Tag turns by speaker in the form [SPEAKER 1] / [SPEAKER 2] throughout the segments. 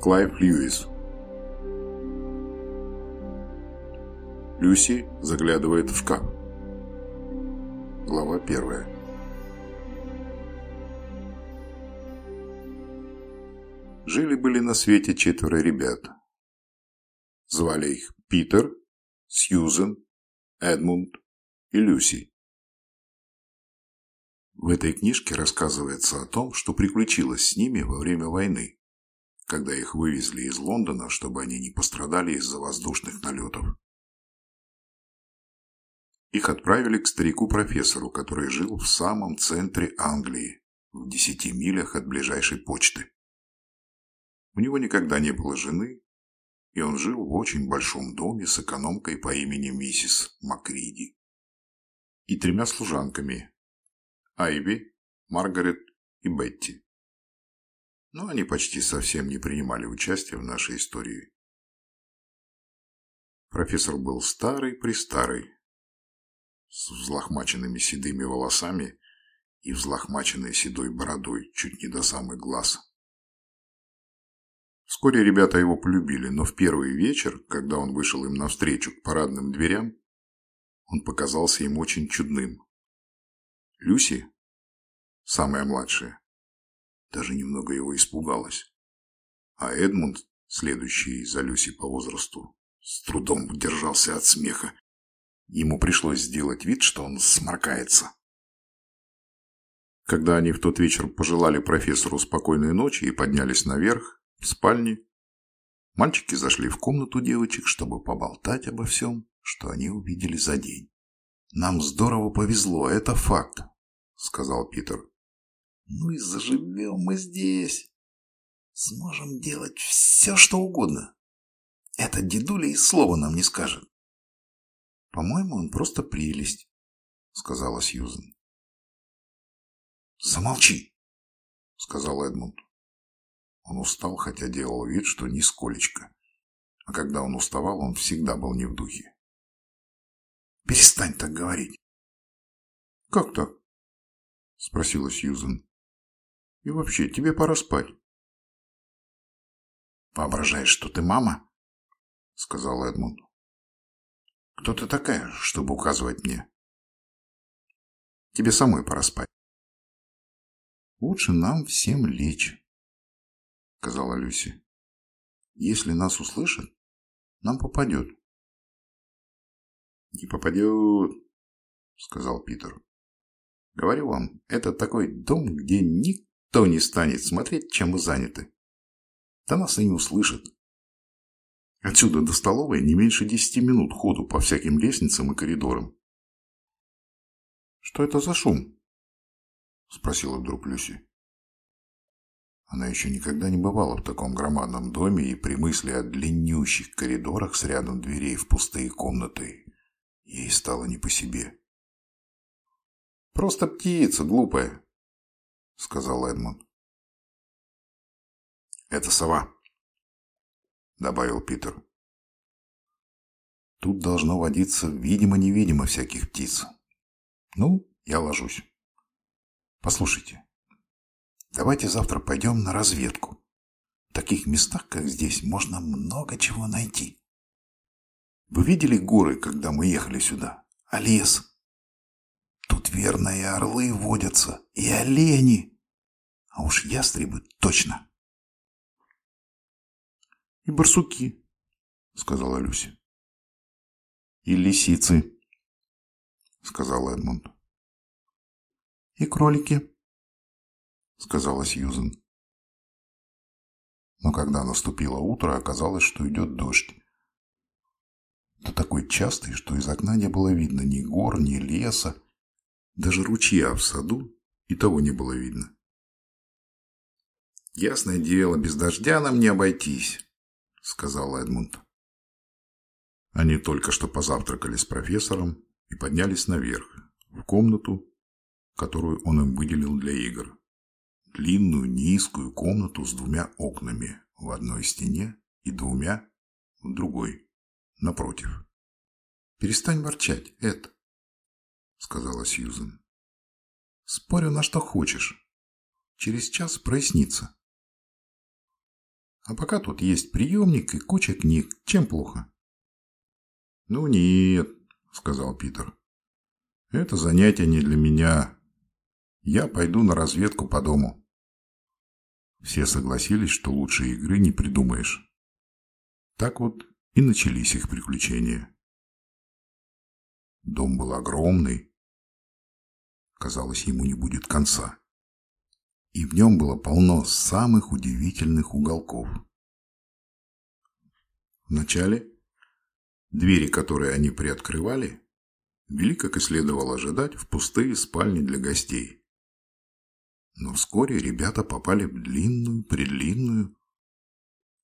[SPEAKER 1] Клайв Льюис Люси заглядывает в шкаф. Глава первая. Жили-были на свете четверо ребят. Звали их Питер, Сьюзен, Эдмунд и Люси. В этой книжке рассказывается о том, что приключилось с ними во время войны когда их вывезли из Лондона, чтобы они не пострадали из-за воздушных налетов. Их отправили к старику-профессору, который жил в самом центре Англии, в десяти милях от ближайшей почты. У него никогда не было жены, и он жил в очень большом доме с экономкой по имени миссис Макриди и тремя служанками – Айви, Маргарет и Бетти но они почти совсем не принимали участия в нашей истории. Профессор был старый-престарый, с взлохмаченными седыми волосами и взлохмаченной седой бородой чуть не до самых глаз. Вскоре ребята его полюбили, но в первый вечер, когда он вышел им навстречу к парадным дверям, он показался им очень чудным. Люси, самая младшая, даже немного его испугалась. А Эдмунд, следующий за Люси по возрасту, с трудом удержался от смеха. Ему пришлось сделать вид, что он сморкается. Когда они в тот вечер пожелали профессору спокойной ночи и поднялись наверх, в спальне, мальчики зашли в комнату девочек, чтобы поболтать обо всем, что они увидели за день. «Нам здорово повезло, это факт», — сказал Питер. Ну и заживем мы здесь. Сможем делать все, что угодно. Этот дедуля и слова нам не скажет. По-моему, он просто прелесть, сказала Сьюзен. Замолчи, сказал Эдмунд. Он устал, хотя делал вид, что нисколечко. А когда он уставал, он всегда был не в духе. Перестань так говорить. Как так? Спросила Сьюзен. И вообще, тебе пора спать. Воображаешь, что ты мама? Сказал Эдмунд. Кто ты такая, чтобы указывать мне? Тебе самой пора спать. Лучше нам всем лечь, сказала Люси. Если нас услышат, нам попадет. Не попадет, сказал Питер. Говорю вам, это такой дом, где никто кто не станет смотреть, чем мы заняты? Да нас и не услышат. Отсюда до столовой не меньше десяти минут ходу по всяким лестницам и коридорам. «Что это за шум?» – спросила вдруг Люси. Она еще никогда не бывала в таком громадном доме, и при мысли о длиннющих коридорах с рядом дверей в пустые комнаты ей стало не по себе. «Просто птица глупая», — сказал Эдмунд. «Это сова», — добавил Питер. «Тут должно водиться видимо-невидимо всяких птиц. Ну, я ложусь. Послушайте, давайте завтра пойдем на разведку. В таких местах, как здесь, можно много чего найти. Вы видели горы, когда мы ехали сюда? А лес? Тут верно и орлы водятся, и олени. А уж ястребы точно. И барсуки, сказала Люся. И лисицы, сказал Эдмунд. И кролики, сказала Сьюзен. Но когда наступило утро, оказалось, что идет дождь. Да такой частый, что из окна не было видно ни гор, ни леса, даже ручья в саду и того не было видно. «Ясное дело, без дождя нам не обойтись», — сказал Эдмунд. Они только что позавтракали с профессором и поднялись наверх, в комнату, которую он им выделил для игр. Длинную, низкую комнату с двумя окнами в одной стене и двумя в другой, напротив. «Перестань ворчать, Эд», — сказала Сьюзен. «Спорю на что хочешь. Через час прояснится». А пока тут есть приемник и куча книг. Чем плохо? Ну нет, сказал Питер. Это занятие не для меня. Я пойду на разведку по дому. Все согласились, что лучшей игры не придумаешь. Так вот и начались их приключения. Дом был огромный. Казалось, ему не будет конца. И в нем было полно самых удивительных уголков. Вначале двери, которые они приоткрывали, вели, как и следовало ожидать, в пустые спальни для гостей. Но вскоре ребята попали в длинную, предлинную,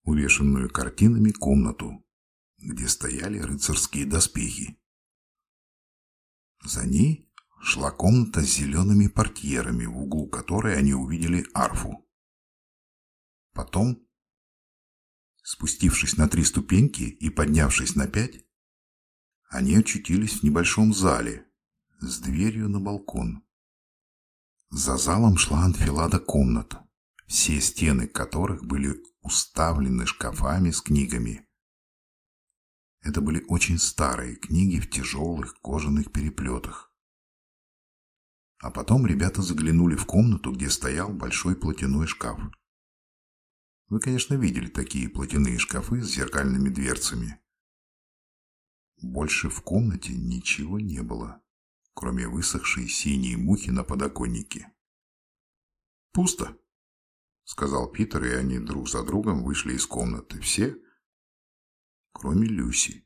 [SPEAKER 1] увешанную картинами комнату, где стояли рыцарские доспехи. За ней шла комната с зелеными портьерами, в углу которой они увидели арфу. Потом, спустившись на три ступеньки и поднявшись на пять, они очутились в небольшом зале с дверью на балкон. За залом шла анфилада комнат, все стены которых были уставлены шкафами с книгами. Это были очень старые книги в тяжелых кожаных переплетах. А потом ребята заглянули в комнату, где стоял большой платяной шкаф. Вы, конечно, видели такие платяные шкафы с зеркальными дверцами. Больше в комнате ничего не было кроме высохшей синей мухи на подоконнике. «Пусто», — сказал Питер, и они друг за другом вышли из комнаты. Все, кроме Люси.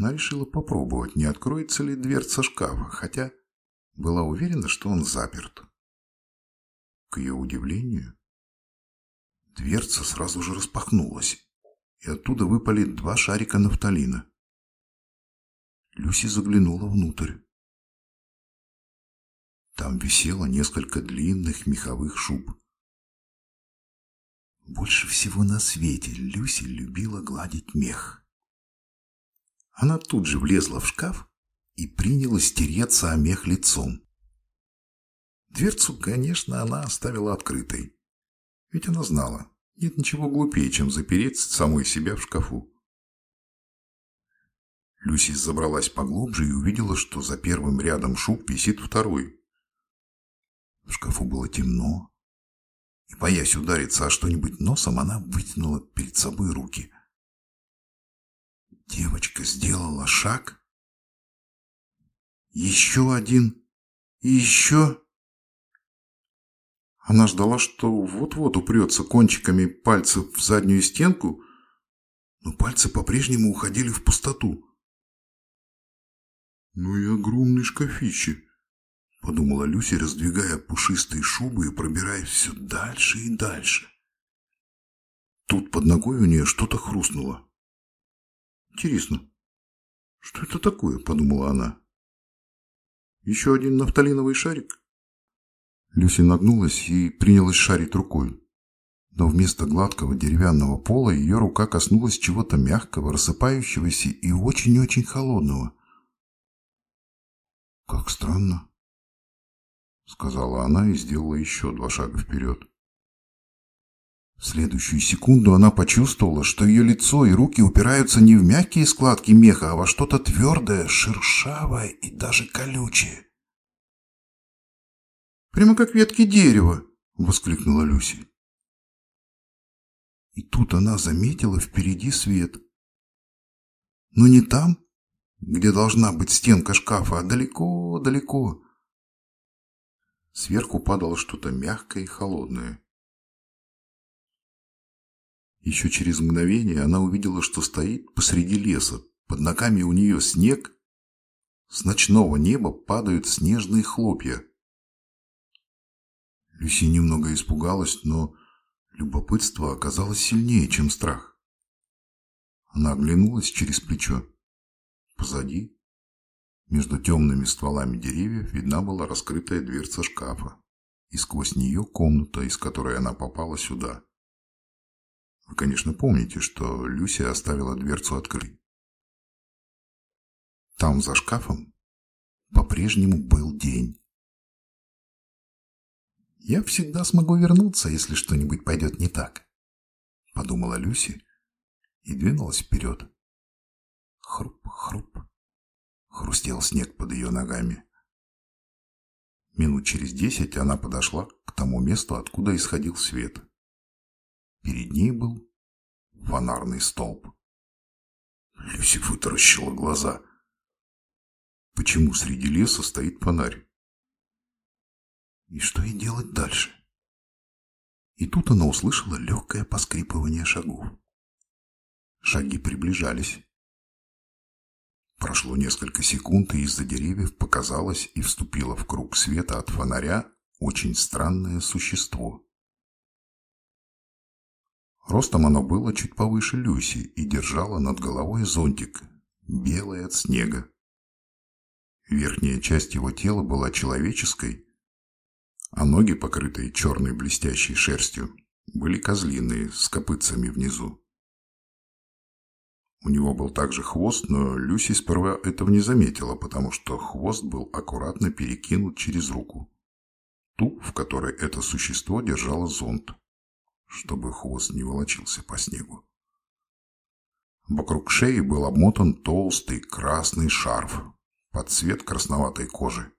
[SPEAKER 1] Она решила попробовать, не откроется ли дверца шкафа, хотя была уверена, что он заперт. К ее удивлению, дверца сразу же распахнулась, и оттуда выпали два шарика нафталина. Люси заглянула внутрь. Там висело несколько длинных меховых шуб. Больше всего на свете Люси любила гладить мех. Она тут же влезла в шкаф и принялась тереться о мех лицом. Дверцу, конечно, она оставила открытой. Ведь она знала, нет ничего глупее, чем запереть самой себя в шкафу. Люси забралась поглубже и увидела, что за первым рядом шуб висит второй. В шкафу было темно, и, боясь удариться о что-нибудь носом, она вытянула перед собой руки. Девочка сделала шаг. Еще один. И еще. Она ждала, что вот-вот упрется кончиками пальцев в заднюю стенку, но пальцы по-прежнему уходили в пустоту. «Ну и огромный шкафище», — подумала Люси, раздвигая пушистые шубы и пробираясь все дальше и дальше. Тут под ногой у нее что-то хрустнуло. «Интересно, что это такое?» – подумала она. «Еще один нафталиновый шарик?» Люси нагнулась и принялась шарить рукой. Но вместо гладкого деревянного пола ее рука коснулась чего-то мягкого, рассыпающегося и очень-очень холодного. «Как странно», — сказала она и сделала еще два шага вперед. В следующую секунду она почувствовала, что ее лицо и руки упираются не в мягкие складки меха, а во что-то твердое, шершавое и даже колючее. «Прямо как ветки дерева!» — воскликнула Люси. И тут она заметила впереди свет. Но не там, где должна быть стенка шкафа, а далеко-далеко. Сверху падало что-то мягкое и холодное. Еще через мгновение она увидела, что стоит посреди леса. Под ногами у нее снег. С ночного неба падают снежные хлопья. Люси немного испугалась, но любопытство оказалось сильнее, чем страх. Она оглянулась через плечо. Позади, между темными стволами деревьев, видна была раскрытая дверца шкафа, и сквозь нее комната, из которой она попала сюда. Вы, конечно, помните, что Люся оставила дверцу открытой. Там, за шкафом, по-прежнему был день. Я всегда смогу вернуться, если что-нибудь пойдет не так. Подумала Люси и двинулась вперед. Хруп, хруп. Хрустел снег под ее ногами. Минут через десять она подошла к тому месту, откуда исходил свет. Перед ней был фонарный столб. Люси вытаращила глаза. Почему среди леса стоит фонарь? И что ей делать дальше? И тут она услышала легкое поскрипывание шагов. Шаги приближались. Прошло несколько секунд, и из-за деревьев показалось и вступило в круг света от фонаря очень странное существо. Ростом оно было чуть повыше Люси и держало над головой зонтик, белый от снега. Верхняя часть его тела была человеческой, а ноги, покрытые черной блестящей шерстью, были козлиные, с копытцами внизу. У него был также хвост, но Люси сперва этого не заметила, потому что хвост был аккуратно перекинут через руку. Ту, в которой это существо держало зонт, чтобы хвост не волочился по снегу. Вокруг шеи был обмотан толстый красный шарф под цвет красноватой кожи.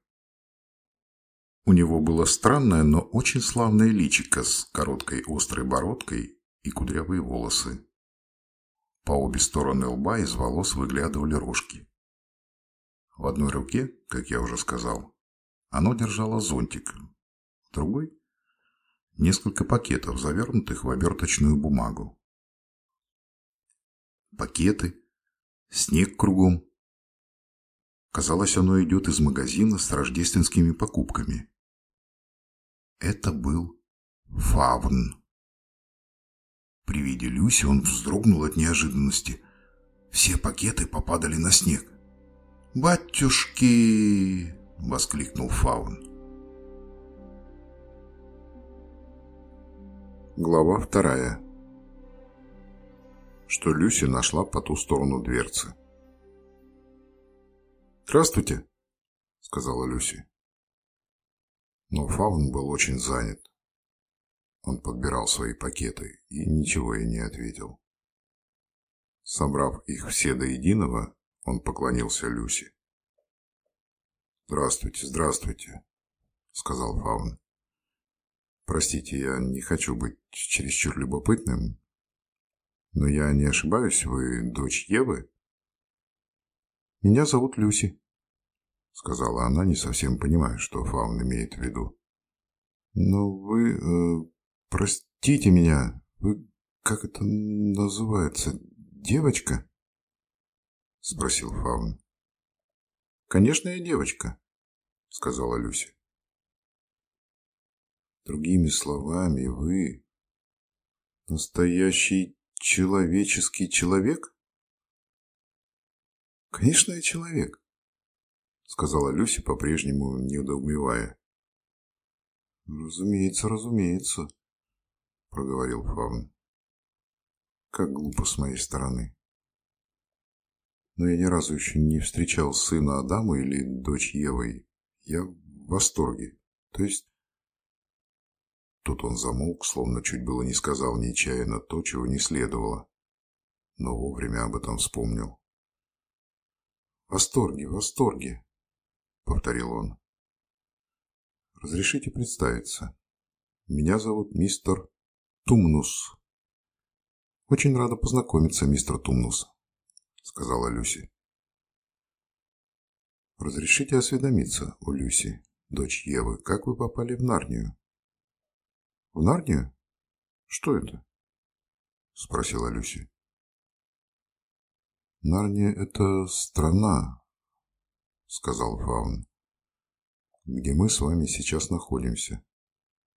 [SPEAKER 1] У него было странное, но очень славное личико с короткой острой бородкой и кудрявые волосы. По обе стороны лба из волос выглядывали рожки. В одной руке, как я уже сказал, оно держало зонтик, другой – несколько пакетов, завернутых в оберточную бумагу. Пакеты, снег кругом. Казалось, оно идет из магазина с рождественскими покупками. Это был фавн. При виде Люси он вздрогнул от неожиданности. Все пакеты попадали на снег. «Батюшки!» — воскликнул Фаун. Глава вторая. Что Люси нашла по ту сторону дверцы. «Здравствуйте», — сказала Люси. Но Фаун был очень занят. Он подбирал свои пакеты и ничего ей не ответил. Собрав их все до единого, он поклонился Люси. «Здравствуйте, здравствуйте», — сказал Фаун. «Простите, я не хочу быть чересчур любопытным, но я не ошибаюсь, вы дочь Евы?» «Меня зовут Люси», — сказала она, не совсем понимая, что Фаун имеет в виду. «Но вы... Э, Простите меня, вы как это называется? Девочка? Спросил Фаун. Конечно, я девочка, сказала Люся. Другими словами, вы настоящий человеческий человек? Конечно, я человек, сказала Люся, по-прежнему недоумевая. Разумеется, разумеется, — проговорил Фавн. «Как глупо с моей стороны. Но я ни разу еще не встречал сына Адама или дочь Евы. Я в восторге. То есть...» Тут он замолк, словно чуть было не сказал нечаянно то, чего не следовало. Но вовремя об этом вспомнил. «Восторге, восторге!» — повторил он. «Разрешите представиться. Меня зовут мистер Тумнус. Очень рада познакомиться, мистер Тумнус, сказала Люси. Разрешите осведомиться у Люси, дочь Евы, как вы попали в Нарнию? В Нарнию? Что это? Спросила Люси. Нарния – это страна, сказал Фаун, где мы с вами сейчас находимся.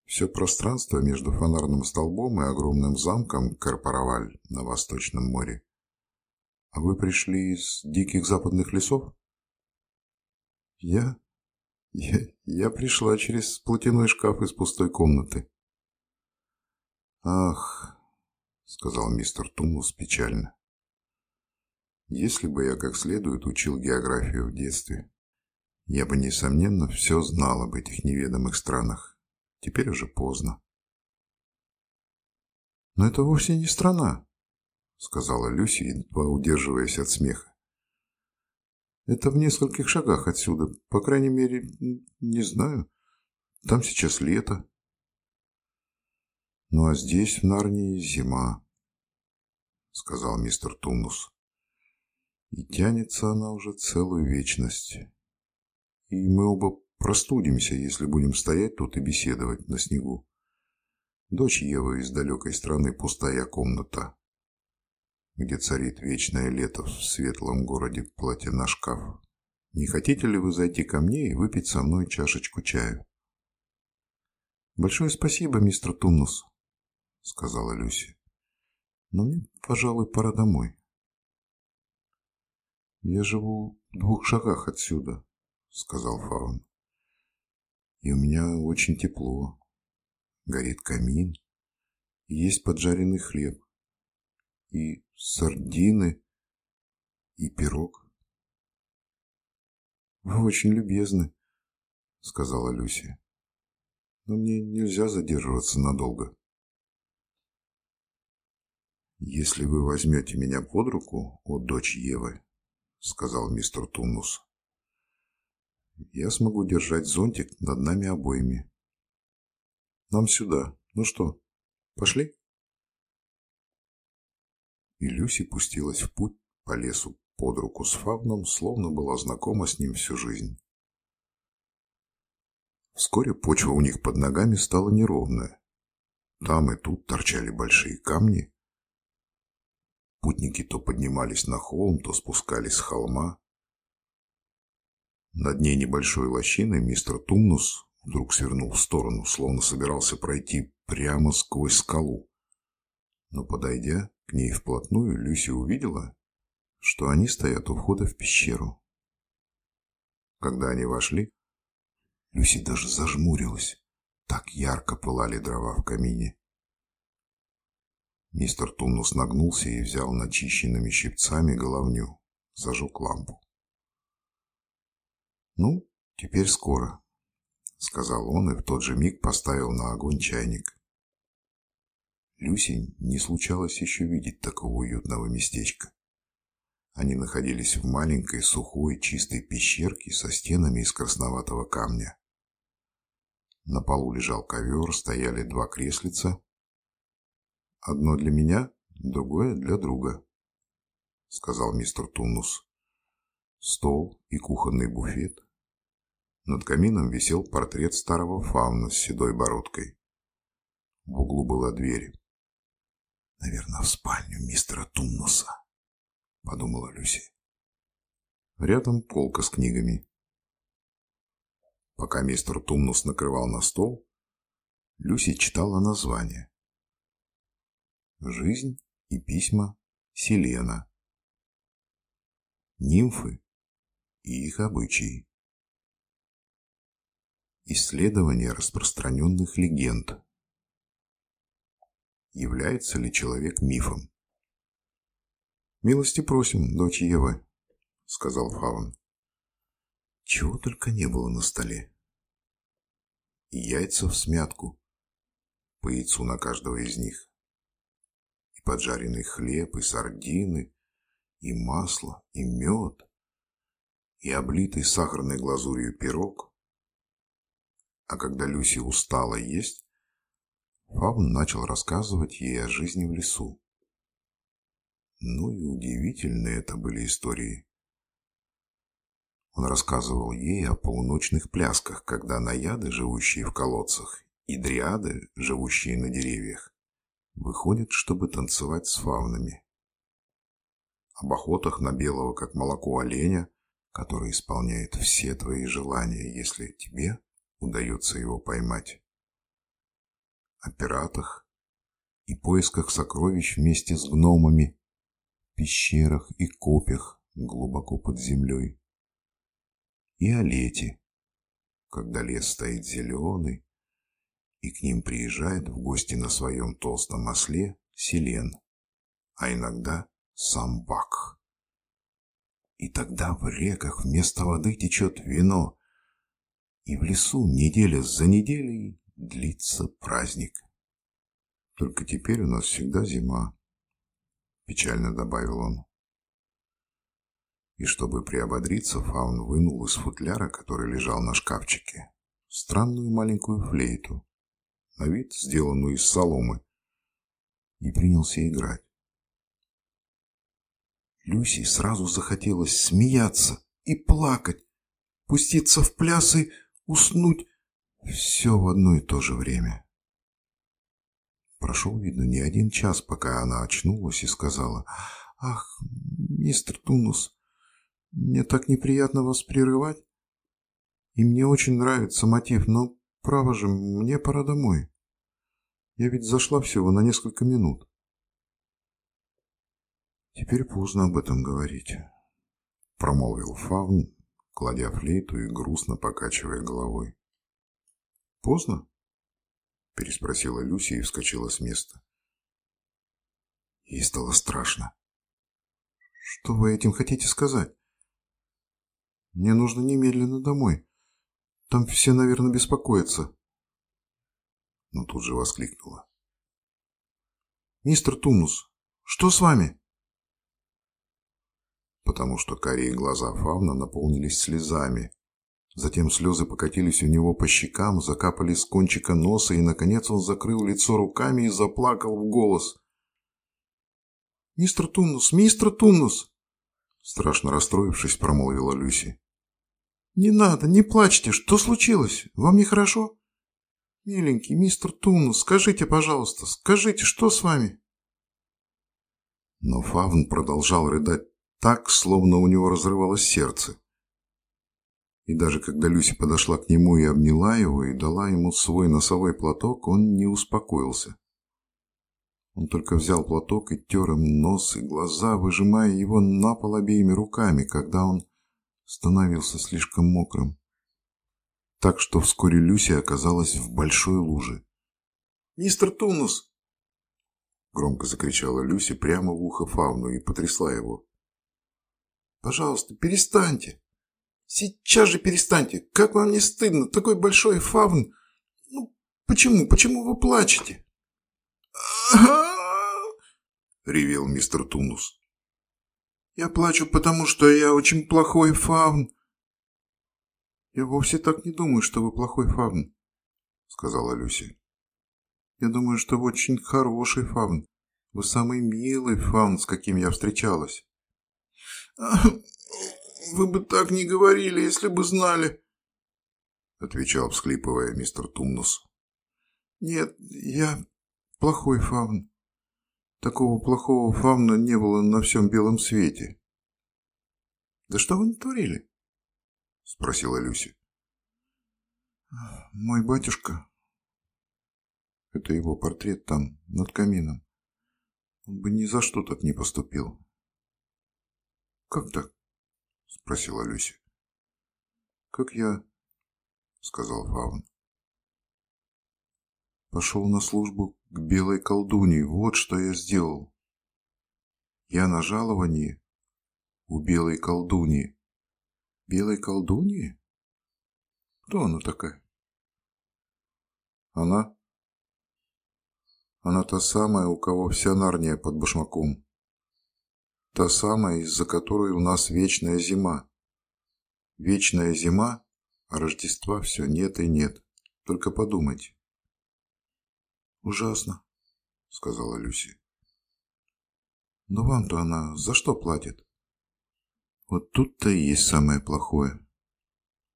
[SPEAKER 1] Все пространство между фонарным столбом и огромным замком Карпараваль на Восточном море. А вы пришли из диких западных лесов? Я? Я, я пришла через платяной шкаф из пустой комнаты. Ах, сказал мистер Тумус печально. Если бы я как следует учил географию в детстве, я бы, несомненно, все знал об этих неведомых странах теперь уже поздно. «Но это вовсе не страна», — сказала Люси, едва удерживаясь от смеха. «Это в нескольких шагах отсюда. По крайней мере, не знаю. Там сейчас лето. Ну а здесь, в Нарнии, зима», — сказал мистер Тунус. «И тянется она уже целую вечность. И мы оба простудимся, если будем стоять тут и беседовать на снегу. Дочь Евы из далекой страны пустая комната, где царит вечное лето в светлом городе платье на шкаф. Не хотите ли вы зайти ко мне и выпить со мной чашечку чаю? Большое спасибо, мистер Туннус, сказала Люси. Но мне, пожалуй, пора домой. Я живу в двух шагах отсюда, сказал Фаун. И у меня очень тепло горит камин, есть поджаренный хлеб, и сардины, и пирог. «Вы очень любезны», — сказала Люси. «Но мне нельзя задерживаться надолго». «Если вы возьмете меня под руку, о дочь Евы», — сказал мистер Тунус, — «я смогу держать зонтик над нами обоими». Нам сюда. Ну что, пошли?» И Люси пустилась в путь по лесу под руку с Фавном, словно была знакома с ним всю жизнь. Вскоре почва у них под ногами стала неровная. Там и тут торчали большие камни. Путники то поднимались на холм, то спускались с холма. На дне небольшой лощины мистер Тумнус вдруг свернул в сторону, словно собирался пройти прямо сквозь скалу. Но, подойдя к ней вплотную, Люси увидела, что они стоят у входа в пещеру. Когда они вошли, Люси даже зажмурилась. Так ярко пылали дрова в камине. Мистер Туннус нагнулся и взял начищенными щипцами головню, зажег лампу. «Ну, теперь скоро», сказал он и в тот же миг поставил на огонь чайник. Люси не случалось еще видеть такого уютного местечка. Они находились в маленькой, сухой, чистой пещерке со стенами из красноватого камня. На полу лежал ковер, стояли два креслица. Одно для меня, другое для друга, сказал мистер Тунус. Стол и кухонный буфет, над камином висел портрет старого фауна с седой бородкой. В углу была дверь. «Наверное, в спальню мистера Тумнуса», — подумала Люси. Рядом полка с книгами. Пока мистер Тумнус накрывал на стол, Люси читала название. «Жизнь и письма Селена». Нимфы и их обычаи. Исследование распространенных легенд. Является ли человек мифом? «Милости просим, дочь Евы», — сказал Фаун. Чего только не было на столе. Яйца в смятку, по яйцу на каждого из них. Поджаренный хлеб, и сардины, и масло, и мед, и облитый сахарной глазурью пирог — а когда Люси устала есть, Фаун начал рассказывать ей о жизни в лесу. Ну и удивительные это были истории. Он рассказывал ей о полуночных плясках, когда наяды, живущие в колодцах, и дриады, живущие на деревьях, выходят, чтобы танцевать с фавнами. Об охотах на белого, как молоко оленя, который исполняет все твои желания, если тебе удается его поймать. О пиратах и поисках сокровищ вместе с гномами, пещерах и копях глубоко под землей. И о лете, когда лес стоит зеленый, и к ним приезжает в гости на своем толстом осле Селен, а иногда сам Бак. И тогда в реках вместо воды течет вино, и в лесу неделя за неделей длится праздник. Только теперь у нас всегда зима, печально добавил он. И чтобы приободриться, Фаун вынул из футляра, который лежал на шкафчике, странную маленькую флейту, на вид сделанную из соломы, и принялся играть. Люси сразу захотелось смеяться и плакать, пуститься в пляс и уснуть все в одно и то же время. Прошел, видно, не один час, пока она очнулась и сказала, «Ах, мистер Тунус, мне так неприятно вас прерывать, и мне очень нравится мотив, но, право же, мне пора домой. Я ведь зашла всего на несколько минут». «Теперь поздно об этом говорить», — промолвил Фавн, кладя флейту и грустно покачивая головой. «Поздно?» — переспросила Люся и вскочила с места. Ей стало страшно. «Что вы этим хотите сказать? Мне нужно немедленно домой. Там все, наверное, беспокоятся». Но тут же воскликнула. «Мистер Тунус, что с вами?» потому что карие глаза Фавна наполнились слезами. Затем слезы покатились у него по щекам, закапали с кончика носа, и, наконец, он закрыл лицо руками и заплакал в голос. «Мистер Туннус! Мистер Туннус!» Страшно расстроившись, промолвила Люси. «Не надо, не плачьте! Что случилось? Вам нехорошо?» «Миленький, мистер Туннус, скажите, пожалуйста, скажите, что с вами?» Но Фавн продолжал рыдать так, словно у него разрывалось сердце. И даже когда Люси подошла к нему и обняла его, и дала ему свой носовой платок, он не успокоился. Он только взял платок и тер им нос и глаза, выжимая его на пол обеими руками, когда он становился слишком мокрым. Так что вскоре Люси оказалась в большой луже. «Мистер Тунус!» Громко закричала Люси прямо в ухо Фауну и потрясла его. Пожалуйста, перестаньте. Сейчас же перестаньте. Как вам не стыдно? Такой большой фавн. Ну, почему? Почему вы плачете? ревел мистер Тунус. Я плачу, потому что я очень плохой фавн. Я вовсе так не думаю, что вы плохой фавн, сказала Люси. Я думаю, что вы очень хороший фавн. Вы самый милый фавн, с каким я встречалась. «Вы бы так не говорили, если бы знали», — отвечал, всхлипывая мистер Тумнус. «Нет, я плохой фавн. Такого плохого фавна не было на всем белом свете». «Да что вы натворили?» — спросила Люси. «Мой батюшка...» Это его портрет там, над камином. Он бы ни за что так не поступил. «Как так?» – спросила Люси. «Как я?» – сказал Фаун. «Пошел на службу к белой колдуньи. Вот что я сделал. Я на жаловании у белой колдуньи». «Белой колдуньи? Кто она такая?» «Она?» «Она та самая, у кого вся Нарния под башмаком». Та самая, из-за которой у нас вечная зима. Вечная зима, а Рождества все нет и нет. Только подумайте. Ужасно, сказала Люси. Но вам-то она за что платит? Вот тут-то и есть самое плохое,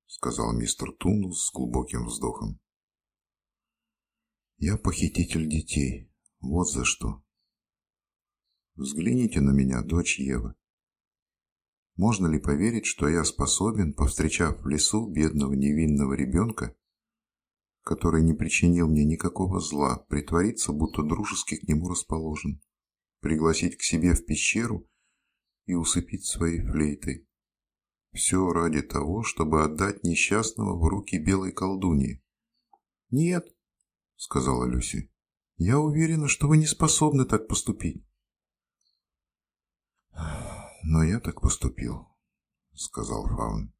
[SPEAKER 1] сказал мистер Тунус с глубоким вздохом. Я похититель детей. Вот за что. Взгляните на меня, дочь Евы. Можно ли поверить, что я способен, повстречав в лесу бедного невинного ребенка, который не причинил мне никакого зла, притвориться, будто дружески к нему расположен, пригласить к себе в пещеру и усыпить своей флейтой? Все ради того, чтобы отдать несчастного в руки белой колдуньи. «Нет», — сказала Люси, — «я уверена, что вы не способны так поступить. Но я так поступил, сказал Фаун.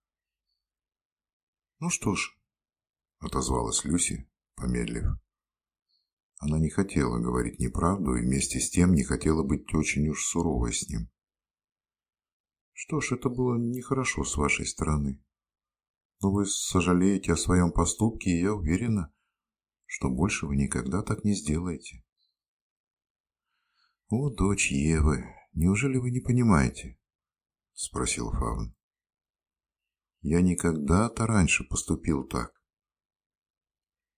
[SPEAKER 1] Ну что ж, отозвалась Люси, помедлив. Она не хотела говорить неправду и вместе с тем не хотела быть очень уж суровой с ним. Что ж, это было нехорошо с вашей стороны. Но вы сожалеете о своем поступке, и я уверена, что больше вы никогда так не сделаете. О, дочь Евы, неужели вы не понимаете? Спросил Фавн. Я никогда-то раньше поступил так.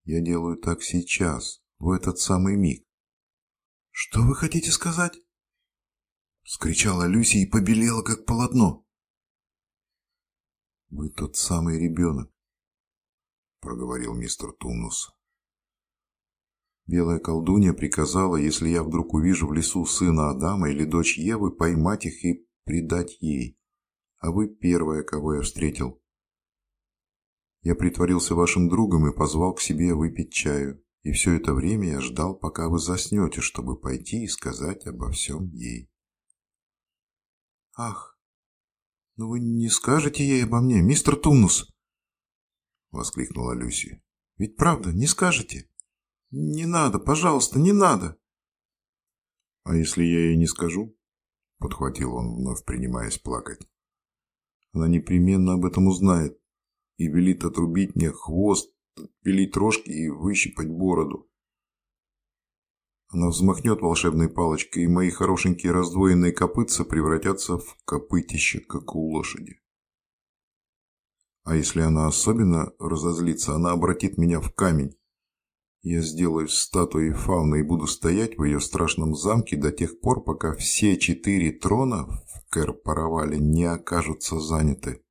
[SPEAKER 1] Я делаю так сейчас, в этот самый миг. Что вы хотите сказать? Скричала Люси и побелела, как полотно. Вы тот самый ребенок, проговорил мистер Тунус. Белая колдунья приказала, если я вдруг увижу в лесу сына Адама или дочь Евы, поймать их и предать ей. А вы первая, кого я встретил. Я притворился вашим другом и позвал к себе выпить чаю. И все это время я ждал, пока вы заснете, чтобы пойти и сказать обо всем ей. Ах, ну вы не скажете ей обо мне, мистер Тунус? Воскликнула Люси. Ведь правда, не скажете? Не надо, пожалуйста, не надо. А если я ей не скажу? Подхватил он, вновь принимаясь плакать. Она непременно об этом узнает и велит отрубить мне хвост, пилить рожки и выщипать бороду. Она взмахнет волшебной палочкой, и мои хорошенькие раздвоенные копытца превратятся в копытище, как у лошади. А если она особенно разозлится, она обратит меня в камень. Я сделаю статуей фауны и буду стоять в ее страшном замке до тех пор, пока все четыре трона в Кэр-Паравале не окажутся заняты.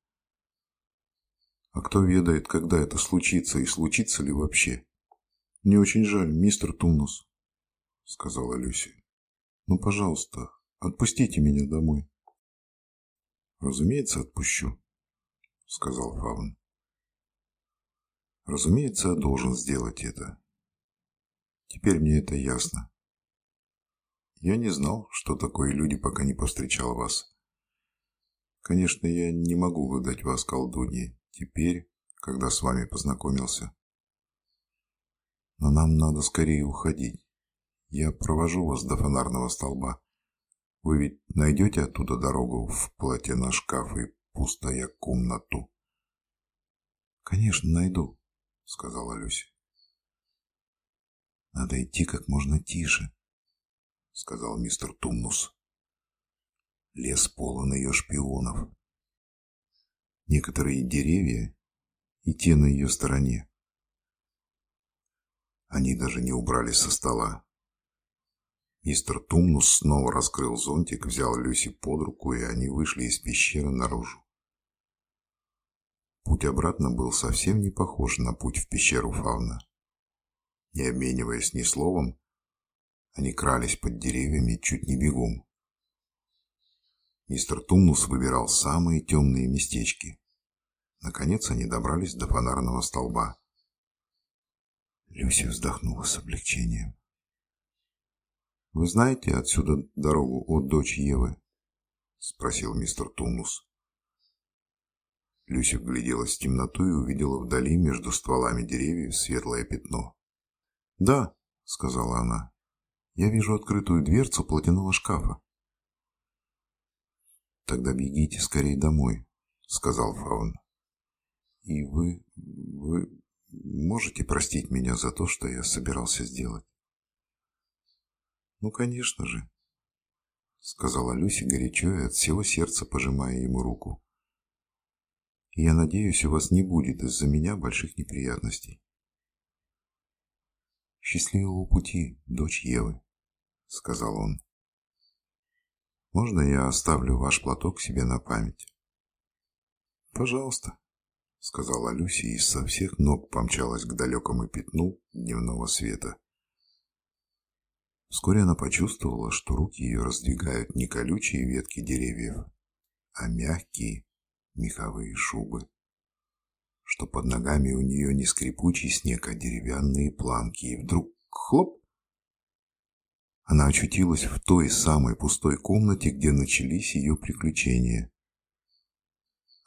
[SPEAKER 1] А кто ведает, когда это случится и случится ли вообще? Мне очень жаль, мистер Тунус, сказала Люси. Ну, пожалуйста, отпустите меня домой. Разумеется, отпущу, сказал Фавн. Разумеется, я должен сделать это. Теперь мне это ясно. Я не знал, что такое люди, пока не повстречал вас. Конечно, я не могу выдать вас колдунье теперь, когда с вами познакомился. Но нам надо скорее уходить. Я провожу вас до фонарного столба. Вы ведь найдете оттуда дорогу в платье на шкаф и пустая комнату? Конечно, найду, сказала Люся. Надо идти как можно тише, сказал мистер Тумнус. Лес полон ее шпионов. Некоторые деревья и те на ее стороне. Они даже не убрали со стола. Мистер Тумнус снова раскрыл зонтик, взял Люси под руку, и они вышли из пещеры наружу. Путь обратно был совсем не похож на путь в пещеру Фавна. Не обмениваясь ни словом, они крались под деревьями чуть не бегом. Мистер Тумнус выбирал самые темные местечки. Наконец они добрались до фонарного столба. Люси вздохнула с облегчением. «Вы знаете отсюда дорогу от дочь Евы?» — спросил мистер Тумнус. Люси вгляделась в темноту и увидела вдали между стволами деревьев светлое пятно. «Да», — сказала она, — «я вижу открытую дверцу платяного шкафа». «Тогда бегите скорее домой», — сказал Фаун. «И вы... вы можете простить меня за то, что я собирался сделать?» «Ну, конечно же», — сказала Люси горячо и от всего сердца пожимая ему руку. «Я надеюсь, у вас не будет из-за меня больших неприятностей». «Счастливого пути, дочь Евы», — сказал он. «Можно я оставлю ваш платок себе на память?» «Пожалуйста», — сказала Люси и со всех ног помчалась к далекому пятну дневного света. Вскоре она почувствовала, что руки ее раздвигают не колючие ветки деревьев, а мягкие меховые шубы что под ногами у нее не скрипучий снег, а деревянные планки, и вдруг хлоп! Она очутилась в той самой пустой комнате, где начались ее приключения.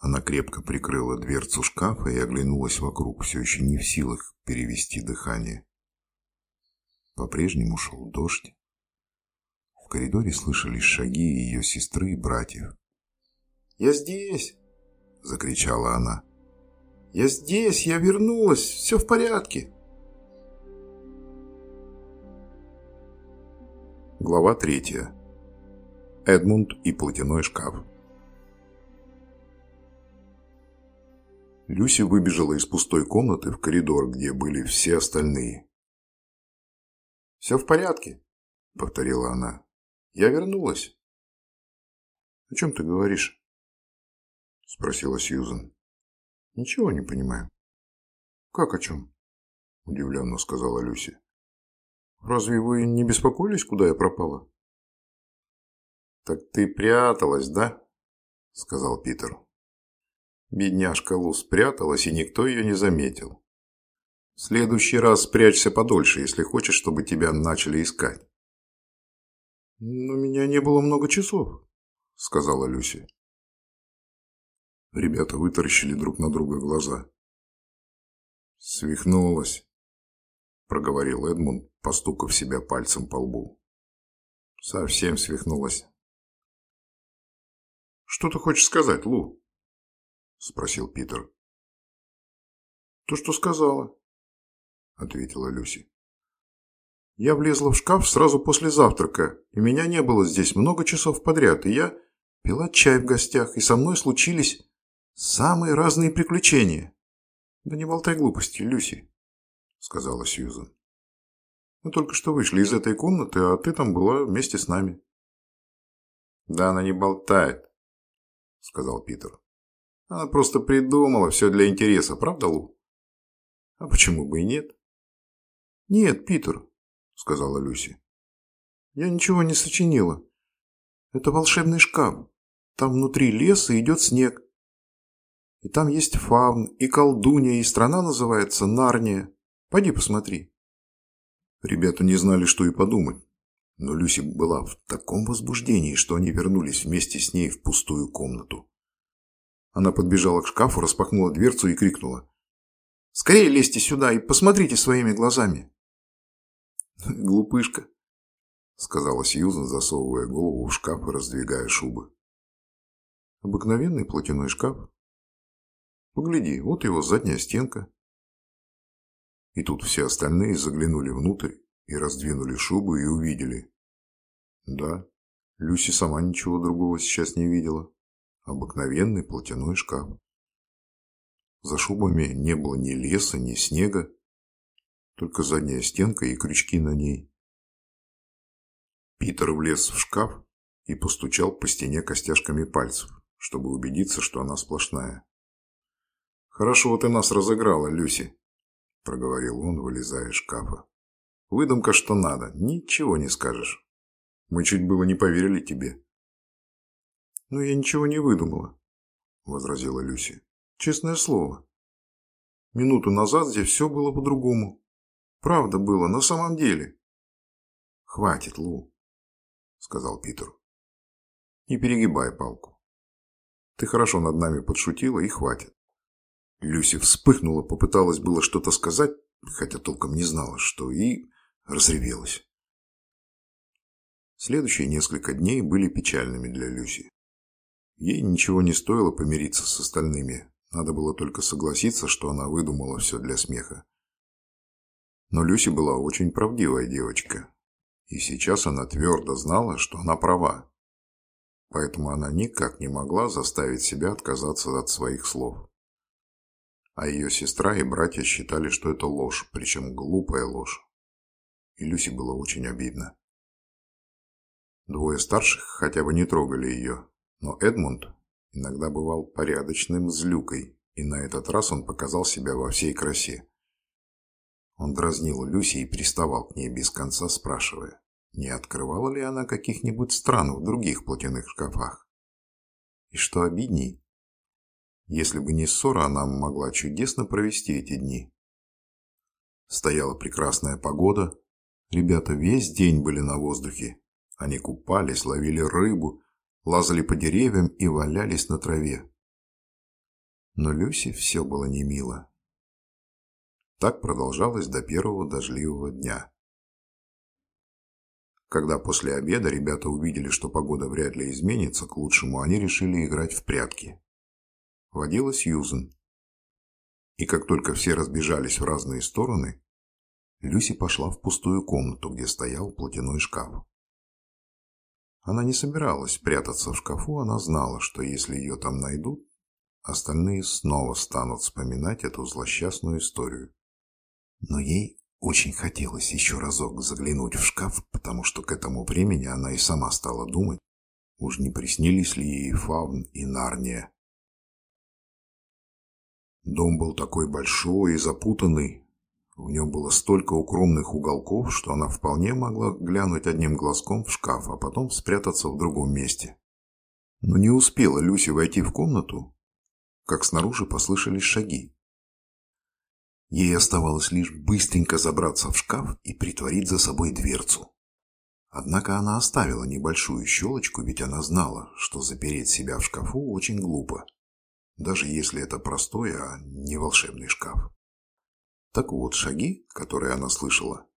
[SPEAKER 1] Она крепко прикрыла дверцу шкафа и оглянулась вокруг, все еще не в силах перевести дыхание. По-прежнему шел дождь. В коридоре слышались шаги ее сестры и братьев.
[SPEAKER 2] «Я здесь!»
[SPEAKER 1] – закричала она.
[SPEAKER 2] «Я здесь! Я вернулась! Все в порядке!»
[SPEAKER 1] Глава третья. Эдмунд и платяной шкаф. Люси выбежала из пустой комнаты в коридор, где были все остальные.
[SPEAKER 2] «Все в порядке», —
[SPEAKER 1] повторила она.
[SPEAKER 2] «Я вернулась».
[SPEAKER 1] «О чем ты говоришь?» — спросила Сьюзен.
[SPEAKER 2] «Ничего не понимаю».
[SPEAKER 1] «Как о чем?» — удивленно сказала Люси.
[SPEAKER 2] «Разве вы не беспокоились, куда я пропала?»
[SPEAKER 1] «Так ты пряталась, да?» — сказал Питер. Бедняжка Лу спряталась, и никто ее не заметил. В следующий раз спрячься подольше, если хочешь, чтобы тебя начали искать.
[SPEAKER 2] «Но меня не было много часов», — сказала Люси.
[SPEAKER 1] Ребята вытаращили друг на друга глаза. «Свихнулась», — проговорил Эдмунд, постукав себя пальцем по лбу. «Совсем свихнулась».
[SPEAKER 2] «Что ты хочешь сказать, Лу?»
[SPEAKER 1] Спросил Питер.
[SPEAKER 2] То, что сказала,
[SPEAKER 1] ответила Люси.
[SPEAKER 2] Я влезла в шкаф сразу после завтрака, и меня не было здесь много часов подряд, и я пила чай в гостях, и со мной случились самые разные приключения. Да не болтай глупости, Люси, сказала Сьюзан. Мы только что вышли из этой комнаты, а ты там была вместе с нами.
[SPEAKER 1] Да она не болтает, сказал Питер. Она просто придумала все для интереса, правда, Лу?
[SPEAKER 2] А почему бы и нет? Нет, Питер, сказала Люси. Я ничего не сочинила. Это волшебный шкаф. Там внутри леса идет снег. И там есть фаун, и колдунья, и страна называется Нарния. Пойди посмотри.
[SPEAKER 1] Ребята не знали, что и подумать. Но Люси была в таком возбуждении, что они вернулись вместе с ней в пустую комнату. Она подбежала к шкафу, распахнула дверцу и крикнула. «Скорее лезьте сюда и посмотрите своими глазами!»
[SPEAKER 2] «Глупышка», —
[SPEAKER 1] сказала Сьюзан, засовывая голову в шкаф и раздвигая шубы.
[SPEAKER 2] «Обыкновенный платяной шкаф. Погляди, вот его задняя стенка».
[SPEAKER 1] И тут все остальные заглянули внутрь и раздвинули шубы и увидели. Да, Люси сама ничего другого сейчас не видела. Обыкновенный платяной шкаф. За шубами не было ни леса, ни снега, только задняя стенка и крючки на ней. Питер влез в шкаф и постучал по стене костяшками пальцев, чтобы убедиться, что она сплошная. «Хорошо ты нас разыграла, Люси», – проговорил он, вылезая из шкафа. «Выдумка, что надо, ничего не скажешь. Мы чуть было не поверили тебе».
[SPEAKER 2] «Но я ничего не выдумала», –
[SPEAKER 1] возразила Люси.
[SPEAKER 2] «Честное слово. Минуту назад здесь все было по-другому. Правда было, на самом деле».
[SPEAKER 1] «Хватит, Лу», – сказал Питер. «Не перегибай палку. Ты хорошо над нами подшутила и хватит». Люси вспыхнула, попыталась было что-то сказать, хотя толком не знала, что, и разревелась. Следующие несколько дней были печальными для Люси. Ей ничего не стоило помириться с остальными. Надо было только согласиться, что она выдумала все для смеха. Но Люси была очень правдивая девочка. И сейчас она твердо знала, что она права. Поэтому она никак не могла заставить себя отказаться от своих слов. А ее сестра и братья считали, что это ложь, причем глупая ложь. И Люси было очень обидно. Двое старших хотя бы не трогали ее, но Эдмунд иногда бывал порядочным злюкой, и на этот раз он показал себя во всей красе. Он дразнил Люси и приставал к ней без конца, спрашивая, не открывала ли она каких-нибудь стран в других платяных шкафах. И что обидней, если бы не ссора, она могла чудесно провести эти дни. Стояла прекрасная погода, ребята весь день были на воздухе. Они купались, ловили рыбу, лазали по деревьям и валялись на траве.
[SPEAKER 2] Но Люси все было не мило. Так продолжалось до первого дождливого дня. Когда после обеда ребята увидели, что погода вряд ли изменится к лучшему, они решили играть в прятки. Водила Сьюзен. И как только все разбежались в разные стороны, Люси пошла в пустую комнату, где стоял платяной шкаф. Она не собиралась прятаться в шкафу, она знала, что если ее там найдут, остальные снова станут вспоминать эту злосчастную историю. Но ей очень хотелось еще разок заглянуть в шкаф, потому что к этому времени она и сама стала думать, уж не приснились ли ей Фавн и Нарния. Дом был такой большой и запутанный, в нем было столько укромных уголков, что она вполне могла глянуть одним глазком в шкаф, а потом спрятаться в другом месте. Но не успела Люси войти в комнату, как снаружи послышались шаги. Ей оставалось лишь быстренько забраться в шкаф и притворить за собой дверцу. Однако она оставила небольшую щелочку, ведь она знала, что запереть себя в шкафу очень глупо, даже если это простой, а не волшебный шкаф. Так вот, шаги, которые она слышала,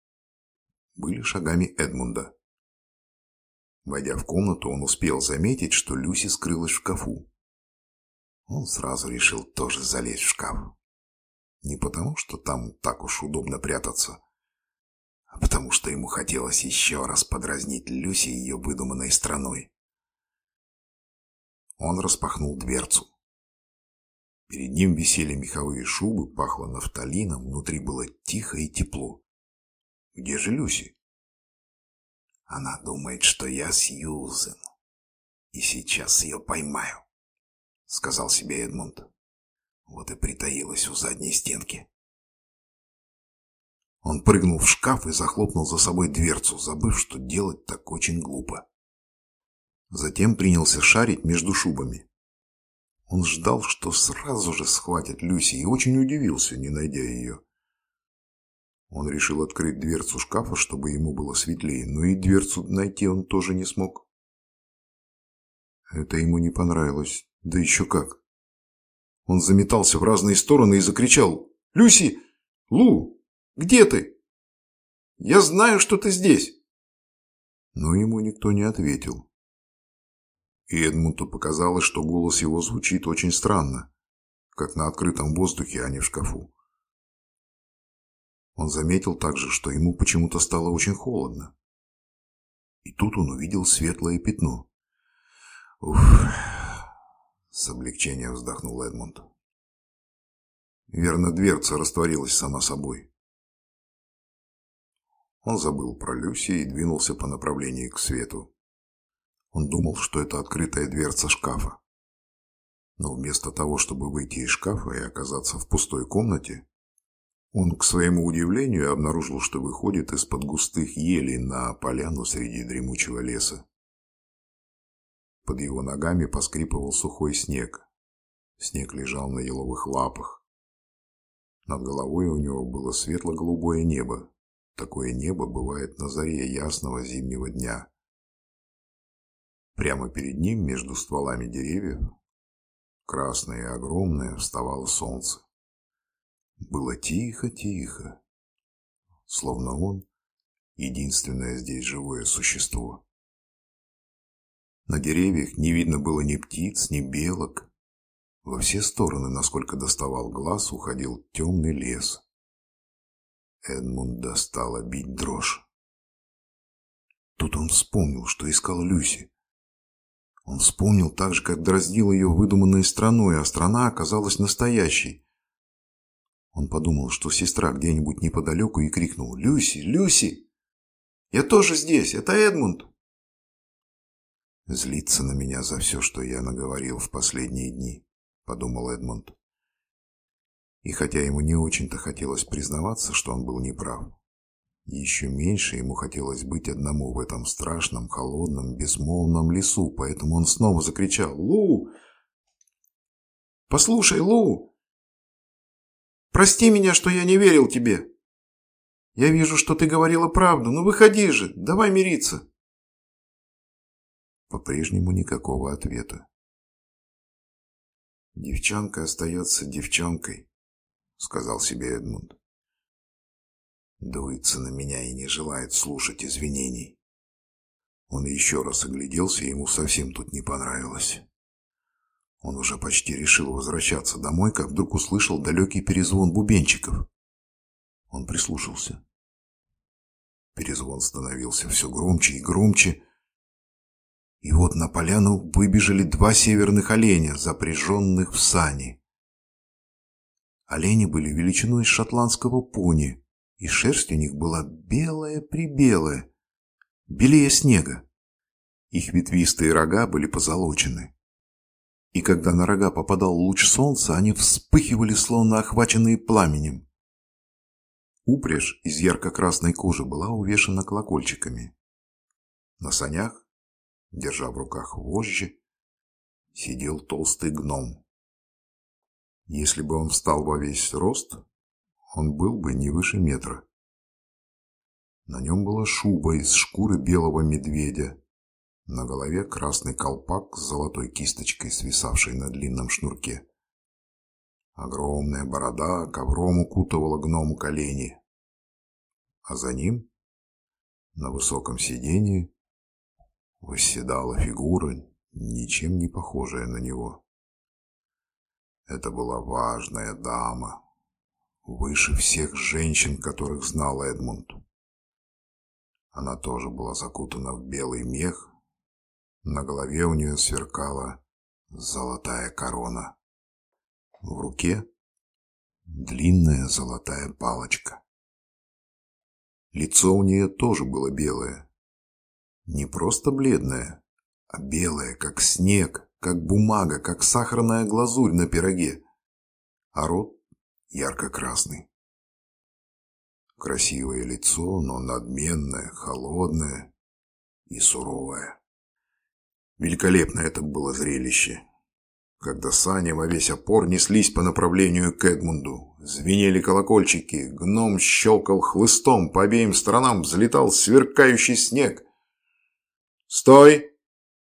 [SPEAKER 2] были шагами Эдмунда. Войдя в комнату, он успел заметить, что Люси скрылась в шкафу. Он сразу решил тоже залезть в шкаф. Не потому, что там так уж удобно прятаться, а потому что ему хотелось еще раз подразнить Люси ее выдуманной страной. Он распахнул дверцу. Перед ним висели меховые шубы, пахло нафталином, внутри было тихо и тепло. Где же Люси? Она думает, что я Сьюзен, и сейчас ее поймаю, сказал себе Эдмунд. Вот и притаилась у задней стенки. Он прыгнул в шкаф и захлопнул за собой дверцу, забыв, что делать так очень глупо. Затем принялся шарить между шубами. Он ждал, что сразу же схватит Люси, и очень удивился, не найдя ее. Он решил открыть дверцу шкафа, чтобы ему было светлее, но и дверцу найти он тоже не смог. Это ему не понравилось. Да еще как. Он заметался в разные стороны и закричал. «Люси! Лу! Где ты? Я знаю, что ты здесь!» Но ему никто не ответил. И Эдмунту показалось, что голос его звучит очень странно, как на открытом воздухе, а не в шкафу. Он заметил также, что ему почему-то стало очень холодно. И тут он увидел светлое пятно. Уф, с облегчением вздохнул Эдмунд. Верно, дверца растворилась сама собой. Он забыл про Люси и двинулся по направлению к свету. Он думал, что это открытая дверца шкафа. Но вместо того, чтобы выйти из шкафа и оказаться в пустой комнате, он, к своему удивлению, обнаружил, что выходит из-под густых елей на поляну среди дремучего леса. Под его ногами поскрипывал сухой снег. Снег лежал на еловых лапах. Над головой у него было светло-голубое небо. Такое небо бывает на заре ясного зимнего дня. Прямо перед ним, между стволами деревьев, красное и огромное, вставало солнце. Было тихо-тихо, словно он — единственное здесь живое существо. На деревьях не видно было ни птиц, ни белок. Во все стороны, насколько доставал глаз, уходил темный лес. Эдмунд достал бить дрожь. Тут он вспомнил, что искал Люси. Он вспомнил так же, как дразнил ее выдуманной страной, а страна оказалась настоящей. Он подумал, что сестра где-нибудь неподалеку и крикнул «Люси! Люси! Я тоже здесь! Это Эдмунд!» «Злится на меня за все, что я наговорил в последние дни», — подумал Эдмонд. И хотя ему не очень-то хотелось признаваться, что он был неправ, еще меньше ему хотелось быть одному в этом страшном, холодном, безмолвном лесу, поэтому он снова закричал «Лу! Послушай, Лу! Прости меня, что я не верил тебе. Я вижу, что ты говорила правду, ну выходи же, давай мириться». По-прежнему никакого ответа. «Девчонка остается девчонкой», — сказал себе Эдмунд. Дуется на меня и не желает слушать извинений. Он еще раз огляделся, и ему совсем тут не понравилось. Он уже почти решил возвращаться домой, как вдруг услышал далекий перезвон бубенчиков. Он прислушался. Перезвон становился все громче и громче, и вот на поляну выбежали два северных оленя, запряженных в сани. Олени были величиной шотландского пони, и шерсть у них была белая-прибелая, белее снега. Их ветвистые рога были позолочены. И когда на рога попадал луч солнца, они вспыхивали, словно охваченные пламенем. Упряжь из ярко-красной кожи была увешана колокольчиками. На санях держа в руках вожжи, сидел толстый гном. Если бы он встал во весь рост, он был бы не выше метра. На нем была шуба из шкуры белого медведя, на голове красный колпак с золотой кисточкой, свисавшей на длинном шнурке. Огромная борода ковром укутывала гному колени, а за ним, на высоком сиденье, восседала фигура, ничем не похожая на него. Это была важная дама, выше всех женщин, которых знал Эдмунд. Она тоже была закутана в белый мех, на голове у нее сверкала золотая корона. В руке длинная золотая палочка. Лицо у нее тоже было белое, не просто бледная, а белая, как снег, как бумага, как сахарная глазурь на пироге. А рот ярко-красный. Красивое лицо, но надменное, холодное и суровое. Великолепно это было зрелище. Когда сани во весь опор неслись по направлению к Эдмунду, звенели колокольчики, гном щелкал хлыстом, по обеим сторонам взлетал сверкающий снег. «Стой!»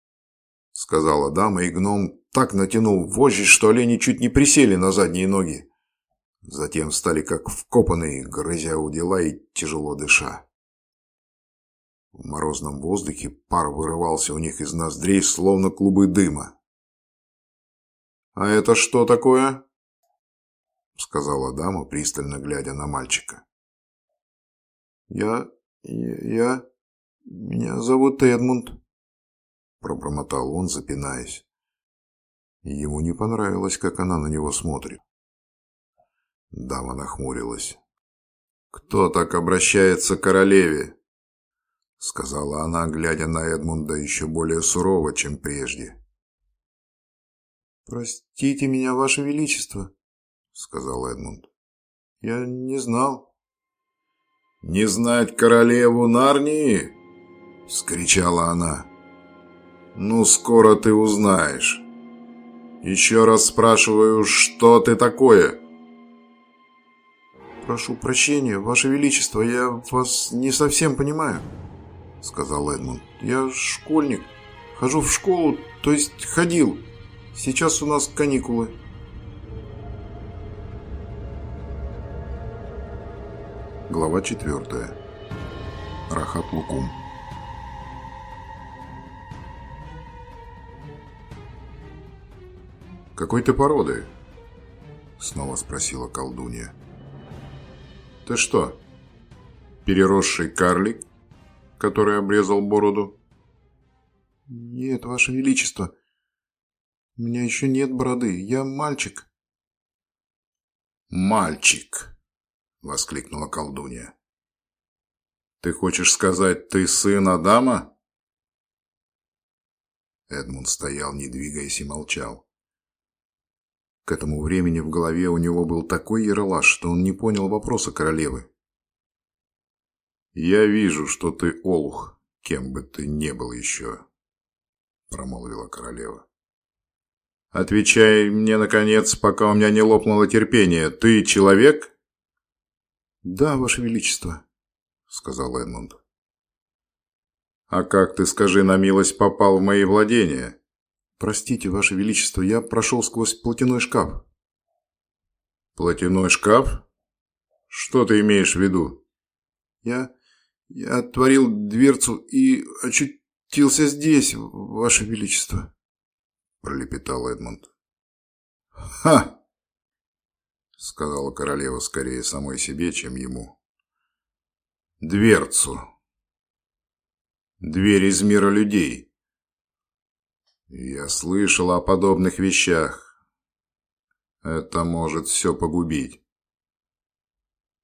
[SPEAKER 2] — сказала дама, и гном так натянул вожжи, что олени чуть не присели на задние ноги. Затем стали как вкопанные, грызя у дела и тяжело дыша. В морозном воздухе пар вырывался у них из ноздрей, словно клубы дыма. «А это что такое?» — сказала дама, пристально глядя на мальчика. «Я... я...» «Меня зовут Эдмунд», – пробормотал он, запинаясь. Ему не понравилось, как она на него смотрит. Дама нахмурилась. «Кто так обращается к королеве?» — сказала она, глядя на Эдмунда еще более сурово, чем прежде. «Простите меня, Ваше Величество», — сказал Эдмунд. «Я не знал». «Не знать королеву Нарнии?» — скричала она. «Ну, скоро ты узнаешь. Еще раз спрашиваю, что ты такое?» «Прошу прощения, Ваше Величество, я вас не совсем понимаю», — сказал Эдмунд. «Я школьник, хожу в школу, то есть ходил. Сейчас у нас каникулы».
[SPEAKER 1] Глава четвертая. Рахат Лукум. «Какой ты породы?» Снова спросила колдунья. «Ты что, переросший карлик, который обрезал бороду?»
[SPEAKER 2] «Нет, Ваше Величество, у меня еще нет бороды, я мальчик».
[SPEAKER 1] «Мальчик!» — воскликнула колдунья. «Ты хочешь сказать, ты сын Адама?» Эдмунд стоял, не двигаясь, и молчал. К этому времени в голове у него был такой ералаш, что он не понял вопроса королевы. «Я вижу, что ты олух, кем бы ты не был еще», — промолвила королева. «Отвечай мне, наконец, пока у меня не лопнуло терпение. Ты человек?»
[SPEAKER 2] «Да, Ваше Величество», — сказал Эдмунд.
[SPEAKER 1] «А как ты, скажи на милость, попал в мои владения?
[SPEAKER 2] «Простите, Ваше Величество, я прошел сквозь платяной шкаф».
[SPEAKER 1] «Платяной шкаф? Что ты имеешь в виду?»
[SPEAKER 2] «Я... я отворил дверцу и очутился здесь, Ваше Величество», – пролепетал Эдмунд.
[SPEAKER 1] «Ха!» – сказала королева скорее самой себе, чем ему. «Дверцу. Дверь из мира людей. Я слышала о подобных вещах. Это может все погубить.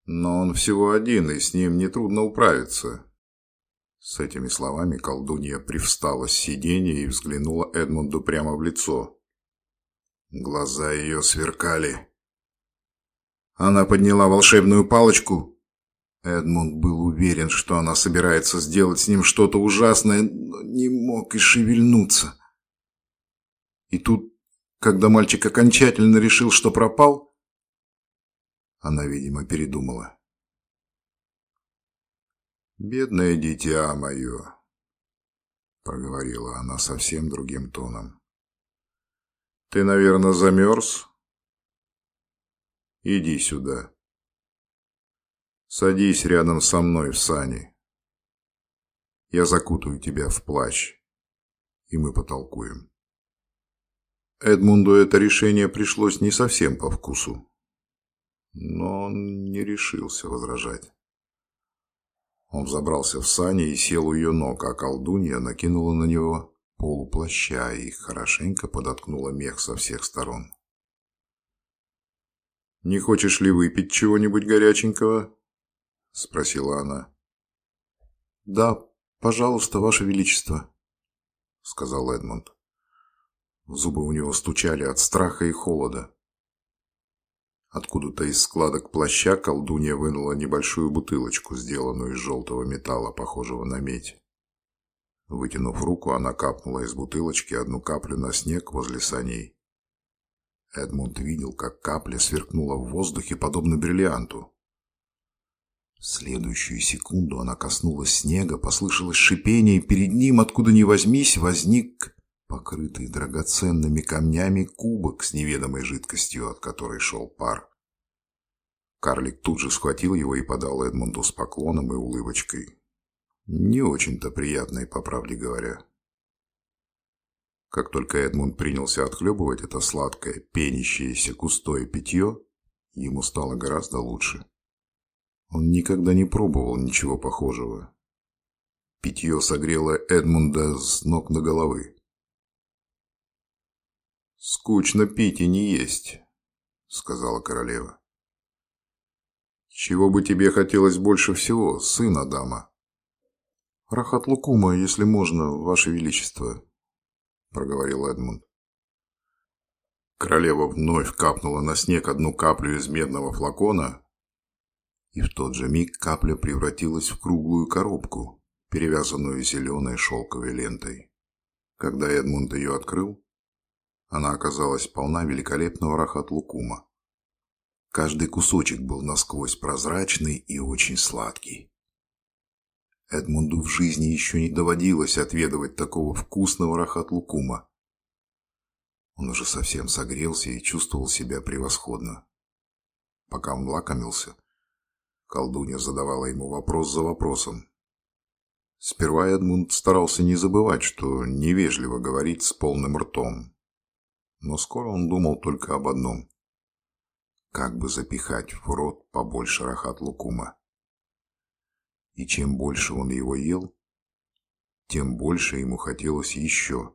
[SPEAKER 1] Но он всего один, и с ним нетрудно управиться. С этими словами колдунья привстала с сиденья и взглянула Эдмунду прямо в лицо. Глаза ее сверкали. Она подняла волшебную палочку. Эдмунд был уверен, что она собирается сделать с ним что-то ужасное, но не мог и шевельнуться. И тут, когда мальчик окончательно решил, что пропал, она, видимо, передумала. «Бедное дитя мое», — проговорила она совсем другим тоном. «Ты, наверное, замерз? Иди сюда. Садись рядом со мной в сани. Я закутаю тебя в плащ, и мы потолкуем». Эдмунду это решение пришлось не совсем по вкусу. Но он не решился возражать. Он взобрался в сани и сел у ее ног, а колдунья накинула на него полуплаща и хорошенько подоткнула мех со всех сторон. «Не хочешь ли выпить чего-нибудь горяченького?» – спросила она.
[SPEAKER 2] «Да, пожалуйста, Ваше Величество», – сказал Эдмунд. Зубы у него стучали от страха и холода. Откуда-то из складок плаща колдунья вынула небольшую бутылочку, сделанную из желтого металла, похожего на медь. Вытянув руку, она капнула из бутылочки одну каплю на снег возле саней. Эдмунд видел, как капля сверкнула в воздухе, подобно бриллианту. В следующую секунду она коснулась снега, послышалось шипение, и перед ним, откуда ни возьмись, возник покрытый драгоценными камнями кубок с неведомой жидкостью, от которой шел пар. Карлик тут же схватил его и подал Эдмунду с поклоном и улыбочкой. Не очень-то приятной, по правде говоря. Как только Эдмунд принялся отхлебывать это сладкое, пенящееся густое питье, ему стало гораздо лучше. Он никогда не пробовал ничего похожего. Питье согрело Эдмунда с ног до головы. «Скучно пить и не есть», — сказала королева. «Чего бы тебе хотелось больше всего, сын Адама?» «Рахат Лукума, если можно, Ваше Величество», — проговорил Эдмунд.
[SPEAKER 1] Королева вновь капнула на снег одну каплю из медного флакона, и в тот же миг капля превратилась в круглую коробку, перевязанную зеленой шелковой лентой. Когда Эдмунд ее открыл, она оказалась полна великолепного рахат-лукума. Каждый кусочек был насквозь прозрачный и очень сладкий. Эдмунду в жизни еще не доводилось отведывать такого вкусного рахат-лукума. Он уже совсем согрелся и чувствовал себя превосходно. Пока он лакомился, колдунья задавала ему вопрос за вопросом. Сперва Эдмунд старался не забывать, что невежливо говорить с полным ртом, но скоро он думал только об одном. Как бы запихать в рот побольше рахат-лукума. И чем больше он его ел, тем больше ему хотелось еще.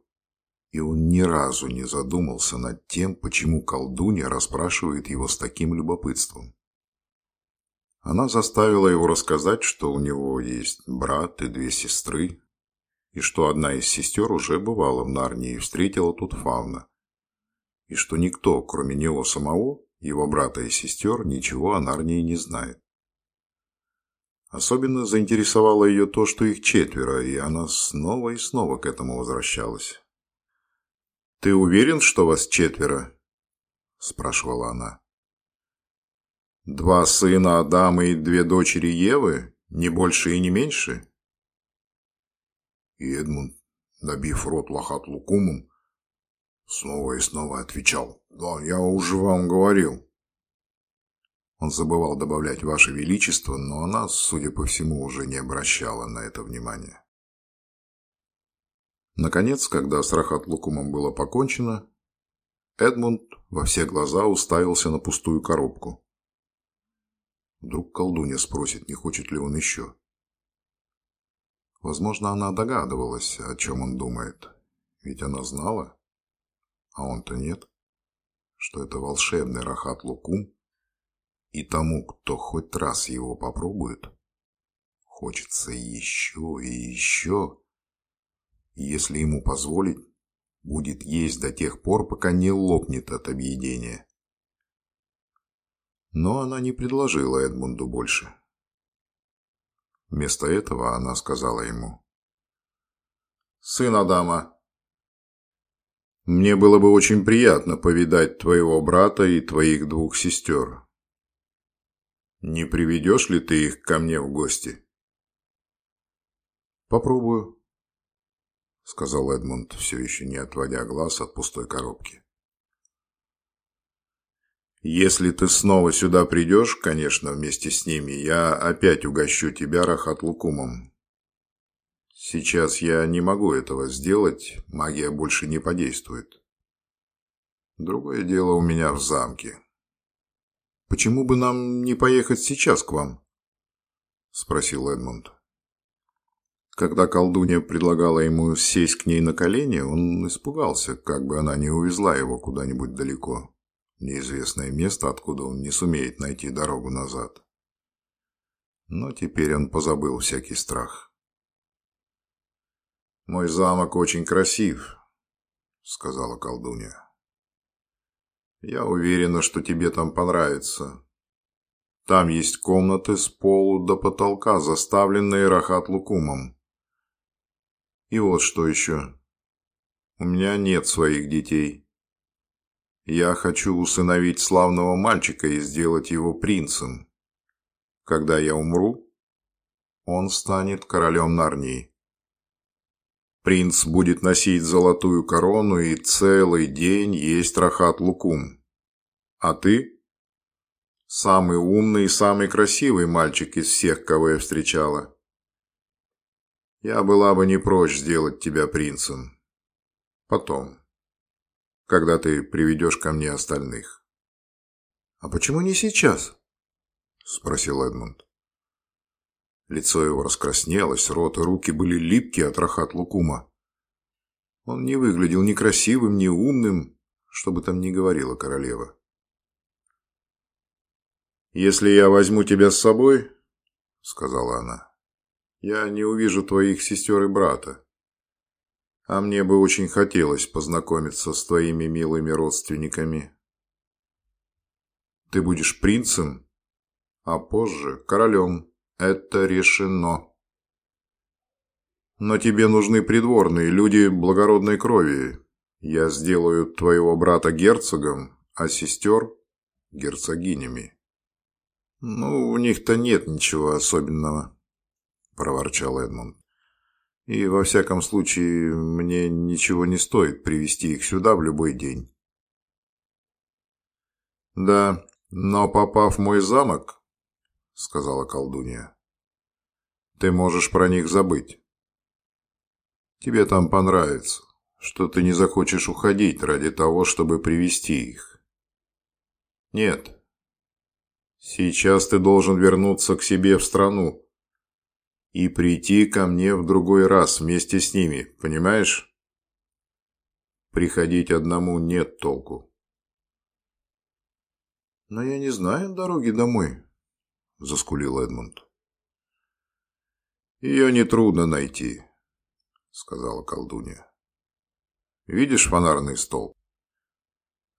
[SPEAKER 1] И он ни разу не задумался над тем, почему колдунья расспрашивает его с таким любопытством. Она заставила его рассказать, что у него есть брат и две сестры, и что одна из сестер уже бывала в Нарнии и встретила тут фауна, и что никто, кроме него самого, его брата и сестер, ничего о Нарнии не знает. Особенно заинтересовало ее то, что их четверо, и она снова и снова к этому возвращалась. «Ты уверен, что вас четверо?» – спрашивала она. «Два сына Адама и две дочери Евы? Не больше и не меньше?» И Эдмунд, набив рот лохат лукумом, Снова и снова отвечал. «Да, я уже вам говорил». Он забывал добавлять «Ваше Величество», но она, судя по всему, уже не обращала на это внимания. Наконец, когда с Рахат Лукумом было покончено, Эдмунд во все глаза уставился на пустую коробку. Вдруг колдунья спросит, не хочет ли он еще. Возможно, она догадывалась, о чем он думает. Ведь она знала, а он-то нет, что это волшебный Рахат Лукум, и тому, кто хоть раз его попробует, хочется еще и еще. И если ему позволить, будет есть до тех пор, пока не лопнет от объедения. Но она не предложила Эдмунду больше. Вместо этого она сказала ему. «Сын Адама, мне было бы очень приятно повидать твоего брата и твоих двух сестер. Не приведешь ли ты их ко мне в гости?» «Попробую», — сказал Эдмунд, все еще не отводя глаз от пустой коробки. Если ты снова сюда придешь, конечно, вместе с ними, я опять угощу тебя рахат-лукумом. Сейчас я не могу этого сделать, магия больше не подействует. Другое дело у меня в замке. Почему бы нам не поехать сейчас к вам? Спросил Эдмунд. Когда колдунья предлагала ему сесть к ней на колени, он испугался, как бы она не увезла его куда-нибудь далеко неизвестное место, откуда он не сумеет найти дорогу назад. Но теперь он позабыл всякий страх. «Мой замок очень красив», — сказала колдунья. «Я уверена, что тебе там понравится. Там есть комнаты с полу до потолка, заставленные рахат-лукумом. И вот что еще. У меня нет своих детей». Я хочу усыновить славного мальчика и сделать его принцем. Когда я умру, он станет королем Нарнии. Принц будет носить золотую корону и целый день есть рахат лукум. А ты? Самый умный и самый красивый мальчик из всех, кого я встречала. Я была бы не прочь сделать тебя принцем. Потом когда ты приведешь ко мне остальных. «А почему не сейчас?» – спросил Эдмунд. Лицо его раскраснелось, рот и руки были липкие от рахат лукума. Он не выглядел ни красивым, ни умным, что бы там ни говорила королева. «Если я возьму тебя с собой, — сказала она, — я не увижу твоих сестер и брата. А мне бы очень хотелось познакомиться с твоими милыми родственниками. Ты будешь принцем, а позже королем. Это решено. Но тебе нужны придворные, люди благородной крови. Я сделаю твоего брата герцогом, а сестер – герцогинями. Ну, у них-то нет ничего особенного, проворчал Эдмунд. И, во всяком случае, мне ничего не стоит привести их сюда в любой день. «Да, но попав в мой замок, — сказала колдунья, — ты можешь про них забыть. Тебе там понравится, что ты не захочешь уходить ради того, чтобы привести их. Нет, сейчас ты должен вернуться к себе в страну, и прийти ко мне в другой раз вместе с ними, понимаешь? Приходить одному нет толку. Но я не знаю дороги домой, заскулил Эдмунд. Ее нетрудно найти, сказала колдунья. Видишь фонарный стол?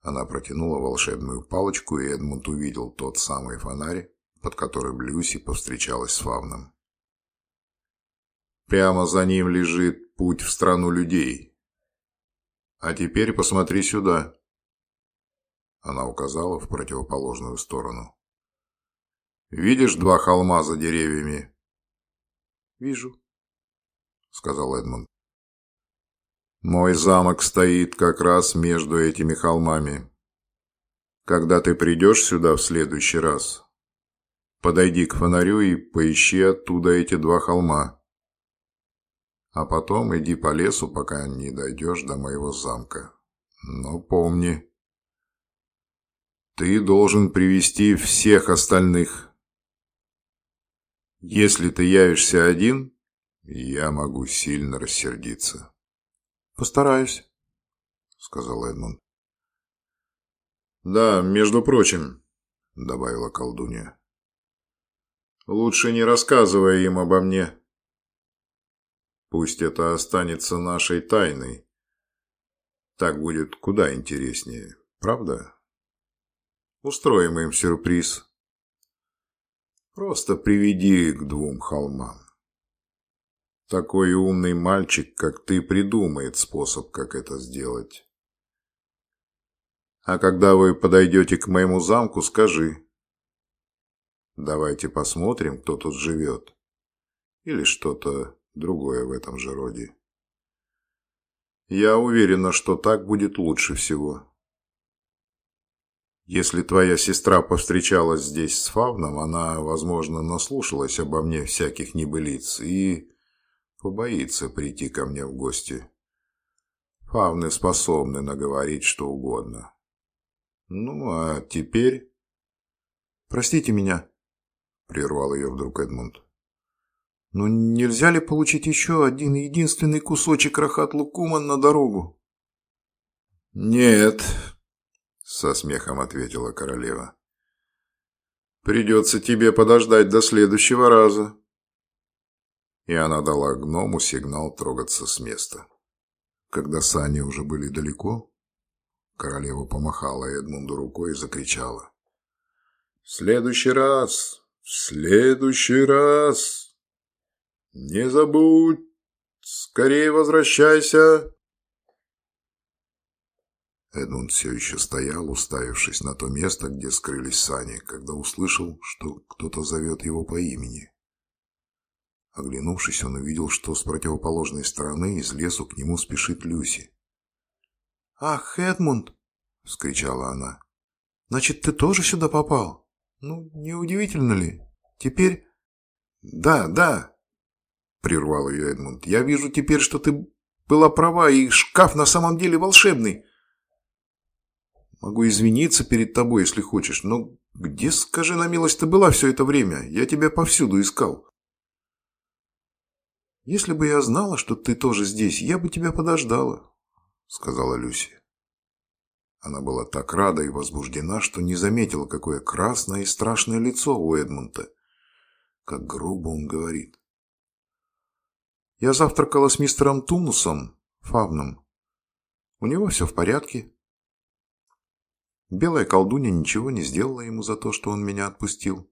[SPEAKER 1] Она протянула волшебную палочку, и Эдмунд увидел тот самый фонарь, под которым Люси повстречалась с Фавном. Прямо за ним лежит путь в страну людей. А теперь посмотри сюда. Она указала в противоположную сторону. Видишь два холма за деревьями? Вижу, сказал Эдмонд. Мой замок стоит как раз между этими холмами. Когда ты придешь сюда в следующий раз, подойди к фонарю и поищи оттуда эти два холма. А потом иди по лесу, пока не дойдешь до моего замка. Но помни, ты должен привести всех остальных. Если ты явишься один, я могу сильно рассердиться.
[SPEAKER 2] Постараюсь, сказал Эдмунд.
[SPEAKER 1] Да, между прочим, добавила колдунья. Лучше не рассказывай им обо мне. Пусть это останется нашей тайной. Так будет куда интереснее, правда? Устроим им сюрприз. Просто приведи к двум холмам. Такой умный мальчик, как ты, придумает способ, как это сделать. А когда вы подойдете к моему замку, скажи. Давайте посмотрим, кто тут живет. Или что-то другое в этом же роде. Я уверена, что так будет лучше всего. Если твоя сестра повстречалась здесь с Фавном, она, возможно, наслушалась обо мне всяких небылиц и побоится прийти ко мне в гости. Фавны способны наговорить что угодно. Ну, а теперь...
[SPEAKER 2] Простите меня, прервал ее вдруг Эдмунд. Но нельзя ли получить еще один единственный кусочек рахат-лукума на дорогу?
[SPEAKER 1] Нет, со смехом ответила королева. Придется тебе подождать до следующего раза. И она дала гному сигнал трогаться с места. Когда сани уже были далеко, королева помахала Эдмунду рукой и закричала. «В следующий раз! В следующий раз! Не забудь! Скорее возвращайся!» Эдмунд все еще стоял, уставившись на то место, где скрылись сани, когда услышал, что кто-то зовет его по имени. Оглянувшись, он увидел, что с противоположной стороны из лесу к нему спешит Люси.
[SPEAKER 2] «Ах, Эдмунд!» — вскричала она. «Значит, ты тоже сюда попал? Ну, неудивительно ли? Теперь...»
[SPEAKER 1] «Да, да!» — прервал ее Эдмунд. «Я вижу теперь, что ты была права, и шкаф на самом деле волшебный. Могу извиниться перед тобой, если хочешь, но где, скажи на милость, ты была все это время? Я тебя повсюду искал».
[SPEAKER 2] «Если бы я знала, что ты тоже здесь, я бы тебя подождала», — сказала Люси.
[SPEAKER 1] Она была так рада и возбуждена, что не заметила, какое красное и страшное лицо у Эдмунда. Как грубо он говорит.
[SPEAKER 2] «Я завтракала с мистером Тунусом, Фавном. У него все в порядке. Белая колдунья ничего не сделала ему за то, что он меня отпустил.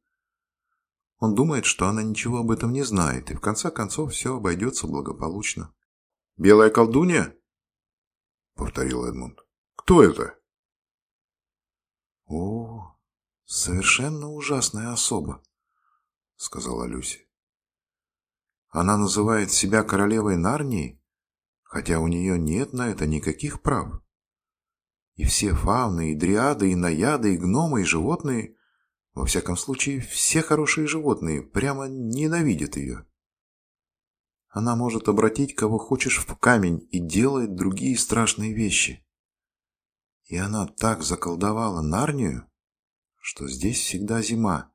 [SPEAKER 2] Он думает, что она ничего об этом не знает, и в конце концов все обойдется благополучно.
[SPEAKER 1] «Белая колдунья?» — повторил Эдмунд. «Кто это?»
[SPEAKER 2] «О, совершенно ужасная особа», — сказала Люси. «Она называет себя королевой Нарнии, хотя у нее нет на это никаких прав. И все фауны, и дриады, и наяды, и гномы, и животные во всяком случае, все хорошие животные прямо ненавидят ее. Она может обратить кого хочешь в камень и делает другие страшные вещи. И она так заколдовала Нарнию, что здесь всегда зима.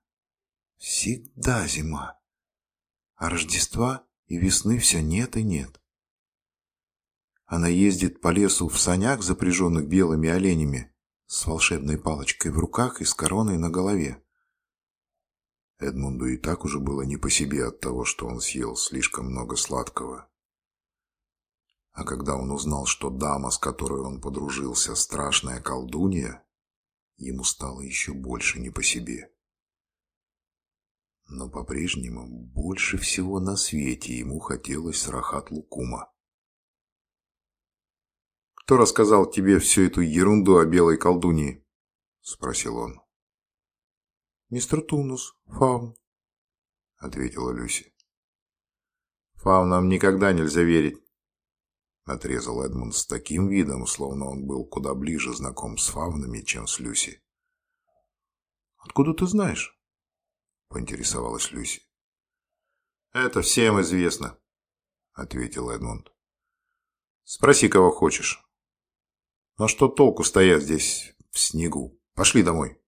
[SPEAKER 2] Всегда зима. А Рождества и весны все нет и нет. Она ездит по лесу в санях, запряженных белыми оленями, с волшебной палочкой в руках и с короной на голове.
[SPEAKER 1] Эдмунду и так уже было не по себе от того, что он съел слишком много сладкого. А когда он узнал, что дама, с которой он подружился, страшная колдунья, ему стало еще больше не по себе. Но по-прежнему больше всего на свете ему хотелось рахат лукума.
[SPEAKER 2] «Кто рассказал тебе всю эту ерунду о белой колдуньи?» – спросил он. «Мистер Тунус, Фаун», — ответила Люси.
[SPEAKER 1] «Фаунам никогда нельзя верить», Отрезал Эдмунд с таким видом, словно он был куда ближе знаком с фавнами, чем с Люси.
[SPEAKER 2] «Откуда ты знаешь?»
[SPEAKER 1] – поинтересовалась Люси.
[SPEAKER 2] «Это всем известно», – ответил Эдмунд. «Спроси, кого хочешь. На что толку стоять здесь в снегу? Пошли домой».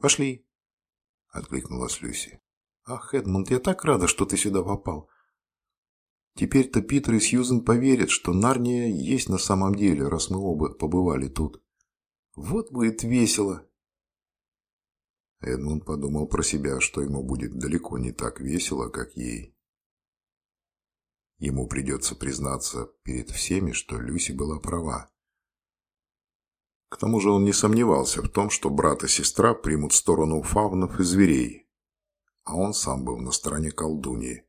[SPEAKER 2] «Пошли», – откликнулась Люси. «Ах, Эдмунд, я так рада, что ты сюда попал. Теперь-то Питер и Сьюзен поверят, что Нарния есть на самом деле, раз мы оба побывали тут. Вот будет весело.
[SPEAKER 1] Эдмунд подумал про себя, что ему будет далеко не так весело, как ей. Ему придется признаться перед всеми, что Люси была права. К тому же он не сомневался в том, что брат и сестра примут сторону фавнов и зверей, а он сам был на стороне колдуньи.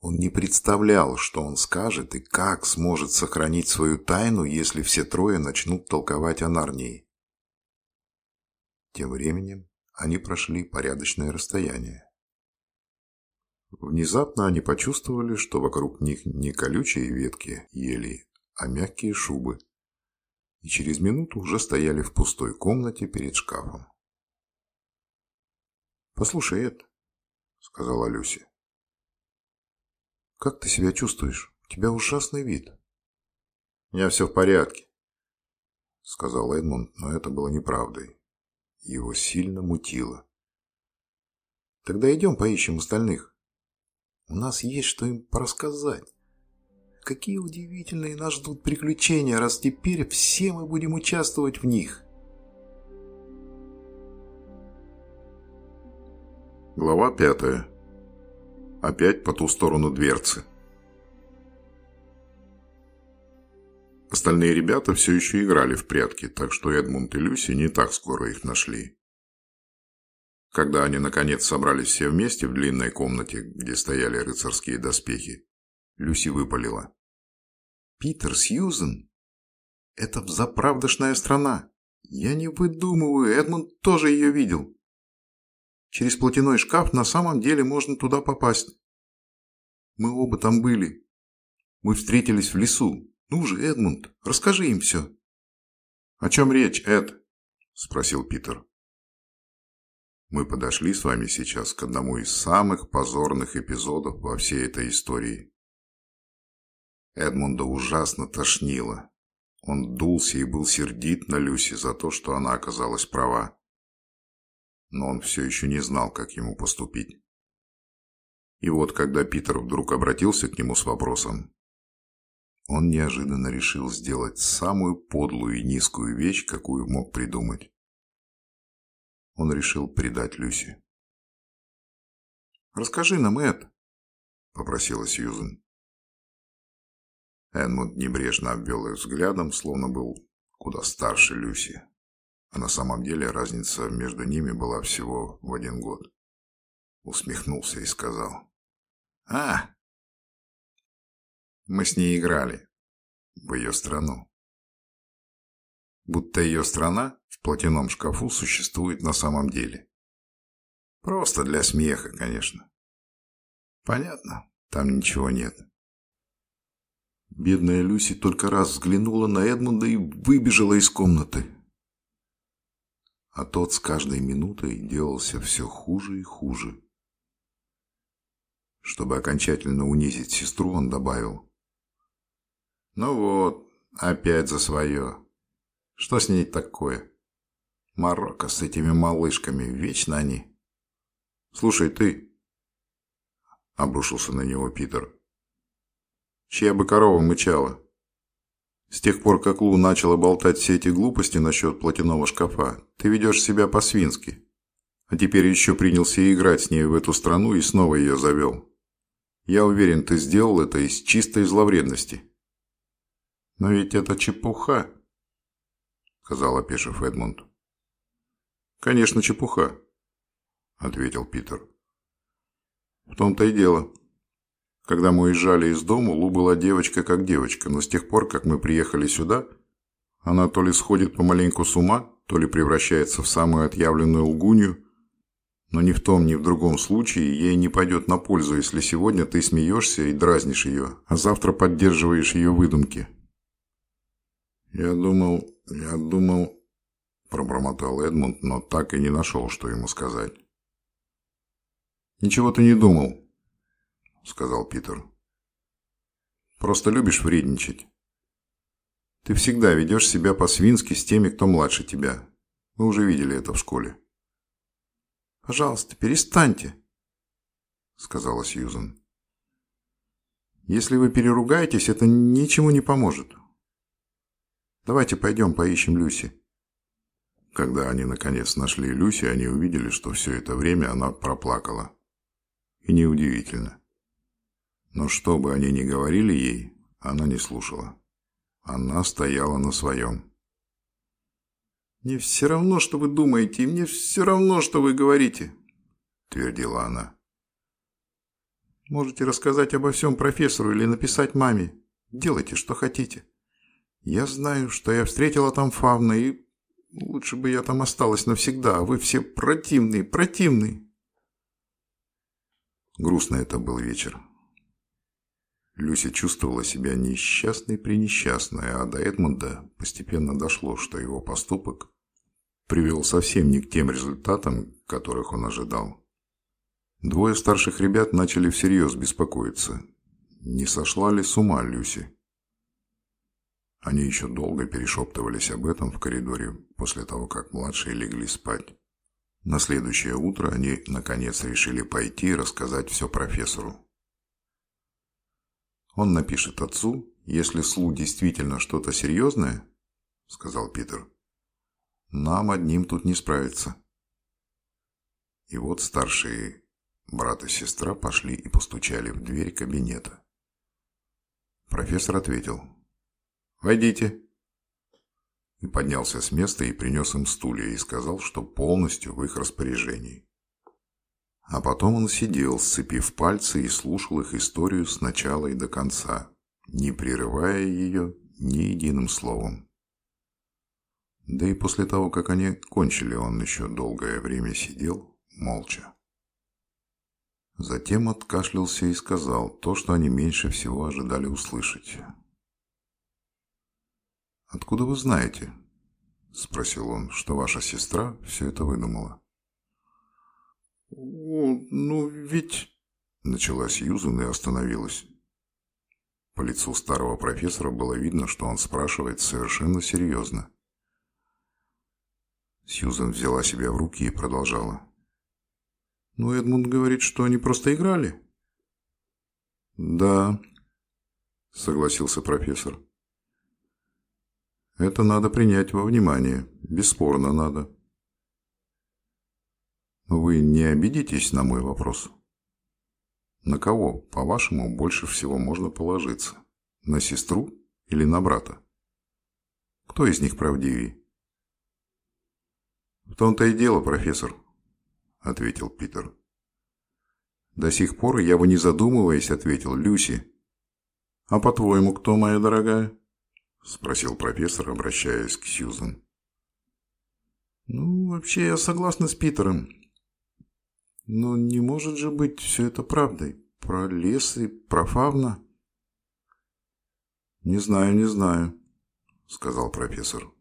[SPEAKER 1] Он не представлял, что он скажет и как сможет сохранить свою тайну, если все трое начнут толковать о Нарнии. Тем временем они прошли порядочное расстояние. Внезапно они почувствовали, что вокруг них не колючие ветки ели, а мягкие шубы, и через минуту уже стояли в пустой комнате перед шкафом.
[SPEAKER 2] «Послушай, Эд», — сказала Люси, как ты себя чувствуешь? У тебя ужасный вид.
[SPEAKER 1] У меня все в порядке, сказал Эдмунд, но это было неправдой. Его сильно мутило.
[SPEAKER 2] Тогда идем поищем остальных. У нас есть что им порассказать. Какие удивительные нас ждут приключения, раз теперь все мы будем участвовать в них.
[SPEAKER 1] Глава пятая опять по ту сторону дверцы. Остальные ребята все еще играли в прятки, так что Эдмунд и Люси не так скоро их нашли. Когда они, наконец, собрались все вместе в длинной комнате, где стояли рыцарские доспехи, Люси выпалила.
[SPEAKER 2] «Питер Сьюзен? Это взаправдошная страна. Я не выдумываю, Эдмунд тоже ее видел. Через платяной шкаф на самом деле можно туда попасть. Мы оба там были. Мы встретились в лесу. Ну же, Эдмунд, расскажи им все.
[SPEAKER 1] О чем речь, Эд? Спросил Питер. Мы подошли с вами сейчас к одному из самых позорных эпизодов во всей этой истории. Эдмунда ужасно тошнило. Он дулся и был сердит на Люси за то, что она оказалась права но он все еще не знал, как ему поступить. И вот когда Питер вдруг обратился к нему с вопросом, он неожиданно решил сделать самую подлую и низкую вещь, какую мог придумать. Он решил предать Люси.
[SPEAKER 2] «Расскажи нам, Эд», — попросила Сьюзен.
[SPEAKER 1] Эдмунд небрежно обвел их взглядом, словно был куда старше Люси а на самом деле разница между ними была всего в один год. Усмехнулся и сказал. «А, мы с ней играли в ее страну. Будто ее страна в платяном шкафу существует на самом деле. Просто для смеха, конечно. Понятно, там ничего нет».
[SPEAKER 2] Бедная Люси только раз взглянула на Эдмунда и выбежала из комнаты
[SPEAKER 1] а тот с каждой минутой делался все хуже и хуже. Чтобы окончательно унизить сестру, он добавил. «Ну вот, опять за свое. Что с ней такое? Марокко с этими малышками, вечно они. Слушай, ты...» Обрушился на него Питер. «Чья бы корова мычала?» С тех пор, как Лу начала болтать все эти глупости насчет платяного шкафа, ты ведешь себя по-свински. А теперь еще принялся играть с ней в эту страну и снова ее завел. Я уверен, ты сделал это из чистой зловредности. Но ведь это чепуха, сказал опешив Эдмунд. Конечно, чепуха, ответил Питер. В том-то и дело. Когда мы уезжали из дома, Лу была девочка как девочка, но с тех пор, как мы приехали сюда, она то ли сходит помаленьку с ума, то ли превращается в самую отъявленную лгунью.
[SPEAKER 2] Но ни в том, ни в другом случае ей не пойдет на пользу, если сегодня ты смеешься и дразнишь ее, а завтра поддерживаешь ее выдумки.
[SPEAKER 1] «Я думал, я думал...» – пробормотал Эдмунд, но так и не нашел, что ему сказать.
[SPEAKER 2] «Ничего ты не думал», – сказал Питер. «Просто любишь вредничать. Ты всегда ведешь себя по-свински с теми, кто младше тебя. Мы уже видели это в школе». «Пожалуйста, перестаньте», — сказала Сьюзен. «Если вы переругаетесь, это ничему не поможет. Давайте пойдем поищем Люси».
[SPEAKER 1] Когда они наконец нашли Люси, они увидели, что все это время она проплакала. И неудивительно. Но что бы они ни говорили ей, она не слушала. Она стояла на своем.
[SPEAKER 2] «Мне все равно, что вы думаете, и мне все равно, что вы говорите», – твердила она. «Можете рассказать обо всем профессору или написать маме. Делайте, что хотите. Я знаю, что я встретила там Фавна, и лучше бы я там осталась навсегда, а вы все противные, противные».
[SPEAKER 1] Грустный это был вечер. Люся чувствовала себя несчастной-пренесчастной, а до Эдмунда постепенно дошло, что его поступок привел совсем не к тем результатам, которых он ожидал. Двое старших ребят начали всерьез беспокоиться. Не сошла ли с ума Люси? Они еще долго перешептывались об этом в коридоре после того, как младшие легли спать. На следующее утро они, наконец, решили пойти и рассказать все профессору.
[SPEAKER 2] «Он напишет отцу, если Слу действительно что-то серьезное», — сказал Питер, нам одним тут не справиться.
[SPEAKER 1] И вот старшие брат и сестра пошли и постучали в дверь кабинета. Профессор ответил. «Войдите». И поднялся с места и принес им стулья и сказал, что полностью в их распоряжении. А потом он сидел, сцепив пальцы и слушал их историю с начала и до конца, не прерывая ее ни единым словом. Да и после того, как они кончили, он еще долгое время сидел, молча. Затем откашлялся и сказал то, что они меньше всего ожидали услышать. «Откуда вы знаете?» – спросил он, – что ваша сестра все это выдумала.
[SPEAKER 2] «О, ну ведь...» – началась Юзан и остановилась.
[SPEAKER 1] По лицу старого профессора было видно, что он спрашивает совершенно серьезно. Сьюзен взяла себя в руки и продолжала.
[SPEAKER 2] «Ну, Эдмунд говорит, что они просто играли».
[SPEAKER 1] «Да», — согласился профессор. «Это надо принять во внимание. Бесспорно надо». «Вы не обидитесь на мой вопрос?» «На кого, по-вашему, больше всего можно положиться? На сестру или на брата? Кто из них правдивее?»
[SPEAKER 2] «В том-то и дело, профессор», — ответил Питер. «До сих пор я бы не задумываясь ответил Люси. А по-твоему, кто моя дорогая?» — спросил профессор, обращаясь к Сьюзен. «Ну, вообще я согласна с Питером. Но не может же быть все это правдой. Про лес и про фавна».
[SPEAKER 1] «Не знаю, не знаю», — сказал профессор.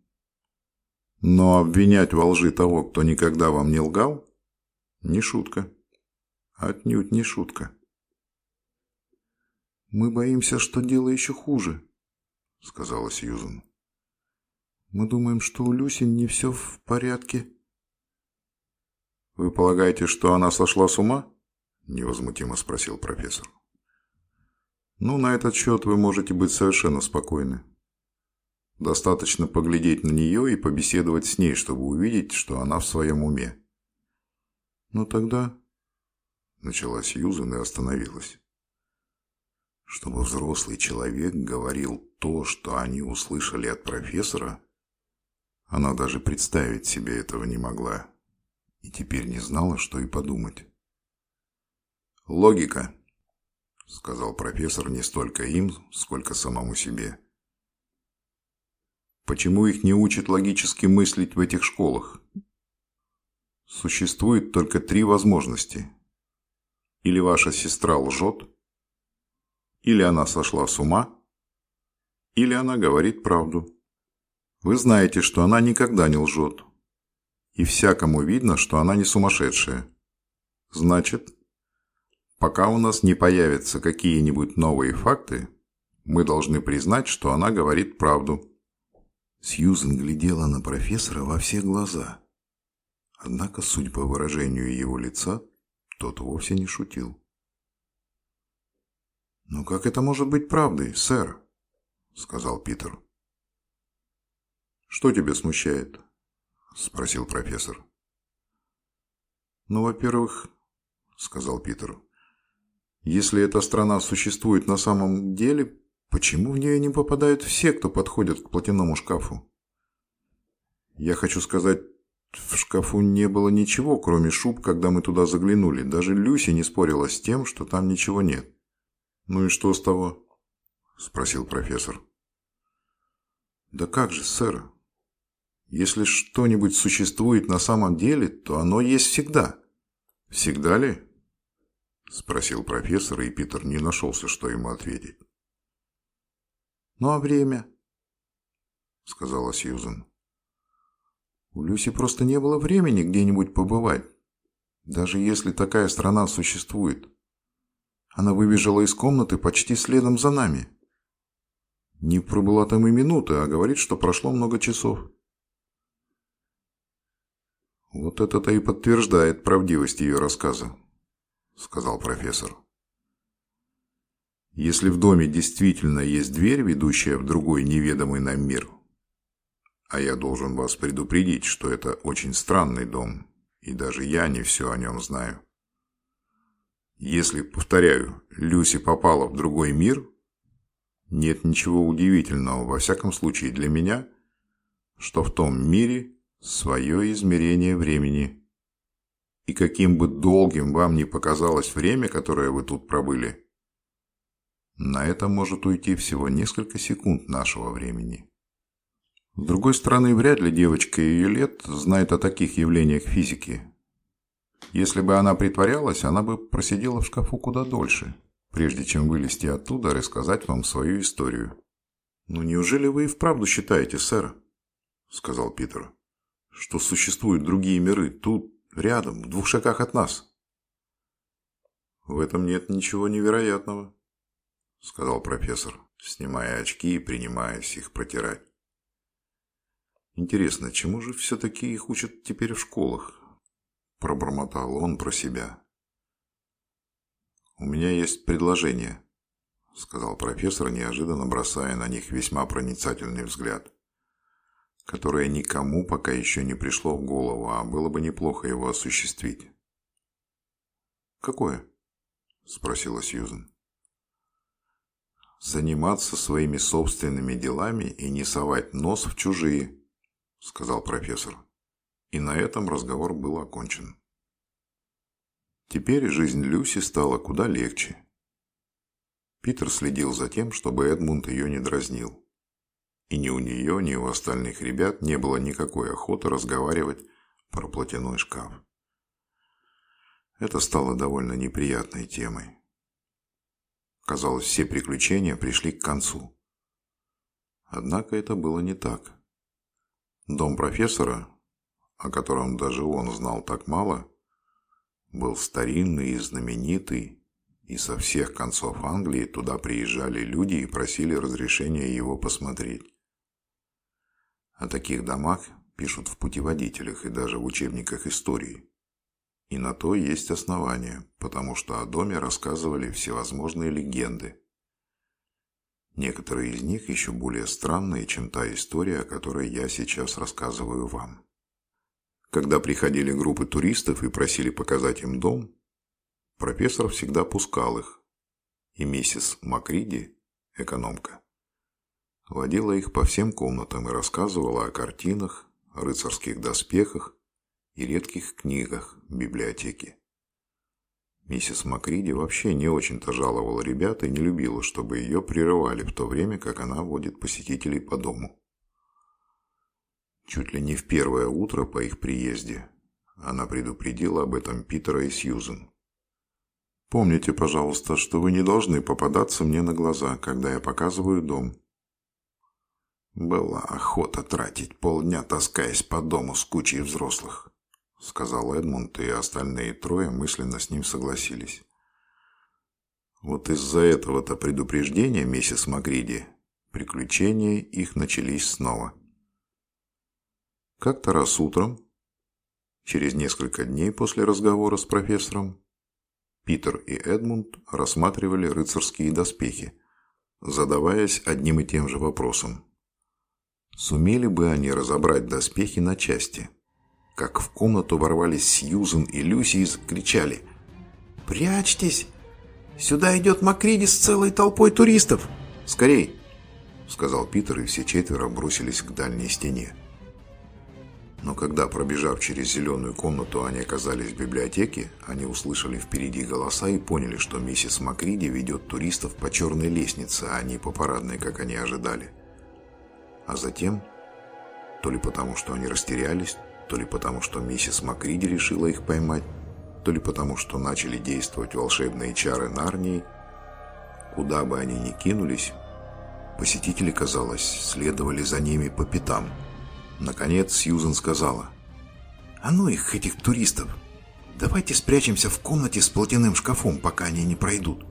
[SPEAKER 2] Но обвинять во лжи того, кто никогда вам не лгал, не шутка. Отнюдь не шутка. «Мы боимся, что дело еще хуже», — сказала Сьюзан. «Мы думаем, что у Люси не все в порядке». «Вы полагаете, что она сошла с ума?» — невозмутимо спросил профессор. «Ну, на этот счет вы можете быть совершенно спокойны. Достаточно поглядеть на нее и побеседовать с ней, чтобы увидеть, что она в своем уме. «Ну тогда...» Началась Юзан и остановилась. Чтобы взрослый человек говорил то, что они услышали от профессора, она даже представить себе этого не могла и теперь не знала, что и подумать. «Логика», — сказал профессор не столько им, сколько самому себе. Почему их не учат логически мыслить в этих школах?
[SPEAKER 1] Существует только три возможности. Или ваша сестра лжет, или она сошла с ума, или она говорит правду. Вы знаете, что она никогда не лжет. И всякому видно, что она не сумасшедшая. Значит, пока у нас не появятся какие-нибудь новые факты, мы должны признать, что она говорит правду.
[SPEAKER 2] Сьюзен глядела на профессора во все глаза. Однако, судя по выражению его лица, тот вовсе не шутил. «Но как это может быть правдой, сэр?» — сказал Питер.
[SPEAKER 1] «Что тебя смущает?» — спросил профессор.
[SPEAKER 2] «Ну, во-первых, — сказал Питер, — если эта страна существует на самом деле, почему в нее не попадают все, кто подходит к платяному шкафу? Я хочу сказать, в шкафу не было ничего, кроме шуб, когда мы туда заглянули. Даже Люси не спорила с тем, что там ничего нет. «Ну и что с того?» – спросил профессор. «Да как же, сэр? Если что-нибудь существует на самом деле, то оно есть всегда».
[SPEAKER 1] «Всегда ли?» – спросил профессор, и Питер не нашелся, что ему ответить.
[SPEAKER 2] «Ну а время?» – сказала Сьюзен. «У Люси просто не было времени где-нибудь побывать, даже если такая страна существует. Она выбежала из комнаты почти следом за нами. Не пробыла там и минуты, а говорит, что прошло много часов.
[SPEAKER 1] «Вот это-то и подтверждает правдивость ее рассказа», — сказал профессор. «Если в доме действительно есть дверь, ведущая в другой неведомый нам мир, а я должен вас предупредить, что это очень странный дом, и даже я не все о нем знаю, если, повторяю, Люси попала в другой мир, нет ничего удивительного, во всяком случае для меня, что в том мире свое измерение времени. И каким бы долгим вам ни показалось время, которое вы тут пробыли, на это может уйти всего несколько секунд нашего времени. С другой стороны, вряд ли девочка ее лет знает о таких явлениях физики, если бы она притворялась, она бы просидела в шкафу куда дольше, прежде чем вылезти оттуда и рассказать вам свою историю.
[SPEAKER 2] «Ну неужели вы и вправду считаете, сэр?» – сказал Питер. «Что существуют другие миры тут, рядом, в двух шагах от нас?»
[SPEAKER 1] «В этом нет ничего невероятного», – сказал профессор, снимая очки и принимаясь их протирать. «Интересно, чему же все-таки их учат теперь в школах, пробормотал он про себя. «У меня есть предложение», – сказал профессор, неожиданно бросая на них весьма проницательный взгляд, которое никому пока еще не пришло в голову, а было бы неплохо его осуществить.
[SPEAKER 2] «Какое?» – спросила Сьюзен.
[SPEAKER 1] «Заниматься своими собственными делами и не совать нос в чужие», – сказал профессор. И на этом разговор был окончен. Теперь жизнь Люси стала куда легче. Питер следил за тем, чтобы Эдмунд ее не дразнил. И ни у нее, ни у остальных ребят не было никакой охоты разговаривать про платяной шкаф. Это стало довольно неприятной темой. Казалось, все приключения пришли к концу. Однако это было не так. Дом профессора, о котором даже он знал так мало, был старинный и знаменитый, и со всех концов Англии туда приезжали люди и просили разрешения его посмотреть. О таких домах пишут в путеводителях и даже в учебниках истории. И на то есть основания, потому что о доме рассказывали всевозможные легенды. Некоторые из них еще более странные, чем та история, о которой я сейчас рассказываю вам. Когда приходили группы туристов и просили показать им дом, профессор всегда пускал их, и миссис Макриди, экономка, водила их по всем комнатам и рассказывала о картинах, рыцарских доспехах и редких книгах в библиотеке. Миссис Макриди вообще не очень-то жаловала ребят и не любила, чтобы ее прерывали в то время, как она водит посетителей по дому. Чуть ли не в первое утро по их приезде Она предупредила об этом Питера и Сьюзен. «Помните, пожалуйста, что вы не должны попадаться мне на глаза, когда я показываю дом».
[SPEAKER 2] «Была охота тратить полдня, таскаясь по дому с кучей взрослых», сказал Эдмунд, и остальные трое мысленно с ним согласились. Вот из-за этого-то предупреждения миссис Макриди приключения их начались снова. Как-то раз утром, через несколько дней после разговора с профессором, Питер и Эдмунд рассматривали рыцарские доспехи, задаваясь одним и тем же вопросом. Сумели бы они разобрать доспехи на части? Как в комнату ворвались Сьюзен и Люси и закричали «Прячьтесь! Сюда идет Макриди с целой толпой туристов! Скорей!» Сказал Питер, и все четверо бросились к дальней стене. Но когда, пробежав через зеленую комнату, они оказались в библиотеке, они услышали впереди голоса и поняли, что миссис Макриди ведет туристов по черной лестнице, а не по парадной, как они ожидали. А затем, то ли потому, что они растерялись, то ли потому, что миссис Макриди решила их поймать, то ли потому, что начали действовать волшебные чары Нарнии, куда бы они ни кинулись, посетители, казалось, следовали за ними по пятам – Наконец Сьюзен сказала. «А ну их, этих туристов! Давайте спрячемся в комнате с платяным шкафом, пока они не пройдут.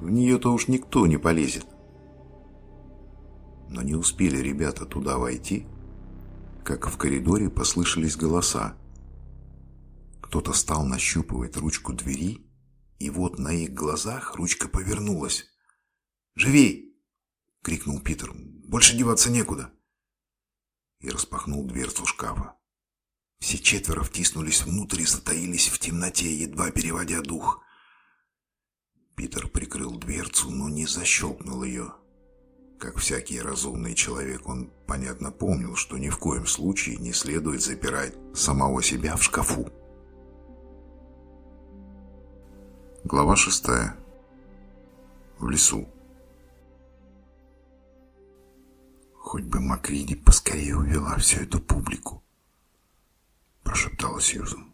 [SPEAKER 2] В нее-то уж никто не полезет». Но не успели ребята туда войти, как в коридоре послышались голоса. Кто-то стал нащупывать ручку двери, и вот на их глазах ручка повернулась. «Живей!» — крикнул Питер. «Больше деваться некуда!» и распахнул дверцу шкафа. Все четверо втиснулись внутрь и затаились в темноте, едва переводя дух. Питер прикрыл дверцу, но не защелкнул ее. Как всякий разумный человек, он, понятно, помнил, что ни в коем случае не следует запирать самого себя в шкафу. Глава шестая. В лесу. Хоть бы Макриди поскорее увела всю эту публику, прошептала Сьюзан.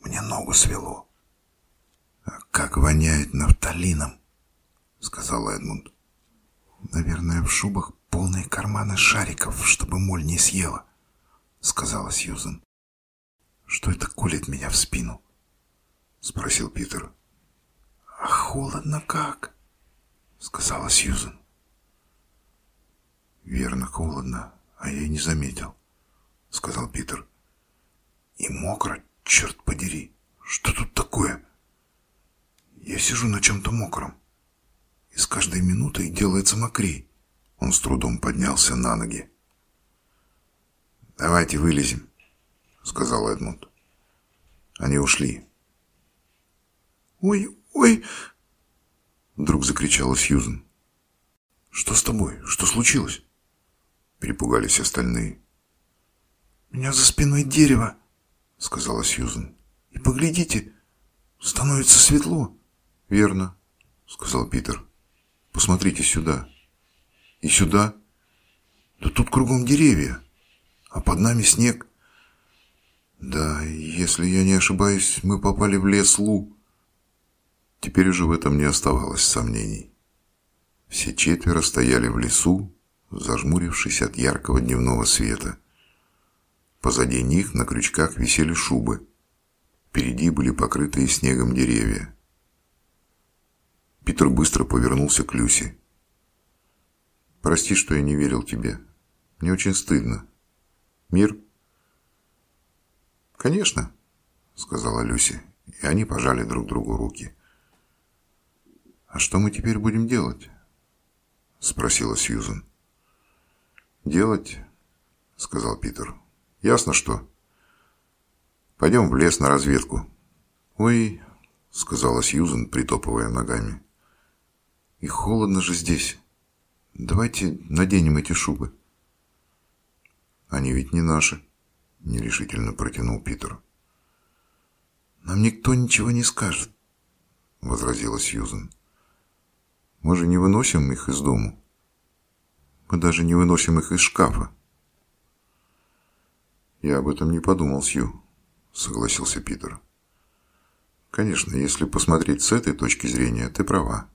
[SPEAKER 2] Мне ногу свело. А как воняет нафталином, сказал Эдмунд. Наверное, в шубах полные карманы шариков, чтобы моль не съела, сказала Сьюзан. Что это колет меня в спину? спросил Питер. А холодно как? сказала Сьюзан. «Верно, холодно, а я и не заметил», — сказал Питер. «И мокро, черт подери. Что тут такое?» «Я сижу на чем-то мокром, и с каждой минутой делается мокрей». Он с трудом поднялся на ноги. «Давайте вылезем», — сказал Эдмунд. Они ушли. «Ой, ой!» Вдруг закричала Сьюзен. «Что с тобой? Что случилось?» Перепугались остальные. «У меня за спиной дерево», — сказала Сьюзен. «И поглядите, становится светло». «Верно», — сказал Питер. «Посмотрите сюда». «И сюда?» «Да тут кругом деревья, а под нами снег». «Да, если я не ошибаюсь, мы попали в лес Лу». Теперь уже в этом не оставалось сомнений. Все четверо стояли в лесу, зажмурившись от яркого дневного света. Позади них на крючках висели шубы. Впереди были покрытые снегом деревья. Питер быстро повернулся к Люси. «Прости, что я не верил тебе. Мне очень стыдно. Мир?» «Конечно», — сказала Люси, и они пожали друг другу руки. «А что мы теперь будем делать?» — спросила Сьюзен. «Делать?» — сказал Питер. «Ясно что. Пойдем в лес на разведку». «Ой», — сказала Сьюзен, притопывая ногами. «И холодно же здесь. Давайте наденем эти шубы». «Они ведь не наши», — нерешительно протянул Питер. «Нам никто ничего не скажет», — возразила Сьюзен. «Мы же не выносим их из дому». Мы даже не выносим их из шкафа. Я об этом не подумал, Сью,
[SPEAKER 1] согласился Питер. Конечно, если посмотреть с этой точки зрения, ты права.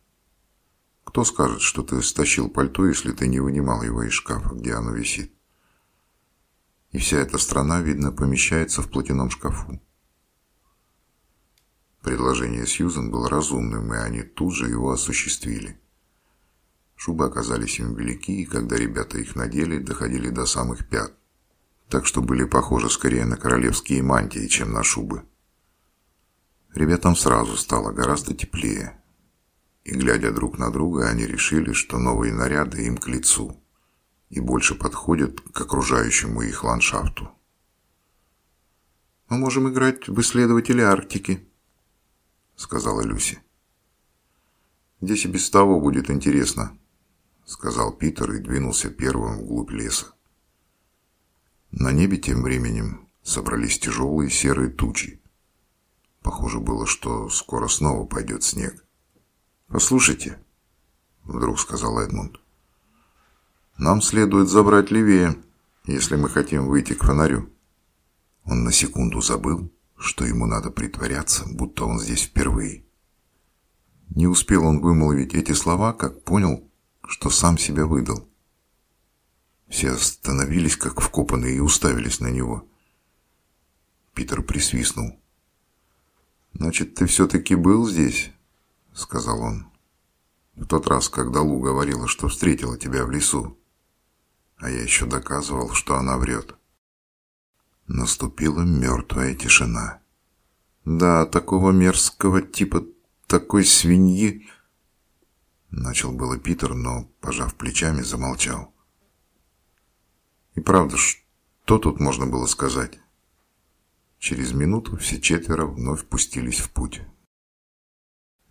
[SPEAKER 1] Кто скажет, что ты стащил пальто, если ты не вынимал его из шкафа, где оно висит? И вся эта страна, видно, помещается в платяном шкафу. Предложение Сьюзен было разумным, и они тут же его осуществили. Шубы оказались им велики, и когда ребята их надели, доходили до самых пят. Так что были похожи скорее на королевские мантии, чем на шубы. Ребятам сразу стало гораздо теплее. И, глядя друг на друга, они решили, что новые наряды им к лицу и больше подходят к окружающему их ландшафту.
[SPEAKER 2] «Мы можем играть в исследователя Арктики», — сказала Люси.
[SPEAKER 1] «Здесь и без того будет интересно», сказал Питер и двинулся первым вглубь леса. На небе тем временем собрались тяжелые серые тучи. Похоже было, что скоро снова пойдет снег. «Послушайте», — вдруг сказал Эдмунд, — «нам следует забрать левее, если мы хотим выйти к фонарю». Он на секунду забыл, что ему надо притворяться, будто он здесь впервые. Не успел он вымолвить эти слова, как понял, что сам себя выдал. Все остановились, как вкопанные, и уставились на него. Питер присвистнул. «Значит, ты все-таки был здесь?» — сказал он. «В тот раз, когда Лу говорила, что встретила тебя в лесу. А я еще доказывал, что она врет». Наступила мертвая тишина. «Да, такого мерзкого типа, такой свиньи...» Начал было Питер, но, пожав плечами, замолчал. И правда, что тут можно было сказать? Через минуту все четверо вновь пустились в путь.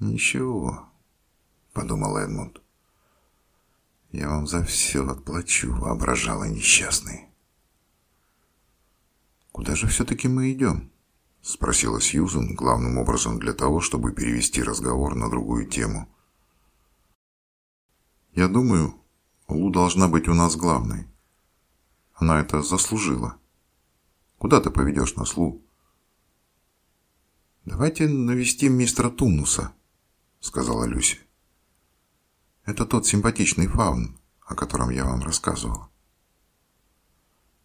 [SPEAKER 1] «Ничего», — подумал Эдмунд. «Я вам за все отплачу, воображала несчастный». «Куда же все-таки мы идем?» — спросила Сьюзен, главным образом для того, чтобы перевести разговор на другую тему — я думаю, Лу должна быть у нас главной. Она это заслужила. Куда ты поведешь нас, Лу? Давайте навестим мистера Тумнуса, сказала Люси. Это тот симпатичный фаун, о котором я вам рассказывал.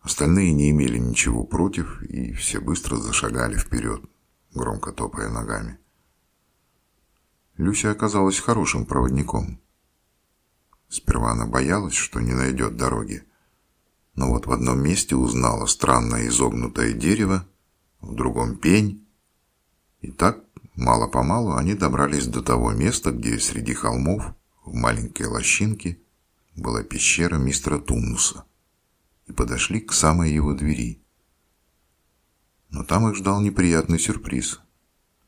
[SPEAKER 1] Остальные не имели ничего против, и все быстро зашагали вперед, громко топая ногами. Люся оказалась хорошим проводником. Сперва она боялась, что не найдет дороги. Но вот в одном месте узнала странное изогнутое дерево, в другом пень. И так, мало-помалу, они добрались до того места, где среди холмов, в маленькой лощинке, была пещера мистера Тумнуса. И подошли к самой его двери. Но там их ждал неприятный сюрприз.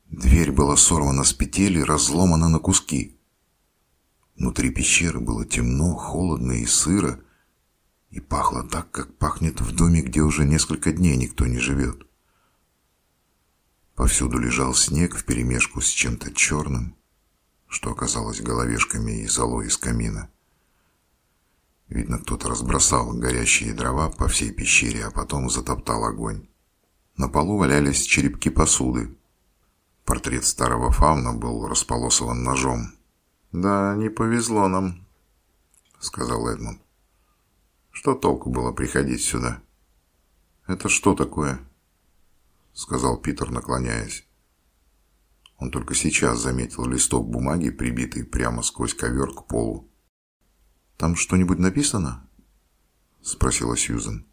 [SPEAKER 1] Дверь была сорвана с петель и разломана на куски. Внутри пещеры было темно, холодно и сыро, и пахло так, как пахнет в доме, где уже несколько дней никто не живет. Повсюду лежал снег вперемешку с чем-то черным, что оказалось головешками и золой из камина. Видно, кто-то разбросал горящие дрова по всей пещере, а потом затоптал огонь. На полу валялись черепки посуды. Портрет старого фауна был располосован ножом, «Да, не повезло нам», — сказал Эдмунд. «Что толку было приходить сюда?» «Это что такое?» — сказал Питер, наклоняясь. Он только сейчас заметил листок бумаги, прибитый прямо сквозь ковер к полу. «Там что-нибудь написано?» — спросила Сьюзен.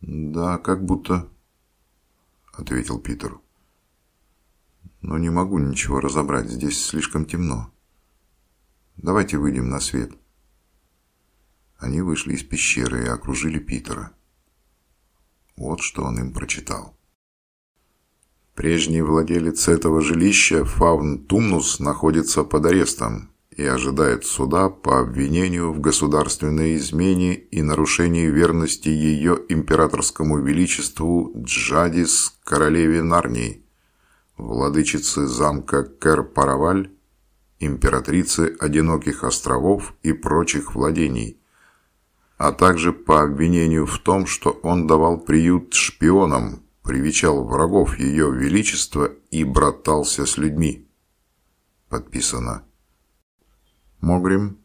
[SPEAKER 1] «Да, как будто...» — ответил Питер но не могу ничего разобрать, здесь слишком темно. Давайте выйдем на свет. Они вышли из пещеры и окружили Питера. Вот что он им прочитал. Прежний владелец этого жилища, Фаун Тумнус, находится под арестом и ожидает суда по обвинению в государственной измене и нарушении верности ее императорскому величеству Джадис, королеве Нарнии владычицы замка Кэр-Параваль, императрицы Одиноких островов и прочих владений, а также по обвинению в том, что он давал приют шпионам, привечал врагов Ее Величества и братался с людьми. Подписано. Могрим,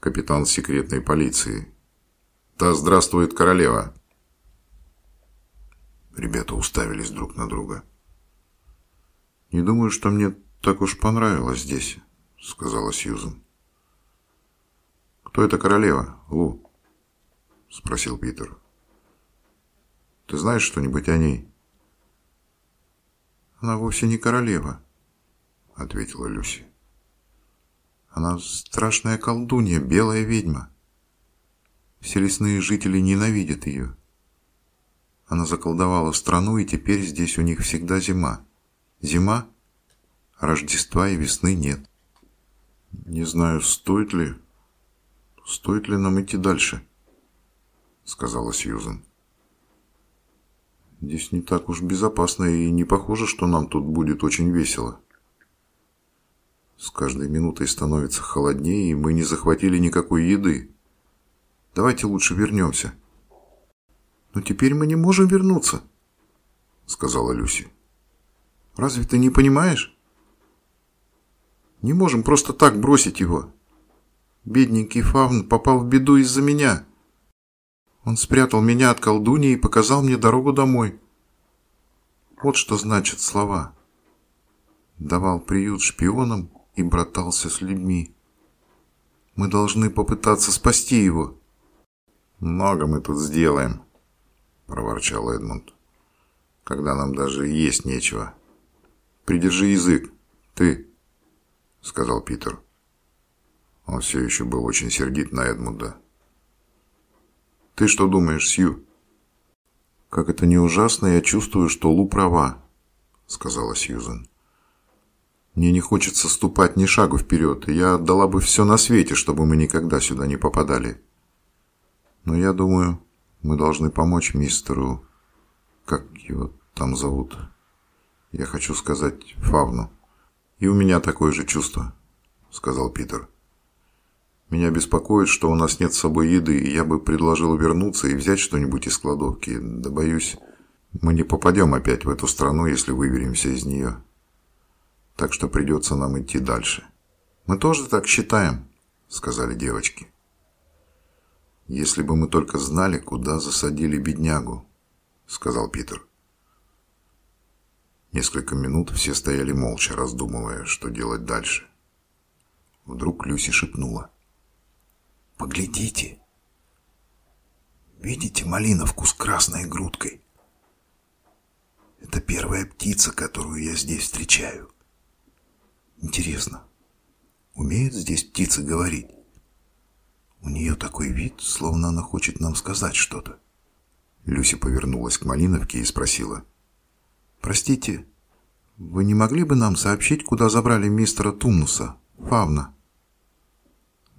[SPEAKER 1] капитан секретной полиции. Да здравствует королева. Ребята уставились друг на друга.
[SPEAKER 2] «Не думаю, что мне так уж понравилось здесь», — сказала Сьюзен. «Кто эта королева, Лу?» — спросил Питер. «Ты знаешь что-нибудь о ней?» «Она вовсе не королева», — ответила Люси. «Она страшная колдунья, белая ведьма. Все лесные жители ненавидят ее. Она заколдовала страну, и теперь здесь у них всегда зима. Зима, Рождества и весны нет. Не знаю, стоит ли... Стоит ли нам идти дальше, сказала Сьюзен. Здесь не так уж безопасно и не похоже, что нам тут будет очень весело. С каждой минутой становится холоднее, и мы не захватили никакой еды. Давайте лучше вернемся. Но теперь мы не можем вернуться, сказала Люси. Разве ты не понимаешь? Не можем просто так бросить его. Бедненький Фавн попал в беду из-за меня. Он спрятал меня от колдуньи и показал мне дорогу домой. Вот что значит слова. Давал приют шпионам и братался с людьми. Мы должны попытаться спасти его.
[SPEAKER 1] Много мы тут сделаем, проворчал Эдмунд. Когда нам даже есть нечего. Придержи язык. Ты, сказал Питер. Он все еще был очень сердит на Эдмунда. Ты что думаешь, Сью?
[SPEAKER 2] Как это не ужасно, я чувствую, что Лу права, сказала Сьюзен. Мне не хочется ступать ни шагу вперед, и я отдала бы все на свете, чтобы мы никогда сюда не попадали. Но я думаю, мы должны помочь мистеру... Как его там зовут? Я хочу сказать Фавну. И у меня такое же чувство, сказал Питер. Меня беспокоит, что у нас нет с собой еды, и я бы предложил вернуться и взять что-нибудь из кладовки. Да боюсь, мы не попадем опять в эту страну, если выберемся из нее. Так что придется нам идти дальше. Мы тоже так считаем, сказали девочки. «Если бы мы только знали, куда засадили беднягу», — сказал Питер. Несколько минут все стояли молча, раздумывая, что делать дальше. Вдруг Люси шепнула. «Поглядите! Видите малиновку с красной грудкой? Это первая птица, которую я здесь встречаю. Интересно, умеют здесь птицы говорить?» У нее такой вид, словно она хочет нам сказать что-то. Люси повернулась к Малиновке и спросила. «Простите, вы не могли бы нам сообщить, куда забрали мистера Тумнуса, Фавна?»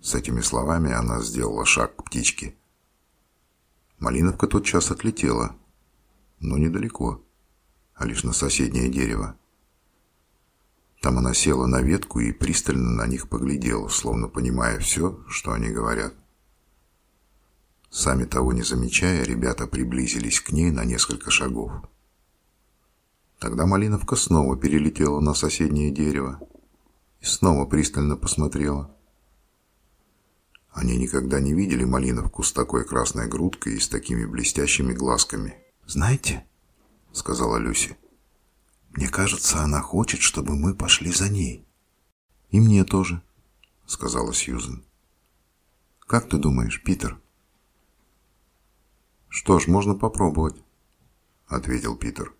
[SPEAKER 2] С этими словами она сделала шаг к птичке. Малиновка тотчас отлетела, но недалеко, а лишь на соседнее дерево. Там она села на ветку и пристально на них поглядела, словно понимая все, что они говорят. Сами того не замечая, ребята приблизились к ней на несколько шагов. Тогда Малиновка снова перелетела на соседнее дерево и снова пристально посмотрела. Они никогда не видели Малиновку с такой красной грудкой и с такими блестящими глазками. «Знаете», — сказала Люси, — мне кажется, она хочет, чтобы мы пошли за ней. И мне тоже, сказала Сьюзен. Как ты думаешь, Питер? Что ж, можно попробовать, ответил Питер.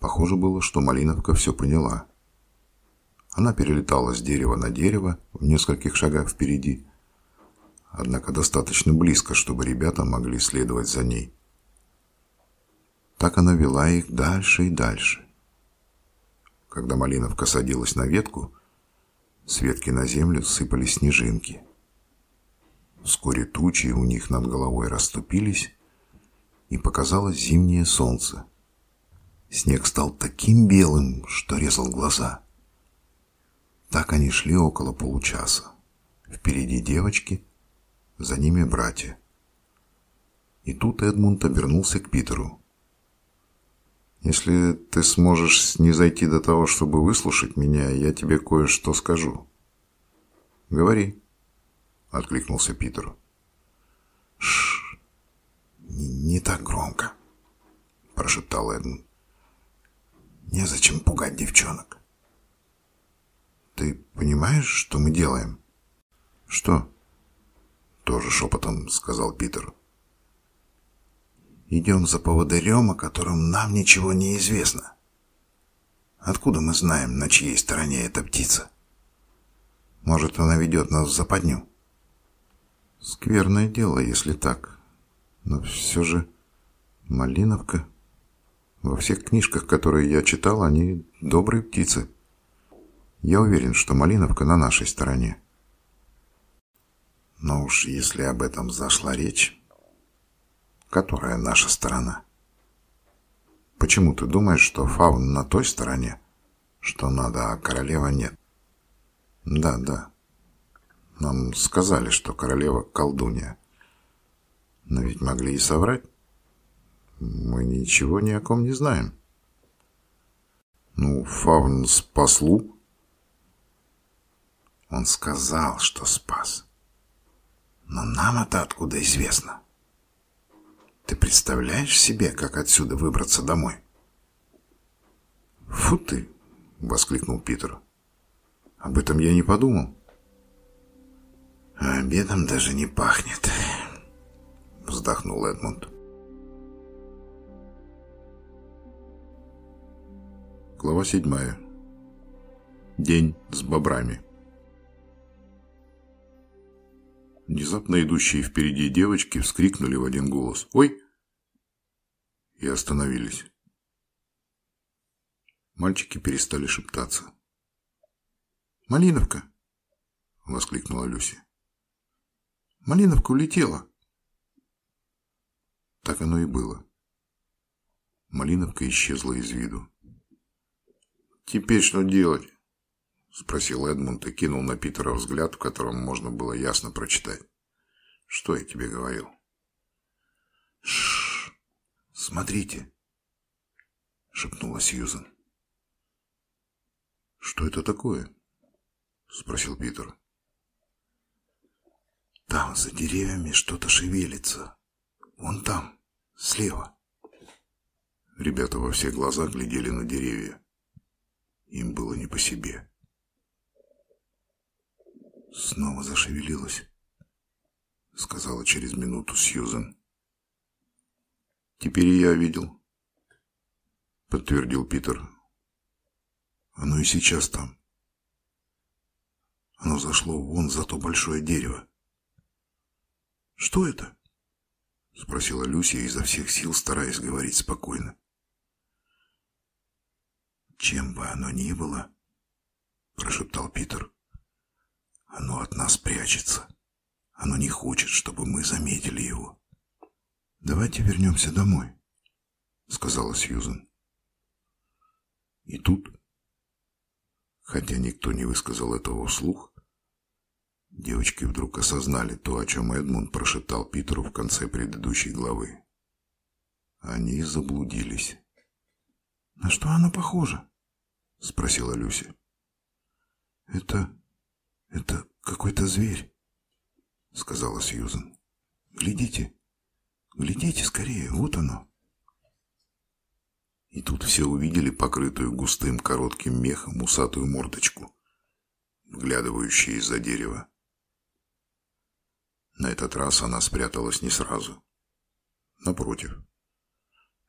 [SPEAKER 2] Похоже было, что Малиновка все поняла. Она перелетала с дерева на дерево в нескольких шагах впереди, однако достаточно близко, чтобы ребята могли следовать за ней. Так она вела их дальше и дальше. Когда Малиновка садилась на ветку, с ветки на землю сыпались снежинки. Вскоре тучи у них над головой расступились, и показалось зимнее солнце. Снег стал таким белым, что резал глаза. Так они шли около получаса. Впереди девочки, за ними братья. И тут Эдмунд обернулся к Питеру. Если ты сможешь не зайти до того, чтобы выслушать меня, я тебе кое-что скажу. Говори, откликнулся Питер. Шш, не, не так громко, прошептал Эдмунд. Незачем пугать девчонок. Ты понимаешь, что мы делаем? Что? Тоже шепотом сказал Питер. Идем за поводырем, о котором нам ничего не известно. Откуда мы знаем, на чьей стороне эта птица? Может, она ведет нас в западню? Скверное дело, если так. Но все же Малиновка... Во всех книжках, которые я читал, они добрые птицы. Я уверен, что Малиновка на нашей стороне. Но уж если об этом зашла речь, которая наша сторона? Почему ты думаешь, что фаун на той стороне, что надо, а королева нет? Да, да. Нам сказали, что королева колдунья. Но ведь могли и соврать. Мы ничего ни о ком не знаем. Ну, фаун спас Лу. Он сказал, что спас. Но нам это откуда известно? Ты представляешь себе, как отсюда выбраться домой? Фу ты, воскликнул Питер. Об этом я не подумал. А обедом даже не пахнет, вздохнул Эдмунд.
[SPEAKER 1] Глава седьмая. День с бобрами. Внезапно идущие впереди девочки вскрикнули в один голос «Ой!» и остановились. Мальчики перестали шептаться.
[SPEAKER 2] «Малиновка!» — воскликнула Люси. «Малиновка улетела!»
[SPEAKER 1] Так оно и было. Малиновка исчезла из виду.
[SPEAKER 2] «Теперь что делать?» Спросил Эдмунд и кинул на Питера взгляд, в котором можно было ясно прочитать. Что я тебе говорил? Шш, смотрите, шепнула Сьюзен.
[SPEAKER 1] Что это такое? Спросил Питер.
[SPEAKER 2] Там за деревьями что-то шевелится. Вон там, слева.
[SPEAKER 1] Ребята во все глаза глядели на деревья. Им было не по себе.
[SPEAKER 2] Снова зашевелилась, сказала через минуту Сьюзен.
[SPEAKER 1] Теперь я видел, подтвердил Питер.
[SPEAKER 2] Оно и сейчас там. Оно зашло вон за то большое дерево. Что это? Спросила Люся изо всех сил, стараясь говорить спокойно. Чем бы оно ни было, прошептал Питер. Оно от нас прячется. Оно не хочет, чтобы мы заметили его. «Давайте вернемся домой», — сказала Сьюзен. И тут, хотя никто не высказал этого вслух, девочки вдруг осознали то, о чем Эдмунд прошептал Питеру в конце предыдущей главы. Они заблудились. «На что оно похоже?» — спросила Люся. «Это «Это какой-то зверь», — сказала Сьюзен. «Глядите, глядите скорее, вот оно». И тут все увидели покрытую густым коротким мехом усатую мордочку, вглядывающую из-за дерева. На этот раз она спряталась не сразу. Напротив,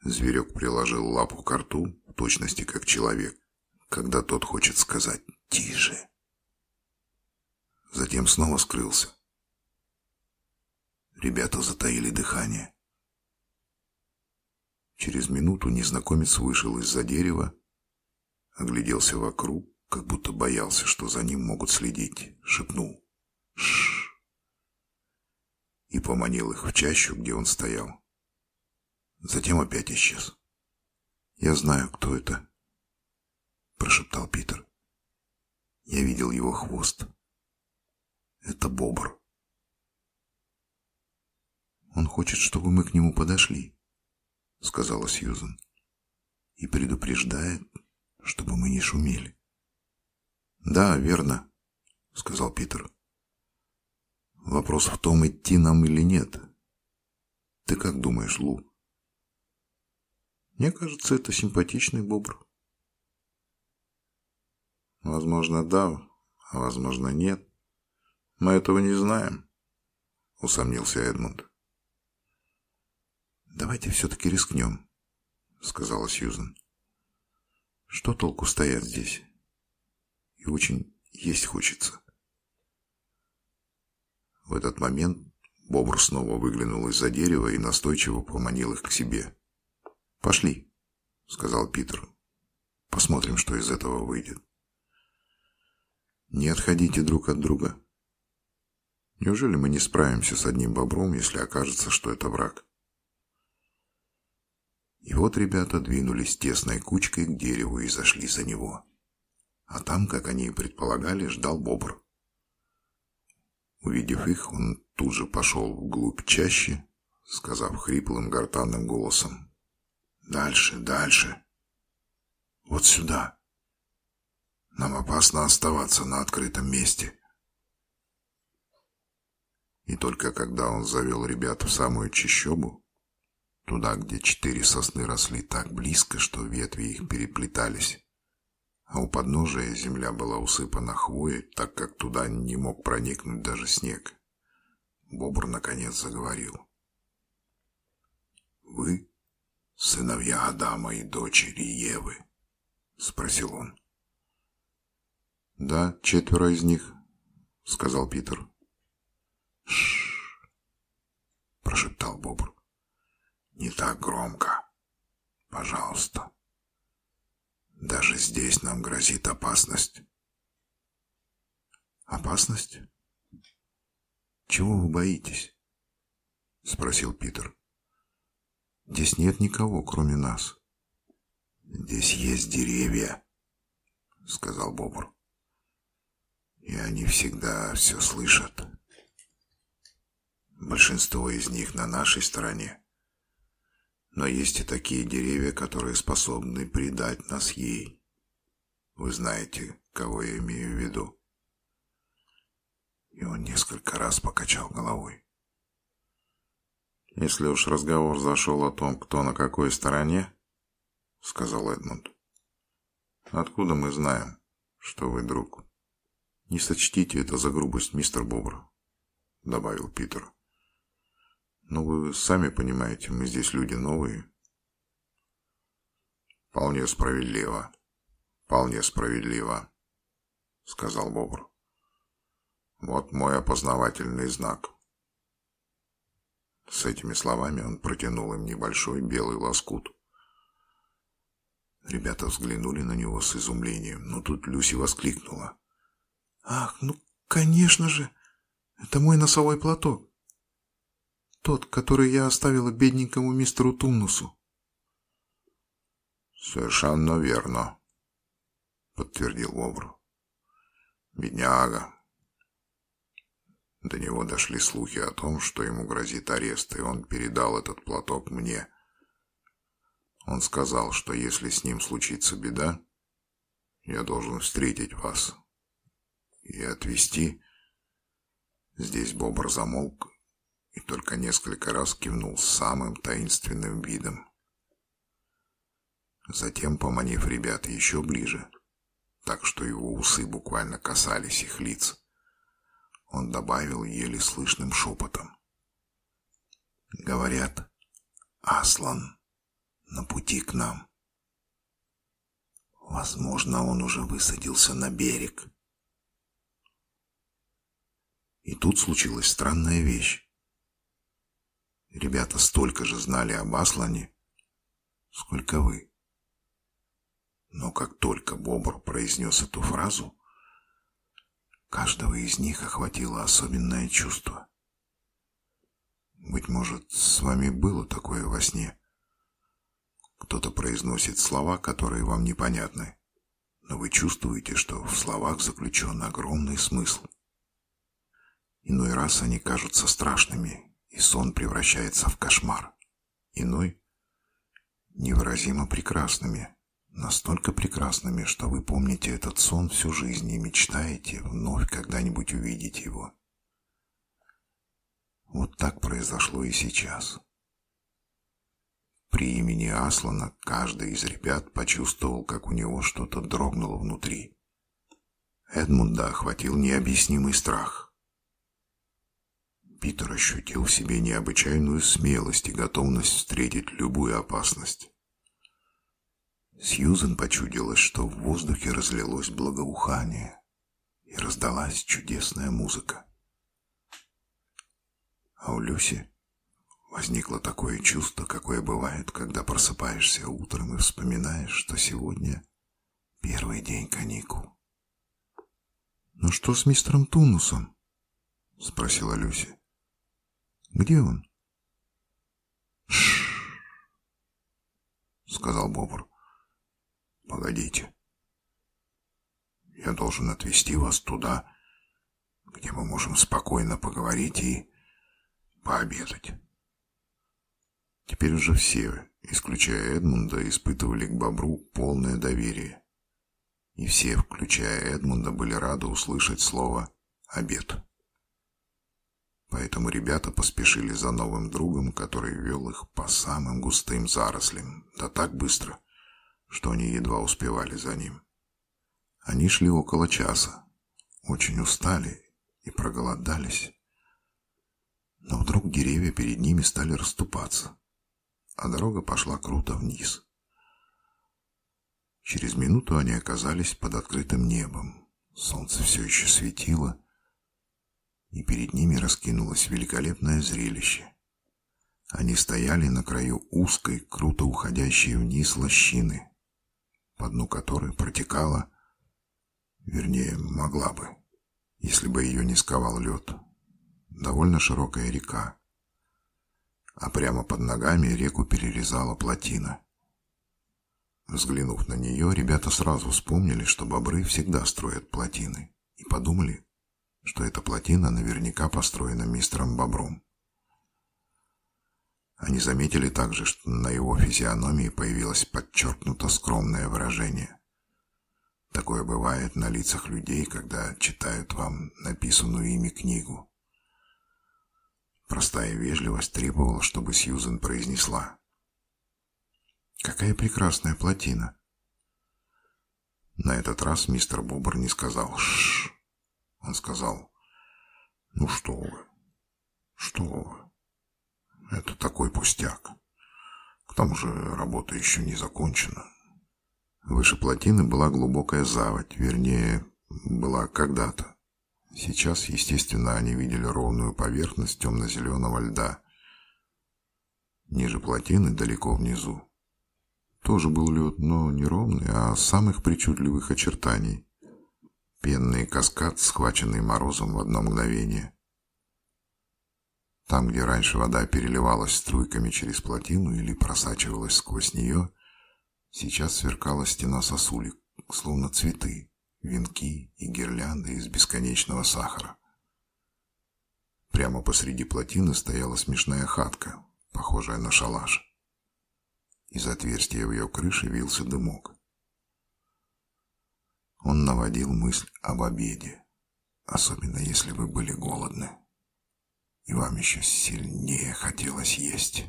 [SPEAKER 2] зверек приложил лапу к рту, в точности как человек, когда тот хочет сказать «тише» затем снова скрылся. Ребята затаили дыхание. Через минуту незнакомец вышел из-за дерева, огляделся вокруг, как будто боялся, что за ним могут следить, шепнул «Шш!» и поманил их в чащу, где он стоял. Затем опять исчез. «Я знаю, кто это», — прошептал Питер. «Я видел его хвост». Это бобр. Он хочет, чтобы мы к нему подошли, сказала Сьюзен.
[SPEAKER 1] и предупреждает, чтобы мы не шумели. «Да, верно», — сказал Питер. «Вопрос в том, идти нам или нет. Ты как думаешь, Лу?» «Мне кажется, это симпатичный бобр». «Возможно, да, а возможно, нет. Мы этого не знаем», — усомнился Эдмунд. «Давайте все-таки рискнем», — сказала Сьюзен. «Что толку стоять здесь? И очень есть хочется». В этот момент Бобр снова выглянул из-за дерева и настойчиво поманил их к себе. «Пошли», — сказал Питер. «Посмотрим, что из этого выйдет». «Не отходите друг от друга. Неужели мы не справимся с одним бобром, если окажется, что это враг?» И вот ребята двинулись тесной кучкой к дереву и зашли за него. А там, как они и предполагали, ждал бобр. Увидев их, он тут же пошел вглубь чаще, сказав хриплым гортанным голосом. «Дальше, дальше. Вот сюда. Нам опасно оставаться на открытом месте». И только когда он завел ребят в самую чащобу, Туда, где четыре сосны росли так близко, что ветви их переплетались. А у подножия земля была усыпана хвоей, так как туда не мог проникнуть даже снег. Бобр наконец заговорил. «Вы сыновья Адама и дочери Евы?» — спросил он. «Да, четверо из них», — сказал Питер. «Ш-ш-ш», прошептал Бобр. Не так громко. Пожалуйста. Даже здесь нам грозит опасность. Опасность? Чего вы боитесь? Спросил Питер. Здесь нет никого, кроме нас. Здесь есть деревья, сказал Бобр. И они всегда все слышат. Большинство из них на нашей стороне. Но есть и такие деревья, которые способны предать нас ей. Вы знаете, кого я имею в виду. И он несколько раз покачал головой. «Если уж разговор зашел о том, кто на какой стороне, — сказал Эдмунд, — откуда мы знаем, что вы друг? Не сочтите это за грубость, мистер Бобр, — добавил Питер. Но вы сами понимаете, мы здесь люди новые. Вполне справедливо. Вполне справедливо, сказал Бобр. Вот мой опознавательный знак. С этими словами он протянул им небольшой белый лоскут. Ребята взглянули на него с изумлением, но тут Люси воскликнула. «Ах, ну, конечно же! Это мой носовой платок!» Тот, который я оставила бедненькому мистеру Тумнусу. Совершенно верно, подтвердил Вовр. Бедняга. До него дошли слухи о том, что ему грозит арест, и он передал этот платок мне. Он сказал, что если с ним случится беда, я должен встретить вас и отвезти. Здесь Бобр замолк и только несколько раз кивнул самым таинственным видом. Затем, поманив ребят еще ближе, так что его усы буквально касались их лиц, он добавил еле слышным шепотом. «Говорят, Аслан на пути к нам. Возможно, он уже высадился на берег». И тут случилась странная вещь. Ребята столько же знали об Аслане, сколько вы. Но как только Бобр произнес эту фразу, каждого из них охватило особенное чувство. Быть может, с вами было такое во сне. Кто-то произносит слова, которые вам непонятны, но вы чувствуете, что в словах заключен огромный смысл. Иной раз они кажутся страшными и сон превращается в кошмар. Иной невыразимо прекрасными, настолько прекрасными, что вы помните этот сон всю жизнь и мечтаете вновь когда-нибудь увидеть его. Вот так произошло и сейчас. При имени Аслана каждый из ребят почувствовал, как у него что-то дрогнуло внутри. Эдмунда охватил необъяснимый страх. Питер ощутил в себе необычайную смелость и готовность встретить любую опасность. Сьюзен почудилось, что в воздухе разлилось благоухание и раздалась чудесная музыка. А у Люси возникло такое чувство, какое бывает, когда просыпаешься утром и вспоминаешь, что сегодня первый день каникул.
[SPEAKER 2] «Ну что с мистером Тунусом?» — спросила Люси. «Где он?»
[SPEAKER 1] «Шш!» — сказал Бобр. «Погодите. Я должен отвезти вас туда, где мы можем спокойно поговорить и пообедать». Теперь уже все, исключая Эдмунда, испытывали к Бобру полное доверие. И все, включая Эдмунда, были рады услышать слово «обед». Поэтому ребята поспешили за новым другом, который вел их по самым густым зарослям, да так быстро, что они едва успевали за ним. Они шли около часа, очень устали и проголодались. Но вдруг деревья перед ними стали расступаться, а дорога пошла круто вниз. Через минуту они оказались под открытым небом. Солнце все еще светило, и перед ними раскинулось великолепное зрелище. Они стояли на краю узкой, круто уходящей вниз лощины, по дну которой протекала, вернее, могла бы, если бы ее не сковал лед, довольно широкая река. А прямо под ногами реку перерезала плотина. Взглянув на нее, ребята сразу вспомнили, что бобры всегда строят плотины, и подумали, что эта плотина наверняка построена мистером Бобром. Они заметили также, что на его физиономии появилось подчеркнуто скромное выражение. Такое бывает на лицах людей, когда читают вам написанную ими книгу. Простая вежливость требовала, чтобы Сьюзен произнесла Какая прекрасная плотина. На этот раз мистер Бобр не сказал «шш». Он сказал «Ну что вы, что вы, это такой пустяк. К тому же работа еще не закончена». Выше плотины была глубокая заводь, вернее, была когда-то. Сейчас, естественно, они видели ровную поверхность темно-зеленого льда. Ниже плотины, далеко внизу, тоже был лед, но не ровный, а самых причудливых очертаний. Пенный каскад, схваченный морозом в одно мгновение. Там, где раньше вода переливалась струйками через плотину или просачивалась сквозь нее, сейчас сверкала стена сосулек, словно цветы, венки и гирлянды из бесконечного сахара. Прямо посреди плотины стояла смешная хатка, похожая на шалаш. Из отверстия в ее крыше вился дымок. Он наводил мысль об обеде, особенно если вы были голодны, и вам еще сильнее хотелось есть.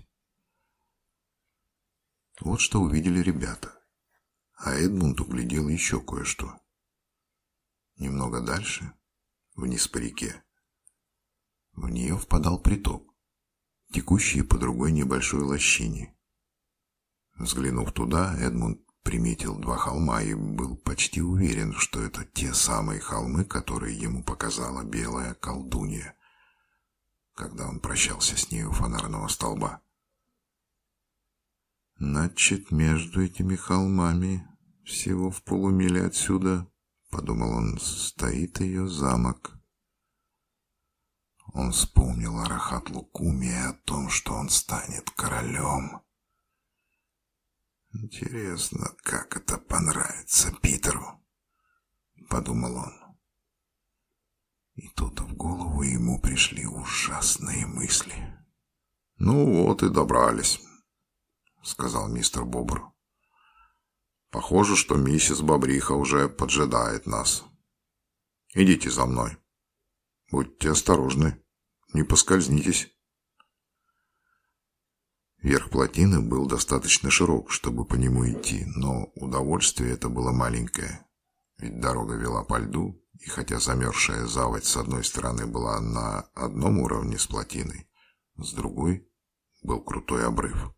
[SPEAKER 1] Вот что увидели ребята, а Эдмунд углядел еще кое-что. Немного дальше, вниз по реке, в нее впадал приток, текущий по другой небольшой лощине. Взглянув туда, Эдмунд приметил два холма и был почти уверен, что это те самые холмы, которые ему показала белая колдунья, когда он прощался с ней у фонарного столба. «Значит, между этими холмами, всего в полумиле отсюда, — подумал он, — стоит ее замок». Он вспомнил о Рахат и о том, что он станет королем. «Интересно, как это понравится Питеру?» — подумал он. И тут в голову ему пришли ужасные мысли. «Ну вот и добрались», — сказал мистер Бобр. «Похоже, что миссис Бобриха уже поджидает нас. Идите за мной. Будьте осторожны, не поскользнитесь». Верх плотины был достаточно широк, чтобы по нему идти, но удовольствие это было маленькое, ведь дорога вела по льду, и хотя замерзшая заводь с одной стороны была на одном уровне с плотиной, с другой был крутой обрыв.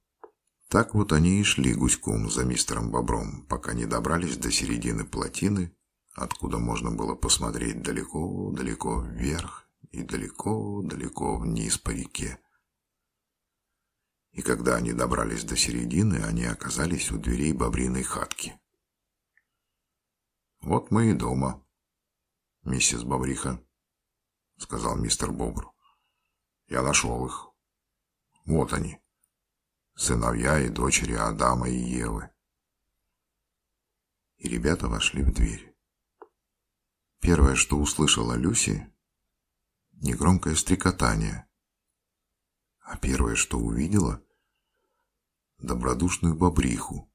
[SPEAKER 1] Так вот они и шли гуськом за мистером Бобром, пока не добрались до середины плотины, откуда можно было посмотреть далеко-далеко вверх и далеко-далеко вниз по реке. И когда они добрались до середины, они оказались у дверей бобриной хатки. «Вот мы и дома, миссис Бобриха», — сказал мистер Бобр. «Я нашел их. Вот они, сыновья и дочери Адама и Евы». И ребята вошли в дверь. Первое, что услышала Люси, негромкое стрекотание — а первое, что увидела – добродушную бобриху,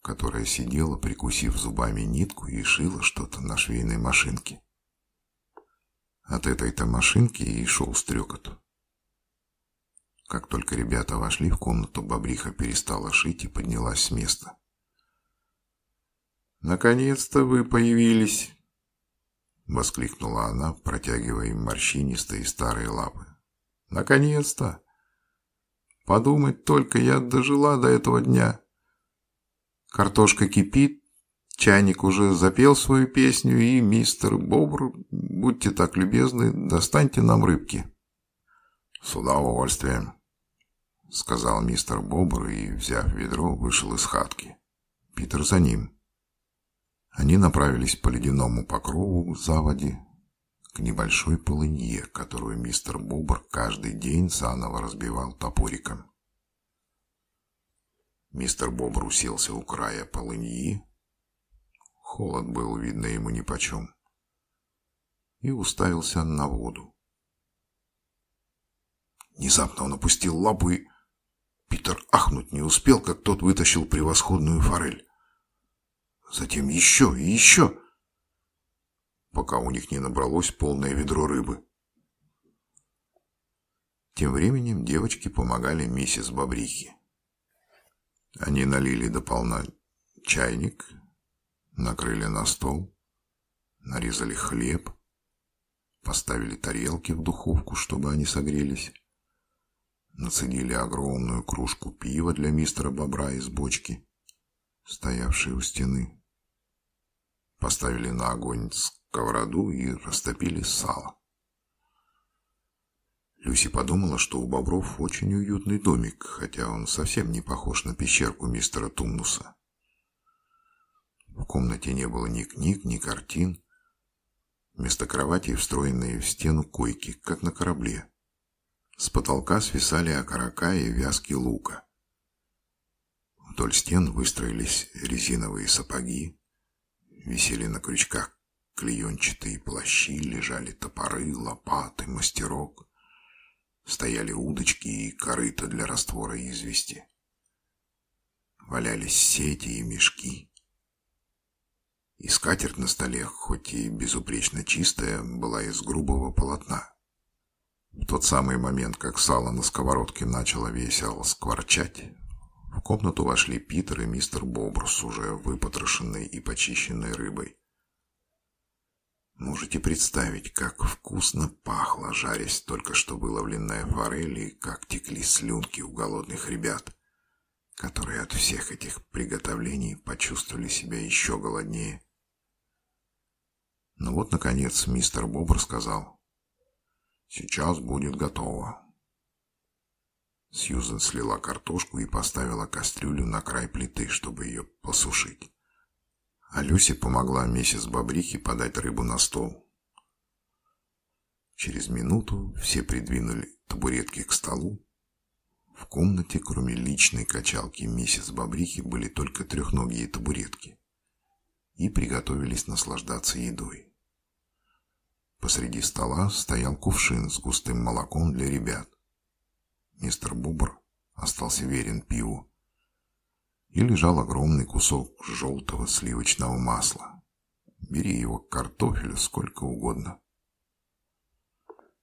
[SPEAKER 1] которая сидела, прикусив зубами нитку и шила что-то на швейной машинке. От этой-то машинки и шел стрекот. Как только ребята вошли в комнату, бобриха перестала шить и поднялась с места. «Наконец-то вы появились!» — воскликнула она, протягивая им морщинистые старые лапы. «Наконец-то! Подумать только, я дожила до этого дня. Картошка кипит, чайник уже запел свою песню, и мистер Бобр, будьте так любезны, достаньте нам рыбки. С удовольствием, сказал мистер Бобр и, взяв ведро, вышел из хатки. Питер за ним. Они направились по ледяному покрову заводи к небольшой полынье, которую мистер Бобр каждый день заново разбивал топориком. Мистер Бобр уселся у края полыньи. Холод был, видно, ему нипочем. И уставился на воду. Внезапно он опустил лапу и... Питер ахнуть не успел, как тот вытащил превосходную форель. Затем еще и еще пока у них не набралось полное ведро рыбы. Тем временем девочки помогали миссис Бобрихе. Они налили до полна чайник, накрыли на стол, нарезали хлеб, поставили тарелки в духовку, чтобы они согрелись, нацедили огромную кружку пива для мистера Бобра из бочки, стоявшей у стены, поставили на огонь сковороду и растопили сало. Люси подумала, что у бобров очень уютный домик, хотя он совсем не похож на пещерку мистера Тумнуса. В комнате не было ни книг, ни картин. Вместо кровати встроенные в стену койки, как на корабле. С потолка свисали окорока и вязки лука. Вдоль стен выстроились резиновые сапоги, висели на крючках клеенчатые плащи, лежали топоры, лопаты, мастерок. Стояли удочки и корыта для раствора извести. Валялись сети и мешки. И скатерть на столе, хоть и безупречно чистая, была из грубого полотна. В тот самый момент, как сало на сковородке начало весело скворчать, в комнату вошли Питер и мистер Бобрус, уже выпотрошенной и почищенной рыбой. Можете представить, как вкусно пахло, жарясь только что выловленная форель, и как текли слюнки у голодных ребят, которые от всех этих приготовлений почувствовали себя еще голоднее. Но ну вот, наконец, мистер Бобр сказал, «Сейчас будет готово». Сьюзен слила картошку и поставила кастрюлю на край плиты, чтобы ее посушить а Люси помогла миссис Бобрихе подать рыбу на стол. Через минуту все придвинули табуретки к столу. В комнате, кроме личной качалки миссис Бобрихи, были только трехногие табуретки и приготовились наслаждаться едой. Посреди стола стоял кувшин с густым молоком для ребят. Мистер Бубр остался верен пиву и лежал огромный кусок желтого сливочного масла. Бери его к картофелю сколько угодно.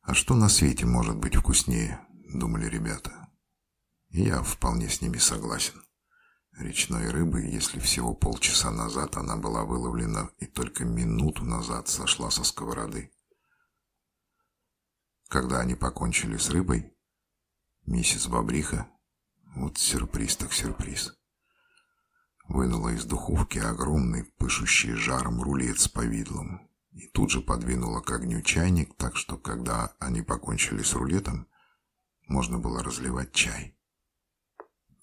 [SPEAKER 1] А что на свете может быть вкуснее, думали ребята. Я вполне с ними согласен. Речной рыбы, если всего полчаса назад она была выловлена и только минуту назад сошла со сковороды. Когда они покончили с рыбой, миссис Бобриха, вот сюрприз так сюрприз, вынула из духовки огромный, пышущий жаром рулет с повидлом и тут же подвинула к огню чайник, так что, когда они покончили с рулетом, можно было разливать чай.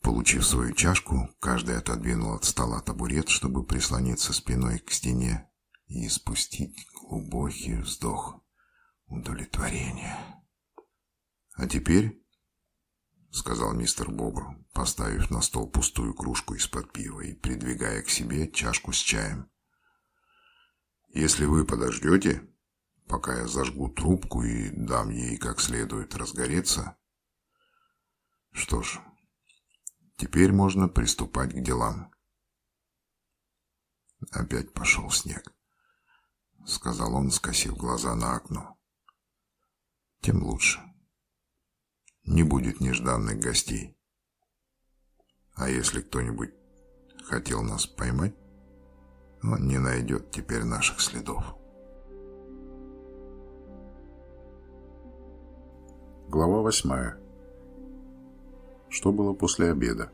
[SPEAKER 1] Получив свою чашку, каждый отодвинул от стола табурет, чтобы прислониться спиной к стене и спустить глубокий вздох удовлетворение. «А теперь», — сказал мистер Бобр, поставив на стол пустую кружку из-под пива и придвигая к себе чашку с чаем, «если вы подождете, пока я зажгу трубку и дам ей как следует разгореться, что ж, теперь можно приступать к делам». Опять пошел снег, — сказал он, скосив глаза на окно тем лучше. Не будет нежданных гостей. А если кто-нибудь хотел нас поймать, он не найдет теперь наших следов.
[SPEAKER 2] Глава восьмая. Что было после обеда?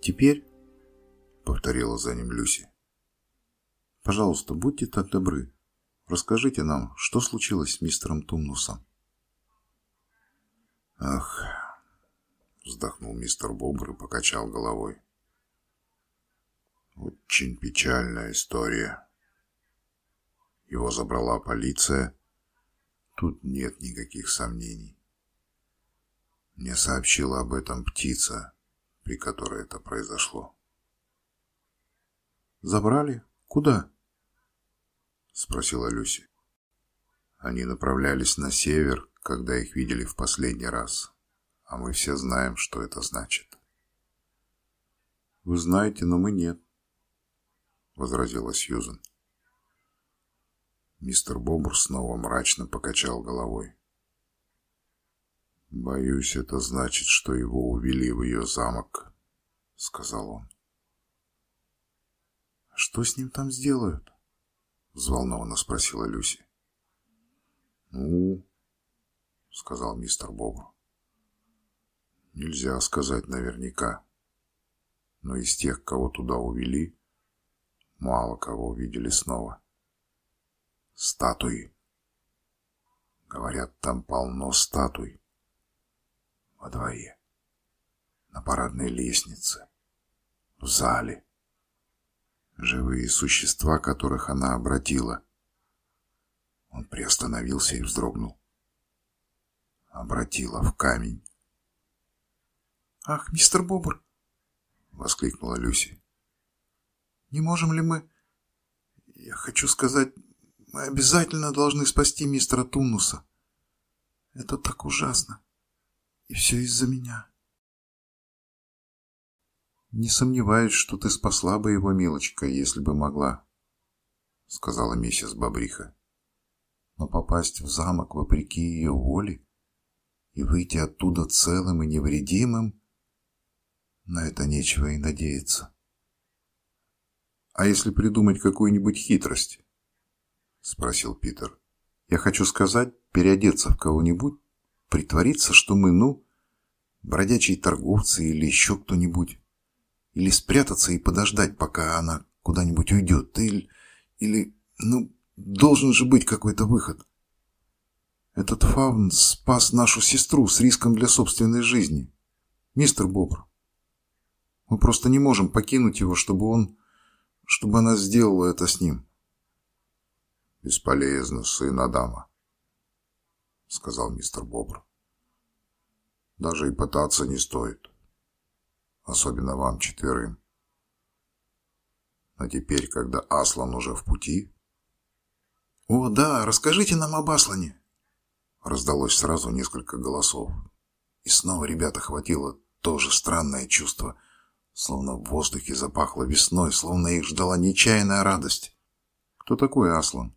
[SPEAKER 1] «Теперь», — повторила за ним Люси, — «пожалуйста, будьте так добры, Расскажите нам, что случилось с мистером Тумнусом?»
[SPEAKER 2] «Ах!» — вздохнул мистер Бобр и покачал головой. «Очень печальная история. Его забрала полиция. Тут нет никаких сомнений. Мне сообщила об этом птица, при которой это произошло».
[SPEAKER 1] «Забрали? Куда?»
[SPEAKER 2] — спросила Люси. Они направлялись на север, когда их видели в последний раз. А мы все знаем, что это значит.
[SPEAKER 1] «Вы знаете, но мы нет», —
[SPEAKER 2] возразила Сьюзен. Мистер Бобр снова мрачно покачал головой. «Боюсь, это значит, что его увели в ее замок», — сказал он.
[SPEAKER 1] «Что с ним там сделают?»
[SPEAKER 2] — взволнованно спросила Люси. «Ну, — сказал мистер Бобр, — нельзя сказать наверняка. Но из тех, кого туда увели, мало кого увидели снова. Статуи. Говорят, там полно статуй. Во дворе, на парадной лестнице, в зале живые существа, которых она обратила. Он приостановился и вздрогнул. Обратила в камень.
[SPEAKER 1] «Ах, мистер Бобр!» — воскликнула Люси. «Не можем ли мы... Я хочу сказать, мы обязательно должны спасти мистера Туннуса. Это так ужасно. И все из-за меня». «Не сомневаюсь, что ты спасла бы его, милочка, если бы могла», — сказала миссис Бобриха. «Но попасть в замок вопреки ее воле и выйти оттуда целым и невредимым, на это нечего и надеяться». «А если придумать какую-нибудь хитрость?» — спросил Питер. «Я хочу сказать, переодеться в кого-нибудь, притвориться, что мы, ну, бродячие торговцы или еще кто-нибудь». Или спрятаться и подождать, пока она куда-нибудь уйдет. Или, или, ну, должен же быть какой-то выход. Этот фаун спас нашу сестру с риском для собственной жизни. Мистер Бобр, мы просто не можем покинуть его, чтобы он... чтобы она сделала это с ним.
[SPEAKER 2] «Бесполезно, сын Адама», — сказал мистер Бобр. «Даже и пытаться не стоит особенно вам четверым. А теперь, когда Аслан уже в пути...
[SPEAKER 1] «О, да, расскажите нам об Аслане!»
[SPEAKER 2] Раздалось сразу несколько голосов. И снова ребята хватило
[SPEAKER 1] тоже странное чувство. Словно в воздухе запахло весной, словно их ждала нечаянная радость.
[SPEAKER 2] «Кто такой Аслан?»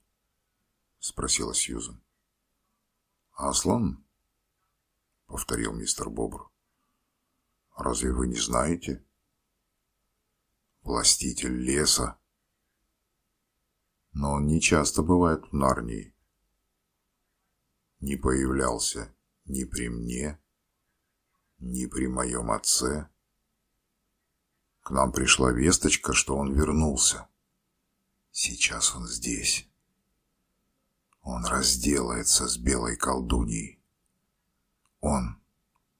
[SPEAKER 2] — спросила Сьюзен.
[SPEAKER 1] «Аслан?» — повторил мистер Бобр. «Разве вы не знаете?» «Властитель леса». Но он не часто бывает в Нарнии. Не появлялся ни при мне, ни при моем отце. К нам пришла весточка, что он вернулся. Сейчас он здесь. Он разделается с белой колдуньей. Он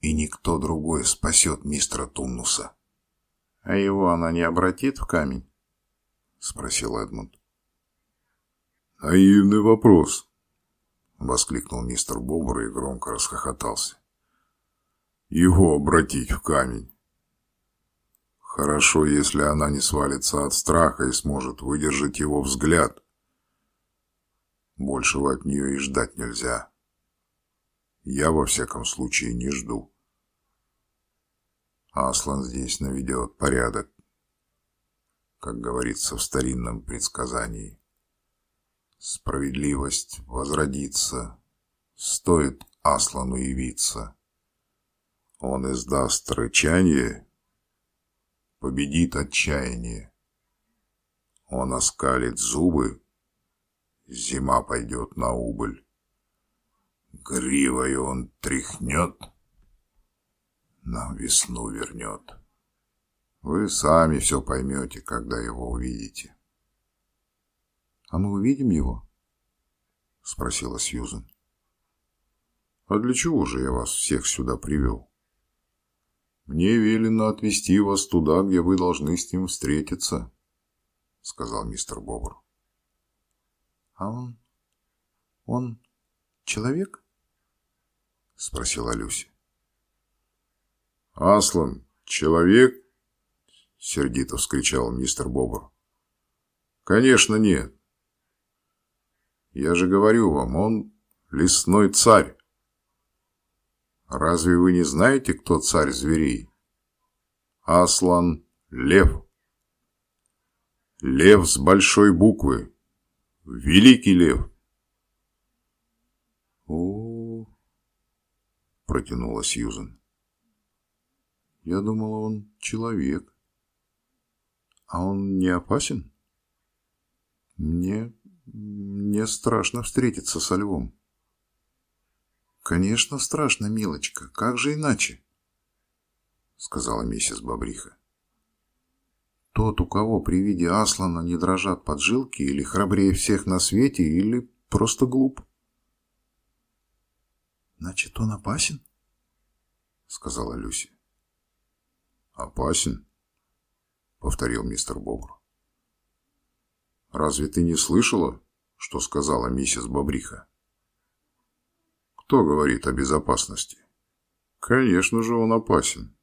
[SPEAKER 1] и никто другой спасет мистера Тумнуса.
[SPEAKER 2] — А его она не обратит в камень? — спросил Эдмунд.
[SPEAKER 1] — Наивный вопрос, — воскликнул мистер Бобр и громко расхохотался. «Его обратить в камень. Хорошо, если она не свалится от страха и сможет выдержать его взгляд. Большего от нее и ждать нельзя. Я, во всяком случае, не жду. Аслан здесь наведет порядок, как говорится в старинном предсказании. Справедливость возродится, стоит Аслану явиться. Он издаст рычание, победит отчаяние. Он оскалит зубы, зима пойдет на убыль. Гривой он тряхнет, нам весну вернет. Вы сами все поймете, когда его увидите.
[SPEAKER 2] «А мы увидим его?» — спросила Сьюзен.
[SPEAKER 1] «А для чего же я вас всех сюда привел? Мне велено отвезти вас туда, где вы должны с ним встретиться», — сказал мистер Бобр.
[SPEAKER 2] «А он... он человек?» — спросила Люси.
[SPEAKER 1] «Аслан, человек?» — сердито вскричал мистер Бобр. «Конечно нет. Я же говорю вам, он лесной царь. Разве вы не знаете, кто царь зверей? Аслан – лев. Лев с большой буквы. Великий лев.
[SPEAKER 2] О, протянула Сьюзен. Я думала, он человек. А он не опасен? Мне мне страшно встретиться со львом. Конечно, страшно, милочка. Как же иначе? Сказала миссис Бобриха. Тот, у кого при виде Аслана не дрожат поджилки, или храбрее всех на свете, или просто глуп. Значит, он опасен? Сказала Люси.
[SPEAKER 1] Опасен? Повторил мистер Бобр. Разве ты не слышала, что сказала миссис Бобриха? Кто говорит о безопасности? Конечно же, он опасен.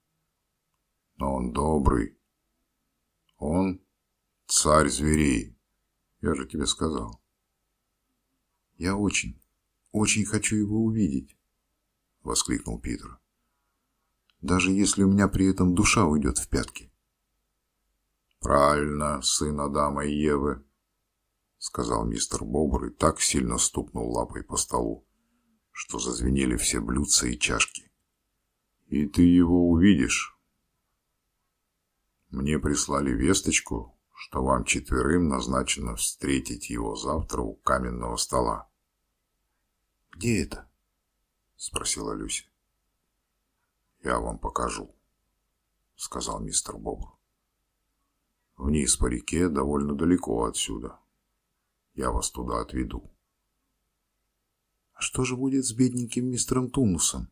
[SPEAKER 1] Но он добрый. Он царь зверей. Я же тебе сказал.
[SPEAKER 2] Я очень, очень хочу его увидеть, воскликнул Питер. Даже если у меня при этом душа уйдет в пятки.
[SPEAKER 1] Правильно, сын Адама и Евы, сказал мистер Бобр и так сильно стукнул лапой по столу, что зазвенели все блюдца и чашки. И ты его увидишь. Мне прислали весточку, что вам четверым назначено встретить его завтра у каменного стола.
[SPEAKER 2] «Где это?»
[SPEAKER 1] — спросила Люся. «Я вам покажу», — сказал мистер Бобр. «Вниз по реке довольно далеко отсюда. Я вас туда отведу.
[SPEAKER 2] — А что же будет с бедненьким мистером Тунусом?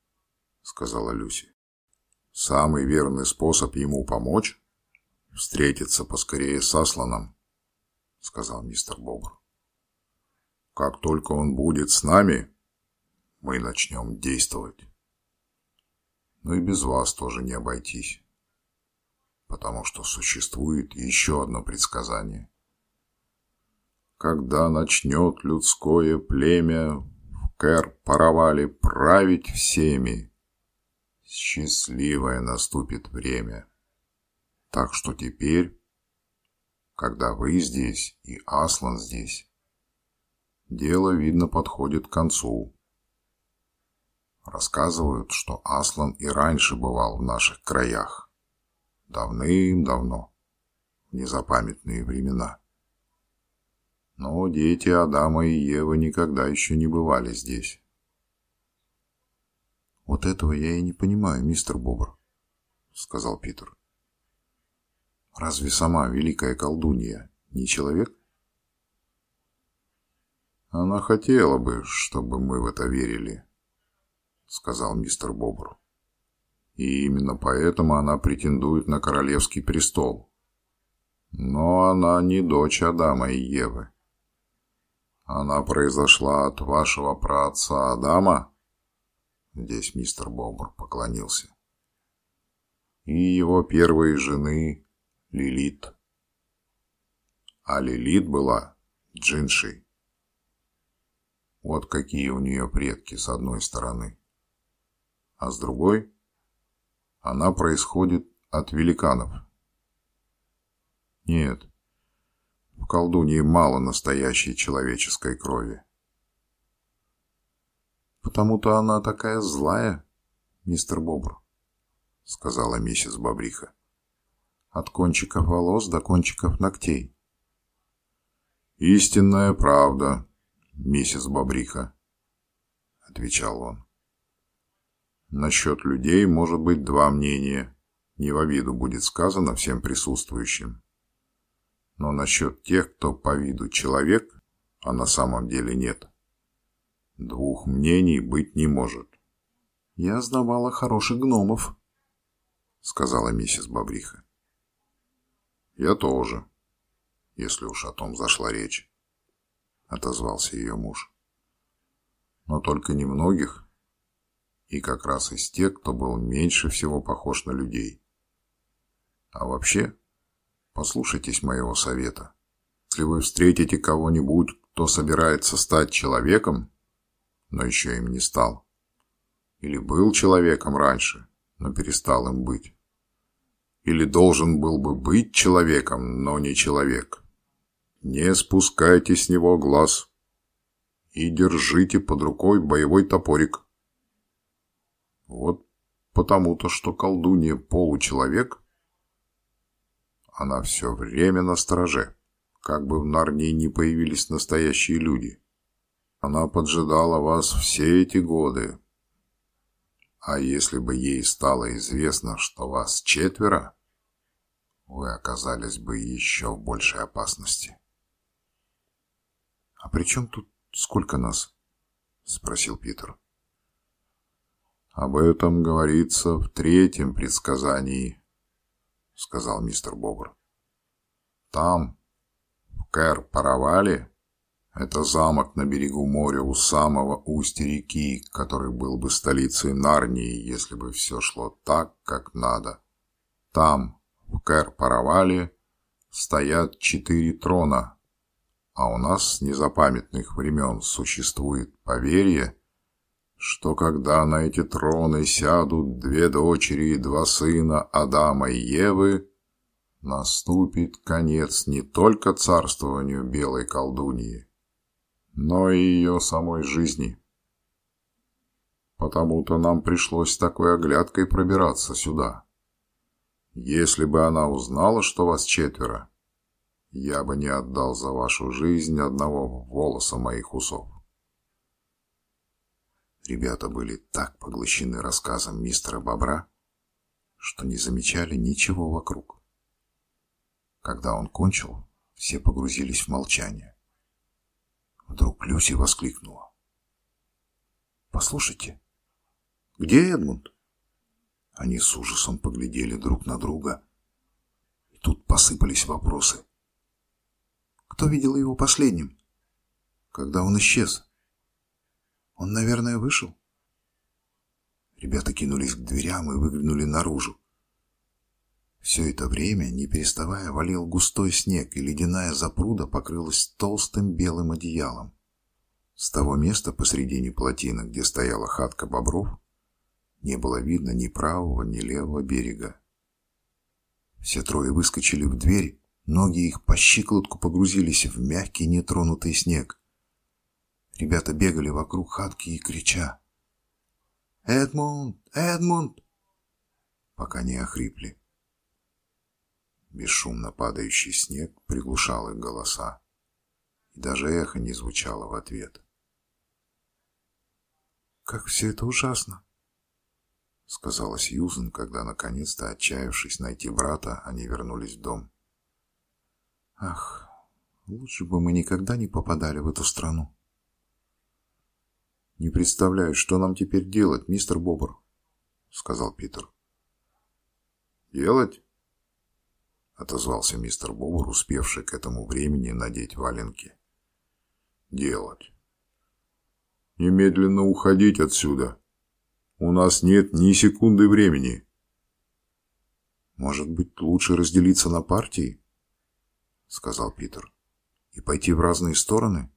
[SPEAKER 2] — сказала Люси.
[SPEAKER 1] — Самый верный способ ему помочь — встретиться поскорее с Асланом, — сказал мистер Бобр. — Как только он будет с нами, мы начнем действовать. Но и без вас тоже не обойтись, потому что существует еще одно предсказание когда начнет людское племя в Кэр-Паравале править всеми, счастливое наступит время. Так что теперь, когда вы здесь и Аслан здесь, дело, видно, подходит к концу. Рассказывают, что Аслан и раньше бывал в наших краях. Давным-давно, в незапамятные времена. Но дети Адама и Евы никогда еще не бывали здесь.
[SPEAKER 2] «Вот этого я и не понимаю, мистер Бобр», — сказал Питер. «Разве сама великая колдунья не человек?»
[SPEAKER 1] «Она хотела бы, чтобы мы в это верили», — сказал мистер Бобр. «И именно поэтому она претендует на королевский престол. Но она не дочь Адама и Евы. Она произошла от вашего праотца Адама?» Здесь мистер Бобр поклонился. И его первой жены Лилит. А Лилит была Джиншей. Вот какие у нее предки с одной стороны. А с другой она происходит от великанов. Нет, в колдуньи мало настоящей человеческой крови.
[SPEAKER 2] «Потому-то она такая злая, мистер Бобр», — сказала миссис Бобриха. «От кончиков волос до кончиков ногтей».
[SPEAKER 1] «Истинная правда, миссис Бобриха», — отвечал он. «Насчет людей может быть два мнения, не в обиду будет сказано всем присутствующим. Но насчет тех, кто по виду человек, а на самом деле нет, Двух мнений быть не может.
[SPEAKER 2] Я знавала хороших гномов, сказала миссис Бобриха.
[SPEAKER 1] Я тоже, если уж о том зашла речь, отозвался ее муж. Но только немногих, и как раз из тех, кто был меньше всего похож на людей. А вообще, послушайтесь моего совета. Если вы встретите кого-нибудь, кто собирается стать человеком, но еще им не стал. Или был человеком раньше, но перестал им быть. Или должен был бы быть человеком, но не человек. Не спускайте с него глаз и держите под рукой боевой топорик. Вот потому-то, что колдунья получеловек, она все время на страже, как бы в Нарнии не появились настоящие люди. Она поджидала вас все эти годы. А если бы ей стало известно, что вас четверо, вы оказались бы еще в большей опасности.
[SPEAKER 2] «А при чем тут сколько нас?» — спросил Питер.
[SPEAKER 1] «Об этом говорится в третьем предсказании», — сказал мистер Бобр. «Там, в Кэр-Паравале, это замок на берегу моря у самого устья реки, который был бы столицей Нарнии, если бы все шло так, как надо. Там, в Кэр-Паравале, стоят четыре трона, а у нас с незапамятных времен существует поверье, что когда на эти троны сядут две дочери и два сына Адама и Евы, наступит конец не только царствованию белой колдуньи, но и ее самой жизни. Потому-то нам пришлось такой оглядкой пробираться сюда. Если бы она узнала, что вас четверо, я бы не отдал за вашу жизнь одного волоса моих усов.
[SPEAKER 2] Ребята были так поглощены рассказом мистера Бобра, что не замечали ничего вокруг. Когда он кончил, все погрузились в молчание. Вдруг Люси воскликнула. «Послушайте, где Эдмунд?» Они с ужасом поглядели друг на друга. И тут посыпались вопросы. Кто видел его последним? Когда он исчез? Он, наверное, вышел? Ребята кинулись к дверям и выглянули наружу. Все это время, не переставая, валил густой снег, и ледяная запруда покрылась толстым белым одеялом. С того места посредине плотины, где стояла хатка бобров,
[SPEAKER 1] Не было видно ни правого, ни левого берега. Все трое выскочили в дверь, ноги их по щиколотку погрузились в мягкий нетронутый снег. Ребята бегали вокруг хатки и крича. «Эдмунд! Эдмунд!» пока не охрипли. Бесшумно падающий снег приглушал их голоса, и даже эхо не звучало в ответ.
[SPEAKER 2] «Как все это ужасно!»
[SPEAKER 1] — сказала Сьюзен, когда, наконец-то, отчаявшись найти брата, они вернулись в дом.
[SPEAKER 2] «Ах, лучше бы мы никогда не попадали в эту страну!»
[SPEAKER 1] «Не представляю, что нам теперь делать, мистер Бобр», — сказал Питер. «Делать?» — отозвался мистер Бобр, успевший к этому времени надеть валенки. «Делать. Немедленно уходить отсюда. У нас нет ни секунды времени».
[SPEAKER 2] «Может быть, лучше разделиться на партии?» — сказал Питер. «И пойти в разные стороны?»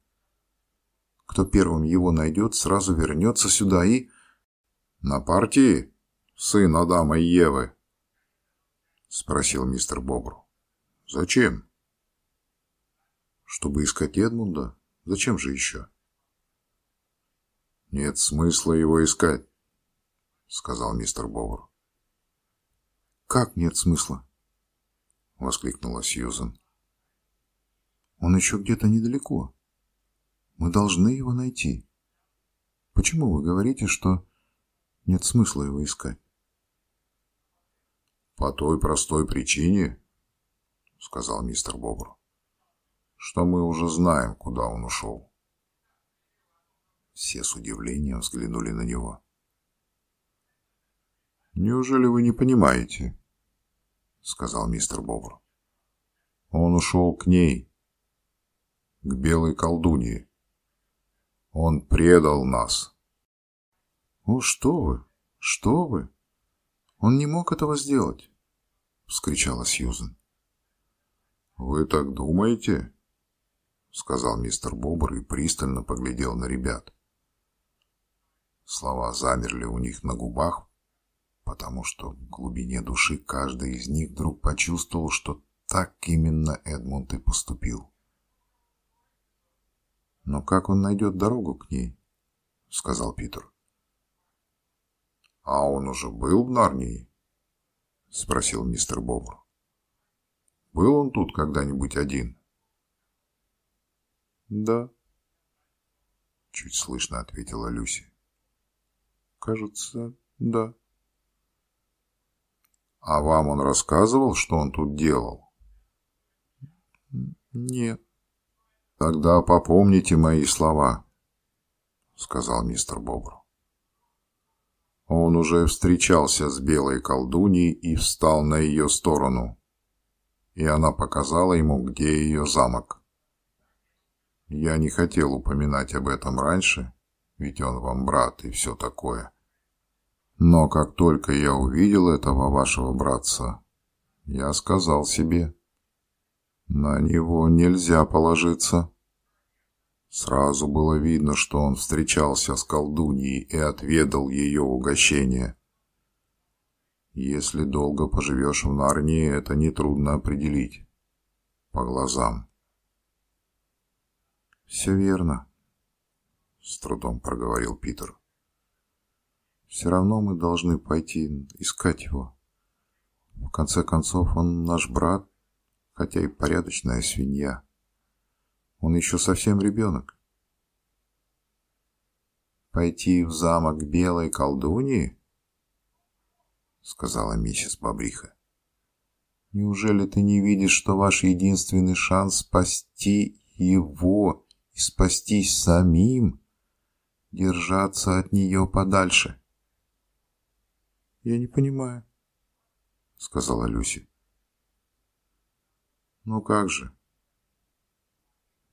[SPEAKER 2] Кто первым его найдет, сразу вернется сюда и...
[SPEAKER 1] На партии? Сын Адама и Евы? Спросил мистер Бобр. Зачем?
[SPEAKER 2] Чтобы искать Эдмунда? Зачем же еще?
[SPEAKER 1] Нет смысла его искать, сказал мистер Бобр.
[SPEAKER 2] Как нет смысла? Воскликнула Сьюзен. Он еще где-то недалеко. Мы должны его найти. Почему вы говорите, что нет смысла его искать?
[SPEAKER 1] По той простой причине, сказал мистер Бобр, что мы уже знаем, куда он ушел. Все с удивлением взглянули на него. «Неужели вы не понимаете?» — сказал мистер Бобр. «Он ушел к ней, к белой колдуньи. Он предал нас.
[SPEAKER 2] О, что вы? Что вы? Он не мог этого сделать, вскричала Сьюзен.
[SPEAKER 1] Вы так думаете? сказал мистер Бобр и пристально поглядел на ребят. Слова замерли у них на губах, потому что в глубине души каждый из них вдруг почувствовал, что так именно Эдмунд и поступил.
[SPEAKER 2] «Но как он найдет дорогу к ней?» — сказал Питер.
[SPEAKER 1] «А он уже был в Нарнии?» — спросил мистер Бобр. «Был он тут когда-нибудь один?»
[SPEAKER 2] «Да», —
[SPEAKER 1] чуть слышно ответила Люси.
[SPEAKER 2] «Кажется, да».
[SPEAKER 1] «А вам он рассказывал, что он тут делал?»
[SPEAKER 2] «Нет».
[SPEAKER 1] «Тогда попомните мои слова», — сказал мистер Бобр. Он уже встречался с белой колдуньей и встал на ее сторону, и она показала ему, где ее замок. Я не хотел упоминать об этом раньше, ведь он вам брат и все такое. Но как только я увидел этого вашего братца, я сказал себе, на него нельзя положиться. Сразу было видно, что он встречался с колдуньей и отведал ее угощение. Если долго поживешь в Нарнии, это нетрудно определить. По глазам.
[SPEAKER 2] «Все верно», — с трудом проговорил Питер. «Все равно мы должны пойти искать его. В конце концов, он наш брат, хотя и порядочная свинья. Он еще совсем ребенок.
[SPEAKER 1] «Пойти в замок белой колдуньи?» — сказала миссис Бобриха. «Неужели ты не видишь, что ваш единственный шанс спасти его и спастись самим — держаться от нее подальше?»
[SPEAKER 2] «Я не понимаю», — сказала Люси.
[SPEAKER 1] Ну как же?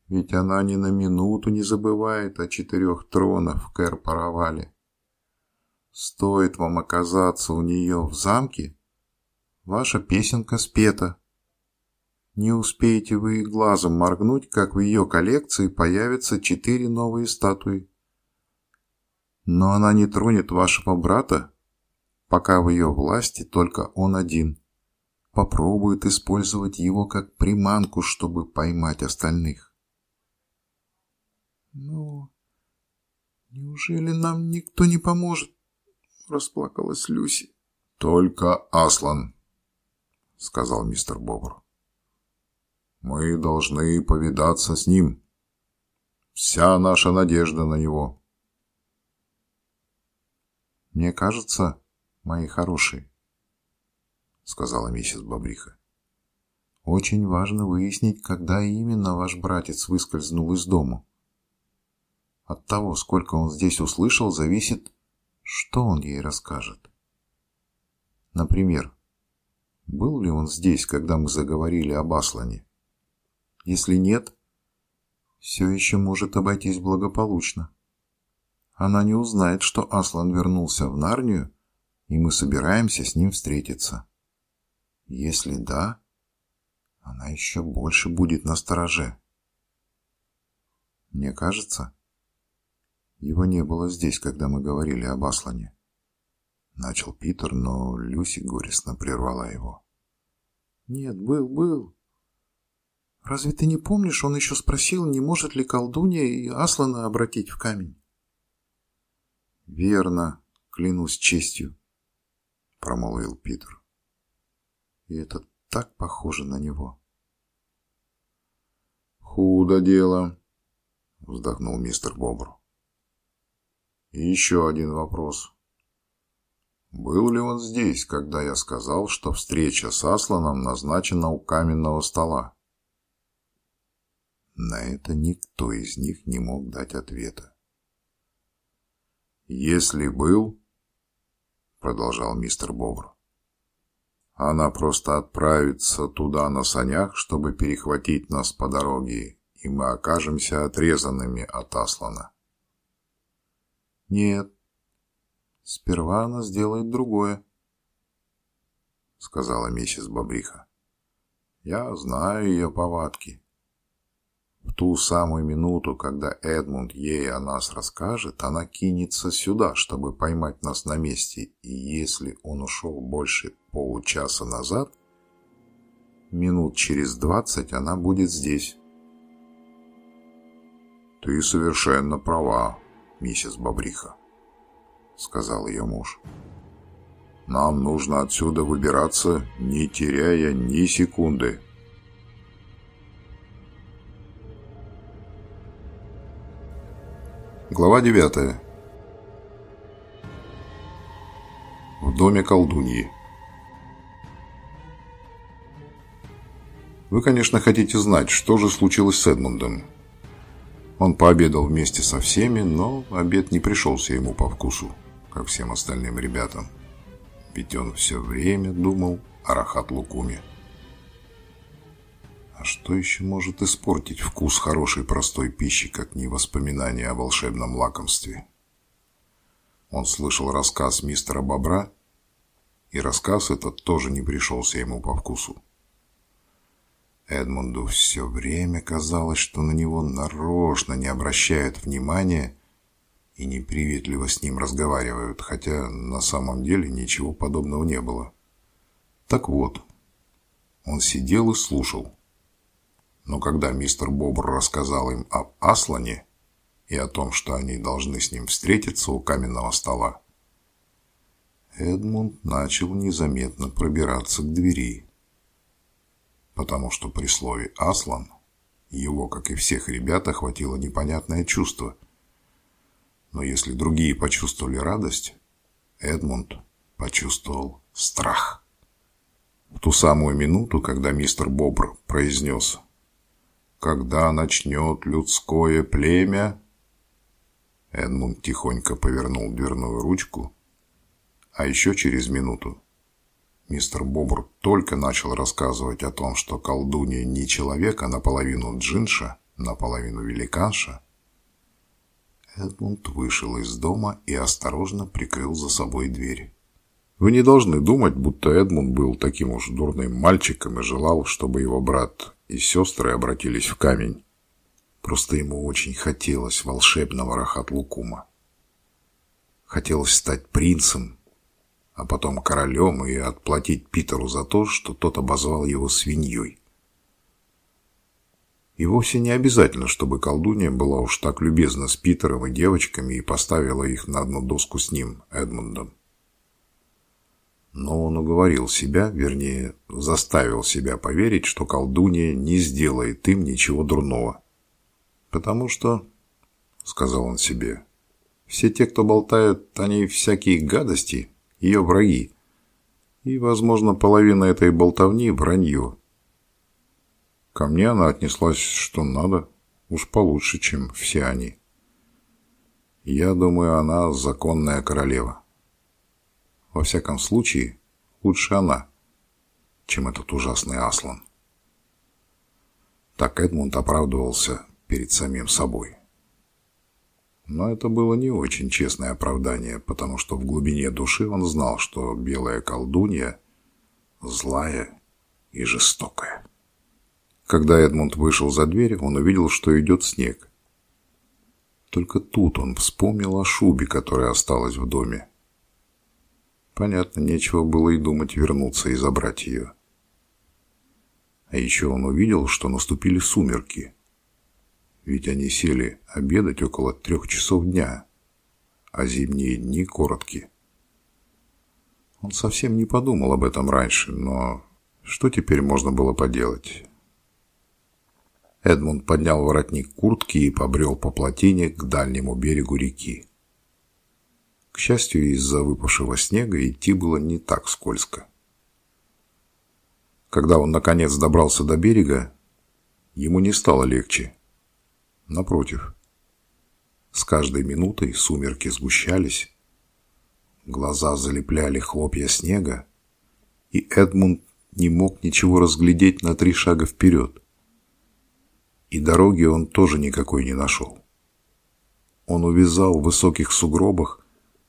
[SPEAKER 1] Ведь она ни на минуту не забывает о четырех тронах в Кэр-Паравале. Стоит вам оказаться у нее в замке, ваша песенка спета. Не успеете вы глазом моргнуть, как в ее коллекции появятся четыре новые статуи. Но она не тронет вашего брата, пока в ее власти только он один. Попробует использовать его как приманку, чтобы поймать остальных.
[SPEAKER 2] «Ну, неужели нам никто не поможет?» – расплакалась Люси.
[SPEAKER 1] «Только Аслан», – сказал мистер Бобр. «Мы должны повидаться с ним. Вся наша надежда на него».
[SPEAKER 2] «Мне кажется, мои хорошие», — сказала миссис Бобриха. «Очень важно выяснить, когда именно ваш братец выскользнул из дому. От того, сколько он здесь услышал, зависит, что он ей расскажет. Например, был ли он здесь, когда мы заговорили об Аслане? Если нет, все еще может обойтись благополучно она не узнает, что Аслан вернулся в Нарнию, и мы собираемся с ним встретиться. Если да, она еще больше будет на стороже. Мне кажется, его не было здесь, когда мы говорили об Аслане. Начал Питер, но Люси горестно прервала его. Нет, был, был. Разве ты не помнишь, он еще спросил, не может ли колдунья и Аслана обратить в камень? «Верно, клянусь честью», — промолвил Питер. «И это так похоже на него».
[SPEAKER 1] «Худо дело», — вздохнул мистер Бобр. «И еще один вопрос. Был ли он здесь, когда я сказал, что встреча с Асланом назначена у каменного стола?»
[SPEAKER 2] На это никто из них не мог дать ответа.
[SPEAKER 1] «Если был, — продолжал мистер Бобр, — она просто отправится туда на санях, чтобы перехватить нас по дороге, и мы окажемся отрезанными от Аслана».
[SPEAKER 2] «Нет, сперва она сделает другое», — сказала миссис Бобриха.
[SPEAKER 1] «Я знаю ее повадки. В ту самую минуту, когда Эдмунд ей о нас расскажет, она кинется сюда, чтобы поймать нас на месте, и если он ушел больше получаса назад, минут через двадцать она будет здесь. «Ты совершенно права, миссис Бобриха», — сказал ее муж. «Нам нужно отсюда выбираться, не теряя ни секунды». Глава 9. В доме колдуньи. Вы, конечно, хотите знать, что же случилось с Эдмундом. Он пообедал вместе со всеми, но обед не пришелся ему по вкусу, как всем остальным ребятам. Ведь он все время думал о Рахат-Лукуме. А что еще может испортить вкус хорошей простой пищи, как не воспоминание о волшебном лакомстве? Он слышал рассказ мистера Бобра, и рассказ этот тоже не пришелся ему по вкусу. Эдмунду все время казалось, что на него нарочно не обращают внимания и неприветливо с ним разговаривают, хотя на самом деле ничего подобного не было. Так вот, он сидел и слушал но когда мистер Бобр рассказал им об Аслане и о том, что они должны с ним встретиться у каменного стола, Эдмунд начал незаметно пробираться к двери, потому что при слове «Аслан» его, как и всех ребят, охватило непонятное чувство. Но если другие почувствовали радость, Эдмунд почувствовал страх. В ту самую минуту, когда мистер Бобр произнес когда начнет людское племя...» Эдмунд тихонько повернул дверную ручку, а еще через минуту мистер Бобр только начал рассказывать о том, что колдунья не человек, а наполовину джинша, наполовину великанша. Эдмунд вышел из дома и осторожно прикрыл за собой дверь. Вы не должны думать, будто Эдмунд был таким уж дурным мальчиком и желал, чтобы его брат и сестры обратились в камень. Просто ему очень хотелось волшебного Рахат-Лукума. Хотелось стать принцем а потом королем и отплатить Питеру за то, что тот обозвал его свиньей. И вовсе не обязательно, чтобы колдунья была уж так любезна с Питером и девочками и поставила их на одну доску с ним, Эдмундом. Но он уговорил себя, вернее, заставил себя поверить, что колдунья не сделает им ничего дурного. Потому что, — сказал он себе, — все те, кто болтают о ней всякие гадости, ее враги. И, возможно, половина этой болтовни — вранье. Ко мне она отнеслась, что надо, уж получше, чем все они. Я думаю, она законная королева. Во всяком случае, лучше она, чем этот ужасный Аслан. Так Эдмунд оправдывался перед самим собой. Но это было не очень честное оправдание, потому что в глубине души он знал, что белая колдунья злая и жестокая. Когда Эдмунд вышел за дверь, он увидел, что идет снег. Только тут он вспомнил о шубе, которая осталась в доме. Понятно, нечего было и думать вернуться и забрать ее. А еще он увидел, что наступили сумерки. Ведь они сели обедать около трех часов дня, а зимние дни короткие. Он совсем не подумал об этом раньше, но что теперь можно было поделать? Эдмунд поднял воротник куртки и побрел по плотине к дальнему берегу реки. К счастью, из-за выпавшего снега идти было не так скользко. Когда он наконец добрался до берега, ему не стало легче. Напротив, с каждой минутой сумерки сгущались, глаза залепляли хлопья снега, и Эдмунд не мог ничего разглядеть на три шага вперед. И дороги он тоже никакой не нашел. Он увязал в высоких сугробах,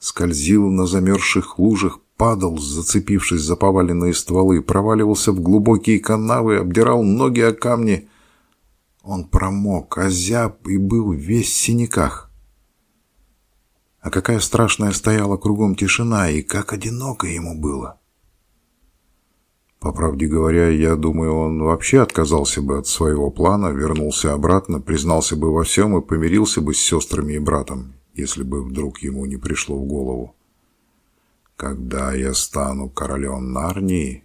[SPEAKER 1] скользил на замерзших лужах, падал, зацепившись за поваленные стволы, проваливался в глубокие канавы, обдирал ноги о камни. Он промок, озяб и был весь в синяках. А какая страшная стояла кругом тишина, и как одиноко ему было. По правде говоря, я думаю, он вообще отказался бы от своего плана, вернулся обратно, признался бы во всем и помирился бы с сестрами и братом, если бы вдруг ему не пришло в голову. Когда я стану королем Нарнии,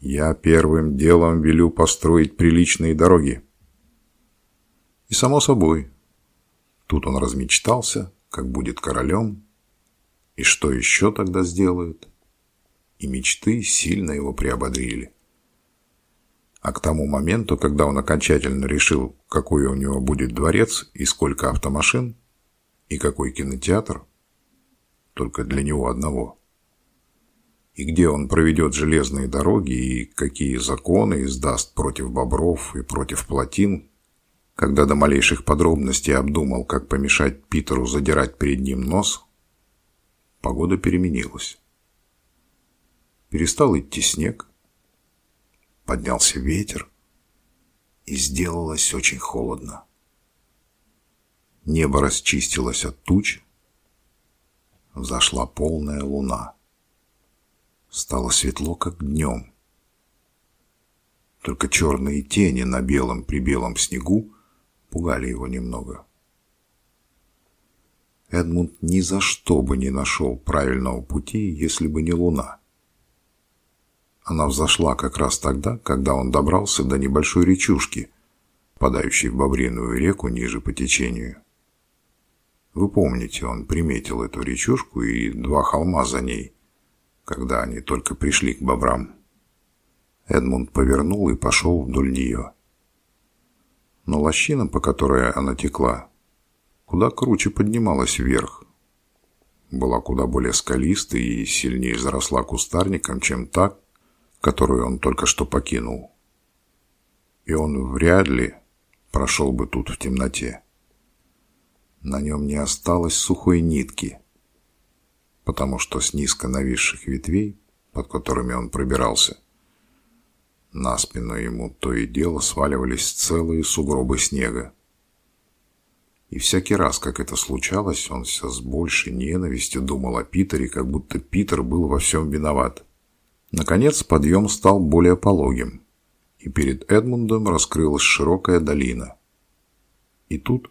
[SPEAKER 1] я первым делом велю построить приличные дороги. И само собой, тут он размечтался, как будет королем, и что еще тогда сделает, и мечты сильно его приободрили. А к тому моменту, когда он окончательно решил, какой у него будет дворец и сколько автомашин, и какой кинотеатр? Только для него одного. И где он проведет железные дороги, и какие законы издаст против бобров и против плотин, когда до малейших подробностей обдумал, как помешать Питеру задирать перед ним нос, погода переменилась. Перестал идти снег, поднялся ветер, и сделалось очень холодно. Небо расчистилось от туч. Взошла полная луна. Стало светло, как днем. Только черные тени на белом при белом снегу пугали его немного. Эдмунд ни за что бы не нашел правильного пути, если бы не луна. Она взошла как раз тогда, когда он добрался до небольшой речушки, впадающей в Бобриную реку ниже по течению. Вы помните, он приметил эту речушку и два холма за ней, когда они только пришли к бобрам. Эдмунд повернул и пошел вдоль нее. Но лощина, по которой она текла, куда круче поднималась вверх. Была куда более скалистой и сильнее заросла кустарником, чем та, которую он только что покинул. И он вряд ли прошел бы тут в темноте. На нем не осталось сухой нитки, потому что с низко нависших ветвей, под которыми он пробирался, на спину ему то и дело сваливались целые сугробы снега. И всякий раз, как это случалось, он все с большей ненавистью думал о Питере, как будто Питер был во всем виноват. Наконец подъем стал более пологим, и перед Эдмундом раскрылась широкая долина. И тут,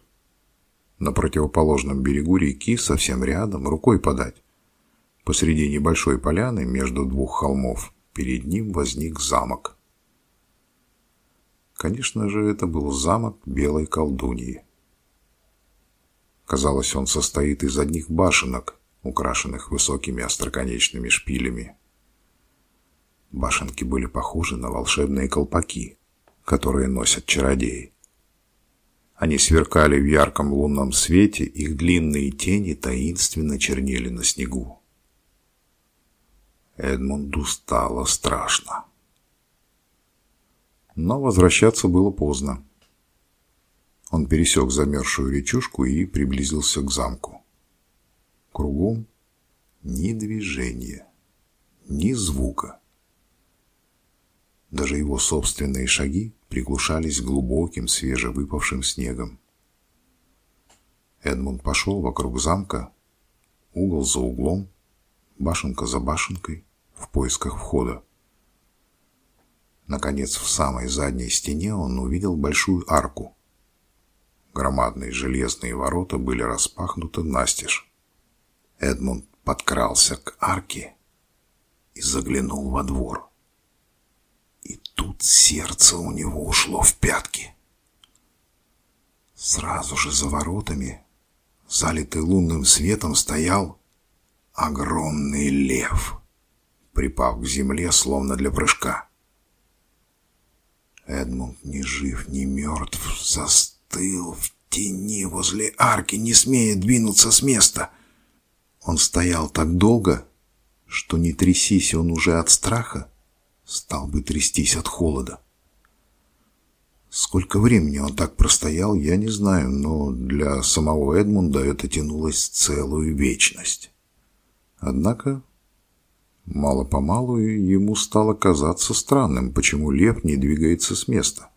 [SPEAKER 1] на противоположном берегу реки, совсем рядом, рукой подать, посреди небольшой поляны между двух холмов, перед ним возник замок. Конечно же, это был замок белой колдуньи. Казалось, он состоит из одних башенок, украшенных высокими остроконечными шпилями. Башенки были похожи на волшебные колпаки, которые носят чародеи. Они сверкали в ярком лунном свете, их длинные тени таинственно чернели на снегу. Эдмунду стало страшно. Но возвращаться было поздно. Он пересек замерзшую речушку и приблизился к замку. Кругом ни движения, ни звука. Даже его собственные шаги приглушались глубоким свежевыпавшим снегом. Эдмунд пошел вокруг замка, угол за углом, башенка за башенкой, в поисках входа. Наконец, в самой задней стене он увидел большую арку. Громадные железные ворота были распахнуты настежь. Эдмунд подкрался к арке и заглянул во двор. Тут сердце у него ушло в пятки. Сразу же за воротами, залитый лунным светом, стоял огромный лев, припав к земле, словно для прыжка. Эдмунд, ни жив, ни мертв, застыл в тени возле арки, не смея двинуться с места. Он стоял так долго, что не трясись он уже от страха, стал бы трястись от холода. Сколько времени он так простоял, я не знаю, но для самого Эдмунда это тянулось целую вечность. Однако, мало-помалу ему стало казаться странным, почему лев не двигается с места.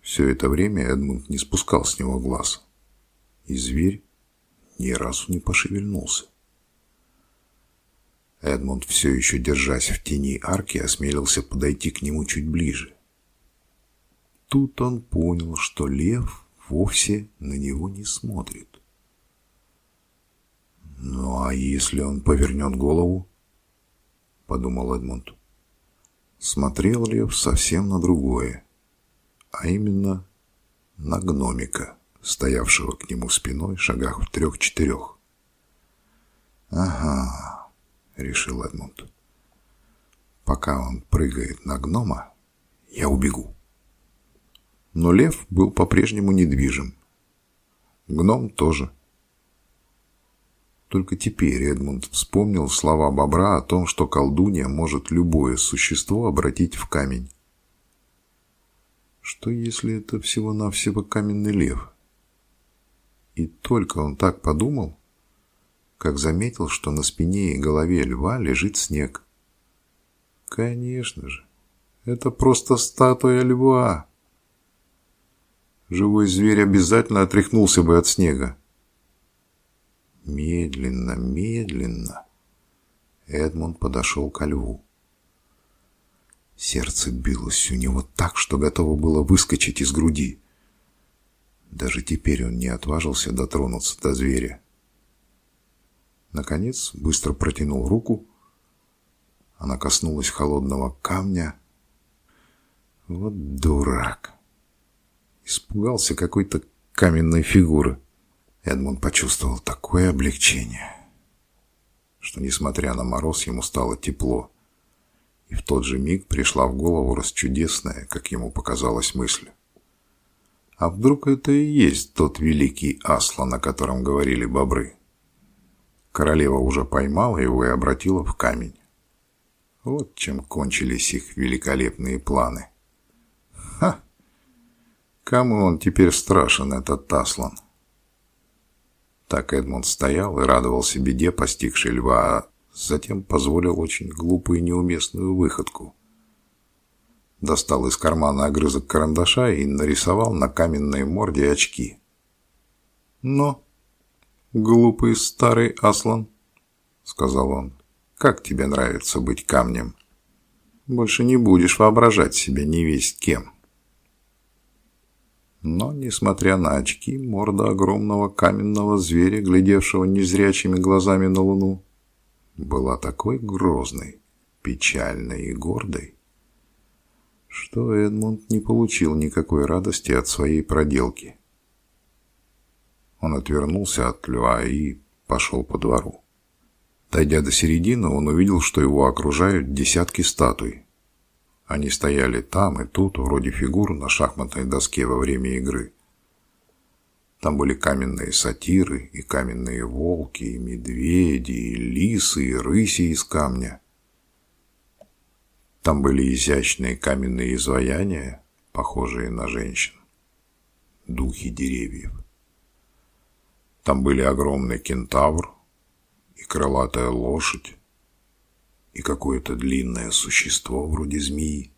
[SPEAKER 1] Все это время Эдмунд не спускал с него глаз, и зверь ни разу не пошевельнулся. Эдмунд, все еще держась в тени арки, осмелился подойти к нему чуть ближе. Тут он понял, что лев вовсе на него не смотрит. «Ну а если он повернет голову?» — подумал Эдмунд. Смотрел лев совсем на другое, а именно на гномика, стоявшего к нему спиной в шагах в трех-четырех. «Ага», решил Эдмунд. Пока он прыгает на гнома, я убегу. Но лев был по-прежнему недвижим. Гном тоже. Только теперь Эдмунд вспомнил слова бобра о том, что колдунья может любое существо обратить в камень. Что если это всего-навсего каменный лев? И только он так подумал, как заметил, что на спине и голове льва лежит снег. Конечно же, это просто статуя льва. Живой зверь обязательно отряхнулся бы от снега. Медленно, медленно Эдмунд подошел ко льву. Сердце билось у него так, что готово было выскочить из груди. Даже теперь он не отважился дотронуться до зверя. Наконец, быстро протянул руку. Она коснулась холодного камня. Вот дурак. Испугался какой-то каменной фигуры. Эдмунд почувствовал такое облегчение, что, несмотря на мороз, ему стало тепло. И в тот же миг пришла в голову расчудесная, как ему показалась мысль. А вдруг это и есть тот великий Аслан, о котором говорили бобры? Королева уже поймала его и обратила в камень. Вот чем кончились их великолепные планы. Ха! Кому он теперь страшен, этот Таслан? Так Эдмунд стоял и радовался беде, постигшей льва, а затем позволил очень глупую и неуместную выходку. Достал из кармана огрызок карандаша и нарисовал на каменной морде очки.
[SPEAKER 2] «Но, глупый старый Аслан», — сказал он, — «как тебе нравится быть камнем? Больше не будешь воображать себя невесть кем». Но, несмотря на очки, морда огромного каменного зверя, глядевшего незрячими глазами на луну, была такой грозной, печальной и гордой, что Эдмунд не получил никакой радости от своей проделки. Он отвернулся от льва и пошел по двору. Дойдя до середины, он увидел, что его окружают десятки статуй. Они стояли там и тут, вроде фигур на шахматной доске во время игры. Там были каменные сатиры, и каменные волки, и медведи, и лисы, и рыси из камня. Там были изящные каменные изваяния, похожие на женщин. Духи деревьев. Там были огромный кентавр и крылатая лошадь и какое-то длинное существо вроде змеи.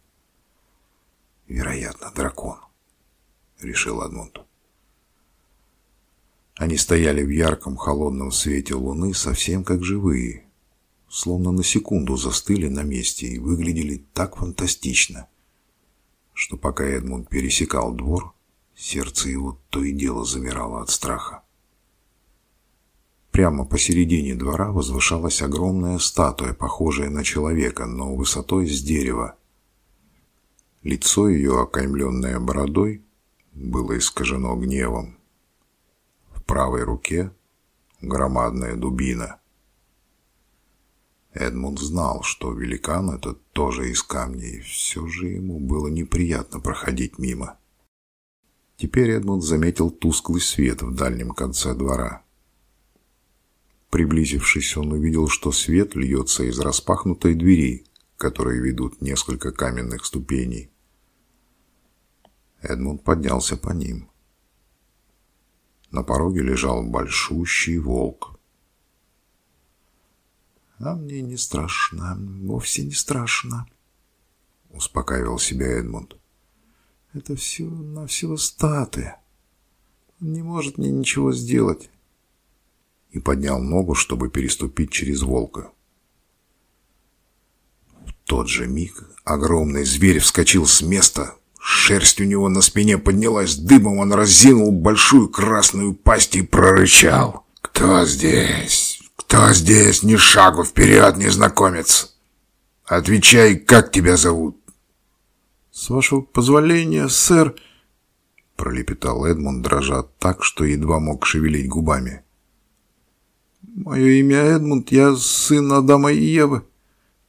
[SPEAKER 2] Вероятно, дракон, решил Адмунд. Они стояли в ярком холодном свете луны совсем как живые, словно на секунду застыли на месте и выглядели так фантастично, что пока Эдмунд пересекал двор, сердце его то и дело замирало от страха. Прямо посередине двора возвышалась огромная статуя, похожая на человека, но высотой с дерева. Лицо ее, окаймленное бородой, было искажено гневом. В правой руке громадная дубина – Эдмунд знал, что великан этот тоже из камня, и все же ему было неприятно проходить мимо. Теперь Эдмунд заметил тусклый свет в дальнем конце двора. Приблизившись, он увидел, что свет льется из распахнутой двери, которые ведут несколько каменных ступеней. Эдмунд поднялся по ним. На пороге лежал большущий волк. «А мне не страшно, вовсе не страшно», — успокаивал себя Эдмунд. «Это все на всего статуя. Он не может мне ничего сделать». И поднял ногу, чтобы переступить через волка. В тот же миг огромный зверь вскочил с места. Шерсть у него на спине поднялась дыбом, он разинул большую красную пасть и прорычал. «Кто здесь?» «Кто здесь? Ни шагу вперед, незнакомец! Отвечай, как тебя зовут?»
[SPEAKER 3] «С вашего позволения, сэр...»
[SPEAKER 2] Пролепетал Эдмунд, дрожа так, что едва мог шевелить губами.
[SPEAKER 3] «Мое имя Эдмунд, я сын Адама и Евы.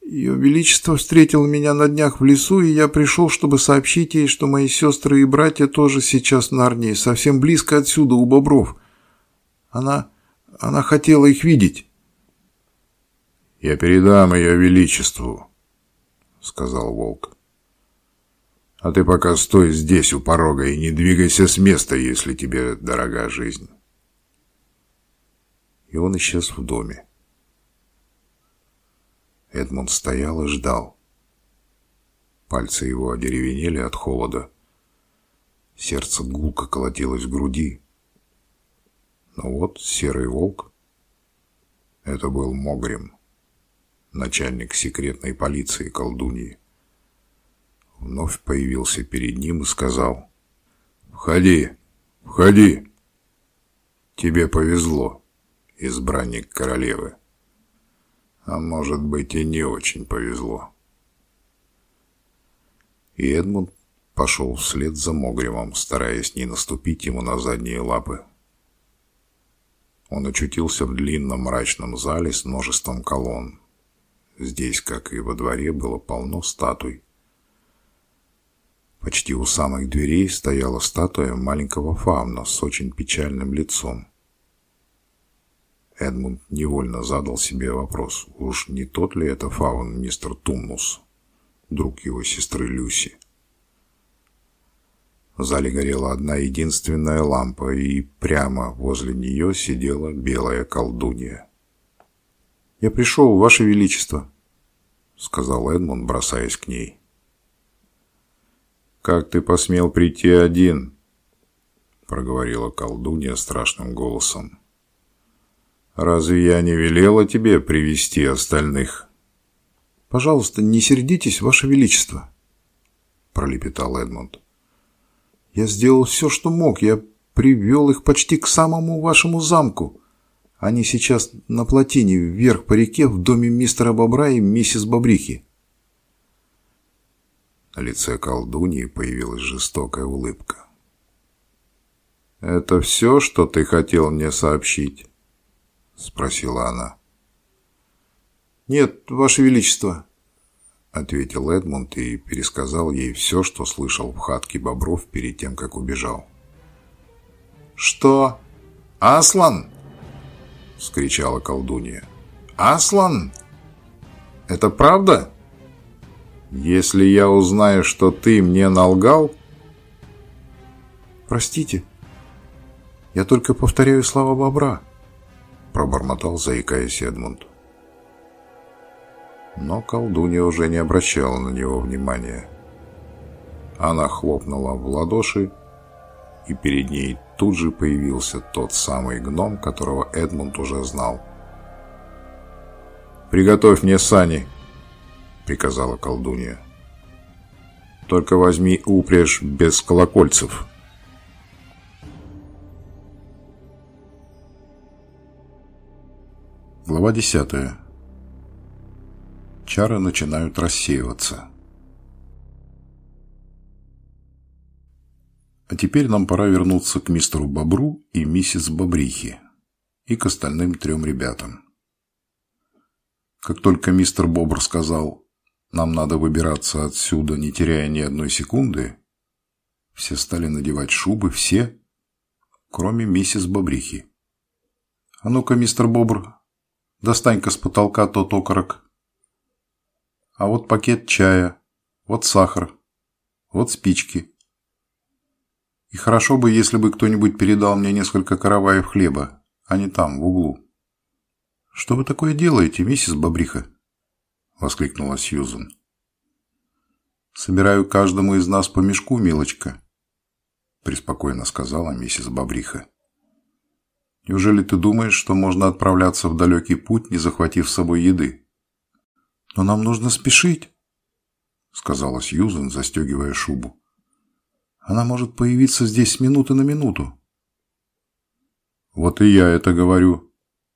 [SPEAKER 3] Ее Величество встретил меня на днях в лесу, и я пришел, чтобы сообщить ей, что мои сестры и братья тоже сейчас в Нарнии, совсем близко отсюда, у бобров. Она... она хотела их видеть».
[SPEAKER 1] «Я передам ее величеству», — сказал волк. «А ты пока стой здесь у порога и не двигайся с места, если тебе дорога жизнь».
[SPEAKER 2] И он исчез в доме. Эдмунд стоял и ждал. Пальцы его одеревенели от холода. Сердце гулко колотилось в груди. Но вот серый волк. Это был Могрим начальник секретной полиции колдуньи, вновь появился перед ним и сказал «Входи, входи! Тебе повезло, избранник королевы. А может быть и не очень повезло». И Эдмунд пошел вслед за Могримом, стараясь не наступить ему на задние лапы. Он очутился в длинном мрачном зале с множеством колонн, Здесь, как и во дворе, было полно статуй. Почти у самых дверей стояла статуя маленького фауна с очень печальным лицом. Эдмунд невольно задал себе вопрос, уж не тот ли это фаун мистер Тумнус, друг его сестры Люси. В зале горела одна единственная лампа, и прямо возле нее сидела белая колдунья.
[SPEAKER 3] «Я пришел, Ваше Величество», — сказал
[SPEAKER 2] Эдмунд, бросаясь к ней. «Как ты посмел прийти один?»
[SPEAKER 1] — проговорила колдунья страшным голосом. «Разве я не велела тебе привести остальных?»
[SPEAKER 3] «Пожалуйста, не сердитесь, Ваше Величество», — пролепетал Эдмунд. «Я сделал все, что мог. Я привел их почти к самому вашему замку. Они сейчас на плотине вверх по реке в доме мистера Бобра и миссис Бобрихи».
[SPEAKER 1] На лице колдуньи появилась жестокая улыбка. «Это все, что ты хотел мне сообщить?» — спросила она.
[SPEAKER 3] «Нет, Ваше Величество», —
[SPEAKER 1] ответил Эдмунд и пересказал ей все, что слышал в хатке Бобров перед тем, как убежал.
[SPEAKER 2] «Что? Аслан?» — вскричала колдунья. «Аслан? Это правда?» «Если я узнаю, что ты мне налгал...»
[SPEAKER 3] «Простите, я только повторяю слова бобра», — пробормотал, заикаясь Эдмунд.
[SPEAKER 1] Но колдунья уже не обращала на него внимания. Она хлопнула в ладоши, и перед ней тут же появился тот самый гном, которого Эдмунд уже знал. «Приготовь мне сани», — приказала колдунья. «Только возьми упряжь без колокольцев». Глава десятая чары начинают рассеиваться. А теперь нам пора вернуться к мистеру Бобру и миссис Бобрихи и к остальным трем ребятам. Как только мистер Бобр сказал «нам надо выбираться отсюда, не теряя ни одной секунды», все стали надевать шубы, все, кроме миссис Бобрихи. «А ну-ка, мистер Бобр, достань-ка с потолка тот окорок», а вот пакет чая, вот сахар, вот спички. И хорошо бы, если бы кто-нибудь передал мне несколько караваев хлеба, а не там, в углу. «Что вы такое делаете, миссис Бобриха?» — воскликнула Сьюзен. «Собираю каждому из нас по мешку, милочка», — преспокойно сказала миссис Бобриха. «Неужели ты думаешь, что можно отправляться в далекий путь, не захватив с собой еды?» «Но нам нужно спешить», — сказала Сьюзен, застегивая шубу. «Она может появиться здесь с минуты на минуту». «Вот и я это говорю»,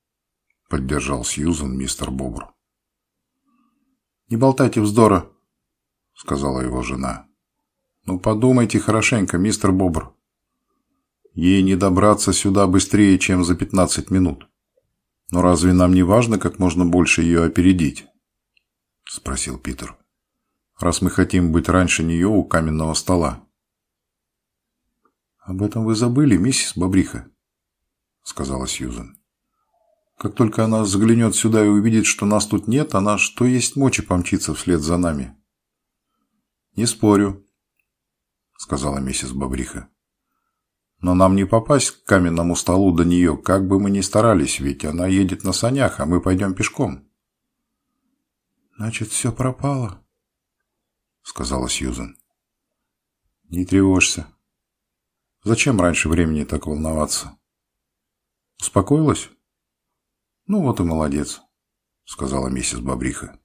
[SPEAKER 1] — поддержал Сьюзен мистер Бобр. «Не болтайте вздора», — сказала его жена. «Ну, подумайте хорошенько, мистер Бобр. Ей не добраться сюда быстрее, чем за пятнадцать минут. Но разве нам не важно как можно больше ее опередить?» — спросил Питер. «Раз мы хотим быть раньше нее у каменного стола». «Об этом вы забыли, миссис Бобриха», — сказала Сьюзен. «Как только она заглянет сюда и увидит, что нас тут нет, она что есть мочи помчится вслед за нами». «Не спорю», — сказала миссис Бобриха. «Но нам не попасть к каменному столу до нее, как бы мы ни старались, ведь она едет на санях, а мы пойдем пешком». «Значит, все пропало?» — сказала Сьюзен. «Не тревожься. Зачем раньше времени так волноваться? Успокоилась?» «Ну вот и молодец», — сказала миссис Бобриха.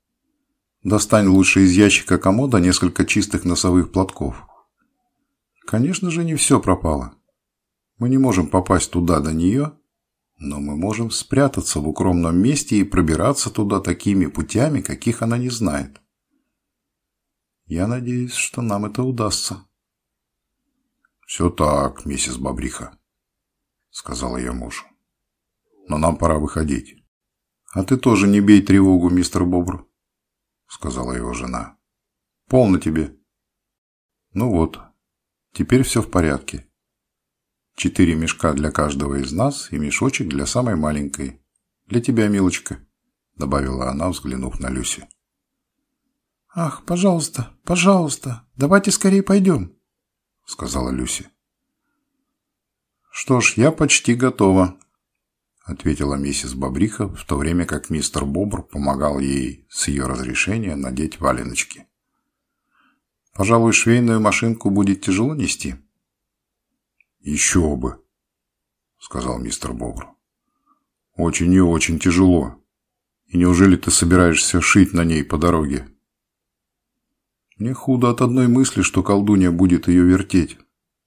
[SPEAKER 1] «Достань лучше из ящика комода несколько чистых носовых платков. Конечно же, не все пропало. Мы не можем попасть туда до нее, но мы можем спрятаться в укромном месте и пробираться туда такими путями, каких она не знает. Я надеюсь, что нам это удастся. «Все так, миссис Бобриха», — сказала я мужу. «Но нам пора выходить». «А ты тоже не бей тревогу, мистер Бобр», — сказала его жена. «Полно тебе». «Ну вот, теперь все в порядке. Четыре мешка для каждого из нас и мешочек для самой маленькой. Для тебя, милочка», — добавила она, взглянув на Люси. «Ах, пожалуйста, пожалуйста, давайте скорее пойдем», — сказала Люси. «Что ж, я почти готова», — ответила миссис Бобриха, в то время как мистер Бобр помогал ей с ее разрешения надеть валеночки. «Пожалуй, швейную машинку будет тяжело нести». «Еще бы», — сказал мистер Бобр. «Очень и очень тяжело. И неужели ты собираешься шить на ней по дороге?» «Мне худо от одной мысли, что колдунья будет ее вертеть»,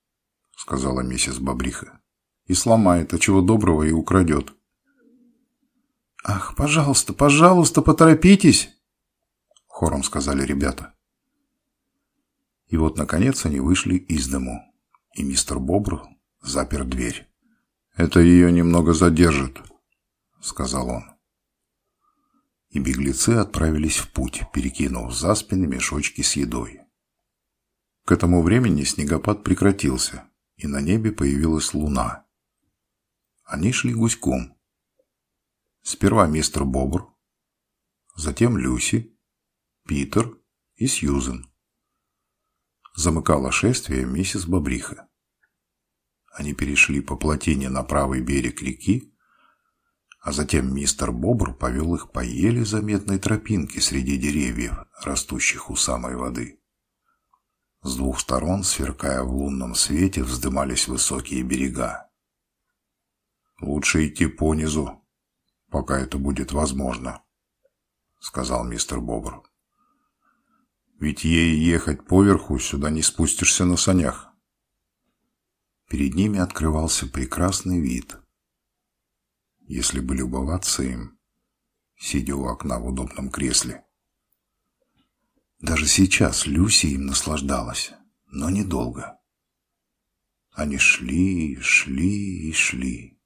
[SPEAKER 1] — сказала миссис Бобриха. «И сломает, а чего доброго и украдет».
[SPEAKER 3] «Ах, пожалуйста, пожалуйста, поторопитесь!» — хором сказали ребята. И вот, наконец, они вышли из дому, и мистер Бобр запер дверь. «Это ее немного задержит», — сказал он. И беглецы отправились в путь, перекинув за спины мешочки с едой. К этому времени снегопад прекратился, и на небе появилась луна. Они шли гуськом, Сперва мистер Бобр, затем Люси, Питер и Сьюзен. Замыкала шествие миссис Бобриха. Они перешли по плотине на правый берег реки, а затем мистер Бобр повел их по еле заметной тропинке среди деревьев, растущих у самой воды. С двух сторон, сверкая в лунном свете, вздымались высокие берега. «Лучше идти понизу», пока это будет возможно», — сказал мистер Бобр. «Ведь ей ехать поверху, сюда не спустишься на санях». Перед ними открывался прекрасный вид. Если бы любоваться им, сидя у окна в удобном кресле. Даже сейчас Люси им наслаждалась, но недолго. Они шли, шли и шли.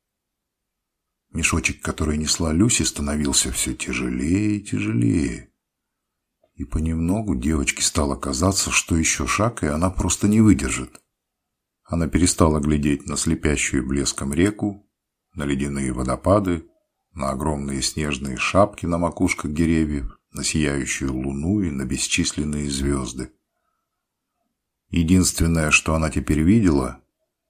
[SPEAKER 3] Мешочек, который несла Люси, становился все тяжелее и тяжелее. И понемногу девочке стало казаться, что еще шаг, и она просто не выдержит. Она перестала глядеть на слепящую блеском реку, на ледяные водопады, на огромные снежные шапки на макушках деревьев, на сияющую луну и на бесчисленные звезды. Единственное, что она теперь видела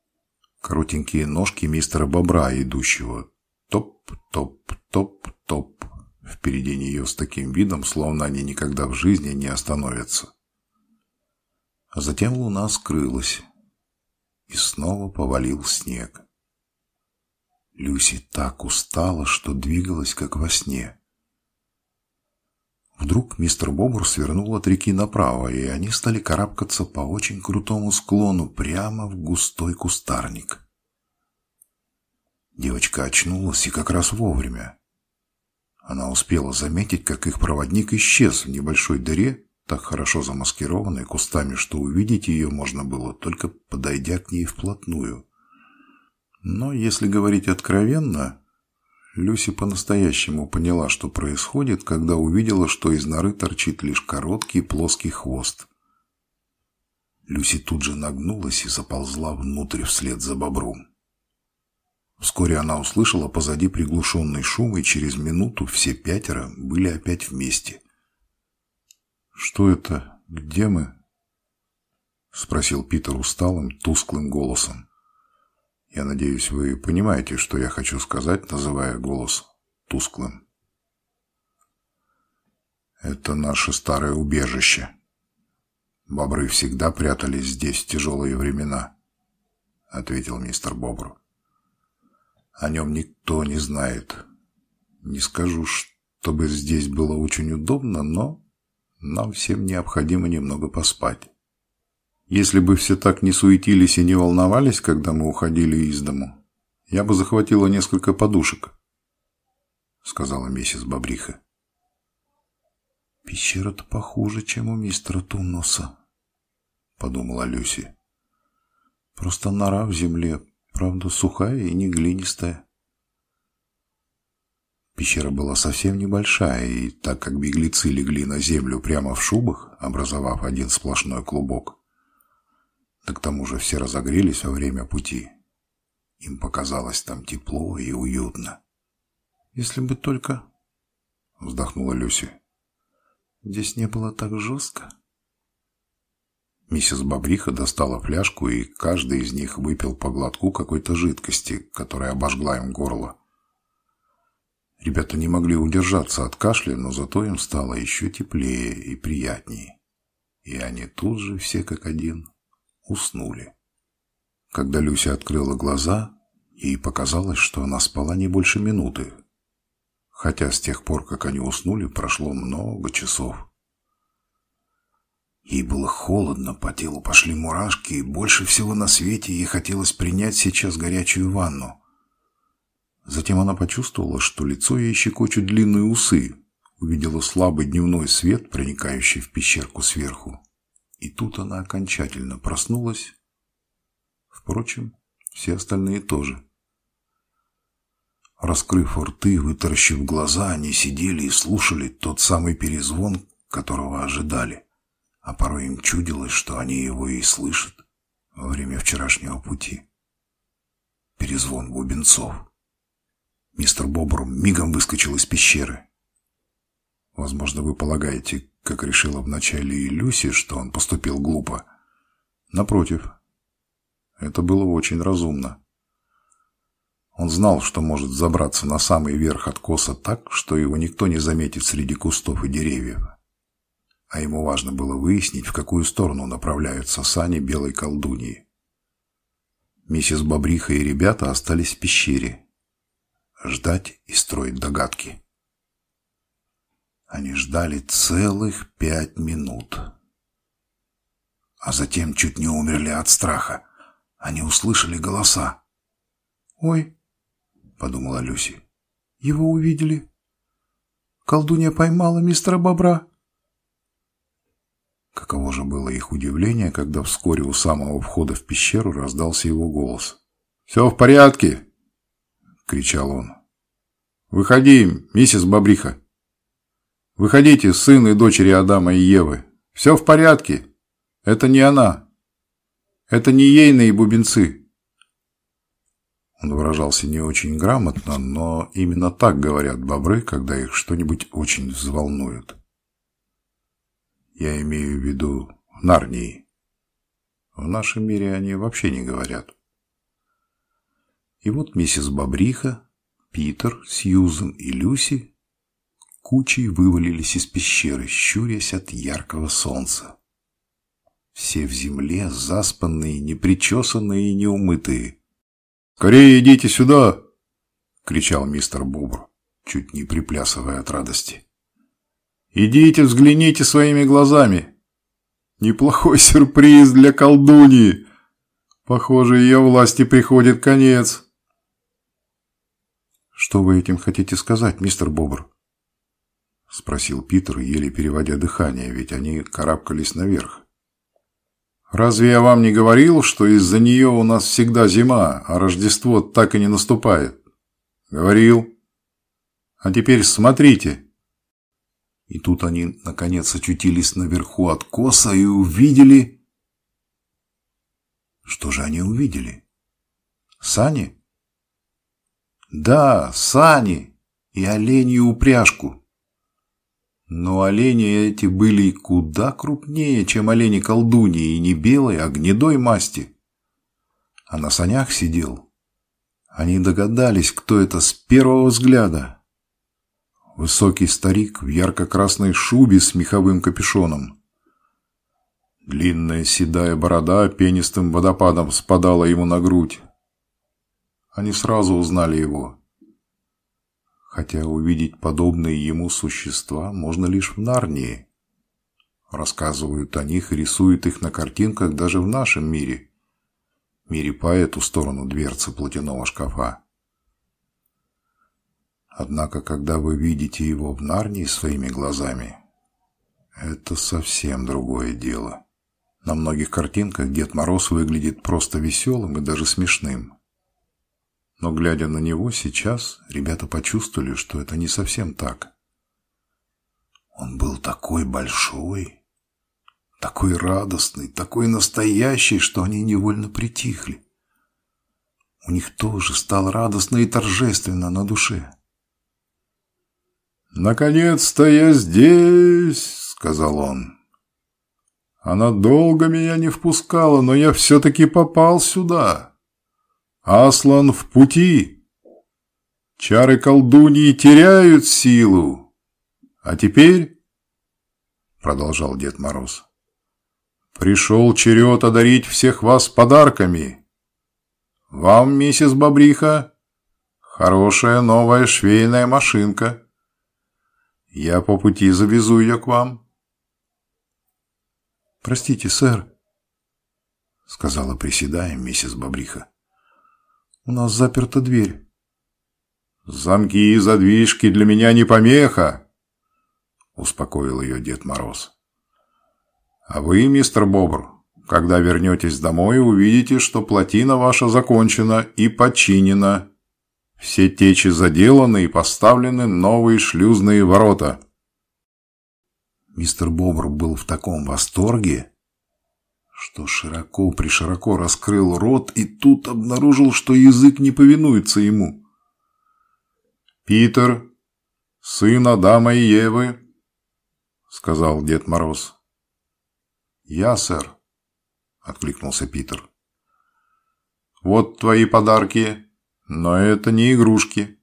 [SPEAKER 3] – коротенькие ножки мистера Бобра, идущего Топ-топ-топ-топ впереди нее с таким видом, словно они никогда в жизни не остановятся. А затем луна скрылась, и снова повалил снег. Люси так устала, что двигалась, как во сне. Вдруг мистер Бобр свернул от реки направо, и они стали карабкаться по очень крутому склону прямо в густой кустарник. Девочка очнулась и как раз вовремя. Она успела заметить, как их проводник исчез в небольшой дыре, так хорошо замаскированной кустами, что увидеть ее можно было, только подойдя к ней вплотную. Но, если говорить откровенно, Люси по-настоящему поняла, что происходит, когда увидела, что из норы торчит лишь короткий плоский хвост. Люси тут же нагнулась и заползла внутрь вслед за бобром. Вскоре она услышала позади приглушенный шум, и через минуту все пятеро были опять вместе. «Что это? Где мы?» — спросил Питер усталым, тусклым голосом. «Я надеюсь, вы понимаете, что я хочу сказать, называя голос тусклым». «Это наше старое убежище. Бобры всегда прятались здесь в тяжелые времена», — ответил мистер Бобр. О нем никто не знает. Не скажу, чтобы здесь было очень удобно, но нам всем необходимо немного поспать. Если бы все так не суетились и не волновались, когда мы уходили из дому, я бы захватила несколько подушек, — сказала миссис Бобриха. «Пещера-то похуже, чем у мистера Тумноса», — подумала Люси. «Просто нора в земле, правда сухая и не глинистая. Пещера была совсем небольшая, и так как беглецы легли на землю прямо в шубах, образовав один сплошной клубок, да к тому же все разогрелись во время пути, им показалось там тепло и уютно. «Если бы только...» — вздохнула Люси. «Здесь не было так жестко». Миссис Бобриха достала фляжку, и каждый из них выпил по глотку какой-то жидкости, которая обожгла им горло. Ребята не могли удержаться от кашля, но зато им стало еще теплее и приятнее. И они тут же, все как один, уснули.
[SPEAKER 1] Когда Люся открыла глаза, ей показалось, что она спала не больше минуты, хотя с тех пор, как они уснули, прошло много часов. Ей было холодно, по телу пошли мурашки, и больше всего на свете ей хотелось принять сейчас горячую ванну. Затем она почувствовала, что лицо ей щекочут длинные усы, увидела слабый дневной свет, проникающий в пещерку сверху. И тут она окончательно проснулась Впрочем, все остальные тоже. Раскрыв рты, вытаращив глаза, они сидели и слушали тот самый перезвон, которого ожидали, а порой им чудилось, что они его и слышат во время вчерашнего пути. Перезвон бубенцов. Мистер Бобр мигом выскочил из пещеры. Возможно, вы полагаете, как решила вначале и Люси, что он поступил глупо. Напротив, это было очень разумно. Он знал, что может забраться на самый верх откоса так, что его никто не заметит среди кустов и деревьев. А ему важно было выяснить, в какую сторону направляются сани белой колдуньи. Миссис Бобриха и ребята остались в пещере. Ждать и строить догадки. Они ждали целых пять минут. А затем чуть не умерли от страха. Они услышали голоса.
[SPEAKER 3] «Ой», — подумала Люси, — «его увидели. Колдунья поймала мистера Бобра».
[SPEAKER 1] Каково же было их удивление, когда вскоре у самого входа в пещеру раздался его голос. «Все в порядке!» — кричал он. «Выходи, миссис Бобриха! Выходите, сын и дочери Адама и Евы! Все в порядке! Это не она!» Это не ейные бубенцы. Он выражался не очень грамотно, но именно так говорят бобры, когда их что-нибудь очень взволнует. Я имею в виду Нарнии. В нашем мире они вообще не говорят. И вот миссис Бобриха, Питер, Сьюзен и Люси кучей вывалились из пещеры, щурясь от яркого солнца. Все в земле, заспанные, непричесанные и неумытые. «Скорее идите сюда!» — кричал мистер Бобр, чуть не приплясывая от радости. «Идите, взгляните своими глазами! Неплохой сюрприз для колдуньи! Похоже, ее власти приходит конец!» «Что вы этим хотите сказать, мистер Бобр?» — спросил Питер, еле переводя дыхание, ведь они карабкались наверх. Разве я вам не говорил, что из-за нее у нас всегда зима, а Рождество так и не наступает? Говорил. А теперь смотрите. И тут они, наконец, очутились наверху откоса и увидели... Что же они увидели? Сани? Да, сани и оленью упряжку. Но олени эти были куда крупнее, чем олени колдуньи, и не белой, а гнедой масти. А на санях сидел. Они догадались, кто это с первого взгляда. Высокий старик в ярко-красной шубе с меховым капюшоном. Длинная седая борода пенистым водопадом спадала ему на грудь. Они сразу узнали его хотя увидеть подобные ему существа можно лишь в Нарнии. Рассказывают о них и рисуют их на картинках даже в нашем мире, мире по эту сторону дверцы платяного шкафа. Однако, когда вы видите его в Нарнии своими глазами, это совсем другое дело. На многих картинках Дед Мороз выглядит просто веселым и даже смешным. Но, глядя на него сейчас, ребята почувствовали, что это не совсем так. Он был такой большой, такой радостный, такой настоящий, что они невольно притихли. У них тоже стало радостно и торжественно на душе. «Наконец-то я здесь!» — сказал он. «Она долго меня не впускала, но я все-таки попал сюда». Аслан в пути. Чары колдуньи теряют силу. А теперь, продолжал Дед Мороз, пришел черед одарить всех вас подарками. Вам, миссис Бобриха, хорошая новая швейная машинка. Я по пути завезу ее к вам.
[SPEAKER 2] Простите, сэр, сказала, приседая, миссис Бобриха. У нас заперта дверь.
[SPEAKER 1] Замки и задвижки для меня не помеха, успокоил ее Дед Мороз. А вы, мистер Бобр, когда вернетесь домой, увидите, что плотина ваша закончена и починена. Все течи заделаны и поставлены новые шлюзные ворота.
[SPEAKER 2] Мистер Бобр был в таком восторге, что широко-пришироко раскрыл рот и тут обнаружил, что язык не повинуется ему.
[SPEAKER 1] «Питер, сын Адама и Евы», — сказал Дед Мороз.
[SPEAKER 2] «Я, сэр», — откликнулся Питер.
[SPEAKER 1] «Вот твои подарки, но это не игрушки.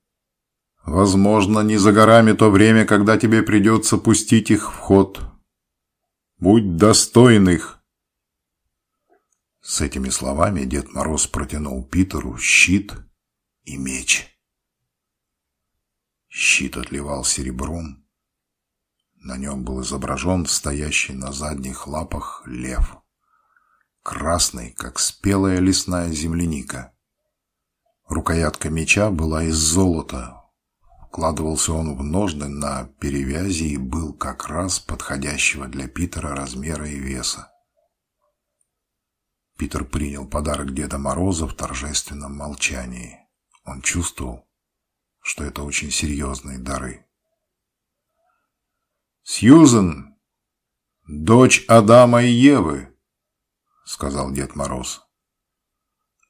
[SPEAKER 1] Возможно, не за горами то время, когда тебе придется пустить их в ход. Будь достоин их».
[SPEAKER 2] С этими словами Дед Мороз протянул Питеру щит и меч. Щит отливал серебром. На нем был изображен стоящий на задних лапах лев красный, как спелая лесная земляника. Рукоятка меча была из золота. Вкладывался он в ножны на перевязи и был как раз подходящего для Питера размера и веса. Питер принял подарок Деда Мороза в торжественном молчании. Он чувствовал, что это очень серьезные дары.
[SPEAKER 1] «Сьюзен, дочь Адама и Евы», — сказал Дед Мороз.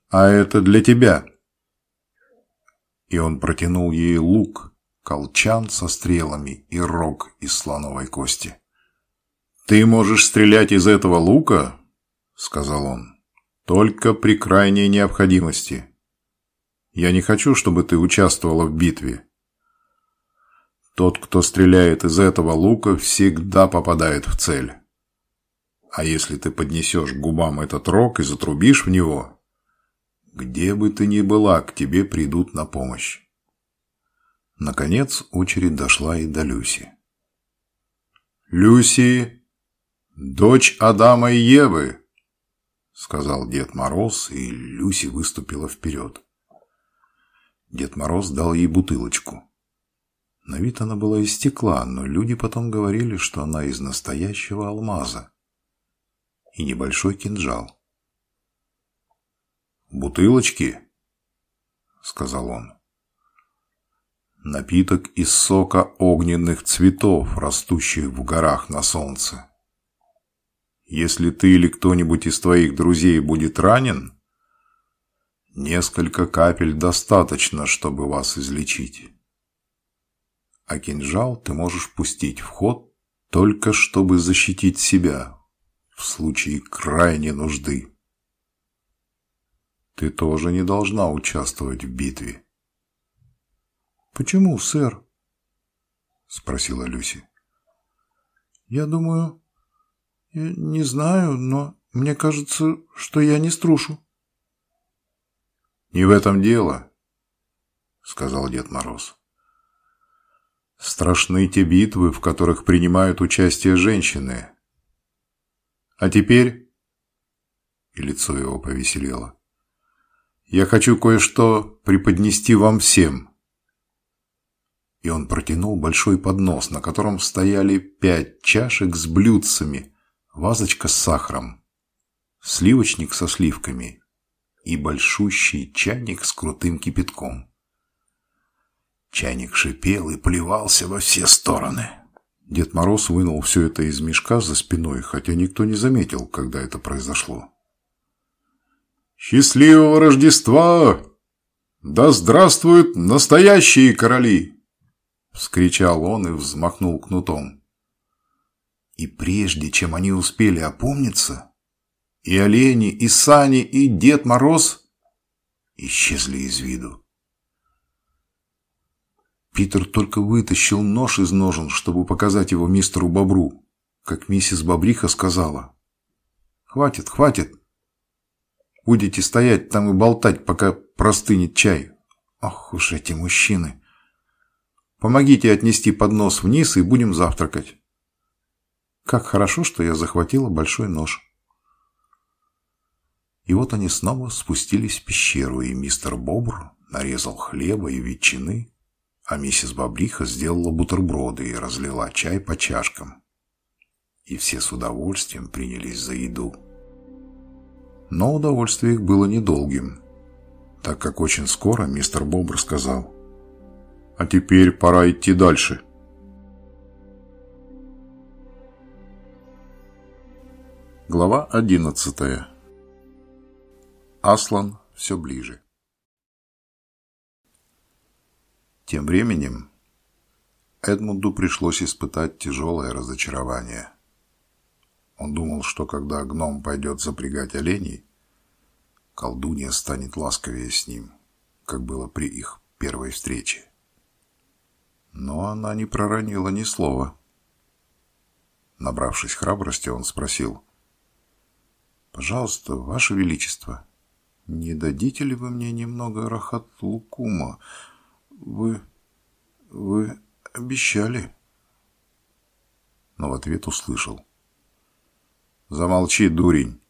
[SPEAKER 1] «А это для тебя». И он протянул ей лук, колчан со стрелами и рог из слоновой кости. «Ты можешь стрелять из этого лука?» — сказал он. «Только при крайней необходимости. Я не хочу, чтобы ты участвовала в битве. Тот, кто стреляет из этого лука, всегда попадает в цель». А если ты поднесешь губам этот рог и затрубишь в него, где бы ты ни была, к тебе придут на помощь. Наконец очередь дошла и до Люси. «Люси, дочь Адама и Евы!» — сказал Дед Мороз, и Люси выступила вперед. Дед Мороз дал ей бутылочку. На вид она была из стекла, но люди потом говорили, что она из настоящего алмаза и небольшой кинжал. «Бутылочки?» — сказал он. «Напиток из сока огненных цветов, растущих в горах на солнце. Если ты или кто-нибудь из твоих друзей будет ранен, несколько капель достаточно, чтобы вас излечить. А кинжал ты можешь пустить в ход только чтобы защитить себя в случае крайней нужды. Ты тоже не должна участвовать в битве.
[SPEAKER 3] «Почему, сэр?» — спросила Люси. «Я думаю... Не знаю, но мне кажется, что я не струшу».
[SPEAKER 1] «Не в этом дело», — сказал Дед Мороз. «Страшны те битвы, в которых принимают участие женщины, а теперь...» И лицо его повеселело. «Я хочу кое-что преподнести вам всем». И он протянул большой поднос, на котором стояли пять чашек с блюдцами, вазочка с сахаром, сливочник со сливками и большущий чайник с крутым кипятком. Чайник шипел и плевался во все стороны. Дед Мороз вынул все это из мешка за спиной, хотя никто не заметил, когда это произошло. «Счастливого Рождества! Да здравствуют настоящие короли!» Вскричал он и взмахнул кнутом. И прежде чем они успели опомниться, и олени, и сани, и Дед Мороз исчезли из виду. Питер только вытащил нож из ножен, чтобы показать его мистеру Бобру, как миссис Бобриха сказала. «Хватит, хватит!»
[SPEAKER 2] Будете стоять там и болтать, пока простынет чай. Ох уж эти мужчины. Помогите отнести поднос вниз и будем завтракать. Как хорошо, что я захватила большой нож. И вот они снова спустились в пещеру, и мистер Бобр нарезал хлеба и ветчины, а миссис Бобриха сделала бутерброды и разлила чай по чашкам. И все с удовольствием принялись за еду. Но удовольствие их было недолгим, так как очень скоро мистер Бобр сказал «А теперь пора идти дальше». Глава одиннадцатая. Аслан все ближе. Тем временем Эдмунду пришлось испытать тяжелое разочарование. Он думал, что когда гном пойдет запрягать оленей, колдунья станет ласковее с ним, как было при их первой встрече. Но она не проронила ни слова. Набравшись храбрости, он спросил. «Пожалуйста, Ваше Величество, не дадите ли вы мне немного рахат-лукума?» Вы... вы обещали. Но в ответ услышал. Замолчи, дурень.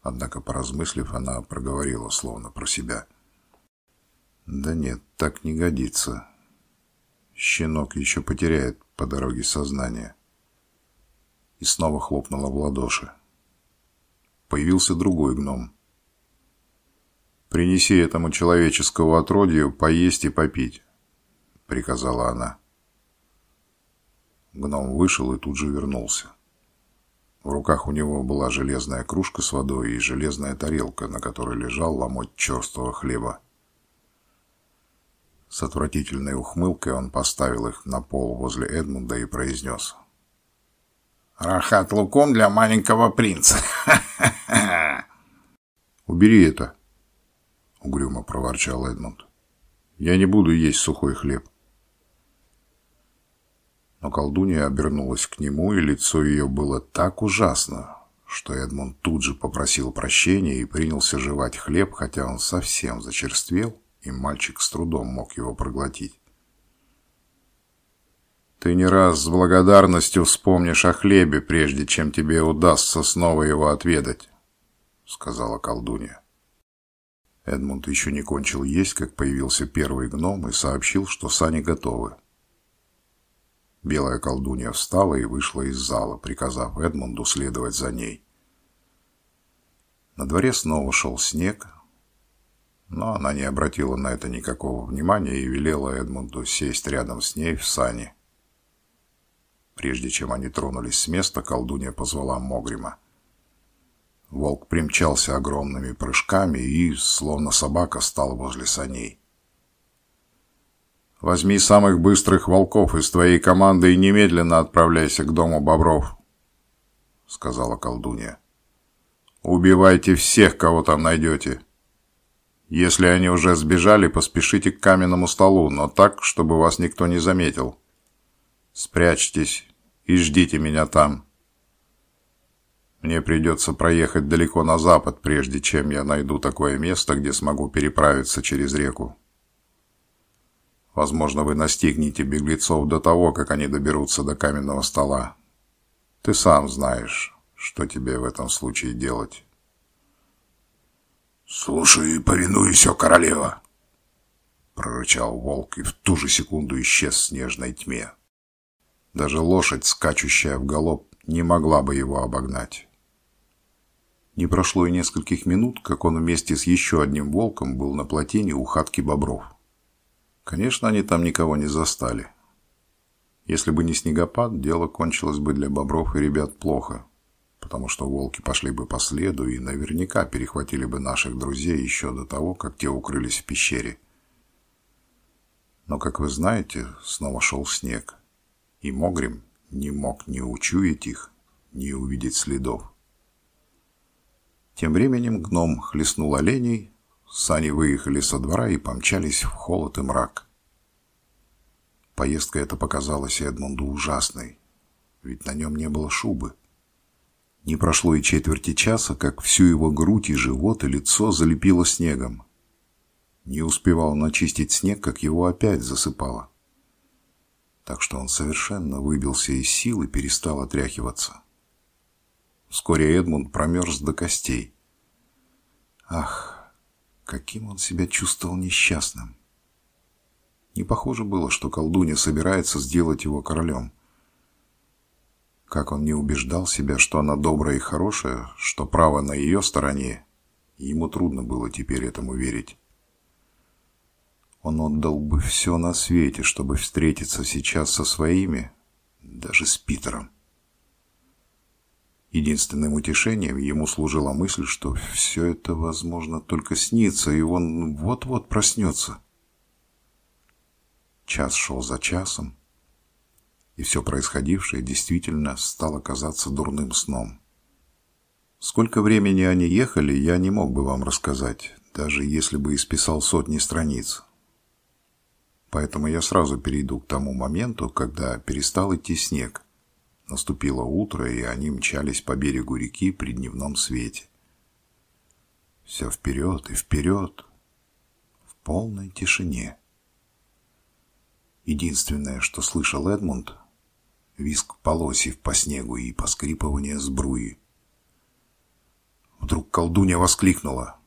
[SPEAKER 2] Однако, поразмыслив, она проговорила, словно про себя. Да нет, так не годится. Щенок еще потеряет по дороге сознание. И снова хлопнула в ладоши. Появился другой гном. «Принеси этому человеческому отродью поесть и попить», — приказала она. Гном вышел и тут же вернулся. В руках у него была железная кружка с водой и железная тарелка, на которой лежал ломоть черствого хлеба. С отвратительной ухмылкой он поставил их на пол возле Эдмунда и произнес. «Рахат луком для маленького принца!» «Убери это!» — угрюмо проворчал Эдмунд. «Я не буду есть сухой хлеб». Но колдунья обернулась к нему, и лицо ее было так ужасно, что Эдмунд тут же попросил прощения и принялся жевать хлеб, хотя он совсем зачерствел, и мальчик с трудом мог его проглотить. «Ты не раз с благодарностью вспомнишь о хлебе, прежде чем тебе удастся снова его отведать», — сказала колдунья. Эдмунд еще не кончил есть, как появился первый гном и сообщил, что сани готовы. Белая колдунья встала и вышла из зала, приказав Эдмунду следовать за ней. На дворе снова шел снег, но она не обратила на это никакого внимания и велела Эдмунду сесть рядом с ней в сани. Прежде чем они тронулись с места, колдунья позвала Могрима. Волк примчался огромными прыжками и, словно собака, стал возле саней. «Возьми самых быстрых волков из твоей команды и немедленно отправляйся к дому бобров», — сказала колдунья. «Убивайте всех, кого там найдете. Если они уже сбежали, поспешите к каменному столу, но так, чтобы вас никто не заметил. Спрячьтесь и ждите меня там». Мне придется проехать далеко на запад, прежде чем я найду такое место, где смогу переправиться через реку. Возможно, вы настигнете беглецов до того, как они доберутся до каменного стола. Ты сам знаешь, что тебе в этом случае делать.
[SPEAKER 1] «Слушай и повинуюсь, о королева!»
[SPEAKER 2] прорычал волк и в ту же секунду исчез в снежной тьме. Даже лошадь, скачущая в галоп, не могла бы его обогнать. Не прошло и нескольких минут, как он вместе с еще одним волком был на плотине у хатки бобров. Конечно, они там никого не застали. Если бы не снегопад, дело кончилось бы для бобров и ребят плохо, потому что волки пошли бы по следу и наверняка перехватили бы наших друзей еще до того, как те укрылись в пещере. Но, как вы знаете, снова шел снег, и Могрим не мог ни учуять их, ни увидеть следов. Тем временем гном хлестнул оленей, сани выехали со двора и помчались в холод и мрак. Поездка эта показалась Эдмунду ужасной, ведь на нем не было шубы.
[SPEAKER 1] Не прошло и четверти часа, как всю его грудь и живот и лицо залепило снегом. Не успевал он очистить снег, как его опять засыпало. Так что он совершенно выбился из сил и перестал отряхиваться. Вскоре Эдмунд промерз до костей. Ах, каким он себя чувствовал несчастным. Не похоже было, что колдунья собирается сделать его королем. Как он не убеждал себя, что она добрая и хорошая, что право на ее стороне, ему трудно было теперь этому верить. Он отдал бы все на свете, чтобы встретиться сейчас со своими, даже с Питером. Единственным утешением ему служила мысль, что все это, возможно, только снится, и он вот-вот проснется. Час шел за часом, и все происходившее действительно стало казаться дурным сном. Сколько времени они ехали, я не мог бы вам рассказать, даже если бы исписал сотни страниц. Поэтому я сразу перейду к тому моменту, когда перестал идти снег – Наступило утро, и они мчались по берегу реки при дневном свете. Все вперед и вперед, в полной тишине. Единственное, что слышал Эдмунд — виск полосьев по снегу и поскрипывание сбруи. Вдруг колдунья воскликнула.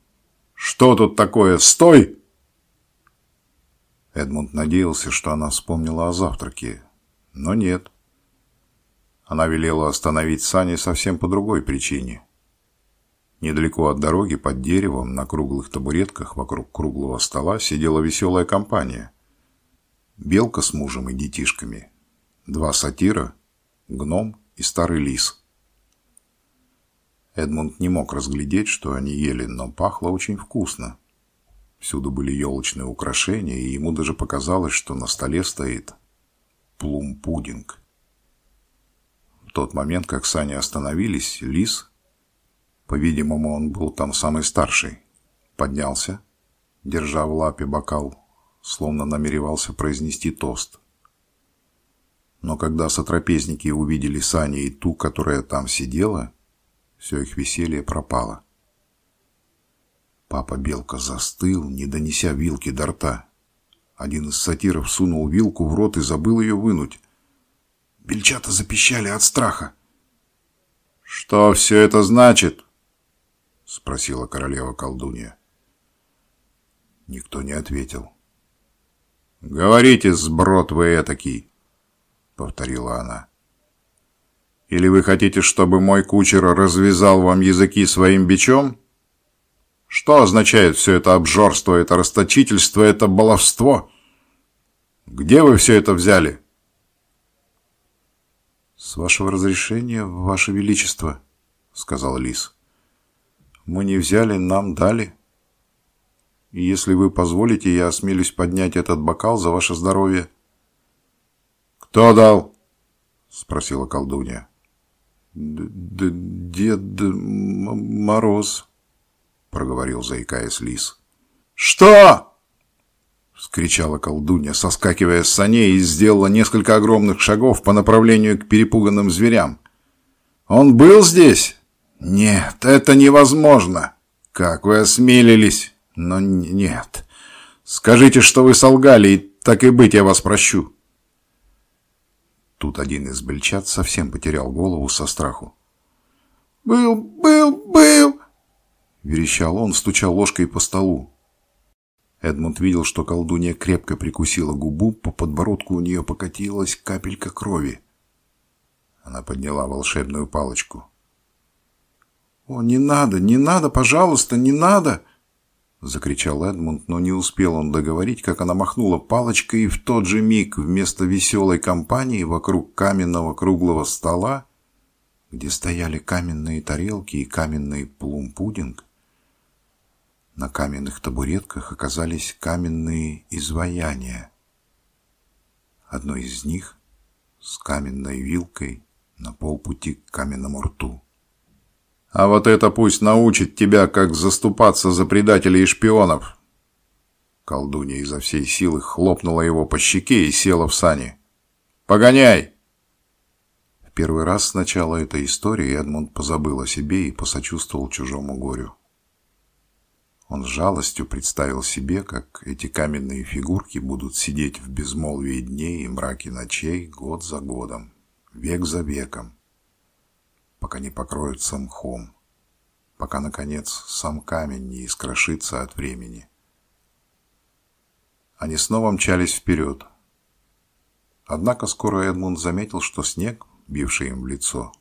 [SPEAKER 1] «Что тут такое? Стой!» Эдмунд надеялся, что она вспомнила о завтраке, но нет. Она велела остановить сани совсем по другой причине. Недалеко от дороги, под деревом, на круглых табуретках вокруг круглого стола сидела веселая компания. Белка с мужем и детишками, два сатира, гном и старый лис. Эдмунд не мог разглядеть, что они ели, но пахло очень вкусно. Всюду были елочные украшения, и ему даже показалось, что на столе стоит плум-пудинг тот момент, как сани остановились, лис, по-видимому, он был там самый старший, поднялся, держа в лапе бокал, словно намеревался произнести тост. Но когда сотрапезники увидели сани и ту, которая там сидела, все их веселье пропало. Папа Белка застыл, не донеся вилки до рта. Один из сатиров сунул вилку в рот и забыл ее вынуть. Бельчата запищали от страха. «Что все это значит?» — спросила королева-колдунья. Никто не ответил. «Говорите, сброд вы этакий!» — повторила она. «Или вы хотите, чтобы мой кучер развязал вам языки своим бичом? Что означает все это обжорство, это расточительство, это баловство? Где вы все это взяли?»
[SPEAKER 3] «С вашего разрешения, ваше величество», — сказал лис. «Мы не взяли, нам дали. И если вы позволите, я осмелюсь поднять этот бокал за ваше здоровье».
[SPEAKER 1] «Кто дал?»
[SPEAKER 3] — спросила колдунья. Д «Дед Мороз», — проговорил, заикаясь лис.
[SPEAKER 1] «Что?» вскричала колдунья, соскакивая с саней и сделала несколько огромных шагов по направлению к перепуганным зверям. «Он был здесь?» «Нет, это невозможно!» «Как вы осмелились?» «Но нет. Скажите, что вы солгали, и так и быть, я вас прощу».
[SPEAKER 3] Тут один из бельчат совсем потерял голову со страху.
[SPEAKER 2] «Был, был, был!»
[SPEAKER 3] Верещал он, стуча ложкой по столу. Эдмунд видел, что колдунья крепко прикусила губу, по подбородку у нее покатилась капелька крови. Она подняла волшебную палочку. «О, не надо, не надо, пожалуйста, не надо!» Закричал Эдмунд, но не успел он договорить, как она махнула палочкой, и в тот же миг вместо веселой компании вокруг каменного круглого стола, где стояли каменные тарелки и каменный плум-пудинг, на каменных табуретках оказались каменные изваяния. Одно из них с каменной вилкой на полпути к каменному рту.
[SPEAKER 1] «А вот это пусть научит тебя, как заступаться за предателей и шпионов!» Колдунья изо всей силы хлопнула его по щеке и села в сани. «Погоняй!» первый раз с начала этой истории Эдмунд позабыл о себе и посочувствовал чужому горю. Он с жалостью представил себе, как эти каменные фигурки будут сидеть в безмолвии дней и мраке ночей год за годом, век за веком, пока не покроются мхом, пока, наконец, сам камень не искрошится от времени. Они снова мчались вперед. Однако скоро Эдмунд заметил, что снег, бивший им в лицо,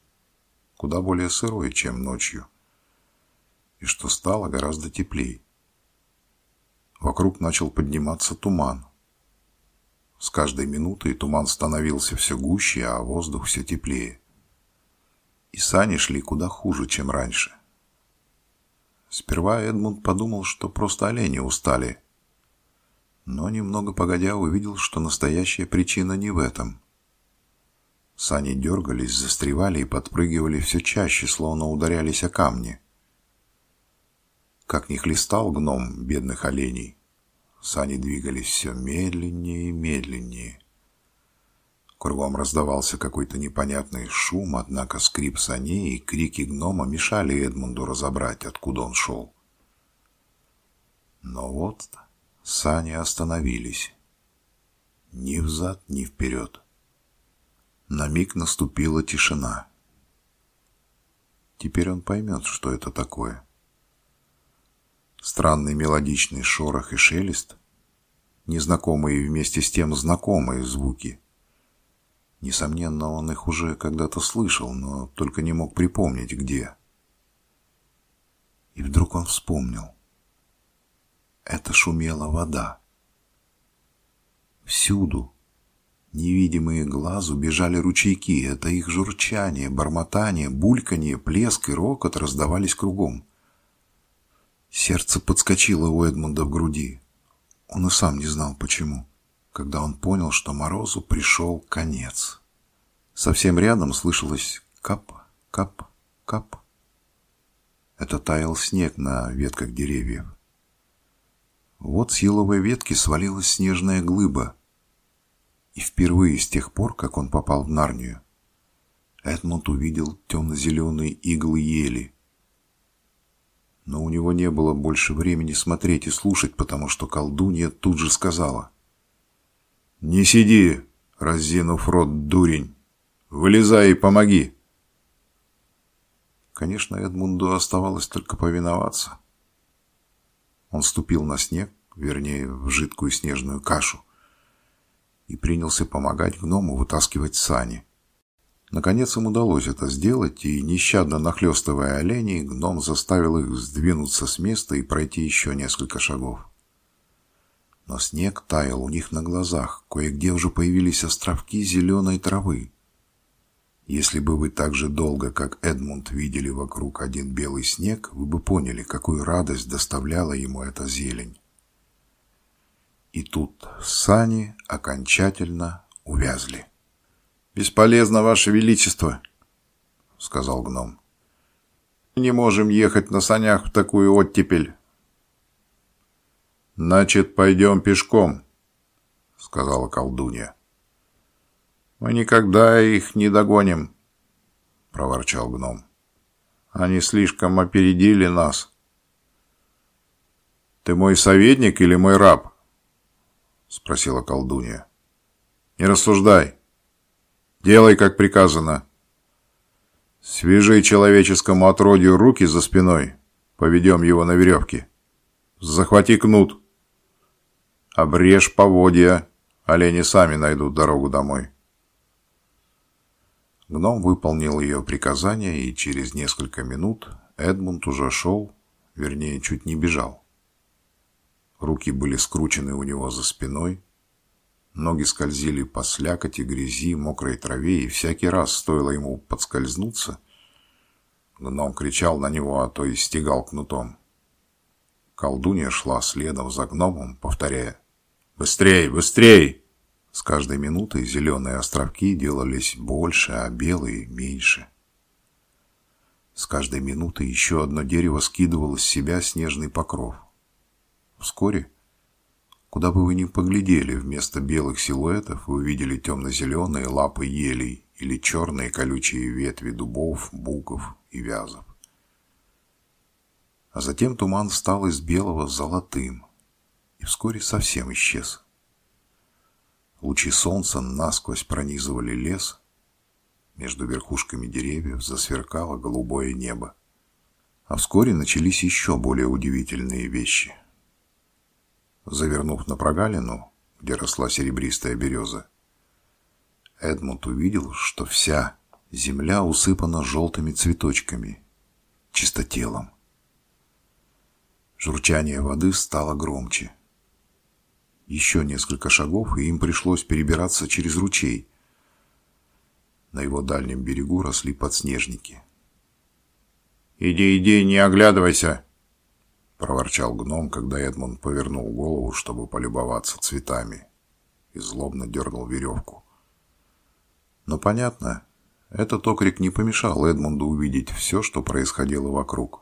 [SPEAKER 1] куда более сырой, чем ночью, и что стало гораздо теплее. Вокруг начал подниматься туман. С каждой минутой туман становился все гуще, а воздух все теплее. И сани шли куда хуже, чем раньше. Сперва Эдмунд подумал, что просто олени устали. Но немного погодя увидел, что настоящая причина не в этом. Сани дергались, застревали и подпрыгивали все чаще, словно ударялись о камни. Как ни хлестал гном бедных оленей, сани двигались все медленнее и медленнее. Кругом раздавался какой-то непонятный шум, однако скрип саней и крики гнома мешали Эдмунду разобрать, откуда он шел. Но вот сани остановились. Ни взад, ни вперед. На миг наступила тишина. Теперь он поймет, что это такое. Странный мелодичный шорох и шелест, незнакомые вместе с тем знакомые звуки. Несомненно, он их уже когда-то слышал, но только не мог припомнить, где. И вдруг он вспомнил. Это шумела вода. Всюду, невидимые глазу, бежали ручейки. Это их журчание, бормотание, бульканье, плеск и рокот раздавались кругом. Сердце подскочило у Эдмунда в груди. Он и сам не знал почему, когда он понял, что Морозу пришел конец. Совсем рядом слышалось кап, кап, кап. Это таял снег на ветках деревьев. Вот с еловой ветки свалилась снежная глыба. И впервые с тех пор, как он попал в Нарнию, Эдмунд увидел темно-зеленые иглы ели, но у него не было больше времени смотреть и слушать, потому что колдунья тут же сказала. «Не сиди, разинув рот, дурень! Вылезай и помоги!» Конечно, Эдмунду оставалось только повиноваться. Он ступил на снег, вернее, в жидкую снежную кашу, и принялся помогать гному вытаскивать сани. Наконец им удалось это сделать, и, нещадно нахлестывая оленей, гном заставил их сдвинуться с места и пройти еще несколько шагов. Но снег таял у них на глазах, кое-где уже появились островки зеленой травы. Если бы вы так же долго, как Эдмунд, видели вокруг один белый снег, вы бы поняли, какую радость доставляла ему эта зелень. И тут сани окончательно увязли. «Бесполезно, Ваше Величество», — сказал гном. «Не можем ехать на санях в такую оттепель». «Значит, пойдем пешком», — сказала колдунья. «Мы никогда их не догоним», — проворчал гном. «Они слишком опередили нас». «Ты мой советник или мой раб?» — спросила колдунья. «Не рассуждай». Делай, как приказано. Свяжи человеческому отродью руки за спиной. Поведем его на веревке. Захвати кнут. Обрежь поводья. Олени сами найдут дорогу домой. Гном выполнил ее приказание, и через несколько минут Эдмунд уже шел, вернее, чуть не бежал. Руки были скручены у него за спиной, Ноги скользили по слякоти, грязи, мокрой траве, и всякий раз, стоило ему подскользнуться, гном кричал на него, а то и стегал кнутом. Колдунья шла следом за гномом, повторяя «Быстрей, быстрей!» С каждой минутой зеленые островки делались больше, а белые — меньше. С каждой минутой еще одно дерево скидывало с себя снежный покров. Вскоре Куда бы вы ни поглядели, вместо белых силуэтов вы увидели темно-зеленые лапы елей или черные колючие ветви дубов, буков и вязов. А затем туман стал из белого золотым и вскоре совсем исчез. Лучи солнца насквозь пронизывали лес, между верхушками деревьев засверкало голубое небо. А вскоре начались еще более удивительные вещи. Завернув на прогалину, где росла серебристая береза, Эдмунд увидел, что вся земля усыпана желтыми цветочками, чистотелом. Журчание воды стало громче. Еще несколько шагов, и им пришлось перебираться через ручей. На его дальнем берегу росли подснежники. «Иди, иди, не оглядывайся!» — проворчал гном, когда Эдмунд повернул голову, чтобы полюбоваться цветами, и злобно дернул веревку. Но понятно, этот окрик не помешал Эдмунду увидеть все, что происходило вокруг.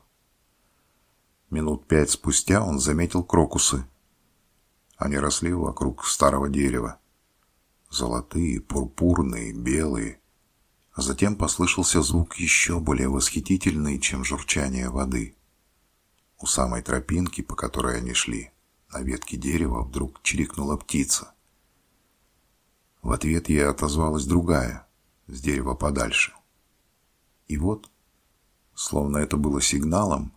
[SPEAKER 1] Минут пять спустя он заметил крокусы. Они росли вокруг старого дерева. Золотые, пурпурные, белые. А затем послышался звук еще более восхитительный, чем журчание воды. У самой тропинки, по которой они шли, на ветке дерева вдруг чирикнула птица. В ответ ей отозвалась другая, с дерева подальше. И вот, словно это было сигналом,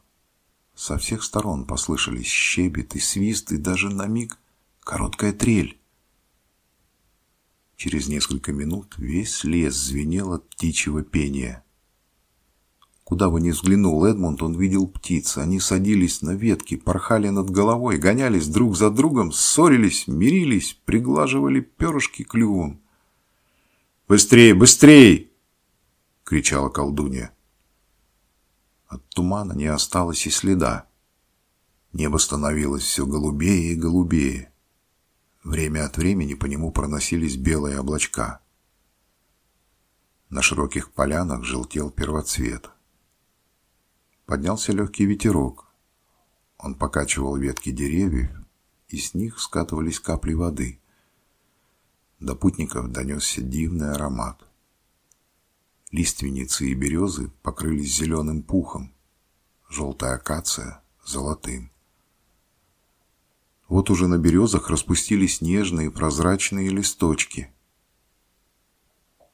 [SPEAKER 1] со всех сторон послышались щебет и свист, и даже на миг короткая трель. Через несколько минут весь лес звенел от птичьего пения. Куда бы ни взглянул Эдмунд, он видел птиц. Они садились на ветки, порхали над головой, гонялись друг за другом, ссорились, мирились, приглаживали перышки клювом. «Быстрее, быстрее!» — кричала колдунья. От тумана не осталось и следа. Небо становилось все голубее и голубее. Время от времени по нему проносились белые облачка. На широких полянах желтел первоцвет. Поднялся легкий ветерок. Он покачивал ветки деревьев, и с них скатывались капли воды. До путников донесся дивный аромат. Лиственницы и березы покрылись зеленым пухом, желтая акация — золотым. Вот уже на березах распустились нежные прозрачные листочки.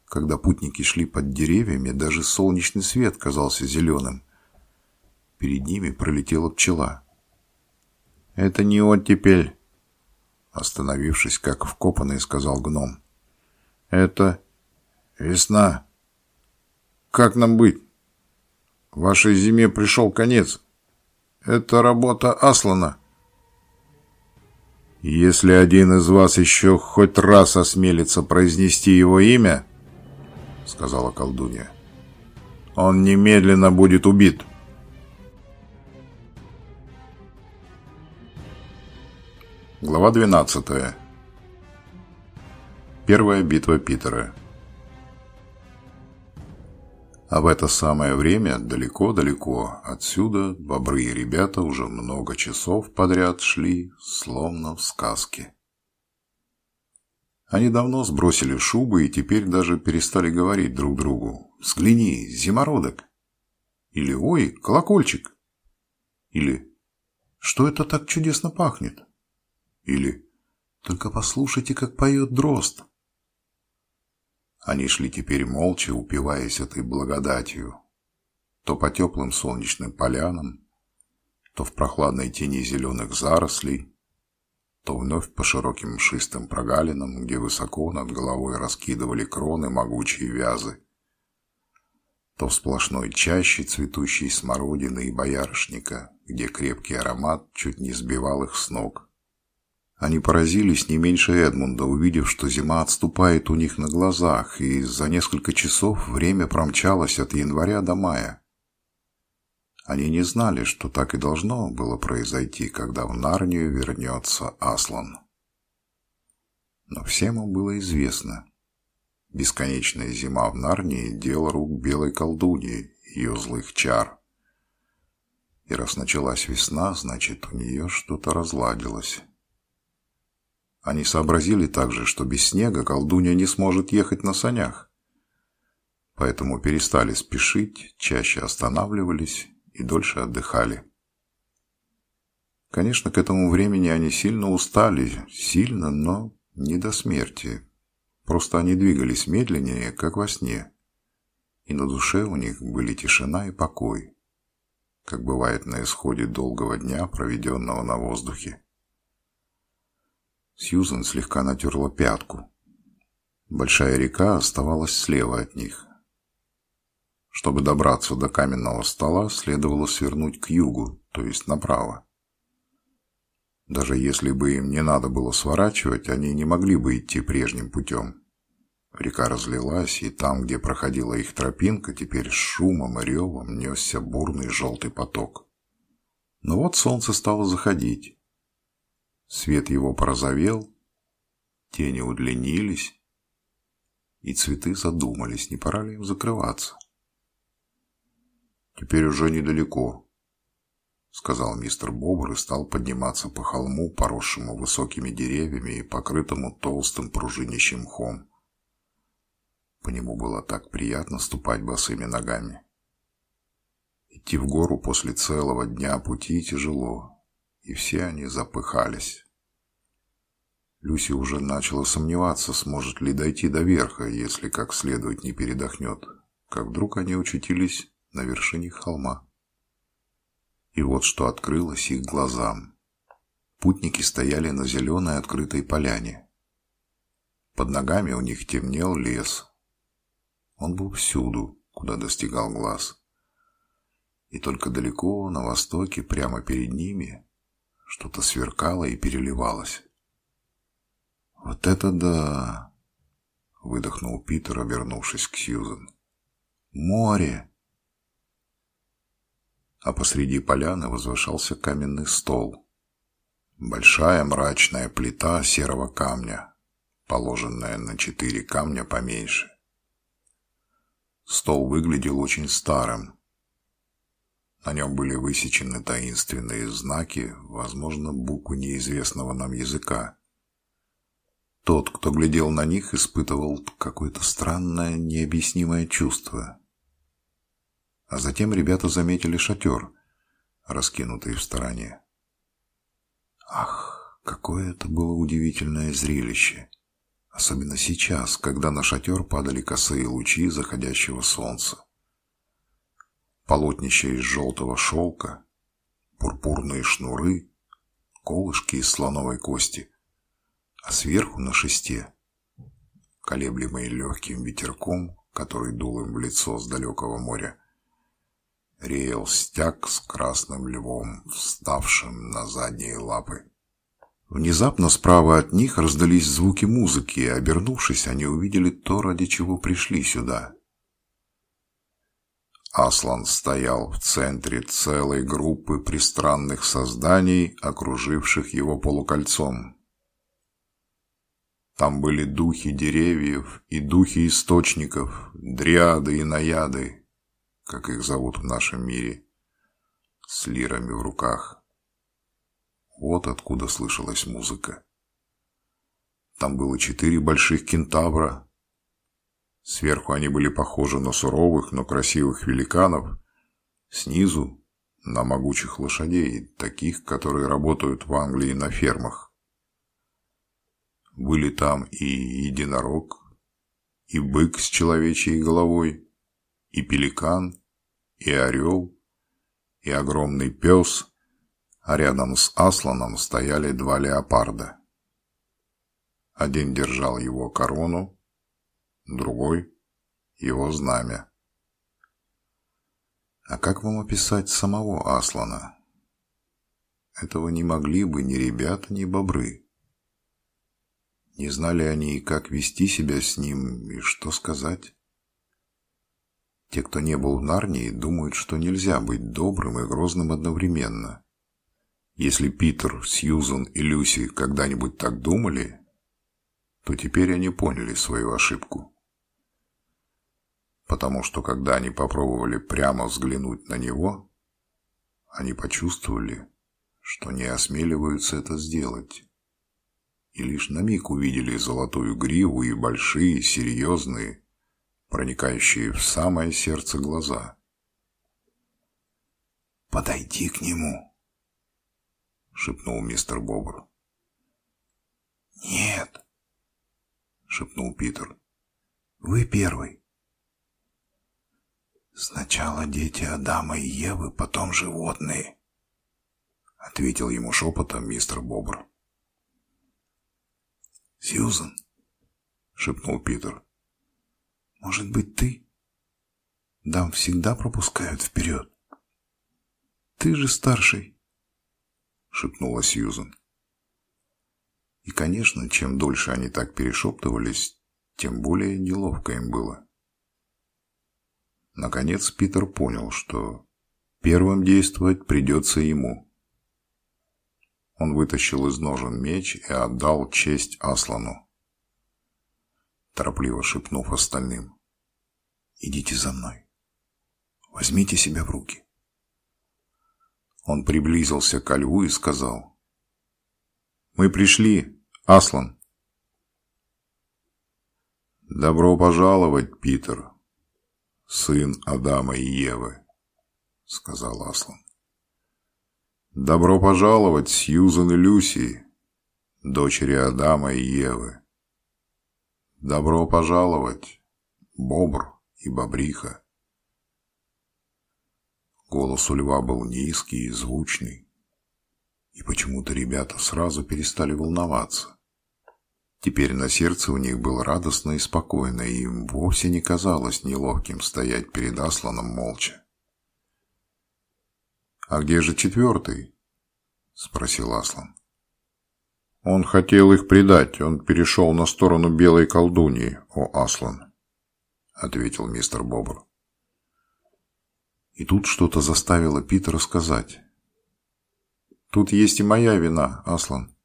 [SPEAKER 1] Когда путники шли под деревьями, даже солнечный свет казался зеленым. Перед ними пролетела пчела. «Это не оттепель», — остановившись, как вкопанный, сказал гном. «Это весна». Как нам быть? Вашей зиме пришел конец. Это работа Аслана. Если один из вас еще хоть раз осмелится произнести его имя, сказала колдунья, он немедленно будет убит. Глава 12. Первая битва Питера. А в это самое время, далеко-далеко отсюда, бобры и ребята уже много часов подряд шли, словно в сказке. Они давно сбросили шубы и теперь даже перестали говорить друг другу «Взгляни, зимородок!» Или «Ой, колокольчик!» Или «Что это так чудесно пахнет?» Или «Только послушайте, как поет дрозд!» Они шли теперь молча, упиваясь этой благодатью. То по теплым солнечным полянам, то в прохладной тени зеленых зарослей, то вновь по широким мшистым прогалинам, где высоко над головой раскидывали кроны могучие вязы, то в сплошной чаще цветущей смородины и боярышника, где крепкий аромат чуть не сбивал их с ног. Они поразились не меньше Эдмунда, увидев, что зима отступает у них на глазах, и за несколько часов время промчалось от января до мая. Они не знали, что так и должно было произойти, когда в Нарнию вернется Аслан. Но всем им было известно. Бесконечная зима в Нарнии – дело рук белой колдуньи, ее злых чар. И раз началась весна, значит, у нее что-то разладилось. Они сообразили также, что без снега колдунья не сможет ехать на санях. поэтому перестали спешить, чаще останавливались и дольше отдыхали. Конечно, к этому времени они сильно устали, сильно, но не до смерти. Просто они двигались медленнее, как во сне. И на душе у них были тишина и покой, как бывает на исходе долгого дня, проведенного на воздухе. Сьюзен слегка натерла пятку. Большая река оставалась слева от них. Чтобы добраться до каменного стола, следовало свернуть к югу, то есть направо. Даже если бы им не надо было сворачивать, они не могли бы идти прежним путем. Река разлилась, и там, где проходила их тропинка, теперь с шумом и ревом несся бурный желтый поток. Но вот солнце стало заходить. Свет его порозовел, тени удлинились, и цветы задумались, не пора ли им закрываться. «Теперь уже недалеко», — сказал мистер Бобр и стал подниматься по холму, поросшему высокими деревьями и покрытому толстым пружинящим мхом. По нему было так приятно ступать босыми ногами. Идти в гору после целого дня пути тяжело, и все они запыхались. Люси уже начала сомневаться, сможет ли дойти до верха, если как следует не передохнет, как вдруг они очутились на вершине холма. И вот что открылось их глазам. Путники стояли на зеленой открытой поляне. Под ногами у них темнел лес. Он был всюду, куда достигал глаз. И только далеко, на востоке, прямо перед ними, что-то сверкало и переливалось. «Вот это да!» — выдохнул Питер, обернувшись к Сьюзен. «Море!» а посреди поляны возвышался каменный стол. Большая мрачная плита серого камня, положенная на четыре камня поменьше. Стол выглядел очень старым. На нем были высечены таинственные знаки, возможно, буквы неизвестного нам языка. Тот, кто глядел на них, испытывал какое-то странное, необъяснимое чувство. А затем ребята заметили шатер, раскинутый в стороне. Ах, какое это было удивительное зрелище! Особенно сейчас, когда на шатер падали косые лучи заходящего солнца. Полотнища из желтого шелка, пурпурные шнуры, колышки из слоновой кости, а сверху на шесте, колеблемые легким ветерком, который дул им в лицо с далекого моря, реял стяг с красным львом, вставшим на задние лапы. Внезапно справа от них раздались звуки музыки, и, обернувшись, они увидели то, ради чего пришли сюда. Аслан стоял в центре целой группы пристранных созданий, окруживших его полукольцом. Там были духи деревьев и духи источников, дриады и наяды, как их зовут в нашем мире, с лирами в руках. Вот откуда слышалась музыка. Там было четыре больших кентавра. Сверху они были похожи на суровых, но красивых великанов. Снизу – на могучих лошадей, таких, которые работают в Англии на фермах. Были там и единорог, и бык с человечьей головой, и пеликан, и орел, и огромный пес, а рядом с Асланом стояли два леопарда. Один держал его корону, другой — его знамя. А как вам описать самого Аслана? Этого не могли бы ни ребята, ни бобры. Не знали они, как вести себя с ним и что сказать. Те, кто не был в Нарнии, думают, что нельзя быть добрым и грозным одновременно. Если Питер, Сьюзан и Люси когда-нибудь так думали, то теперь они поняли свою ошибку. Потому что когда они попробовали прямо взглянуть на него, они почувствовали, что не осмеливаются это сделать. И лишь на миг увидели золотую гриву и большие, серьезные, проникающие в самое сердце глаза.
[SPEAKER 2] «Подойди к нему», — шепнул мистер Бобр. «Нет», — шепнул Питер. «Вы первый». «Сначала дети Адама и Евы, потом животные», — ответил ему шепотом мистер Бобр. «Сьюзан», — шепнул Питер, — «может быть, ты? Дам всегда пропускают вперед». «Ты же старший», — шепнула Сьюзан. И, конечно, чем дольше они так перешептывались, тем более неловко им было. Наконец Питер понял, что первым действовать придется ему. Он вытащил из ножен меч и отдал честь Аслану, торопливо шепнув остальным. «Идите за мной. Возьмите себя в руки». Он приблизился к льву и сказал. «Мы пришли, Аслан». «Добро пожаловать, Питер», сын Адама и Евы», — сказал Аслан. «Добро пожаловать, Сьюзан и Люси, дочери Адама и Евы. Добро пожаловать, Бобр и Бобриха». Голос у льва был низкий и звучный, и почему-то ребята сразу перестали волноваться. Теперь на сердце у них было радостно и спокойно, и им вовсе не казалось неловким стоять перед Асланом молча. «А где же четвертый?» — спросил Аслан. «Он хотел их предать, он перешел на сторону белой колдуньи, о Аслан», — ответил мистер Бобр. И тут что-то заставило Питера сказать. «Тут есть и моя вина, Аслан.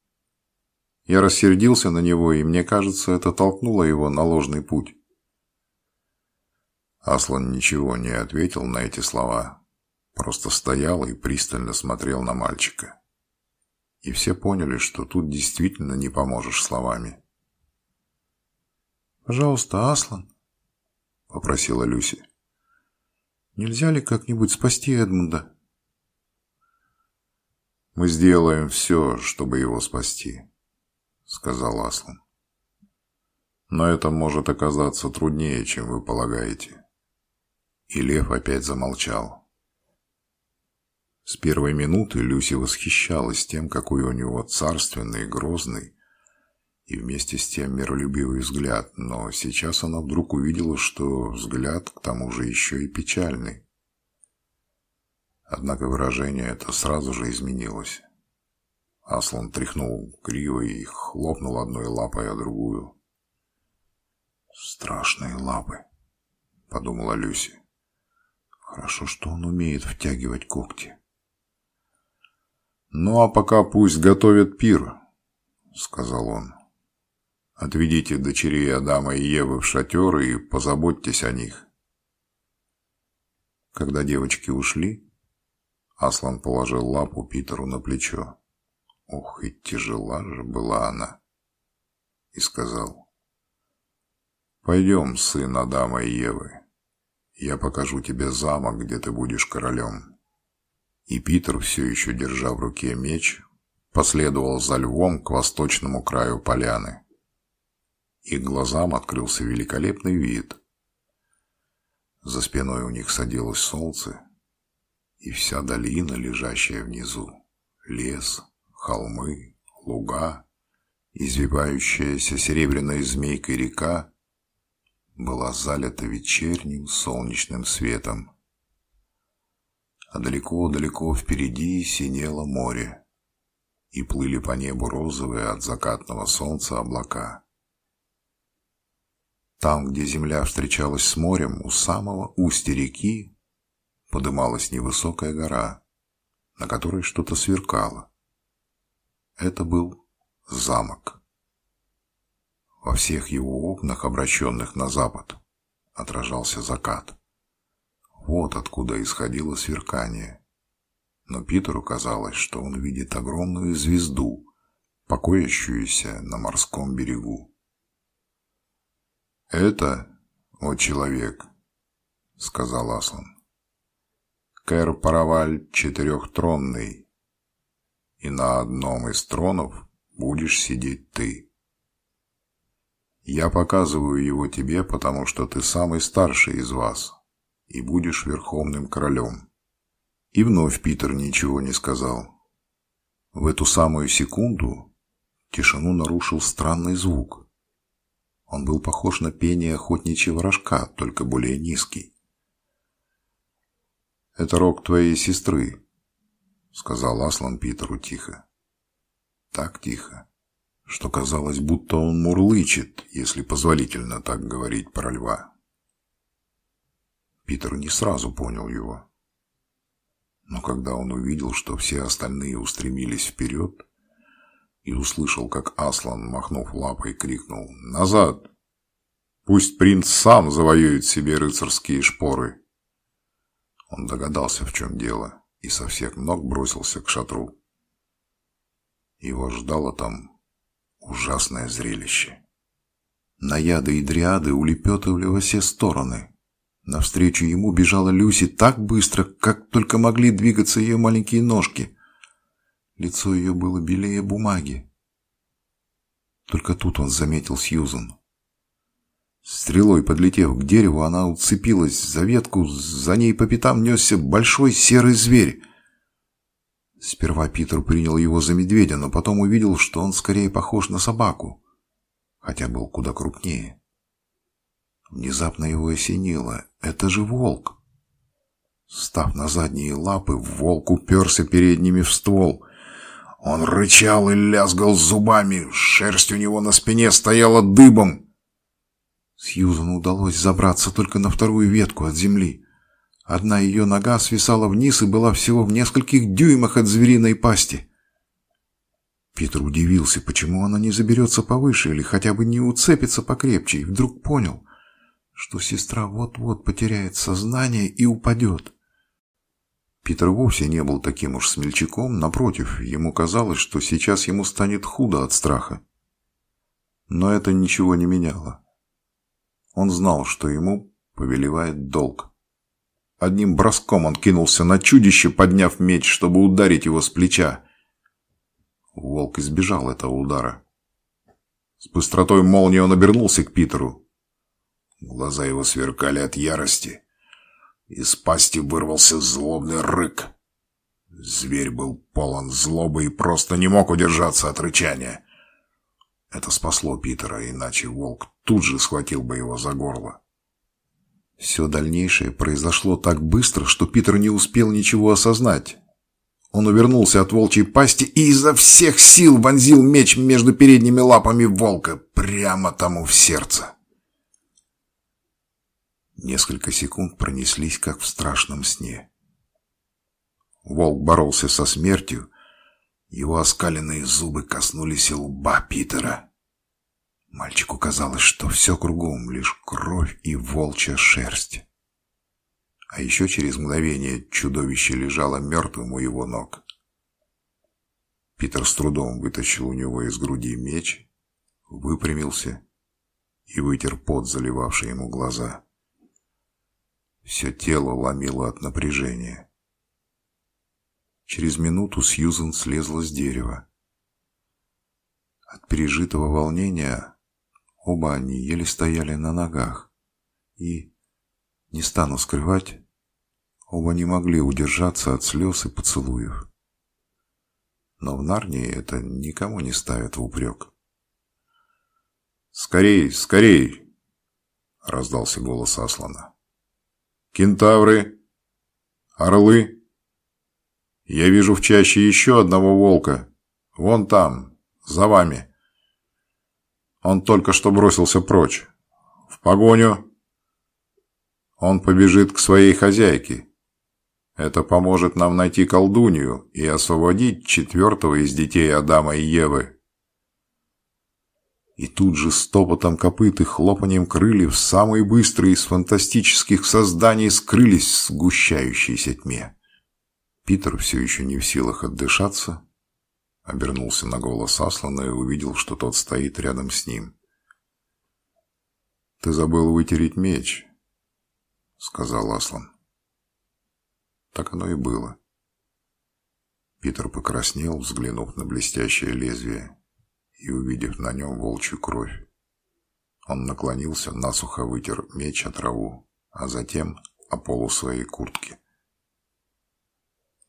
[SPEAKER 2] Я рассердился на него, и мне кажется, это толкнуло его на ложный путь. Аслан ничего не ответил на эти слова, просто стоял и пристально смотрел на мальчика. И все поняли, что тут действительно не поможешь словами. «Пожалуйста, Аслан», — попросила Люси, — «нельзя ли как-нибудь спасти Эдмунда?» «Мы сделаем все, чтобы его спасти», сказал Аслан. Но это может оказаться труднее, чем вы полагаете. И лев опять замолчал. С первой минуты Люси восхищалась тем, какой у него царственный, грозный и вместе с тем миролюбивый взгляд, но сейчас она вдруг увидела, что взгляд к тому же еще и печальный. Однако выражение это сразу же изменилось. Аслан тряхнул криво и хлопнул одной лапой о другую. «Страшные лапы», — подумала Люси. «Хорошо, что он умеет втягивать когти». «Ну, а пока пусть готовят пир», — сказал он. «Отведите дочерей Адама и Евы в шатер и позаботьтесь о них». Когда девочки ушли, Аслан положил лапу Питеру на плечо. Ох, и тяжела же была она. И сказал, «Пойдем, сын Адама и Евы. Я покажу тебе замок, где ты будешь королем». И Питер, все еще держа в руке меч, последовал за львом к восточному краю поляны. Их глазам открылся великолепный вид. За спиной у них садилось солнце, и вся долина, лежащая внизу, лес, холмы, луга, извивающаяся серебряной змейкой река была залита вечерним солнечным светом. А далеко-далеко впереди синело море, и плыли по небу розовые от закатного солнца облака. Там, где земля встречалась с морем, у самого устья реки подымалась невысокая гора, на которой что-то сверкало. Это был замок. Во всех его окнах, обращенных на запад, отражался закат. Вот откуда исходило сверкание. Но Питеру казалось, что он видит огромную звезду, покоящуюся на морском берегу. «Это
[SPEAKER 1] «О, человек», — сказал Аслан, — «Кэр-Параваль четырехтронный, и на одном из тронов будешь сидеть ты. Я показываю его тебе, потому что ты самый старший из вас и будешь верховным королем». И вновь Питер ничего не сказал. В эту самую секунду тишину нарушил странный звук. Он был похож на пение охотничьего рожка, только более низкий. «Это рог твоей сестры», — сказал Аслан Питеру тихо. Так тихо, что казалось, будто он мурлычет, если позволительно так говорить про льва. Питер не сразу понял его. Но когда он увидел, что все остальные устремились вперед, и услышал, как Аслан, махнув лапой, крикнул «Назад! Пусть принц сам завоюет себе рыцарские шпоры!» Он догадался, в чем дело, и со всех ног бросился к шатру. Его ждало там ужасное зрелище. Наяды и дриады улепетывали во все стороны. Навстречу ему бежала Люси так быстро, как только могли двигаться ее маленькие ножки. Лицо ее было белее бумаги. Только тут он заметил Сьюзан. Стрелой подлетев к дереву, она уцепилась за ветку, за ней по пятам несся большой серый зверь. Сперва Питер принял его за медведя, но потом увидел, что он скорее похож на собаку, хотя был куда крупнее. Внезапно его осенило. Это же волк! Став на задние лапы, волк уперся передними в ствол. Он рычал и лязгал зубами, шерсть у него на спине стояла дыбом. Сьюзан удалось забраться только на вторую ветку от земли. Одна ее нога свисала вниз и была всего в нескольких дюймах от звериной пасти. Питер удивился, почему она не заберется повыше или хотя бы не уцепится покрепче, и вдруг понял, что сестра вот-вот потеряет сознание и упадет. Питер вовсе не был таким уж смельчаком, напротив, ему казалось, что сейчас ему станет худо от страха. Но это ничего не меняло. Он знал, что ему повелевает долг. Одним броском он кинулся на чудище, подняв меч, чтобы ударить его с плеча. Волк избежал этого удара. С быстротой молнии он обернулся к Питеру. Глаза его сверкали от ярости. Из пасти вырвался злобный рык. Зверь был полон злобы и просто не мог удержаться от рычания. Это спасло Питера, иначе волк тут же схватил бы его за горло. Все дальнейшее произошло так быстро, что Питер не успел ничего осознать. Он увернулся от волчьей пасти и изо всех сил вонзил меч между передними лапами волка прямо тому в сердце. Несколько секунд пронеслись, как в страшном сне. Волк боролся со смертью. Его оскаленные зубы коснулись лба Питера. Мальчику казалось, что все кругом лишь кровь и волчья шерсть. А еще через мгновение чудовище лежало мертвым у его ног. Питер с трудом вытащил у него из груди меч, выпрямился и вытер пот, заливавший ему глаза. Все тело ломило от напряжения. Через минуту Сьюзен слезла с дерева. От пережитого волнения оба они еле стояли на ногах. И, не стану скрывать, оба не могли удержаться от слез и поцелуев. Но в Нарнии это никому не ставят в упрек. «Скорей, скорей!» — раздался голос Аслана кентавры, орлы. Я вижу в чаще еще одного волка. Вон там, за вами. Он только что бросился прочь. В погоню. Он побежит к своей хозяйке. Это поможет нам найти колдунью и освободить четвертого из детей Адама и Евы. И тут же с топотом копыт и хлопанием крыльев самые быстрые из фантастических созданий скрылись в сгущающейся тьме. Питер, все еще не в силах отдышаться, обернулся на голос Аслана и увидел, что тот стоит рядом с ним. «Ты забыл вытереть меч», — сказал Аслан. Так оно и было. Питер покраснел, взглянув на блестящее лезвие и увидев на нем волчью кровь. Он наклонился, насухо вытер меч от траву, а затем о полу своей куртки.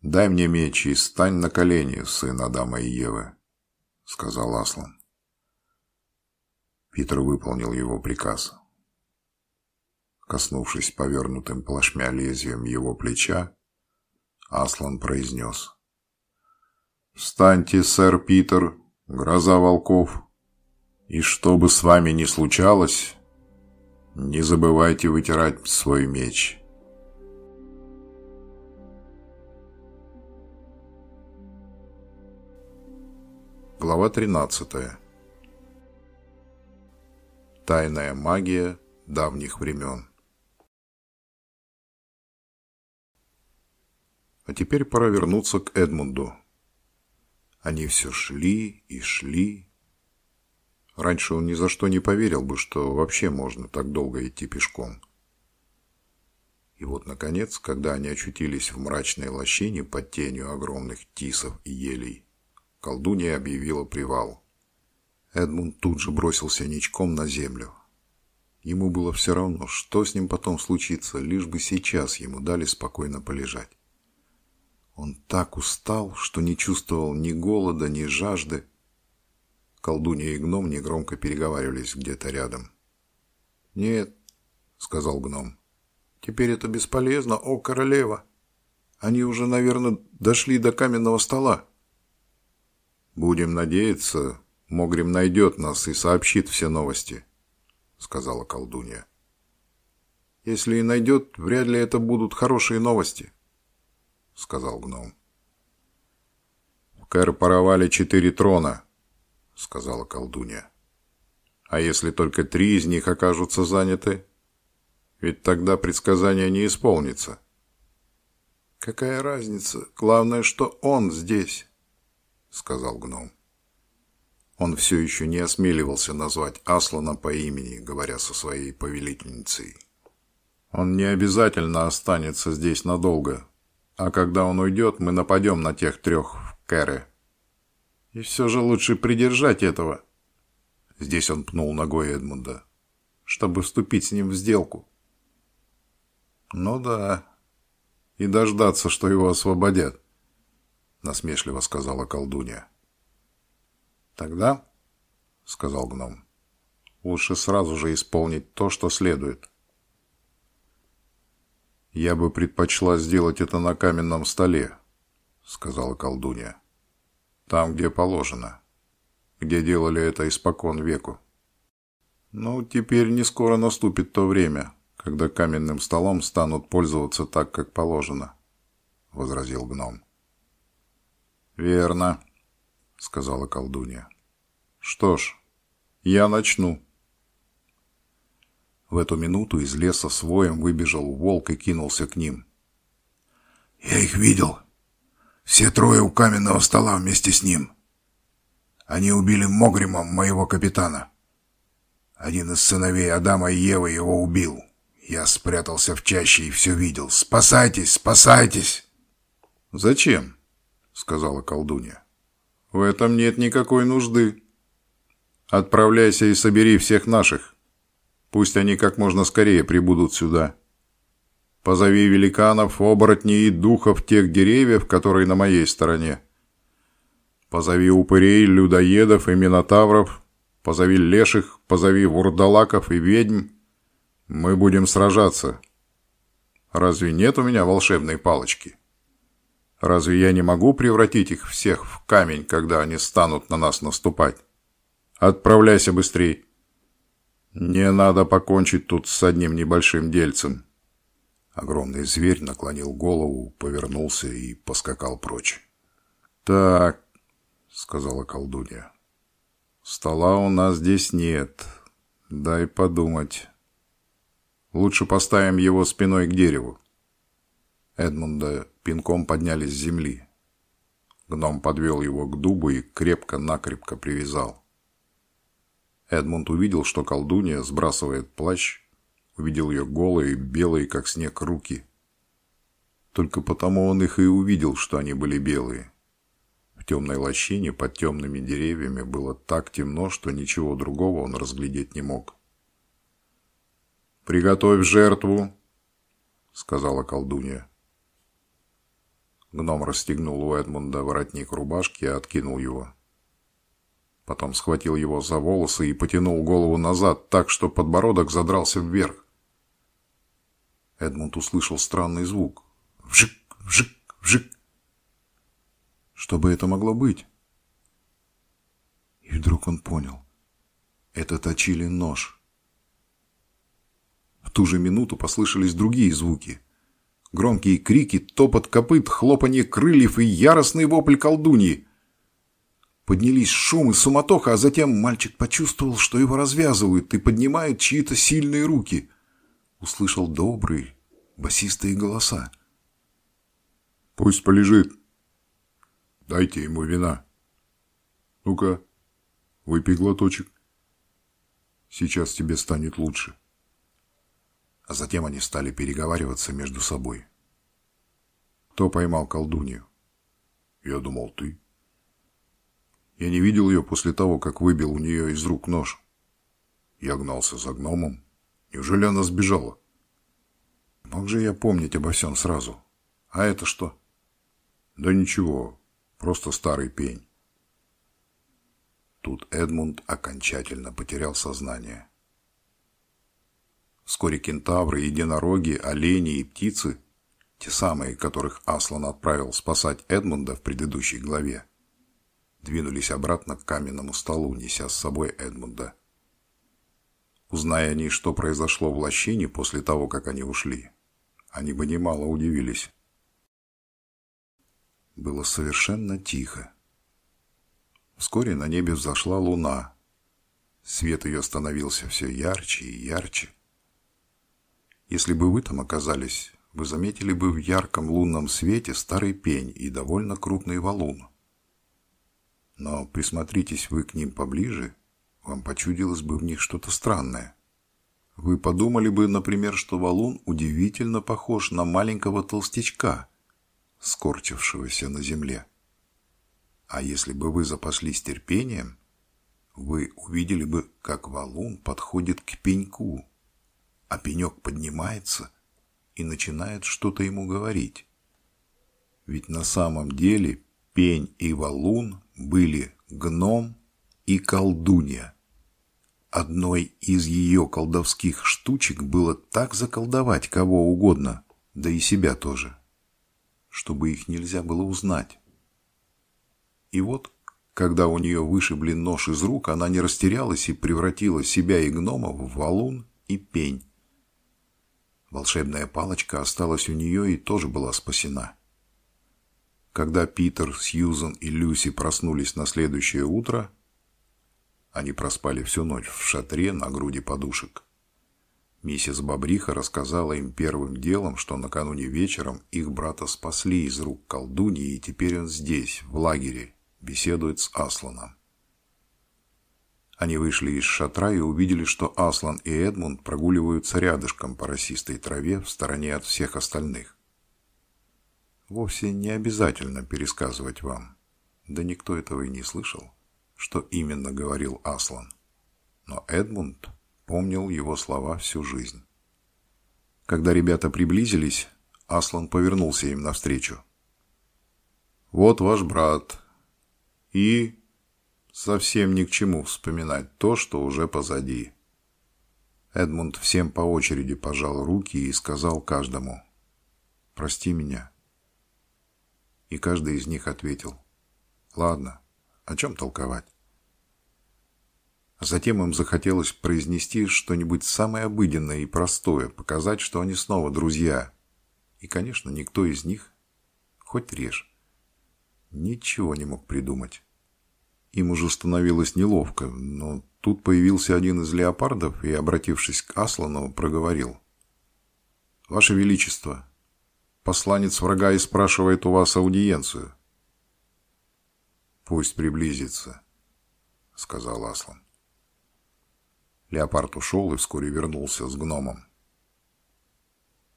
[SPEAKER 1] «Дай мне меч и стань на колени, сын Адама и Евы», — сказал Аслан. Питер выполнил его приказ. Коснувшись повернутым плашмя лезвием его плеча, Аслан произнес. «Встаньте, сэр Питер, гроза волков, и что бы с вами ни случалось, не забывайте вытирать свой меч». Глава 13. Тайная магия давних времен. А теперь пора вернуться к Эдмунду. Они все шли и шли. Раньше он ни за что не поверил бы, что вообще можно так долго идти пешком. И вот, наконец, когда они очутились в мрачной лощине под тенью огромных тисов и елей, колдунья объявила привал. Эдмунд тут же бросился ничком на землю. Ему было все равно, что с ним потом случится, лишь бы сейчас ему дали спокойно полежать. Он так устал, что не чувствовал ни голода, ни жажды. Колдунья и гном негромко переговаривались где-то рядом. «Нет», — сказал гном, — «теперь это бесполезно, о, королева! Они уже, наверное, дошли до каменного стола». «Будем надеяться, Могрим найдет нас и сообщит все новости», — сказала колдунья. «Если и найдет, вряд ли это будут хорошие новости». — сказал гном. «В Кэр паровали четыре трона», — сказала колдунья. «А если только три из них окажутся заняты? Ведь тогда предсказание не исполнится». «Какая разница? Главное, что он здесь», — сказал гном. Он все еще не осмеливался назвать Аслана по имени, говоря со своей повелительницей. «Он не обязательно останется здесь надолго», а когда он уйдет, мы нападем на тех трех в Кэре. И все же лучше придержать этого. Здесь он пнул ногой Эдмунда. Чтобы вступить с ним в сделку. Ну да. И дождаться, что его освободят. Насмешливо сказала колдунья. Тогда, сказал гном, лучше сразу же исполнить то, что следует. «Я бы предпочла сделать это на каменном столе», — сказала колдунья. «Там, где положено. Где делали это испокон веку». «Ну, теперь не скоро наступит то время, когда каменным столом станут пользоваться так, как положено», — возразил гном. «Верно», — сказала колдунья. «Что ж, я начну». В эту минуту из леса с воем выбежал волк и кинулся к ним.
[SPEAKER 4] «Я их видел. Все трое у каменного стола вместе с ним. Они убили Могримом моего капитана. Один из сыновей Адама и Евы его убил. Я спрятался в чаще и все видел. Спасайтесь, спасайтесь!»
[SPEAKER 1] «Зачем?» — сказала колдунья. «В этом нет никакой нужды. Отправляйся и собери всех наших. Пусть они как можно скорее прибудут сюда. Позови великанов, оборотней и духов тех деревьев, которые на моей стороне. Позови упырей, людоедов и минотавров. Позови леших, позови вурдалаков и ведьм. Мы будем сражаться. Разве нет у меня волшебной палочки? Разве я не могу превратить их всех в камень, когда они станут на нас наступать? Отправляйся быстрей. «Не надо покончить тут с одним небольшим дельцем». Огромный зверь наклонил голову, повернулся и поскакал прочь. «Так», — сказала колдунья, — «стола у нас здесь нет. Дай подумать. Лучше поставим его спиной к дереву». Эдмунда пинком подняли с земли. Гном подвел его к дубу и крепко-накрепко привязал.
[SPEAKER 2] Эдмунд увидел, что колдунья сбрасывает плащ, увидел ее голые, белые, как снег, руки. Только потому он их и увидел, что они были белые. В темной лощине под темными деревьями было так темно, что ничего другого он разглядеть не мог. «Приготовь жертву», — сказала колдунья. Гном расстегнул у Эдмунда воротник рубашки и откинул его. Потом схватил его за волосы и потянул голову назад так, что подбородок задрался вверх. Эдмунд услышал странный звук. Вжик, вжик, вжик. Что бы это могло быть? И вдруг он понял. Это точили нож. В ту же минуту послышались другие звуки. Громкие крики, топот копыт, хлопанье крыльев и яростный вопль колдуньи. Поднялись шум и суматоха, а затем мальчик почувствовал, что его развязывают и поднимают чьи-то сильные руки. Услышал добрые, басистые голоса. «Пусть полежит», Дайте ему вина. Ну-ка, выпей глоточек. Сейчас тебе станет лучше. А затем они стали переговариваться между собой. Кто поймал колдунью? Я думал, ты. Я не видел ее после того, как выбил у нее из рук нож. Я гнался за гномом. Неужели она сбежала? Мог же я помнить обо всем сразу? А это что? Да ничего, Просто старый пень. Тут Эдмунд окончательно потерял сознание. Вскоре кентавры, единороги, олени и птицы, те самые, которых Аслан отправил спасать Эдмунда в предыдущей главе, двинулись обратно к каменному столу, неся с собой Эдмунда. Узная они, что произошло в лощине после того, как они ушли, они бы немало удивились. Было совершенно тихо. Вскоре на небе взошла луна. Свет ее становился все ярче и ярче. Если бы вы там оказались, вы заметили бы в ярком лунном свете старый пень и довольно крупный валун. Но присмотритесь вы к ним поближе, вам почудилось бы в них что-то странное. Вы подумали бы, например, что валун удивительно похож на маленького толстячка – скорчившегося на земле. А если бы вы запаслись терпением, вы увидели бы, как валун подходит к пеньку, а пенек поднимается и начинает что-то ему говорить. Ведь на самом деле пень и валун были гном и колдунья. Одной из ее колдовских штучек было так заколдовать кого угодно, да и себя тоже чтобы их нельзя было узнать. И вот, когда у нее вышибли нож из рук, она не растерялась и превратила себя и гнома в валун и пень. Волшебная палочка осталась у нее и тоже была спасена. Когда Питер, Сьюзан и Люси проснулись на следующее утро, они проспали всю ночь в шатре на груди подушек. Миссис Бобриха рассказала им первым делом, что накануне вечером их брата спасли из рук колдуньи, и теперь он здесь, в лагере, беседует с Асланом. Они вышли из шатра и увидели, что Аслан и Эдмунд прогуливаются рядышком по росистой траве в стороне от всех остальных. Вовсе не обязательно пересказывать вам, да никто этого и не слышал, что именно говорил Аслан. Но Эдмунд помнил его слова всю жизнь. Когда ребята приблизились, Аслан повернулся им навстречу. «Вот ваш брат. И совсем ни к чему вспоминать то, что уже позади». Эдмунд всем по очереди пожал руки и сказал каждому «Прости меня». И каждый из них ответил «Ладно, о чем толковать?» Затем им захотелось произнести что-нибудь самое обыденное и простое, показать, что они снова друзья. И, конечно, никто из них, хоть режь, ничего не мог придумать. Им уже становилось неловко, но тут появился один из леопардов и, обратившись к Аслану, проговорил. «Ваше Величество, посланец врага и спрашивает у вас аудиенцию». «Пусть приблизится», — сказал Аслан.
[SPEAKER 1] Леопард ушел и вскоре вернулся с гномом.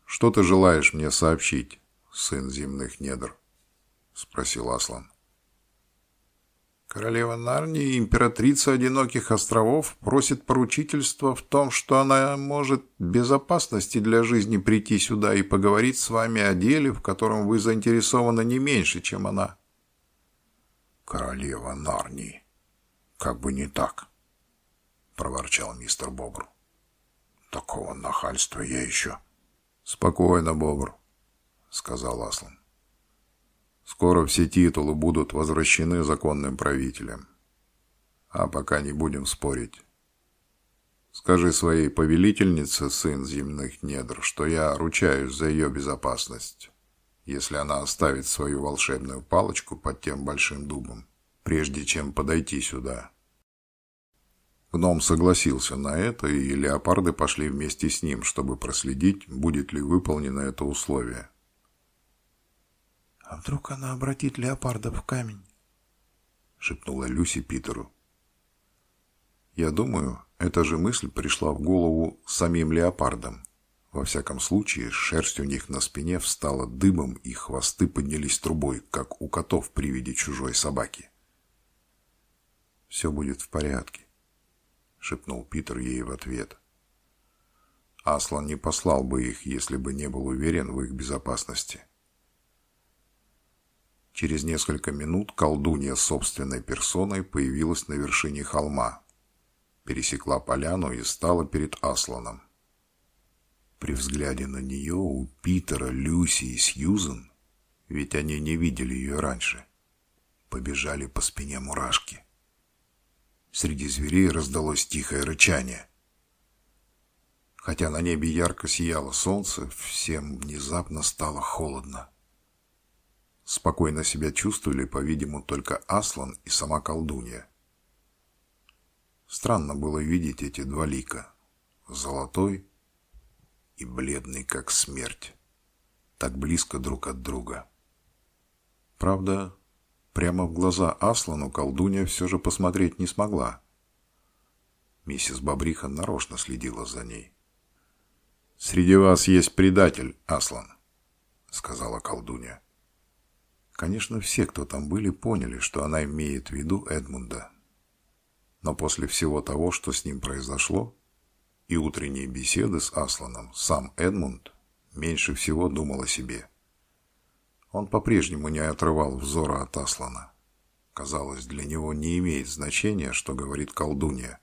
[SPEAKER 1] «Что ты желаешь мне сообщить, сын земных недр?» — спросил Аслан.
[SPEAKER 3] Королева Нарнии, императрица Одиноких островов, просит поручительства в том, что она может безопасности для жизни прийти сюда и поговорить с вами о деле, в котором вы заинтересованы не меньше, чем она.
[SPEAKER 4] Королева Нарнии. Как бы не так проворчал мистер Бобр. Такого нахальства я еще...
[SPEAKER 1] Спокойно, Бобр, сказал Аслан. Скоро все титулы будут возвращены законным правителям. А пока не будем спорить. Скажи своей повелительнице, сын земных недр, что я ручаюсь за ее безопасность, если она оставит свою волшебную палочку под тем большим дубом, прежде чем подойти сюда. Гном согласился на это, и леопарды пошли вместе с ним, чтобы проследить, будет ли выполнено это условие.
[SPEAKER 3] «А вдруг она обратит леопарда в камень?» — шепнула Люси Питеру.
[SPEAKER 1] «Я думаю, эта же мысль пришла в голову самим леопардам. Во всяком случае, шерсть у них на спине встала дыбом, и хвосты поднялись трубой, как у котов при виде чужой собаки. Все будет в порядке шепнул Питер ей в ответ. Аслан не послал бы их, если бы не был уверен в их безопасности. Через несколько минут колдунья собственной персоной появилась на вершине холма, пересекла поляну и стала перед Асланом. При взгляде на нее у Питера, Люси и Сьюзен, ведь они не видели ее раньше, побежали по спине мурашки. Среди зверей раздалось тихое рычание. Хотя на небе ярко сияло солнце, всем внезапно стало холодно. Спокойно себя чувствовали, по-видимому, только Аслан и сама колдунья. Странно было видеть эти два лика. Золотой и бледный, как смерть. Так близко друг от друга. Правда, Прямо в глаза Аслану колдунья все же посмотреть не смогла. Миссис Бобриха нарочно следила за ней. «Среди вас есть предатель, Аслан», — сказала колдунья. Конечно, все, кто там были, поняли, что она имеет в виду Эдмунда. Но после всего того, что с ним произошло, и утренней беседы с Асланом, сам Эдмунд меньше всего думал о себе. Он по-прежнему не отрывал взора от Аслана. Казалось, для него не имеет значения, что говорит колдунья.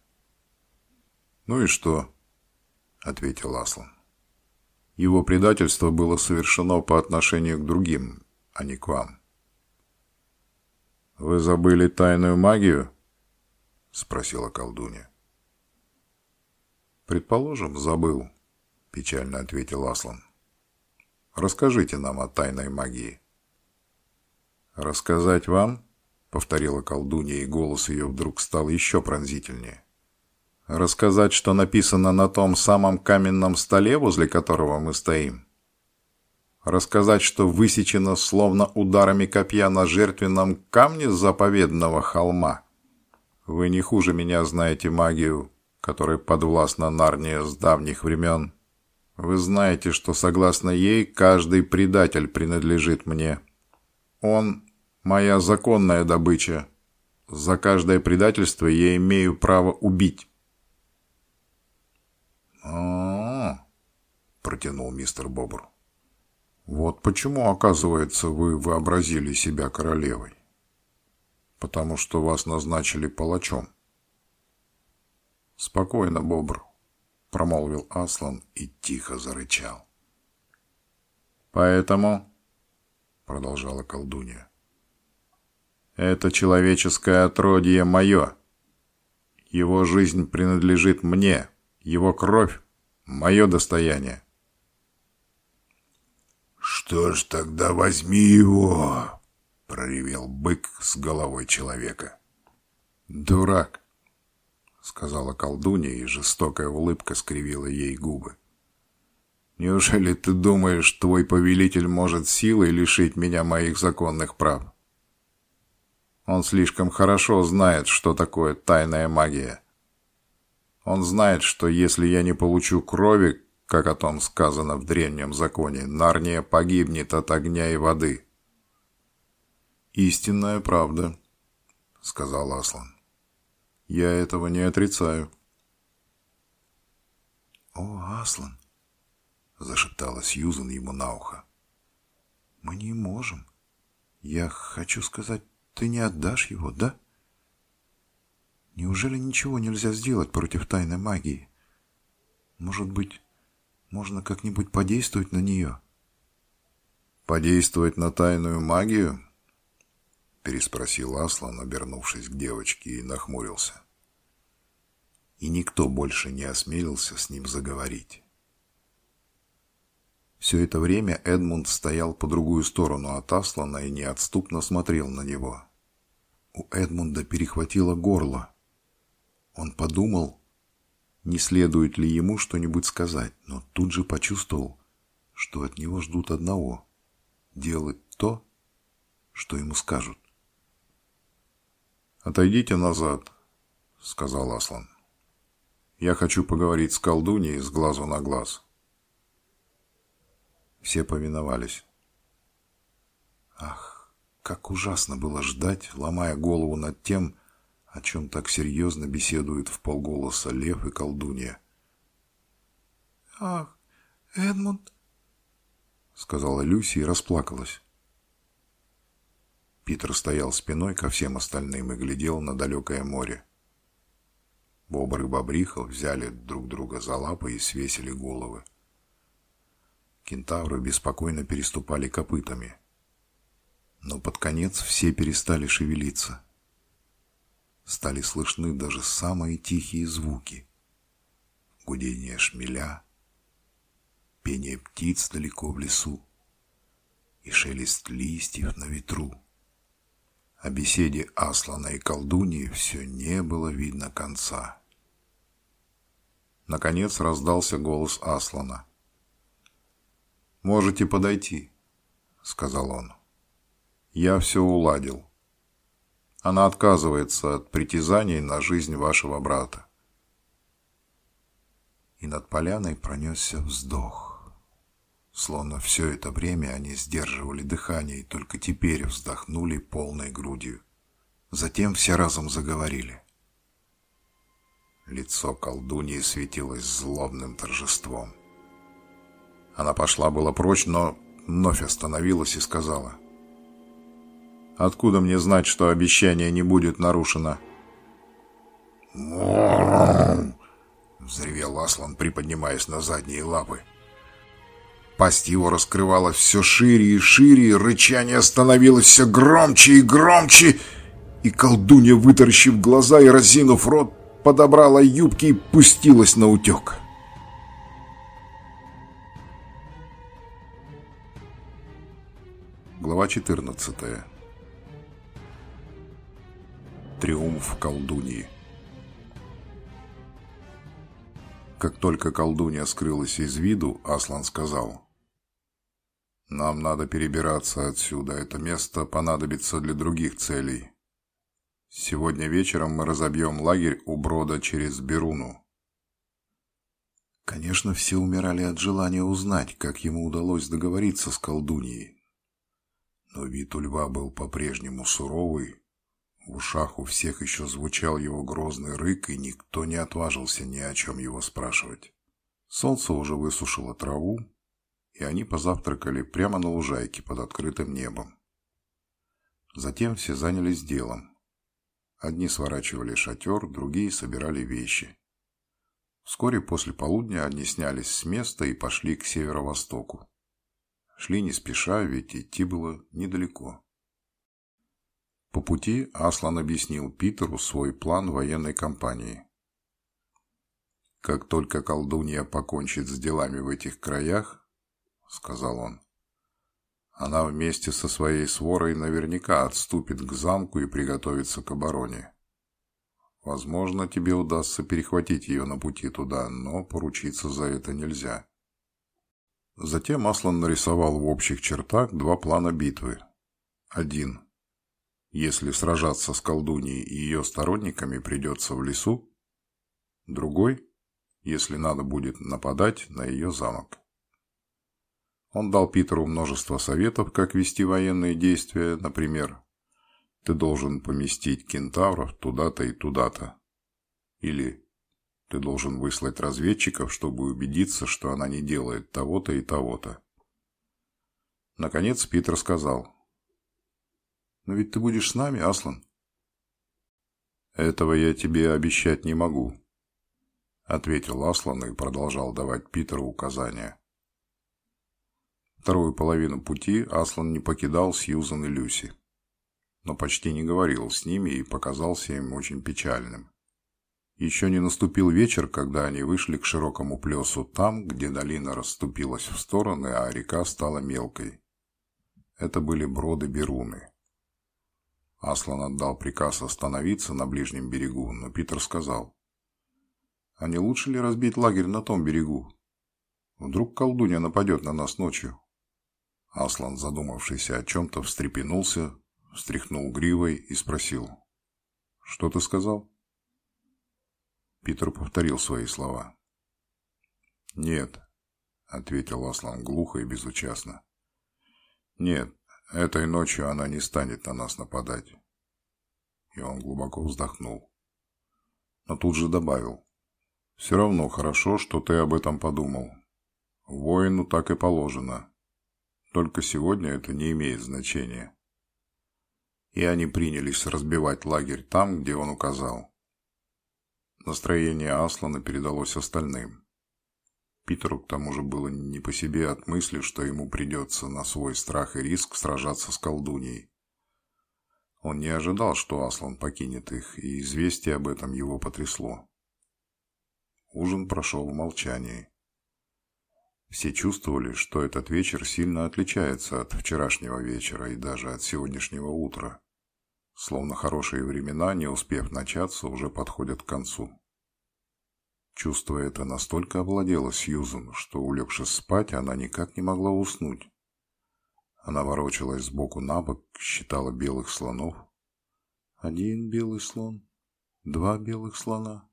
[SPEAKER 1] «Ну и что?» — ответил Аслан. «Его предательство было совершено по отношению к другим, а не к вам». «Вы забыли тайную магию?» — спросила колдунья. «Предположим, забыл», — печально ответил Аслан. Расскажите нам о тайной магии». «Рассказать вам?» — повторила колдунья, и голос ее вдруг стал еще пронзительнее. «Рассказать, что написано на том самом каменном столе, возле которого мы стоим?» Рассказать, что высечено словно ударами копья на жертвенном камне заповедного холма? Вы не хуже меня знаете магию, которой подвластна Нарния с давних времен. Вы знаете, что согласно ей каждый предатель принадлежит мне. Он – моя законная добыча. За каждое предательство я имею право убить.
[SPEAKER 4] а, протянул мистер Бобр.
[SPEAKER 1] «Вот почему, оказывается, вы вообразили себя королевой. Потому что вас назначили палачом. Спокойно, Бобр промолвил Аслан и тихо зарычал. «Поэтому», — продолжала колдунья, — «это человеческое отродье мое. Его жизнь принадлежит мне, его кровь — мое достояние».
[SPEAKER 4] «Что ж тогда возьми его?» — проревел бык с головой человека.
[SPEAKER 1] «Дурак! сказала колдунья, и жестокая улыбка скривила ей губы. Неужели ты думаешь, твой повелитель может силой лишить меня моих законных прав? Он слишком хорошо знает, что такое тайная магия. Он знает, что если я не получу крови, как о том сказано в древнем законе, Нарния погибнет от огня и воды.
[SPEAKER 2] «Истинная правда», — сказал Аслан. «Я этого не отрицаю». «О, Аслан!» — зашептала Сьюзан ему на ухо. «Мы не можем. Я хочу сказать, ты не отдашь его, да?» Неужели ничего нельзя сделать против тайной магии? Может быть, можно как-нибудь подействовать на нее?
[SPEAKER 1] Подействовать на тайную магию? Переспросил Аслан, обернувшись к девочке, и нахмурился. И никто больше не осмелился с ним заговорить. Все это время Эдмунд стоял по другую сторону от Аслана и неотступно смотрел на него. У Эдмунда перехватило горло. Он подумал, не следует ли ему что-нибудь сказать, но тут же почувствовал, что от него ждут одного – делать то, что ему скажут.
[SPEAKER 2] «Отойдите назад», – сказал Аслан. «Я хочу поговорить с колдуньей с глазу на глаз». Все повиновались. Ах, как ужасно было ждать, ломая голову над тем, о чем так серьезно беседуют в полголоса лев и колдунья.
[SPEAKER 3] «Ах, Эдмунд!»
[SPEAKER 2] — сказала Люси и расплакалась. Питер стоял спиной ко всем остальным и глядел на далекое море. Бобр и Бобриха взяли друг друга за лапы и свесили головы. Кентавры беспокойно переступали копытами. Но под конец все перестали шевелиться стали слышны даже самые тихие звуки. Гудение шмеля, пение птиц далеко в лесу и шелест листьев на ветру. О беседе Аслана и колдуньи все не было видно конца. Наконец раздался голос Аслана. «Можете подойти», — сказал он. «Я все уладил». Она отказывается от притязаний на жизнь вашего брата. И над поляной пронесся вздох. Словно все это время они сдерживали дыхание и только теперь вздохнули полной грудью. Затем все разом заговорили. Лицо колдуньи светилось злобным торжеством. Она пошла было прочь, но вновь остановилась и сказала — Откуда мне знать, что обещание не будет нарушено? Взревел Аслан, приподнимаясь на задние лапы. Пасть его раскрывалась все шире и шире, рычание становилось все громче и громче, и колдунья, вытаращив глаза и разинув рот, подобрала юбки и пустилась на утек. Глава четырнадцатая Триумф колдуньи. Как только колдунья скрылась из виду, Аслан сказал. «Нам надо перебираться отсюда. Это место понадобится для других целей. Сегодня вечером мы разобьем лагерь у брода через Беруну». Конечно, все умирали от желания узнать, как ему удалось договориться с колдуньей. Но вид у льва был по-прежнему суровый, в ушах у всех еще звучал его грозный рык, и никто не отважился ни о чем его спрашивать. Солнце уже высушило траву, и они позавтракали прямо на лужайке под открытым небом. Затем все занялись делом. Одни сворачивали шатер, другие собирали вещи. Вскоре после полудня они снялись с места и пошли к северо-востоку. Шли не спеша, ведь идти было недалеко. По пути Аслан объяснил Питеру свой план военной кампании. «Как только колдунья покончит с делами в этих краях, — сказал он, — она вместе со своей сворой наверняка отступит к замку и приготовится к обороне. Возможно, тебе удастся перехватить ее на пути туда, но поручиться за это нельзя». Затем Аслан нарисовал в общих чертах два плана битвы. Один если сражаться с колдуньей и ее сторонниками придется в лесу,
[SPEAKER 1] Другой, если надо будет нападать на ее замок. Он дал Питеру множество советов, как вести военные действия, например, «Ты должен поместить кентавров туда-то и туда-то». Или «Ты должен выслать разведчиков, чтобы убедиться, что она не делает того-то и того-то». Наконец Питер сказал, «Но ведь ты будешь с нами, Аслан?» «Этого я тебе обещать не могу», — ответил Аслан и продолжал давать Питеру указания. Вторую половину пути Аслан не покидал Сьюзан и Люси, но почти не говорил с ними и показался им очень печальным. Еще не наступил вечер, когда они вышли к широкому плесу там, где долина расступилась в стороны, а река стала мелкой. Это были броды Беруны. Аслан отдал приказ остановиться на ближнем берегу, но Питер сказал, «А не лучше ли разбить лагерь на том берегу? Вдруг колдунья нападет на нас ночью?» Аслан, задумавшийся о чем-то, встрепенулся, встряхнул гривой и спросил. «Что ты сказал?» Питер повторил свои слова. «Нет», — ответил Аслан глухо и безучастно. «Нет, этой ночью она не станет на нас нападать». И он глубоко вздохнул. Но тут же добавил. «Все равно хорошо, что ты об этом подумал. Воину так и положено. Только сегодня это не имеет значения. И они принялись разбивать лагерь там, где он указал. Настроение Аслана передалось остальным. Питеру к тому же было не по себе от мысли, что ему придется на свой страх и риск сражаться с колдуньей. Он не ожидал, что Аслан покинет их, и известие об этом его потрясло. Ужин прошел в молчании. Все чувствовали, что этот вечер сильно отличается от вчерашнего вечера и даже от сегодняшнего утра. Словно хорошие времена, не успев начаться, уже подходят к концу. Чувство это настолько овладело Сьюзен, что, улегшись спать, она никак не могла уснуть. Она ворочалась сбоку на бок, считала белых слонов. Один белый слон, два белых слона,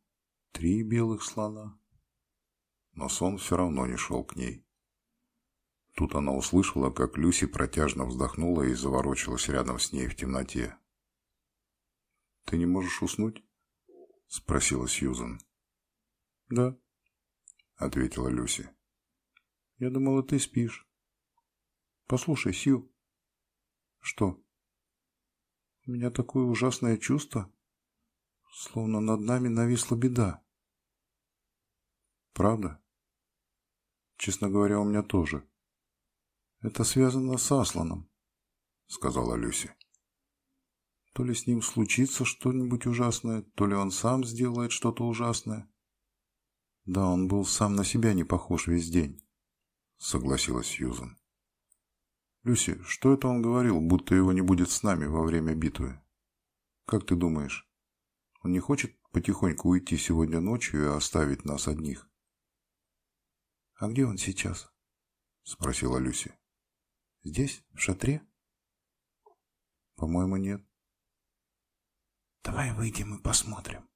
[SPEAKER 1] три белых слона но сон все равно не шел к ней. Тут она услышала, как Люси протяжно вздохнула и заворочилась рядом с ней в темноте. «Ты не можешь уснуть?» — спросила Сьюзан. «Да», — ответила Люси. «Я думала, ты спишь. Послушай, Сью». «Что?» «У меня такое ужасное чувство, словно над нами нависла беда». «Правда?» Честно говоря, у меня тоже. Это связано с Асланом, сказала Люси. То ли с ним случится что-нибудь ужасное, то ли он сам сделает что-то ужасное. Да, он был сам на себя не похож весь день, согласилась Сьюзан. Люси, что это он говорил, будто его не будет с нами во время битвы? Как ты думаешь, он не хочет потихоньку уйти сегодня ночью и оставить нас одних? «А где он сейчас?» — спросила Люси. «Здесь, в шатре?» «По-моему, нет». «Давай выйдем и посмотрим.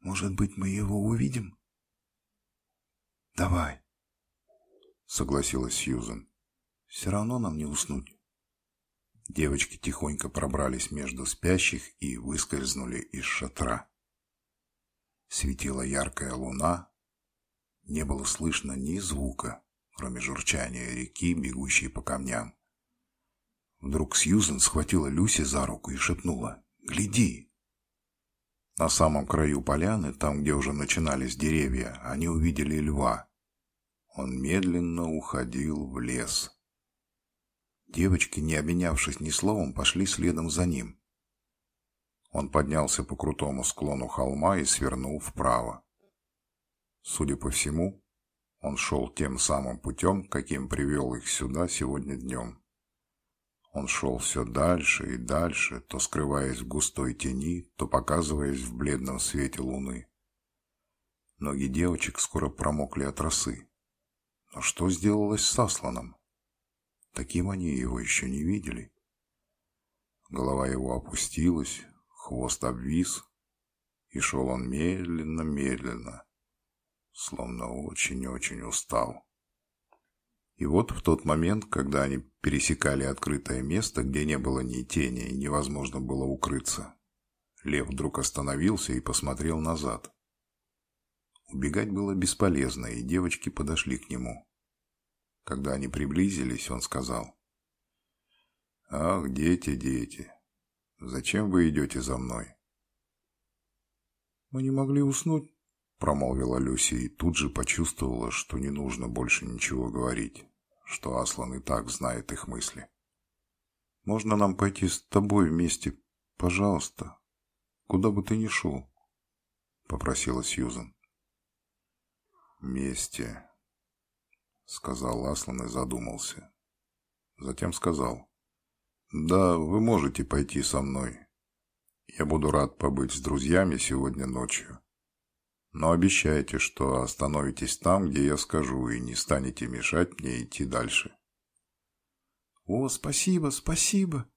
[SPEAKER 1] Может быть, мы его увидим?» «Давай», — согласилась Сьюзен. «Все равно нам не уснуть». Девочки тихонько пробрались между спящих и выскользнули из шатра. Светила яркая луна, не было слышно ни звука, кроме журчания реки, бегущей по камням. Вдруг Сьюзен схватила Люси за руку и шепнула «Гляди!». На самом краю поляны, там, где уже начинались деревья, они увидели льва. Он медленно уходил в лес. Девочки, не обменявшись ни словом, пошли следом за ним. Он поднялся по крутому склону холма и свернул вправо. Судя по всему, он шел тем самым путем, каким привел их сюда сегодня днем. Он шел все дальше и дальше, то скрываясь в густой тени, то показываясь в бледном свете луны. Ноги девочек скоро промокли от росы. Но что сделалось с Асланом? Таким они его еще не видели. Голова его опустилась, хвост обвис, И шел он медленно-медленно, словно очень-очень устал. И вот в тот момент, когда они пересекали открытое место, где не было ни тени и невозможно было укрыться, лев вдруг остановился и посмотрел назад. Убегать было бесполезно, и девочки подошли к нему. Когда они приблизились, он сказал. «Ах, дети, дети, зачем вы идете за мной?»
[SPEAKER 3] «Мы не могли уснуть», —
[SPEAKER 1] промолвила Люси и тут же почувствовала, что не нужно больше ничего говорить, что Аслан и так знает их мысли. «Можно нам пойти с тобой вместе, пожалуйста, куда бы ты ни шел?» — попросила Сьюзан. «Вместе», — сказал Аслан и задумался. Затем сказал, «Да, вы можете пойти со мной. Я буду рад побыть с друзьями сегодня ночью. Но обещайте, что остановитесь там, где я скажу, и не станете мешать мне идти дальше».
[SPEAKER 3] «О, спасибо, спасибо!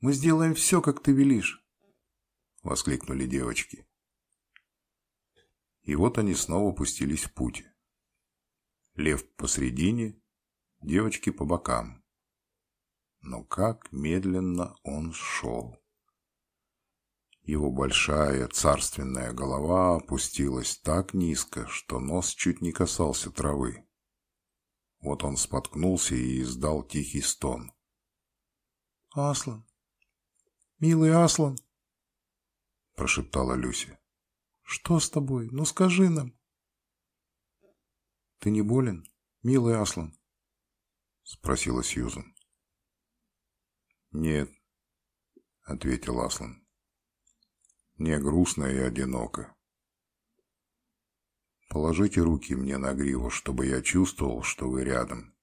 [SPEAKER 3] Мы сделаем все, как ты велишь!» — воскликнули девочки.
[SPEAKER 1] И вот они снова пустились в путь. Лев посредине, девочки по бокам. Но как медленно он шел. Его большая царственная голова опустилась так низко, что нос чуть не касался травы. Вот он споткнулся и издал тихий стон.
[SPEAKER 3] «Аслан! Милый Аслан!»
[SPEAKER 1] – прошептала Люся.
[SPEAKER 3] Что с тобой? Ну скажи нам.
[SPEAKER 1] Ты не болен, милый Аслан? Спросила Сьюзан. Нет, ответил Аслан. Мне грустно и одиноко. Положите руки мне на гриву, чтобы я чувствовал, что вы рядом.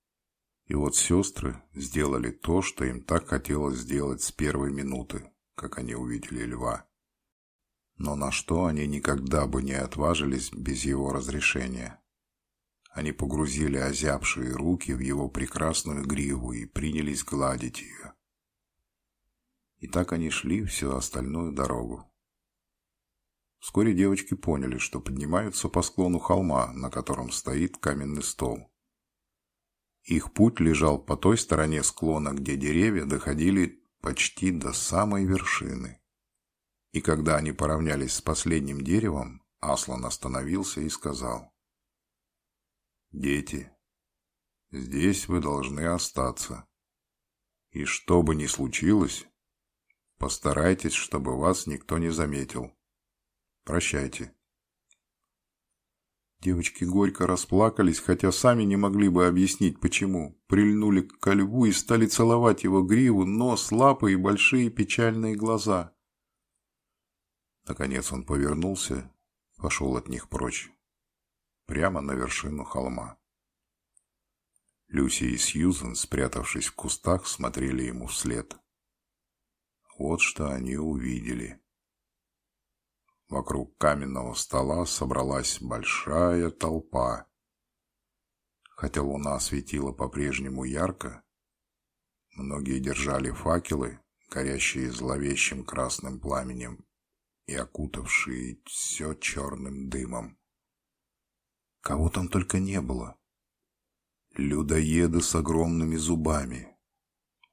[SPEAKER 1] И вот сестры сделали то, что им так хотелось сделать с первой минуты, как они увидели льва но на что они никогда бы не отважились без его разрешения. Они погрузили озябшие руки в его прекрасную гриву и принялись гладить ее. И так они шли всю остальную дорогу. Вскоре девочки поняли, что поднимаются по склону холма, на котором стоит каменный стол. Их путь лежал по той стороне склона, где деревья доходили почти до самой вершины. И когда они поравнялись с последним деревом, Аслан остановился и сказал. «Дети, здесь вы должны остаться. И что бы ни случилось, постарайтесь, чтобы вас никто не заметил. Прощайте». Девочки горько расплакались, хотя сами не могли бы объяснить, почему. Прильнули к льву и стали целовать его гриву, нос, лапы и большие печальные глаза. Наконец он повернулся, пошел от них прочь, прямо на вершину холма. Люси и Сьюзен, спрятавшись в кустах, смотрели ему вслед. Вот что они увидели. Вокруг каменного стола собралась большая толпа. Хотя луна светила по-прежнему ярко, многие держали факелы, горящие зловещим красным пламенем, и окутавшие все черным дымом. Кого там только не было. Людоеды с огромными зубами,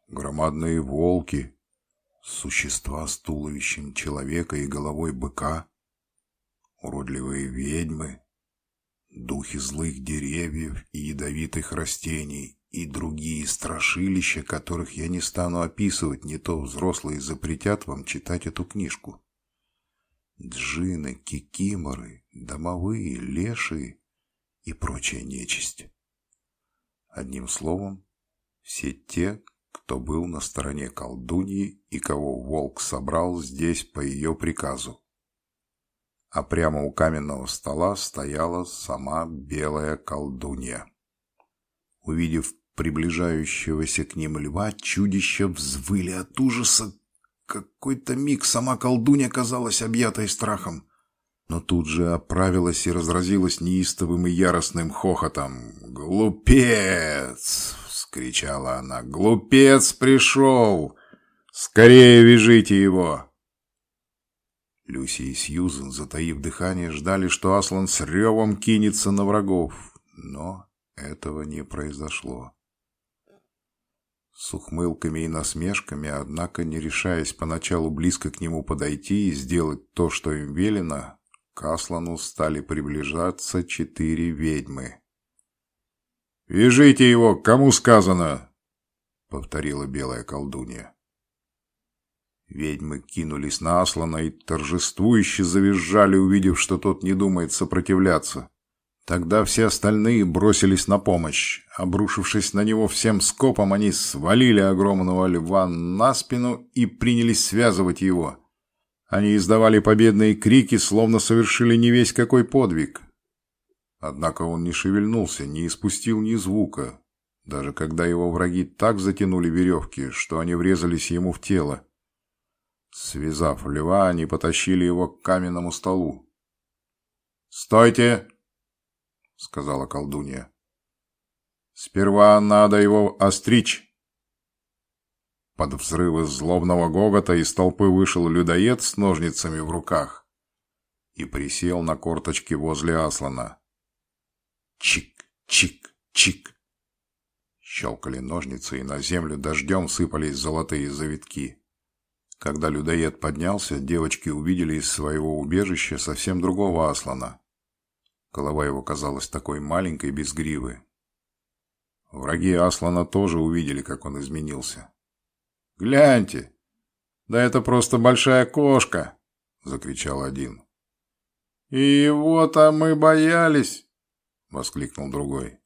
[SPEAKER 1] громадные волки, существа с туловищем человека и головой быка, уродливые ведьмы, духи злых деревьев и ядовитых растений и другие страшилища, которых я не стану описывать, не то взрослые запретят вам читать эту книжку джины, кикиморы, домовые, лешие и прочая нечисть. Одним словом, все те, кто был на стороне колдуньи и кого волк собрал здесь по ее приказу. А прямо у каменного стола стояла сама белая колдунья. Увидев приближающегося к ним льва, чудища взвыли от ужаса, какой-то миг сама колдунья казалась объятой страхом, но тут же оправилась и разразилась неистовым и яростным хохотом. «Глупец!» — вскричала она. «Глупец пришел! Скорее вяжите его!» Люси и Сьюзен, затаив дыхание, ждали, что Аслан с ревом кинется на врагов, но этого не произошло. С ухмылками и насмешками, однако не решаясь поначалу близко к нему подойти и сделать то, что им велено, к Аслану стали приближаться четыре ведьмы. «Вяжите его, кому сказано!» — повторила белая колдунья. Ведьмы кинулись на Аслана и торжествующе завизжали, увидев, что тот не думает сопротивляться. Тогда все остальные бросились на помощь. Обрушившись на него всем скопом, они свалили огромного льва на спину и принялись связывать его. Они издавали победные крики, словно совершили не весь какой подвиг. Однако он не шевельнулся, не испустил ни звука, даже когда его враги так затянули веревки, что они врезались ему в тело. Связав льва, они потащили его к каменному столу. «Стойте!» — сказала колдунья. «Сперва надо его остричь». Под взрывы злобного гогота из толпы вышел людоед с ножницами в руках и присел на корточки возле Аслана. Чик, чик, чик. Щелкали ножницы, и на землю дождем сыпались золотые завитки. Когда людоед поднялся, девочки увидели из своего убежища совсем другого Аслана. Голова его казалась такой маленькой, без гривы. Враги Аслана тоже увидели, как он изменился. «Гляньте! Да это просто большая кошка!» — закричал один. «И его-то мы боялись!» — воскликнул другой.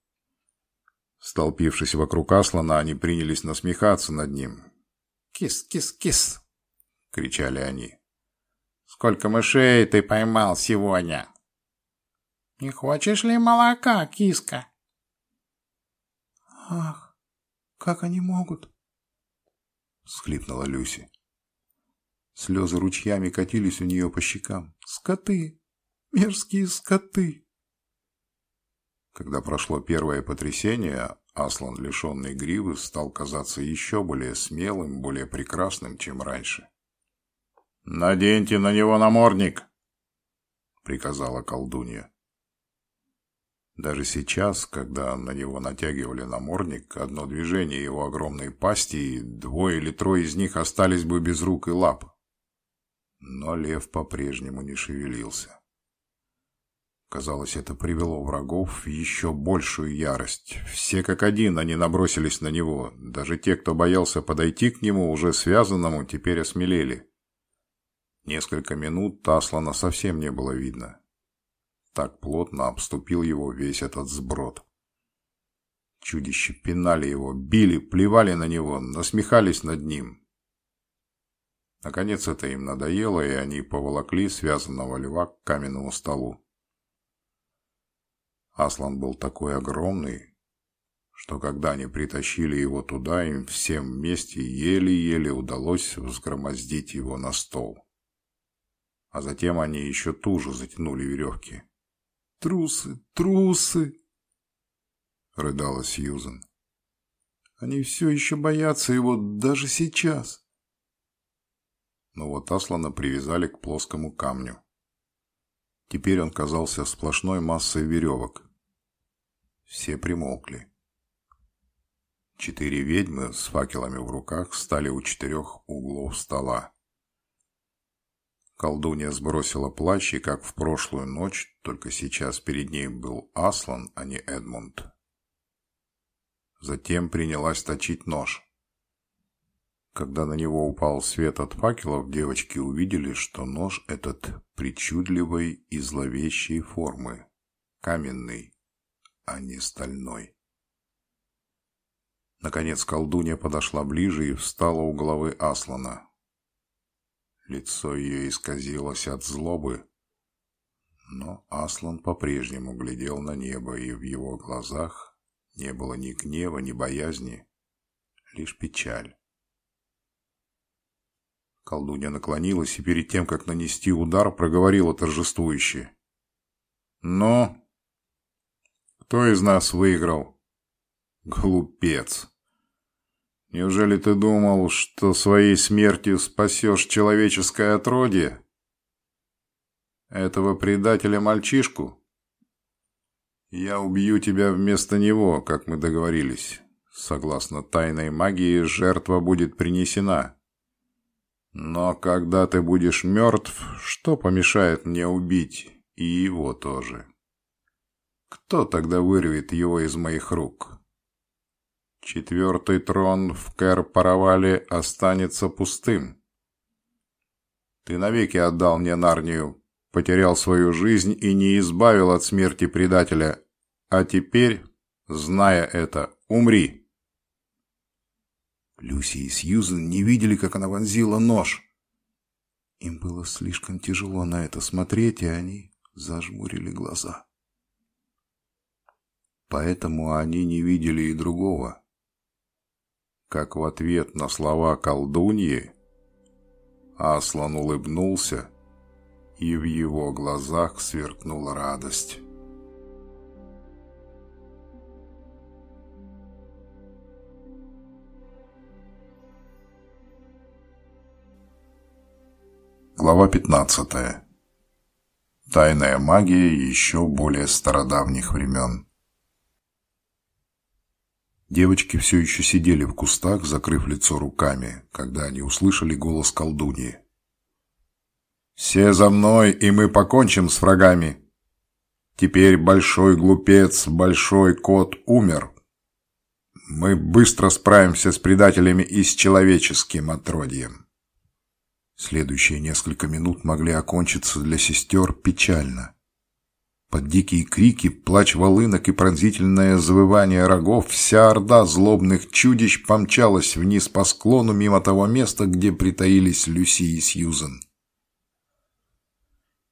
[SPEAKER 1] Столпившись вокруг Аслана, они принялись насмехаться над ним. «Кис, кис, кис!» — кричали они. «Сколько мышей ты поймал сегодня?» «Не хочешь ли молока, киска?»
[SPEAKER 3] «Ах, как они могут?» — всхлипнула Люси. Слезы ручьями катились у нее по щекам. «Скоты! Мерзкие скоты!» Когда прошло первое потрясение, Аслан, лишенный гривы, стал казаться еще более смелым, более прекрасным, чем раньше. «Наденьте на него намордник!» — приказала колдунья. Даже сейчас, когда на него натягивали намордник, одно движение его огромной пасти, и двое или трое из них остались бы без рук и лап. Но лев по-прежнему не шевелился. Казалось, это привело врагов в еще большую ярость. Все как один они набросились на него. Даже те, кто боялся подойти к нему, уже связанному, теперь осмелели. Несколько минут Таслана совсем не было видно. Так плотно обступил его весь этот сброд. Чудища пинали его, били, плевали на него, насмехались над ним. Наконец это им надоело, и они поволокли связанного льва к каменному столу. Аслан был такой огромный, что когда они притащили его туда, им всем вместе еле-еле удалось взгромоздить его на стол а затем они еще туже затянули веревки. «Трусы, трусы!» — рыдала Сьюзен. «Они все еще боятся его даже сейчас!» Но вот Аслана привязали к плоскому камню. Теперь он казался сплошной массой веревок. Все примолкли. Четыре ведьмы с факелами в руках стали у четырех углов стола. Колдунья сбросила плащ, и как в прошлую ночь, только сейчас перед ней был Аслан, а не Эдмунд. Затем принялась точить нож. Когда на него упал свет от факелов, девочки увидели, что нож этот причудливой и зловещей формы, каменный, а не стальной. Наконец колдунья подошла ближе и встала у головы Аслана. Лицо ее исказилось от злобы. Но Аслан по-прежнему глядел на небо, и в его глазах не было ни гнева, ни боязни, лишь печаль. Колдунья наклонилась и перед тем, как нанести удар, проговорила торжествующе. «Но кто из нас выиграл?» «Глупец!» Неужели ты думал, что своей смертью спасешь человеческое отродье?
[SPEAKER 1] Этого предателя-мальчишку? Я убью тебя вместо него, как мы договорились. Согласно тайной магии, жертва будет принесена. Но когда ты будешь мертв, что помешает мне убить и его тоже? Кто тогда вырвет его из моих рук? Четвертый трон в Кэр-Паравале останется пустым. Ты навеки отдал мне Нарнию, потерял свою жизнь и не избавил от смерти предателя. А теперь, зная это, умри.
[SPEAKER 2] Люси и Сьюзен не видели, как она вонзила нож. Им было слишком тяжело на это смотреть, и они зажмурили глаза.
[SPEAKER 1] Поэтому они не видели и другого. Как в ответ на слова колдуньи, Аслан улыбнулся, и в его глазах сверкнула радость. Глава 15. Тайная магия еще более стародавних времен. Девочки все еще сидели в кустах, закрыв лицо руками, когда они услышали голос колдуньи. «Все за мной, и мы покончим с врагами. Теперь большой глупец, большой кот умер. Мы быстро справимся с предателями и с человеческим отродьем». Следующие несколько минут могли окончиться для сестер печально. Под дикие крики, плач волынок и пронзительное завывание рогов вся орда злобных чудищ помчалась вниз по склону мимо того места, где притаились Люси и Сьюзен.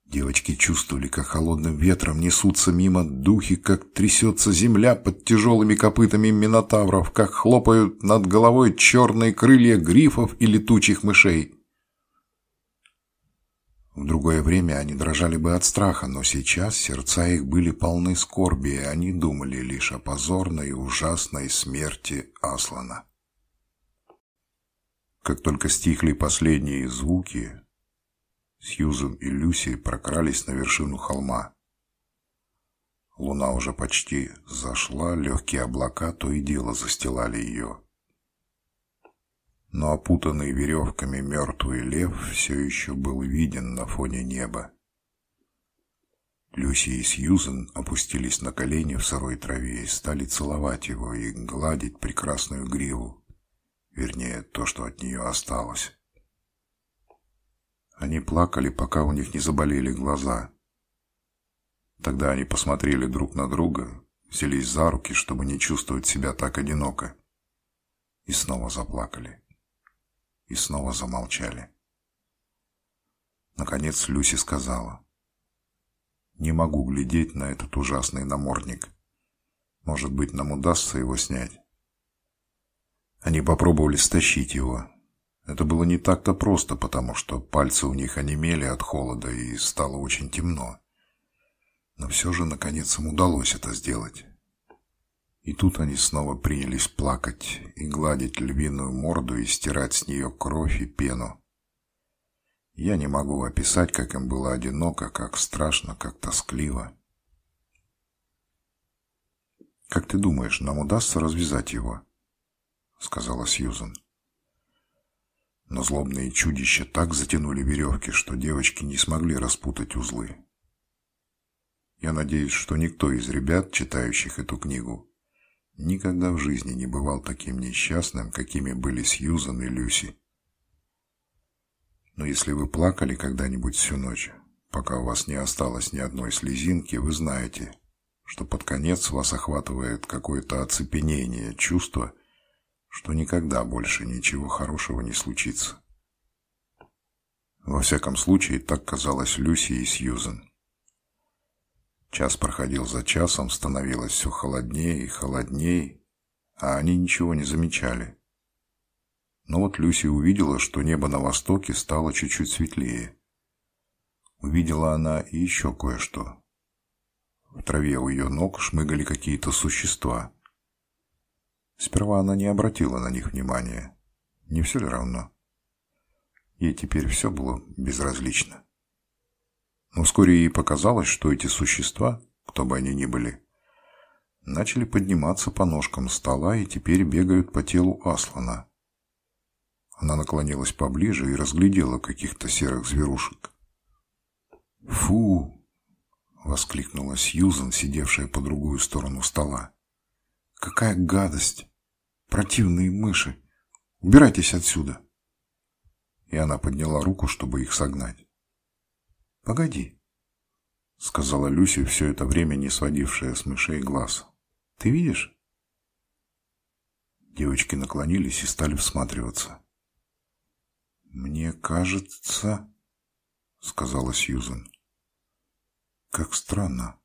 [SPEAKER 1] Девочки чувствовали, как холодным ветром несутся мимо духи, как трясется земля под тяжелыми копытами минотавров, как хлопают над головой черные крылья грифов и летучих мышей. В другое время они дрожали бы от страха, но сейчас сердца их были полны скорби, и они думали лишь о позорной и ужасной смерти Аслана. Как только стихли последние звуки, Сьюзен и Люси прокрались на вершину холма. Луна уже почти зашла, легкие облака то и дело застилали ее но опутанный веревками мертвый лев все еще был виден на фоне неба. Люси и Сьюзен опустились на колени в сырой траве и стали целовать его и гладить прекрасную гриву, вернее, то, что от нее осталось. Они плакали, пока у них не заболели глаза. Тогда они посмотрели друг на друга, взялись за руки, чтобы не чувствовать себя так одиноко, и снова заплакали и снова замолчали. Наконец Люси сказала. «Не могу глядеть на этот ужасный намордник. Может быть, нам удастся его снять?» Они попробовали стащить его. Это было не так-то просто, потому что пальцы у них онемели от холода и стало очень темно. Но все же, наконец, им удалось это сделать. И тут они снова принялись плакать и гладить львиную морду и стирать с нее кровь и пену. Я не могу описать, как им было одиноко, как страшно, как тоскливо. «Как ты думаешь, нам удастся развязать его?» — сказала Сьюзан. Но злобные чудища так затянули веревки, что девочки не смогли распутать узлы. Я надеюсь, что никто из ребят, читающих эту книгу, никогда в жизни не бывал таким несчастным, какими были Сьюзан и Люси. Но если вы плакали когда-нибудь всю ночь, пока у вас не осталось ни одной слезинки, вы знаете, что под конец вас охватывает какое-то оцепенение, чувство, что никогда больше ничего хорошего не случится. Во всяком случае, так казалось Люси и Сьюзен. Час проходил за часом, становилось все холоднее и холоднее, а они ничего не замечали. Но вот Люси увидела, что небо на востоке стало чуть-чуть светлее. Увидела она и еще кое-что. В траве у ее ног шмыгали какие-то существа. Сперва она не обратила на них внимания. Не все ли равно? Ей теперь все было безразлично.
[SPEAKER 2] Но вскоре ей показалось, что эти существа, кто бы они ни были, начали подниматься по ножкам стола и теперь бегают по телу Аслана. Она наклонилась поближе и разглядела каких-то серых зверушек. «Фу!» — воскликнула Сьюзан, сидевшая по другую сторону стола. «Какая гадость! Противные мыши! Убирайтесь отсюда!» И она подняла руку, чтобы их согнать. «Погоди», — сказала Люси, все это время не сводившая с мышей глаз. «Ты видишь?» Девочки наклонились и стали всматриваться. «Мне кажется...» — сказала Сьюзен. «Как странно.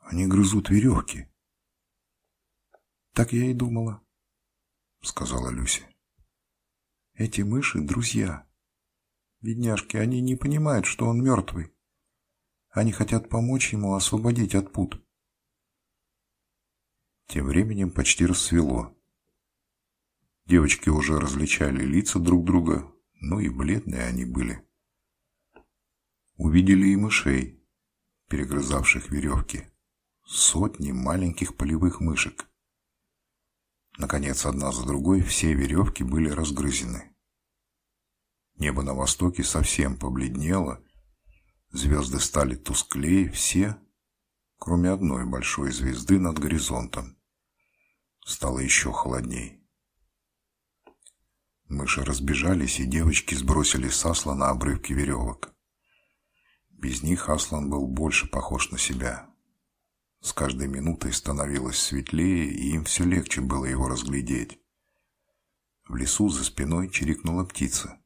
[SPEAKER 2] Они грызут веревки». «Так я и думала», — сказала Люси. «Эти мыши — друзья. Бедняжки, они не понимают, что он мертвый. Они хотят помочь ему освободить от пут. Тем временем почти рассвело. Девочки уже различали лица друг друга, ну и бледные они были. Увидели и мышей, перегрызавших веревки. Сотни маленьких полевых мышек. Наконец, одна за другой все веревки были разгрызены. Небо на востоке совсем побледнело, звезды стали тусклее, все, кроме одной большой звезды над горизонтом. Стало еще холодней. Мыши разбежались, и девочки сбросили с Аслана обрывки веревок. Без них Аслан был больше похож на себя. С каждой минутой становилось светлее, и им все легче было его разглядеть. В лесу за спиной чирикнула птица.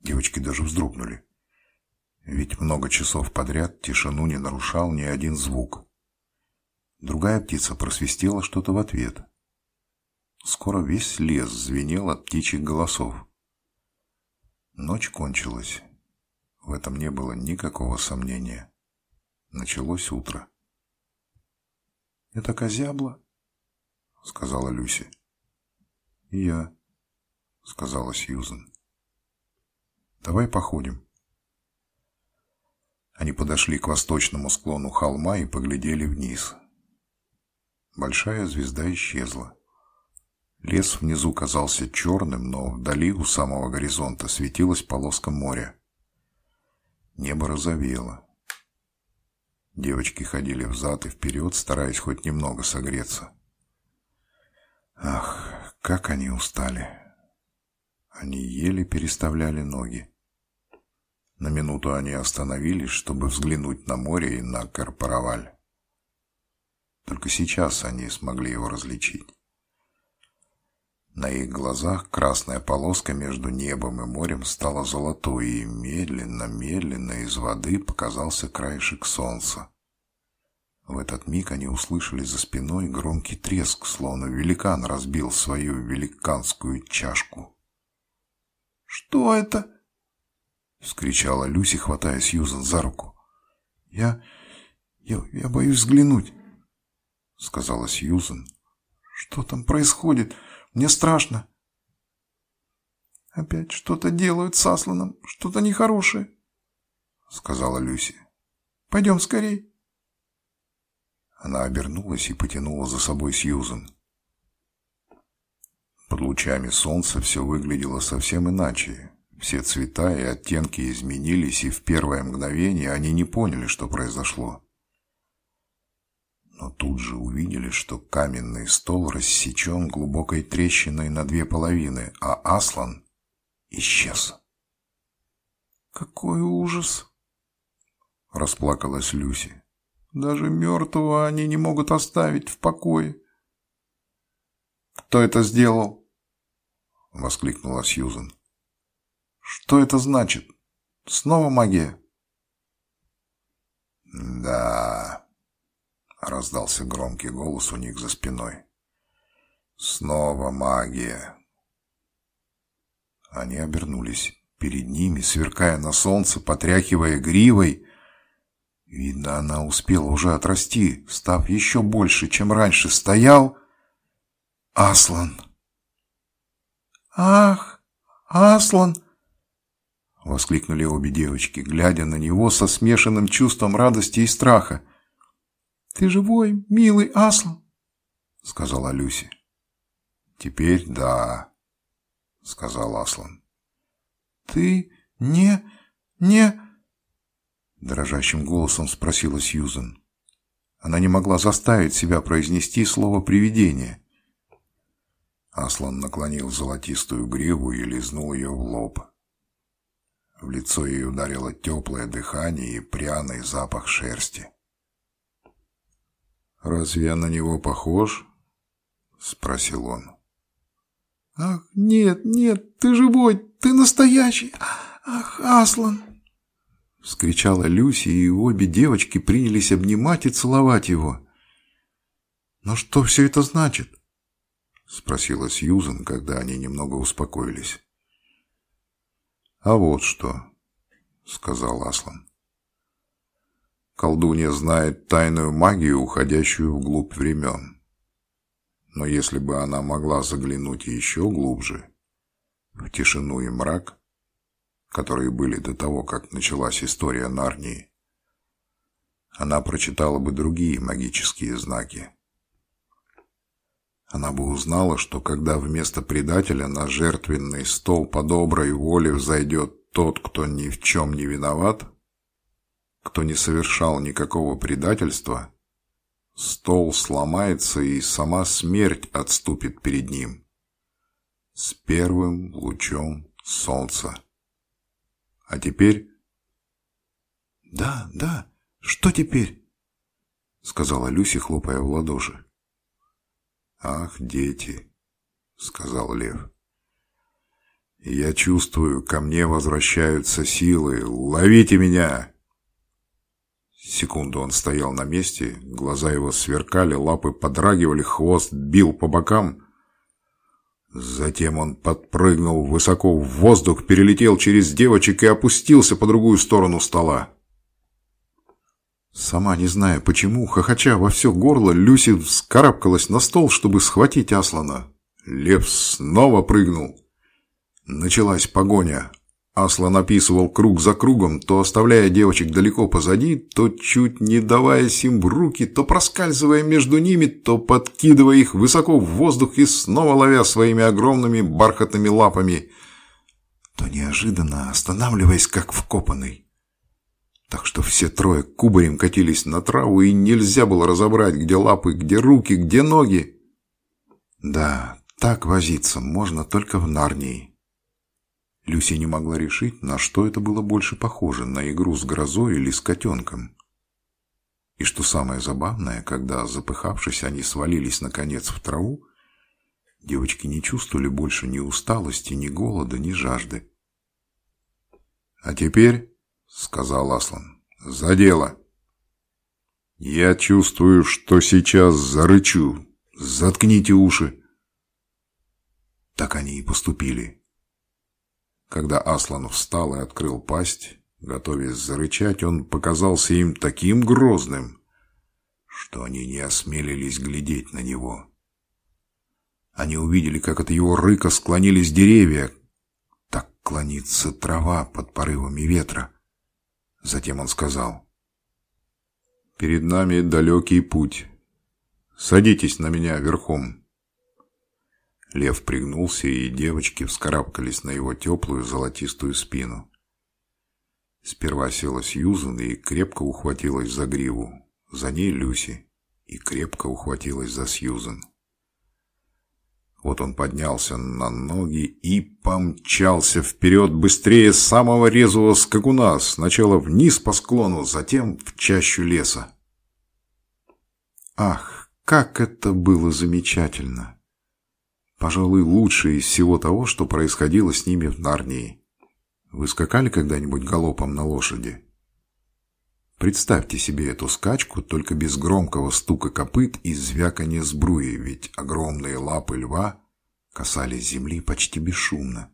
[SPEAKER 2] Девочки даже вздрогнули. Ведь много часов подряд тишину не нарушал ни один звук. Другая птица просвистела что-то в ответ. Скоро весь лес звенел от птичьих голосов. Ночь кончилась. В этом не было никакого сомнения. Началось утро. «Это козябла?» — сказала Люси. «И я», — сказала Сьюзен. Давай походим. Они подошли к восточному склону холма и поглядели вниз. Большая звезда исчезла. Лес внизу казался черным, но вдали у самого горизонта светилась полоска моря. Небо розовело. Девочки ходили взад и вперед, стараясь хоть немного согреться. Ах, как они устали! Они еле переставляли ноги. На минуту они остановились, чтобы взглянуть на море и на Карпараваль. Только сейчас они смогли его различить. На их глазах красная полоска между небом и морем стала золотой, и медленно-медленно из воды показался краешек солнца. В этот миг они услышали за спиной громкий треск, словно великан разбил свою великанскую чашку. «Что это?» — вскричала Люси, хватая Сьюзан за руку. «Я... я... я боюсь взглянуть», — сказала Сьюзан. «Что там происходит? Мне страшно». «Опять что-то делают с Асланом, что-то нехорошее», — сказала Люси. «Пойдем скорей». Она обернулась и потянула за собой Сьюзан. Под лучами солнца все выглядело совсем иначе. Все цвета и оттенки изменились, и в первое мгновение они не поняли, что произошло. Но тут же увидели, что каменный стол рассечен глубокой трещиной на две половины, а Аслан исчез. «Какой ужас!» — расплакалась Люси. «Даже мертвого они не могут оставить в покое». «Кто это сделал?» — воскликнула Сьюзен. Что это значит? Снова магия? Да, раздался громкий голос у них за спиной. Снова магия. Они обернулись. Перед ними, сверкая на солнце, потряхивая гривой, видно, она успела уже отрасти, став еще больше, чем раньше, стоял Аслан. «Ах, Аслан!» — воскликнули обе девочки, глядя на него со смешанным чувством радости и страха.
[SPEAKER 3] «Ты живой, милый Аслан?»
[SPEAKER 2] — сказала Люси. «Теперь да», — сказал Аслан.
[SPEAKER 3] «Ты не... не...»
[SPEAKER 2] Дрожащим голосом спросила Сьюзен. Она не могла заставить себя произнести слово «привидение». Аслан наклонил золотистую гриву и лизнул ее в лоб. В лицо ей ударило теплое дыхание и пряный запах шерсти. «Разве я на него похож?» — спросил он.
[SPEAKER 3] «Ах, нет, нет, ты живой, ты настоящий! Ах, Аслан!»
[SPEAKER 2] — вскричала Люси, и обе девочки принялись обнимать и целовать его. «Но что все это значит?» — спросила Сьюзен, когда они немного успокоились. «А вот что», — сказал Аслан. «Колдунья знает тайную магию, уходящую вглубь времен. Но если бы она могла заглянуть еще глубже, в тишину и мрак, которые были до того, как началась история Нарнии, она прочитала бы другие магические знаки. Она бы узнала, что когда вместо предателя на жертвенный стол по доброй воле взойдет тот, кто ни в чем не виноват, кто не совершал никакого предательства, стол сломается и сама смерть отступит перед ним с первым лучом солнца. А теперь...
[SPEAKER 3] «Да, да, что теперь?» — сказала Люси, хлопая в ладоши.
[SPEAKER 2] «Ах, дети!» — сказал Лев. «Я чувствую, ко мне возвращаются силы. Ловите меня!» Секунду он стоял на месте, глаза его сверкали, лапы подрагивали, хвост бил по бокам. Затем он подпрыгнул высоко в воздух, перелетел через девочек и опустился по другую сторону стола. Сама не зная почему, хохоча во все горло, Люси вскарабкалась на стол, чтобы схватить Аслана. Лев снова прыгнул. Началась погоня. Аслан описывал круг за кругом, то оставляя девочек далеко позади, то чуть не даваясь им в руки, то проскальзывая между ними, то подкидывая их высоко в воздух и снова ловя своими огромными бархатными лапами, то неожиданно останавливаясь, как вкопанный так что все трое кубарем катились на траву, и нельзя было разобрать, где лапы, где руки, где ноги. Да, так возиться можно только в Нарнии. Люси не могла решить, на что это было больше похоже, на игру с грозой или с котенком. И что самое забавное, когда, запыхавшись, они свалились наконец в траву, девочки не чувствовали больше ни усталости, ни голода, ни жажды. А теперь — сказал Аслан. «За дело!» «Я чувствую, что сейчас зарычу. Заткните уши!» Так они и поступили. Когда Аслан встал и открыл пасть, готовясь зарычать, он показался им таким грозным, что они не осмелились глядеть на него. Они увидели, как от его рыка склонились деревья, так клонится трава под порывами ветра. Затем он сказал. «Перед нами далекий путь. Садитесь на меня верхом». Лев пригнулся, и девочки вскарабкались на его теплую золотистую спину. Сперва села Сьюзен и крепко ухватилась за гриву. За ней Люси и крепко ухватилась за Сьюзен. Вот он поднялся на ноги и помчался вперед быстрее самого резвого скакуна, сначала вниз по склону, затем в чащу леса. Ах, как это было замечательно! Пожалуй, лучшее из всего того, что происходило с ними в Нарнии. Вы скакали когда-нибудь галопом на лошади? Представьте себе эту скачку, только без громкого стука копыт и звяканья сбруи, ведь огромные лапы льва касались земли почти бесшумно.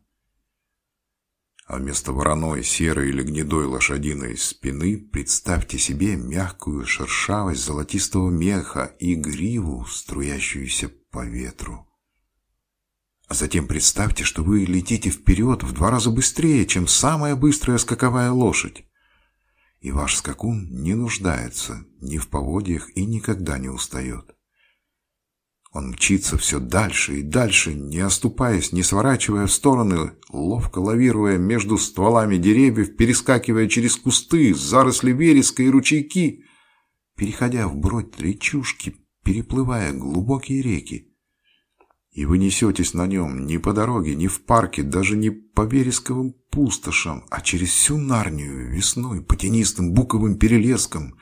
[SPEAKER 2] А вместо вороной, серой или гнедой лошадиной спины представьте себе мягкую шершавость золотистого меха и гриву, струящуюся по ветру. А затем представьте, что вы летите вперед в два раза быстрее, чем самая быстрая скаковая лошадь. И ваш скакун не нуждается ни в поводьях и никогда не устает. Он мчится все дальше и дальше, не оступаясь, не сворачивая в стороны, ловко лавируя между стволами деревьев, перескакивая через кусты, заросли вереска и ручейки, переходя в брод речушки, переплывая глубокие реки. И вы несетесь на нем не по дороге, не в парке, даже не по вересковым пустошам, а через всю Нарнию весной по тенистым буковым перелескам,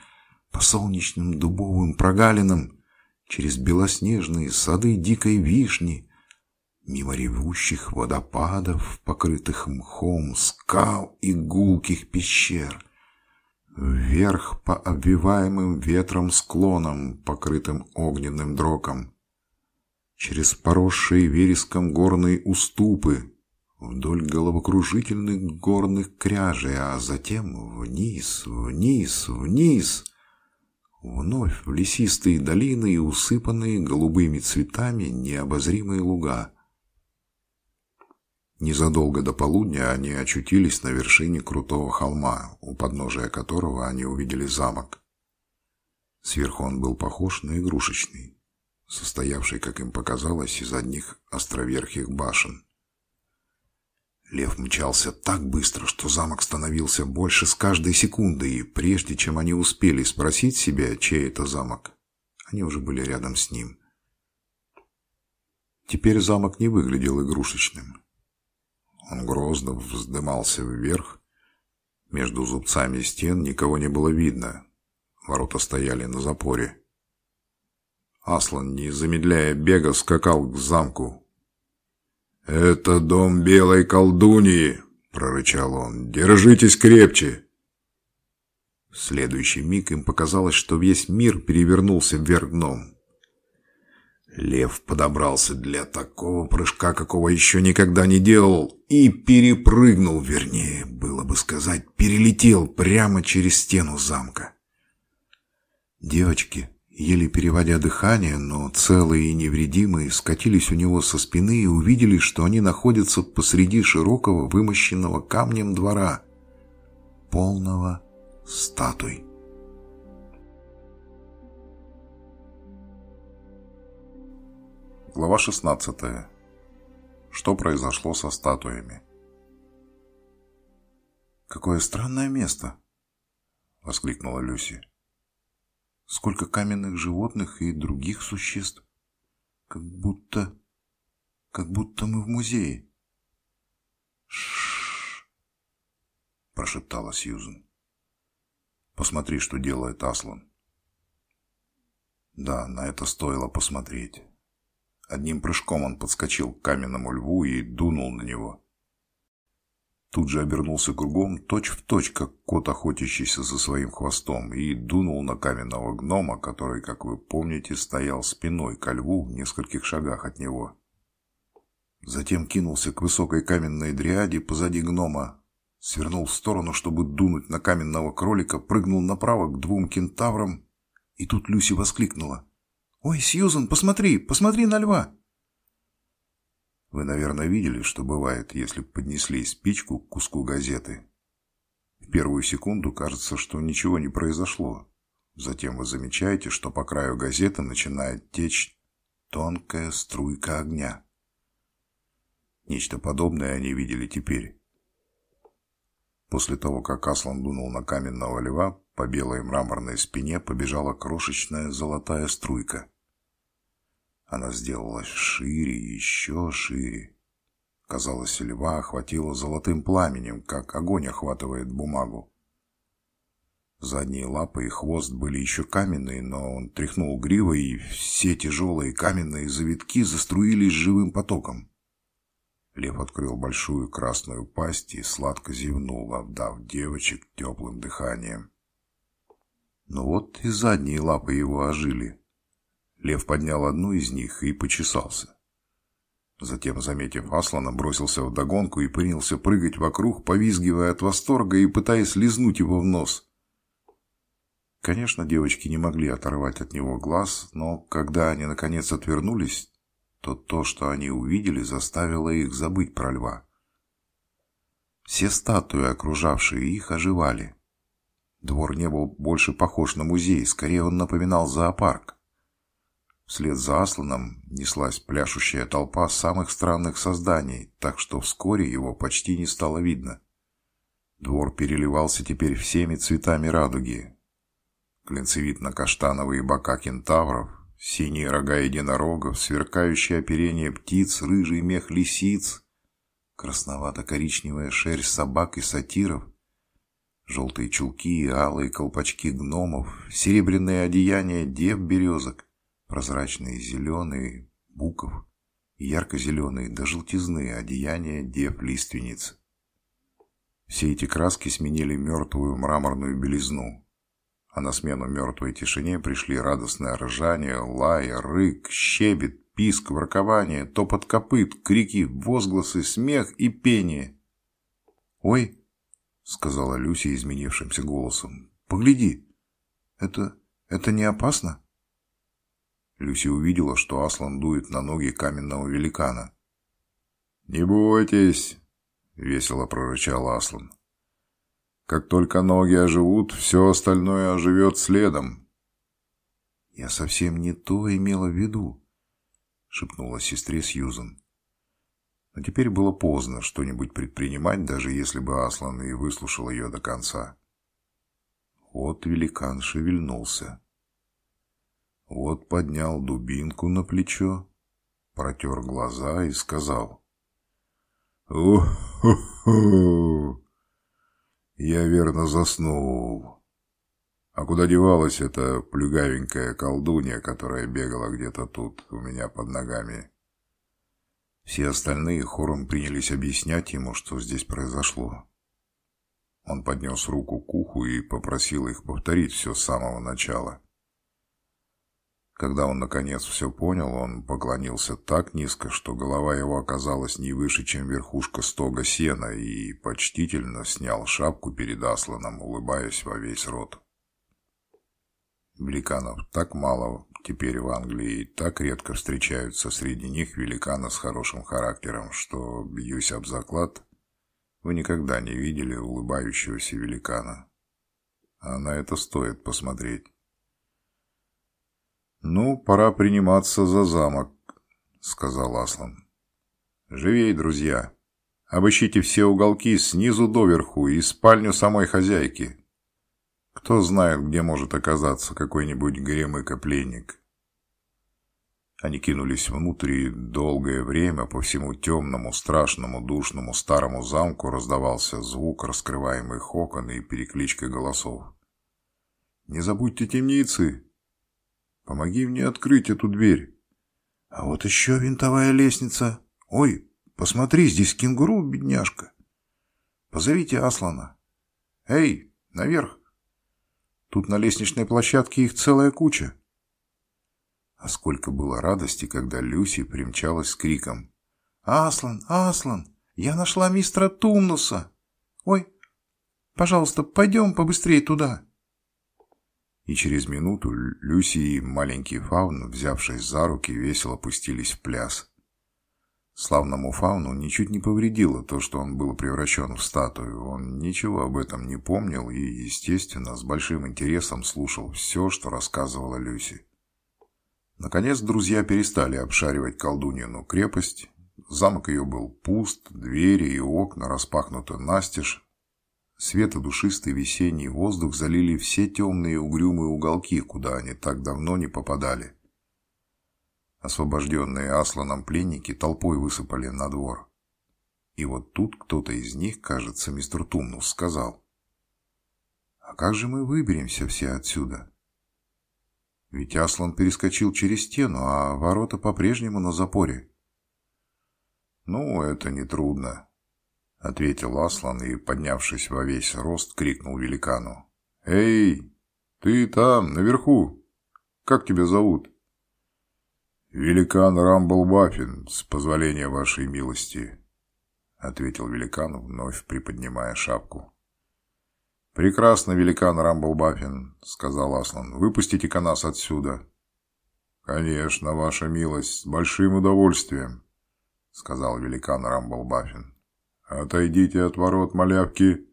[SPEAKER 2] по солнечным дубовым прогалинам, через белоснежные сады дикой вишни, мимо ревущих водопадов, покрытых мхом, скал и гулких пещер, вверх по обвиваемым ветром склонам, покрытым огненным дроком, через поросшие вереском горные уступы, вдоль головокружительных горных кряжей, а затем вниз, вниз, вниз, вновь в лесистые долины и усыпанные голубыми цветами необозримые луга. Незадолго до полудня они очутились на вершине крутого холма, у подножия которого они увидели замок. Сверху он был похож на игрушечный, состоявший, как им показалось, из одних островерхих башен. Лев мчался так быстро, что замок становился больше с каждой секундой, и прежде чем они успели спросить себя, чей это замок, они уже были рядом с ним. Теперь замок не выглядел игрушечным. Он грозно вздымался вверх. Между зубцами стен никого не было видно. Ворота стояли на запоре. Аслан, не замедляя бега, скакал к замку, «Это дом белой колдуньи!» — прорычал он. «Держитесь крепче!» В следующий миг им показалось, что весь мир перевернулся вверх дном. Лев подобрался для такого прыжка, какого еще никогда не делал, и перепрыгнул, вернее, было бы сказать, перелетел прямо через стену замка. Девочки еле переводя дыхание, но целые и невредимые, скатились у него со спины и увидели, что они находятся посреди широкого, вымощенного камнем двора, полного статуй.
[SPEAKER 1] Глава 16. Что произошло со статуями?
[SPEAKER 2] «Какое странное место!» — воскликнула Люси. Сколько каменных животных и других существ. Как будто... как будто мы в музее. Шш, прошептала Сьюзен. Посмотри, что делает Аслан. Да, на это стоило посмотреть. Одним прыжком он подскочил к каменному льву и дунул на него. Тут же обернулся кругом, точь-в-точь, точь, как кот, охотящийся за своим хвостом, и дунул на каменного гнома, который, как вы помните, стоял спиной ко льву в нескольких шагах от него. Затем кинулся к высокой каменной дриаде позади гнома, свернул в сторону, чтобы дунуть на каменного кролика, прыгнул направо к двум кентаврам, и тут Люси воскликнула. «Ой, Сьюзан, посмотри, посмотри на льва!» Вы, наверное, видели, что бывает, если поднесли спичку к куску газеты. В первую секунду кажется, что ничего не произошло. Затем вы замечаете, что по краю газеты начинает течь тонкая струйка огня. Нечто подобное они видели теперь. После того, как Аслан дунул на каменного льва, по белой мраморной спине побежала крошечная золотая струйка. Она сделалась шире еще шире. Казалось, льва охватило золотым пламенем, как огонь охватывает бумагу. Задние лапы и хвост были еще каменные, но он тряхнул гривой, и все тяжелые каменные завитки заструились живым потоком. Лев открыл большую красную пасть и сладко зевнул, обдав девочек теплым дыханием. Но вот и задние лапы его ожили. Лев поднял одну из них и почесался. Затем, заметив Аслана, бросился в догонку и принялся прыгать вокруг, повизгивая от восторга и пытаясь лизнуть его в нос. Конечно, девочки не могли оторвать от него глаз, но когда они наконец отвернулись, то то, что они увидели, заставило их забыть про льва. Все статуи, окружавшие их, оживали. Двор не был больше похож на музей, скорее он напоминал зоопарк. Вслед за Асланом неслась пляшущая толпа самых странных созданий, так что вскоре его почти не стало видно. Двор переливался теперь всеми цветами радуги. Глинцевитно-каштановые бока кентавров, синие рога единорогов, сверкающее оперение птиц, рыжий мех лисиц, красновато-коричневая шерсть собак и сатиров, желтые чулки и алые колпачки гномов, серебряные одеяния дев-березок, прозрачные зеленые буков и ярко-зеленые до желтизны одеяния дев-лиственниц. Все эти краски сменили мертвую мраморную белизну, а на смену мертвой тишине пришли радостное ржание, лай, рык, щебет, писк, воркование, топот копыт, крики, возгласы, смех и пение. «Ой!» — сказала Люся изменившимся голосом. «Погляди! Это... это не опасно?» Люси увидела, что Аслан дует на ноги каменного великана. «Не бойтесь!» — весело прорычал Аслан. «Как только ноги оживут, все остальное оживет следом». «Я совсем не то имела в виду», — шепнула сестре Сьюзан. Но теперь было поздно что-нибудь предпринимать, даже если бы Аслан и выслушал ее до конца. Вот великан шевельнулся. Вот поднял дубинку на плечо, протер глаза и сказал. «Ух-ху-ху! Я верно заснул. А куда девалась эта плюгавенькая колдунья, которая бегала где-то тут у меня под ногами?» Все остальные хором принялись объяснять ему, что здесь произошло. Он поднес руку к уху и попросил их повторить все с самого начала. Когда он, наконец, все понял, он поклонился так низко, что голова его оказалась не выше, чем верхушка стога сена, и почтительно снял шапку перед Асланом, улыбаясь во весь рот. Великанов так мало теперь в Англии, так редко встречаются среди них великаны с хорошим характером, что, бьюсь об заклад, вы никогда не видели улыбающегося великана. А на это стоит посмотреть. «Ну, пора приниматься за замок», — сказал Аслан. «Живей, друзья. Обыщите все уголки снизу доверху и спальню самой хозяйки. Кто знает, где может оказаться какой-нибудь гремык-пленник». Они кинулись внутрь, и долгое время по всему темному, страшному, душному старому замку раздавался звук раскрываемых окон и перекличка голосов. «Не забудьте темницы!» Помоги мне открыть эту дверь. А вот еще винтовая лестница. Ой, посмотри, здесь кенгуру, бедняжка. Позовите Аслана. Эй, наверх. Тут на лестничной площадке их целая куча. А сколько было радости, когда Люси примчалась с криком. «Аслан! Аслан! Я нашла мистера Тумнуса! Ой, пожалуйста, пойдем побыстрее туда!» И через минуту Люси и маленький Фаун, взявшись за руки, весело пустились в пляс. Славному Фауну ничуть не повредило то, что он был превращен в статую. Он ничего об этом не помнил и, естественно, с большим интересом слушал все, что рассказывала Люси. Наконец друзья перестали обшаривать колдуньину крепость. Замок ее был пуст, двери и окна распахнуты настежь, Светодушистый весенний воздух залили все темные угрюмые уголки, куда они так давно не попадали. Освобожденные Асланом пленники толпой высыпали на двор. И вот тут кто-то из них, кажется, мистер Тумнус, сказал. «А как же мы выберемся все отсюда?» Ведь Аслан перескочил через стену, а ворота по-прежнему на запоре. «Ну, это нетрудно», — ответил Аслан и, поднявшись во весь рост, крикнул великану. «Эй, ты там, наверху! Как тебя зовут?» «Великан Рамбл Баффин, с позволения вашей милости», — ответил великан, вновь приподнимая шапку. «Прекрасно, великан Рамбл Баффин», — сказал Аслан. «Выпустите-ка нас отсюда».
[SPEAKER 1] «Конечно, ваша милость, с большим удовольствием», — сказал великан Рамблбаффин. «Отойдите от ворот, малявки».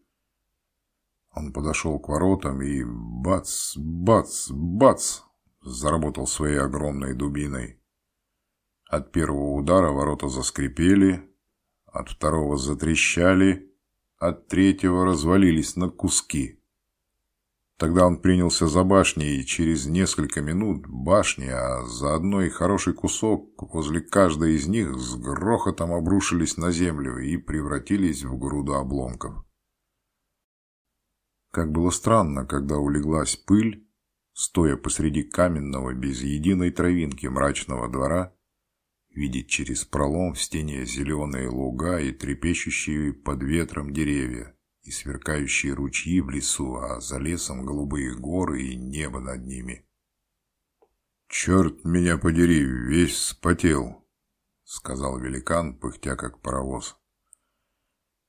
[SPEAKER 1] Он подошел к воротам и бац, бац, бац заработал своей огромной дубиной. От первого удара ворота заскрипели, от второго затрещали, от третьего развалились на куски. Тогда он принялся за башни, и через несколько минут башни, а заодно и хороший кусок, возле каждой из них с грохотом обрушились на землю и превратились в груду обломков. Как было странно, когда улеглась пыль, стоя посреди каменного, без единой травинки мрачного двора, видеть через пролом в стене зеленые луга и трепещущие под ветром деревья, и сверкающие ручьи в лесу, а за лесом голубые горы и небо над ними. «Черт меня подери, весь спотел», — сказал великан, пыхтя как паровоз.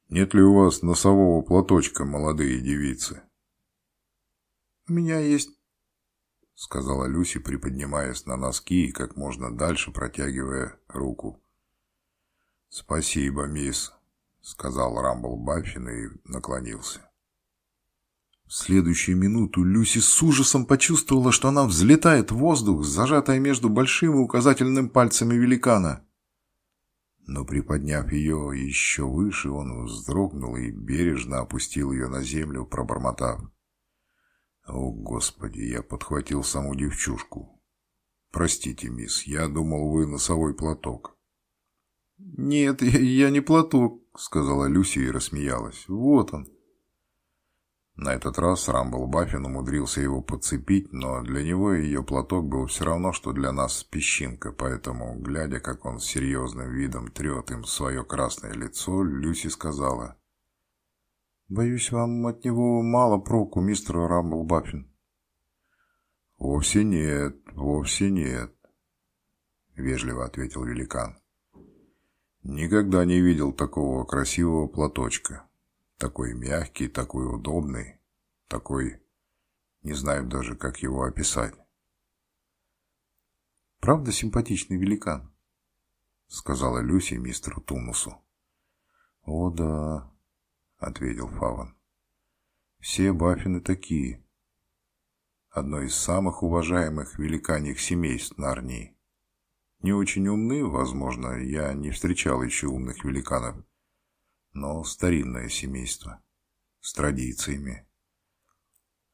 [SPEAKER 1] «Нет ли у вас носового платочка, молодые девицы?»
[SPEAKER 3] «У меня есть —
[SPEAKER 1] сказала Люси, приподнимаясь на носки и как можно дальше протягивая руку. «Спасибо, мисс», — сказал Рамбл Баффин и наклонился.
[SPEAKER 3] В следующую минуту Люси с ужасом почувствовала, что она взлетает в воздух, зажатая между большим и указательным пальцами великана. Но приподняв ее еще выше, он вздрогнул и бережно опустил ее на землю, пробормотав.
[SPEAKER 1] О, Господи, я подхватил саму девчушку. Простите, мисс, я думал, вы носовой платок.
[SPEAKER 3] Нет, я, не платок, сказала Люси и рассмеялась. Вот он.
[SPEAKER 1] На этот раз Рамбл Баффин умудрился его подцепить, но для него ее платок был все равно, что для нас песчинка, поэтому, глядя, как он с серьезным видом трет им свое красное лицо, Люси сказала,
[SPEAKER 3] Боюсь, вам от него мало проку, мистер Рамблбаффин.
[SPEAKER 1] Вовсе нет, вовсе нет, вежливо ответил великан. Никогда не видел такого красивого платочка. Такой мягкий, такой удобный, такой... Не знаю даже, как его описать.
[SPEAKER 3] «Правда симпатичный великан?» — сказала Люси мистеру Тумусу.
[SPEAKER 1] «О да, ответил Фаван. Все Баффины такие. Одно из самых уважаемых великаньих семейств Нарнии. Не очень умны, возможно, я не встречал еще умных великанов, но старинное семейство, с традициями.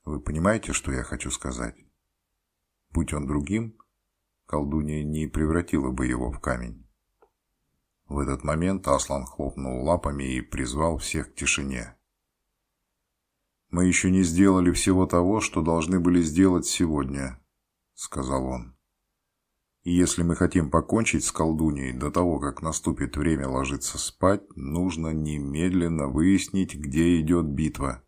[SPEAKER 1] Вы понимаете, что я хочу сказать? Будь он другим, колдунья не превратила бы его в камень. В этот момент Аслан хлопнул лапами и призвал всех к тишине. «Мы еще не сделали всего того, что должны были сделать сегодня», — сказал он. «И если мы хотим покончить с колдуньей до того, как наступит время ложиться спать, нужно немедленно выяснить, где идет битва».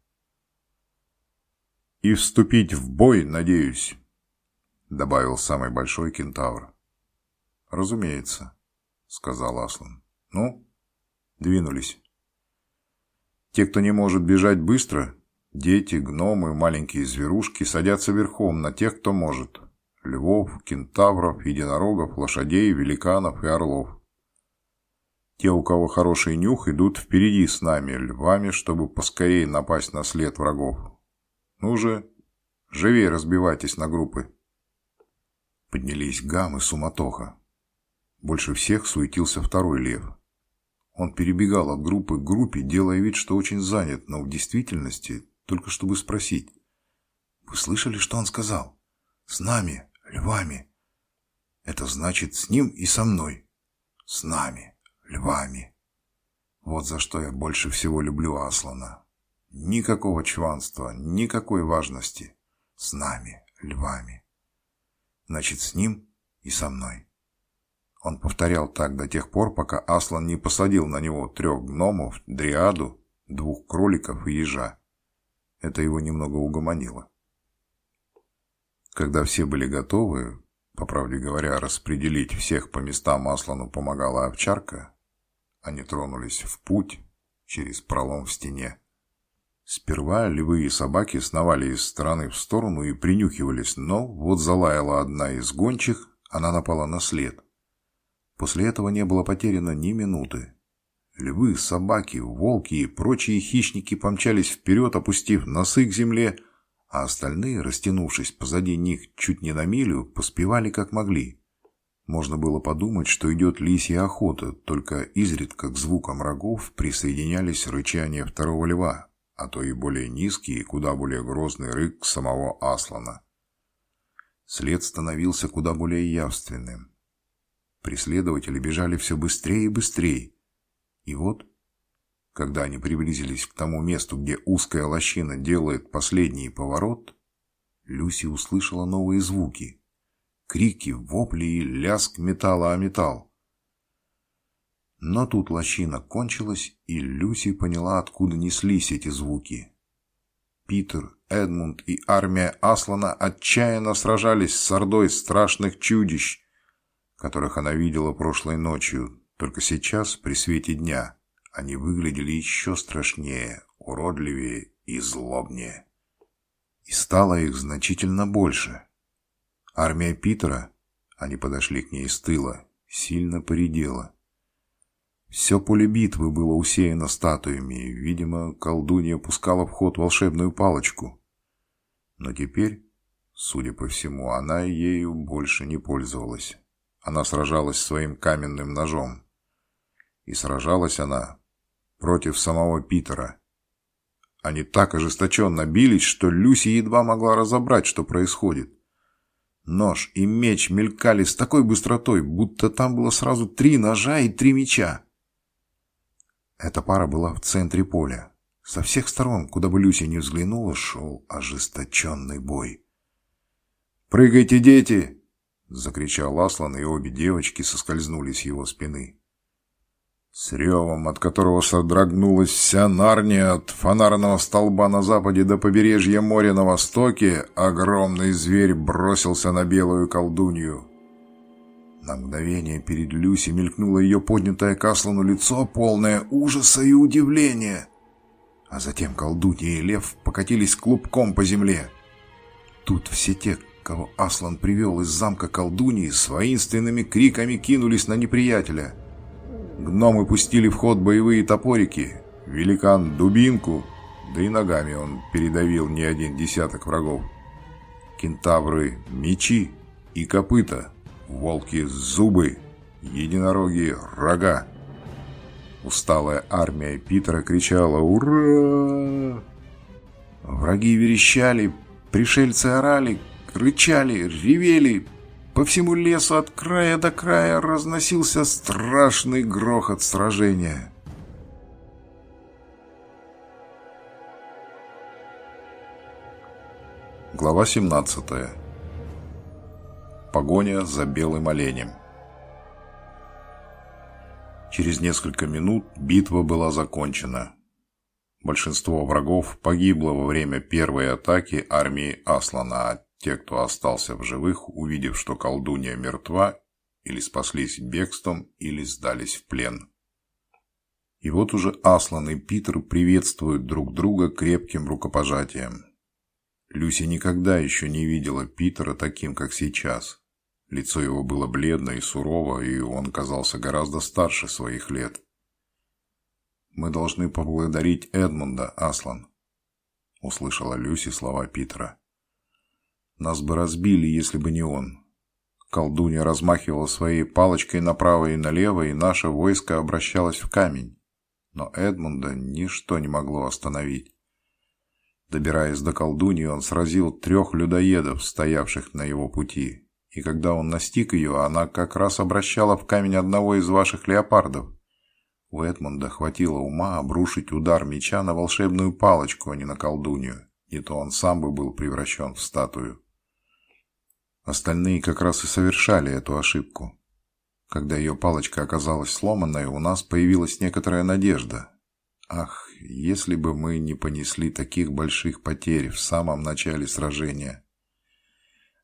[SPEAKER 1] «И вступить в бой, надеюсь», — добавил самый большой кентавр. «Разумеется» сказал Аслан. Ну, двинулись. Те, кто не может бежать быстро, дети, гномы, маленькие зверушки, садятся верхом на тех, кто может. Львов, кентавров, единорогов, лошадей, великанов и орлов. Те, у кого хороший нюх, идут впереди с нами, львами, чтобы поскорее напасть на след врагов. Ну же, живее разбивайтесь на группы. Поднялись гам и суматоха. Больше всех суетился второй лев. Он перебегал от группы к группе, делая вид, что очень занят, но в действительности только чтобы спросить. «Вы слышали, что он сказал? С нами, львами. Это значит, с ним и со мной. С нами, львами. Вот за что я больше всего люблю Аслана. Никакого чванства, никакой важности. С нами, львами. Значит, с ним и со мной». Он повторял так до тех пор, пока Аслан не посадил на него трех гномов, дриаду, двух кроликов и ежа. Это его немного угомонило. Когда все были готовы, по правде говоря, распределить всех по местам Аслану помогала овчарка, они тронулись в путь через пролом в стене. Сперва львы и собаки сновали из стороны в сторону и принюхивались, но вот залаяла одна из гончих,
[SPEAKER 2] Она напала на след. После этого не было потеряно ни минуты. Львы, собаки, волки и прочие хищники помчались вперед, опустив носы к земле, а остальные, растянувшись позади них чуть не на милю, поспевали как могли. Можно было подумать, что идет лисья охота, только изредка к звукам рогов присоединялись рычания второго льва, а то и более низкий и куда более грозный рык самого Аслана. След становился куда более явственным. Преследователи бежали все быстрее и быстрее. И вот, когда они приблизились к тому месту, где узкая лощина делает последний поворот, Люси услышала новые звуки. Крики, вопли и лязг металла о металл. Но тут лощина кончилась, и Люси поняла, откуда неслись эти звуки. Питер, Эдмунд и армия Аслана отчаянно сражались с ордой страшных чудищ, которых она видела прошлой ночью, только сейчас, при свете дня, они выглядели еще страшнее, уродливее и злобнее. И стало их значительно больше. Армия Питера, они подошли к ней с тыла, сильно поредела. Все поле битвы было усеяно статуями, видимо, колдунья пускала в ход волшебную палочку. Но теперь, судя по всему, она ею больше не пользовалась. Она сражалась своим каменным ножом. И сражалась она против самого Питера. Они так ожесточенно бились, что Люси едва могла разобрать, что происходит. Нож и меч мелькали с такой быстротой, будто там было сразу три ножа и три меча. Эта пара была в центре поля. Со всех сторон, куда бы Люся ни взглянула, шел ожесточенный бой. «Прыгайте, дети!» — закричал Аслан, и обе девочки соскользнули с его спины. С ревом, от которого содрогнулась вся Нарния от фонарного столба на западе до побережья моря на востоке, огромный зверь бросился на белую колдунью. На мгновение перед Люси мелькнуло ее поднятое к Аслану лицо, полное ужаса и удивления. А затем колдунья и лев покатились клубком по земле. Тут все те, кого Аслан привел из замка колдуньи, с воинственными криками кинулись на неприятеля. Гномы пустили в ход боевые топорики, великан — дубинку, да и ногами он передавил не один десяток врагов. Кентавры — мечи и копыта — волки – зубы, единороги – рога. Усталая армия Питера кричала «Ура!». Враги верещали, пришельцы орали, рычали, ревели. По всему лесу от края до края разносился страшный грохот сражения. Глава 17 Погоня за белым оленем. Через несколько минут битва была закончена. Большинство врагов погибло во время первой атаки армии Аслана, те, кто остался в живых, увидев, что колдунья мертва, или спаслись бегством, или сдались в плен. И вот уже Аслан и Питер приветствуют друг друга крепким рукопожатием. Люси никогда еще не видела Питера таким, как сейчас. Лицо его было бледно и сурово, и он казался гораздо старше своих лет. «Мы должны поблагодарить Эдмунда, Аслан», — услышала Люси слова Питера. «Нас бы разбили, если бы не он». Колдунья размахивала своей палочкой направо и налево, и наше войско обращалось в камень. Но Эдмунда ничто не могло остановить. Добираясь до колдуньи, он сразил трех людоедов, стоявших на его пути, и когда он настиг ее, она как раз обращала в камень одного из ваших леопардов. У Эдмунда хватило ума обрушить удар меча на волшебную палочку, а не на колдунью. Не то он сам бы был превращен в статую. Остальные как раз и совершали эту ошибку. Когда ее палочка оказалась сломанной, у нас появилась некоторая надежда. Ах, если бы мы не понесли таких больших потерь в самом начале сражения.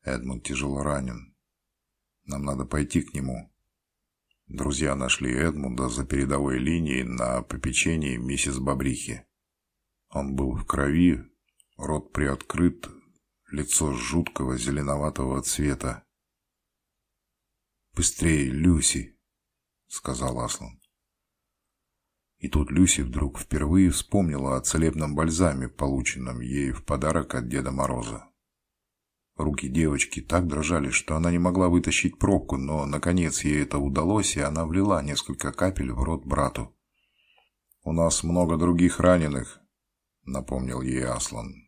[SPEAKER 2] Эдмунд тяжело ранен. Нам надо пойти к нему. Друзья нашли Эдмунда за передовой линией на попечении миссис Бобрихи. Он был в крови, рот приоткрыт, лицо жуткого зеленоватого цвета.
[SPEAKER 4] «Быстрее, Люси!» — сказал Аслан. И тут Люси вдруг впервые вспомнила о целебном бальзаме, полученном ей в подарок от Деда Мороза. Руки девочки так дрожали, что она не могла вытащить пробку, но, наконец, ей это удалось, и она влила несколько капель в рот брату. «У нас много других раненых», — напомнил ей Аслан.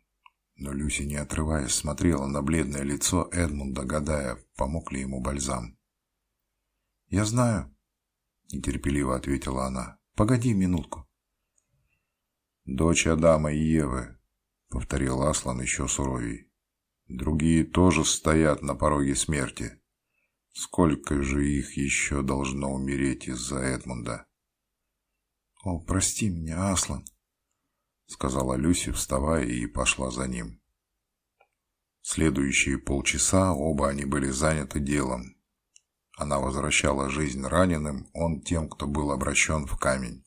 [SPEAKER 4] Но Люси, не отрываясь, смотрела на бледное лицо Эдмунда, гадая, помог ли ему бальзам. «Я знаю», — нетерпеливо ответила она. «Погоди минутку». «Дочь Адама и Евы», — повторил Аслан еще суровей. «Другие тоже стоят на пороге смерти. Сколько же их еще должно умереть из-за Эдмунда?» «О, прости меня, Аслан», — сказала Люси, вставая и пошла за ним. Следующие полчаса оба они были заняты делом. Она возвращала жизнь раненым, он тем, кто был обращен в камень.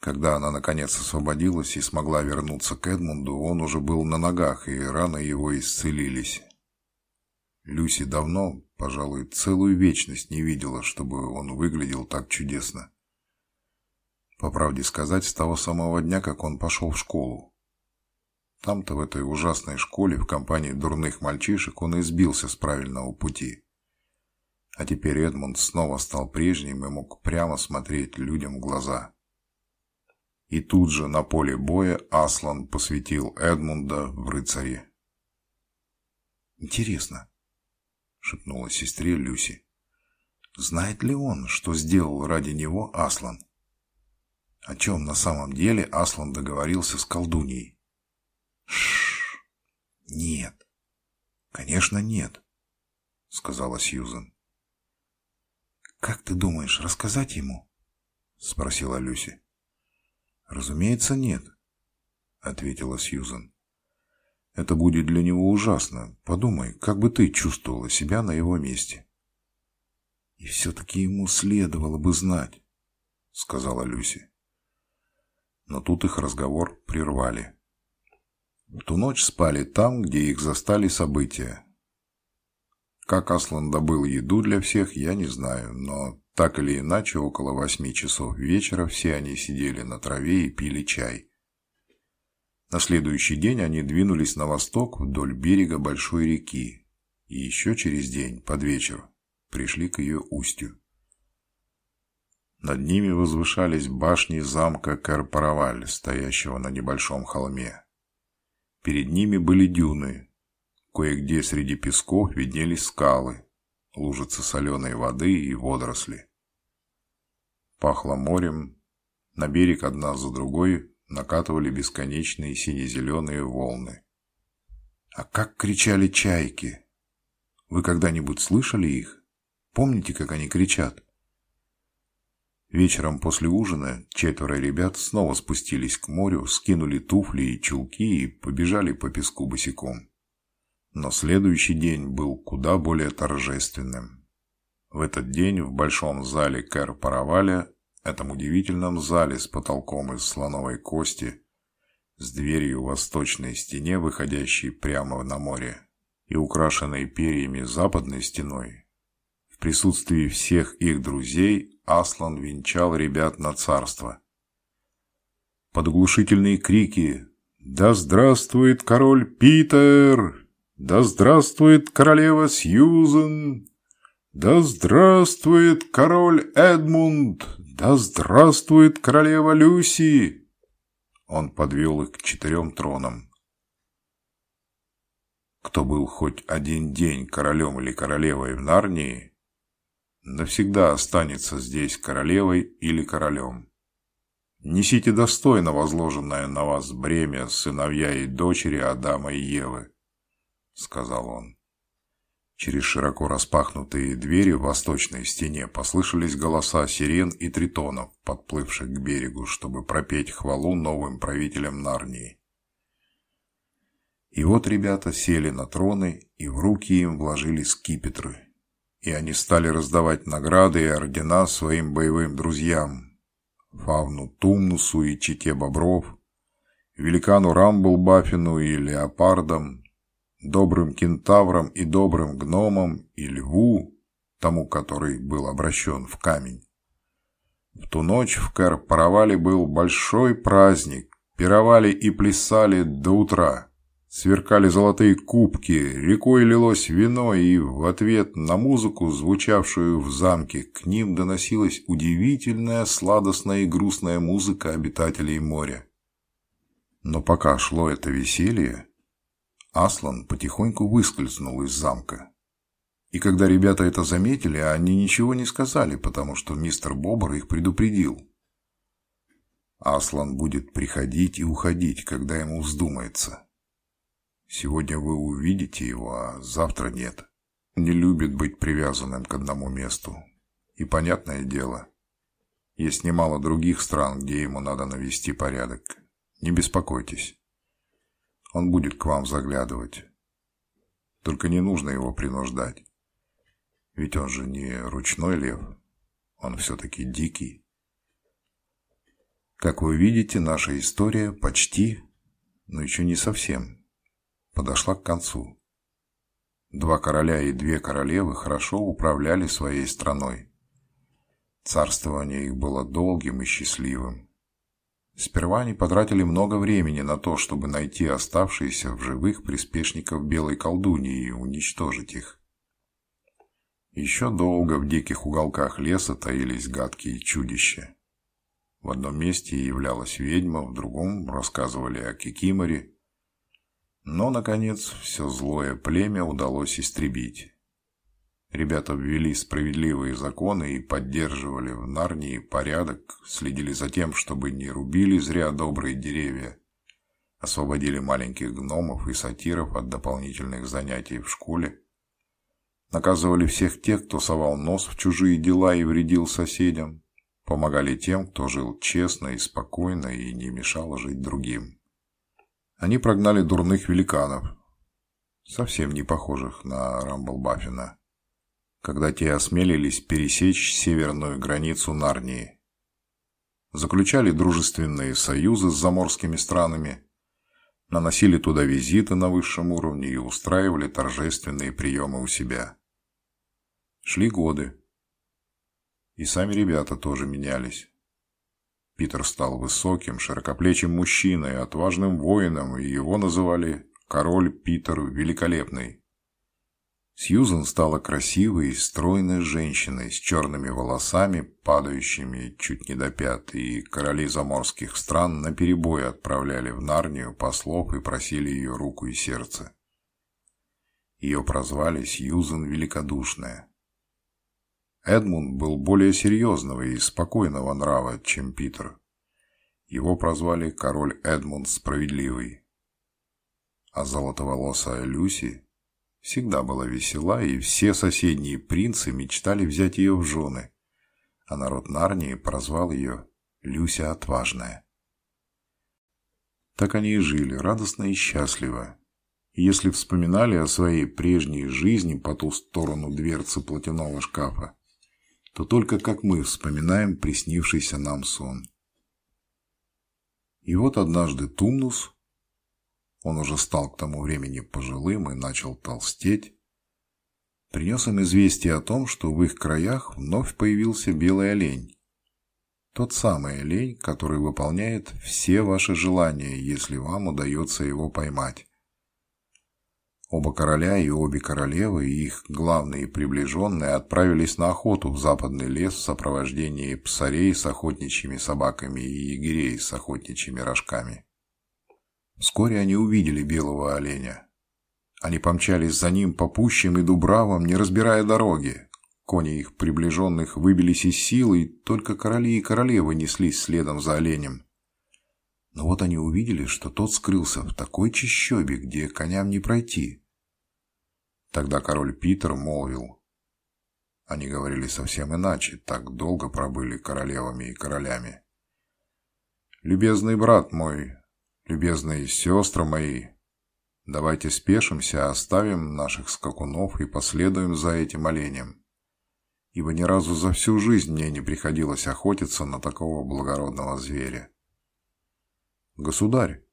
[SPEAKER 4] Когда она, наконец, освободилась и смогла вернуться к Эдмунду, он уже был на ногах, и раны его исцелились. Люси давно, пожалуй, целую вечность не видела, чтобы он выглядел так чудесно. По правде сказать, с того самого дня, как он пошел в школу. Там-то, в этой ужасной школе, в компании дурных мальчишек, он избился с правильного пути. А теперь Эдмунд снова стал прежним и мог прямо смотреть людям в глаза. И тут же на поле боя Аслан посвятил Эдмунда в рыцари. «Интересно», — шепнула сестре Люси, — «знает ли он, что сделал ради него Аслан? О чем на самом деле Аслан договорился с колдуньей?» «Шш! Нет, конечно нет», — сказала Сьюзен. «Как ты думаешь, рассказать ему?» — спросила Люси. «Разумеется, нет», — ответила Сьюзан. «Это будет для него ужасно. Подумай, как бы ты чувствовала себя на его месте». «И все-таки ему следовало бы знать», — сказала Люси. Но тут их разговор прервали. Ту ночь спали там, где их застали события, как Аслан добыл еду для всех, я не знаю, но так или иначе, около восьми часов вечера все они сидели на траве и пили чай. На следующий день они двинулись на восток вдоль берега большой реки, и еще через день, под вечер, пришли к ее устью. Над ними возвышались башни замка Карпараваль, стоящего на небольшом холме. Перед ними были дюны, Кое-где среди песков виднелись скалы, лужицы соленой воды и водоросли. Пахло морем, на берег одна за другой накатывали бесконечные сине-зеленые волны. А как кричали чайки! Вы когда-нибудь слышали их? Помните, как они кричат? Вечером после ужина четверо ребят снова спустились к морю, скинули туфли и чулки и побежали по песку босиком. Но следующий день был куда более торжественным. В этот день в большом зале Кэр-Параваля, этом удивительном зале с потолком из слоновой кости, с дверью в восточной стене, выходящей прямо на море, и украшенной перьями западной стеной, в присутствии всех их друзей Аслан венчал ребят на царство. Под оглушительные крики «Да здравствует король Питер!» Да здравствует королева Сьюзен! Да здравствует король Эдмунд! Да здравствует королева Люси! Он подвел их к четырем тронам. Кто был хоть один день королем или королевой в Нарнии, навсегда останется здесь королевой или королем. Несите достойно возложенное на вас бремя сыновья и дочери Адама и Евы сказал он. Через широко распахнутые двери в восточной стене послышались голоса сирен и тритонов, подплывших к берегу, чтобы пропеть хвалу новым правителям Нарнии. И вот ребята сели на троны, и в руки им вложили скипетры. И они стали раздавать награды и ордена своим боевым друзьям. Фавну Тумнусу и Чите Бобров, великану Рамблбаффину и Леопардам, добрым кентаврам и добрым гномам, и льву,
[SPEAKER 1] тому, который был обращен в камень. В ту ночь в Кэр-Паравале был большой праздник, пировали и плясали до утра. Сверкали золотые кубки, рекой лилось вино, и в ответ на музыку, звучавшую в замке, к ним доносилась удивительная, сладостная и грустная музыка обитателей моря. Но пока шло это веселье, Аслан потихоньку выскользнул из замка. И когда ребята это заметили, они ничего не сказали, потому что мистер Бобр их предупредил. Аслан будет приходить и уходить, когда ему вздумается. Сегодня вы увидите его, а завтра нет. Не любит быть привязанным к одному месту. И понятное дело, есть немало других стран, где ему надо навести порядок. Не беспокойтесь. Он будет к вам заглядывать. Только не нужно его принуждать. Ведь он же не ручной лев. Он все-таки дикий. Как вы видите, наша история почти, но еще не совсем подошла к концу. Два короля и две королевы хорошо управляли своей страной. Царствование их было долгим и счастливым. Сперва они потратили много времени на то, чтобы найти оставшиеся в живых приспешников белой колдуньи и уничтожить их. Еще долго в диких уголках леса таились гадкие чудища. В одном месте являлась ведьма, в другом рассказывали о Кикиморе, но, наконец, все злое племя удалось истребить. Ребята ввели справедливые законы и поддерживали в Нарнии порядок, следили за тем, чтобы не рубили зря добрые деревья, освободили маленьких гномов и сатиров от дополнительных занятий в школе, наказывали всех тех, кто совал нос в чужие дела и вредил соседям, помогали тем, кто жил честно и спокойно и не мешал жить другим. Они прогнали дурных великанов, совсем не похожих на Рамблбаффина, когда те осмелились пересечь северную границу Нарнии. Заключали дружественные союзы с заморскими странами, наносили туда визиты на высшем уровне и устраивали торжественные приемы у себя. Шли годы. И сами ребята тоже менялись. Питер стал высоким, широкоплечим мужчиной, отважным воином, и его называли «Король Питер Великолепный». Сьюзен стала красивой и стройной женщиной с черными волосами, падающими чуть не до пят, и короли заморских стран наперебой отправляли в Нарнию послов и просили ее руку и сердце. Ее прозвали Сьюзен Великодушная. Эдмунд был более серьезного и спокойного нрава, чем Питер. Его прозвали король Эдмунд Справедливый. А золотоволосая Люси всегда была весела, и все соседние принцы мечтали взять ее в жены, а народ Нарнии прозвал ее Люся Отважная. Так они и жили, радостно и счастливо. Если вспоминали о своей прежней жизни по ту сторону дверцы платяного шкафа, то только как мы вспоминаем приснившийся нам сон. И вот однажды Тумнус, он уже стал к тому времени пожилым и начал толстеть, принес им известие о том, что в их краях вновь появился белый олень. Тот самый олень, который выполняет все ваши желания, если вам удается его поймать. Оба короля и обе королевы и их главные приближенные отправились на охоту в западный лес в сопровождении псарей с охотничьими собаками и егерей с охотничьими рожками. Вскоре они увидели белого оленя. Они помчались за ним по пущам и дубравам, не разбирая дороги. Кони их приближенных выбились из сил, и только короли и королевы неслись следом за оленем. Но вот они увидели, что тот скрылся в такой чащобе, где коням не пройти. Тогда король Питер молвил. Они говорили совсем иначе, так долго пробыли королевами и королями. «Любезный брат мой, любезные сестры мои, давайте спешимся, оставим наших скакунов и последуем за этим оленем, ибо ни разу за всю жизнь мне не приходилось охотиться на такого благородного зверя». «Государь»,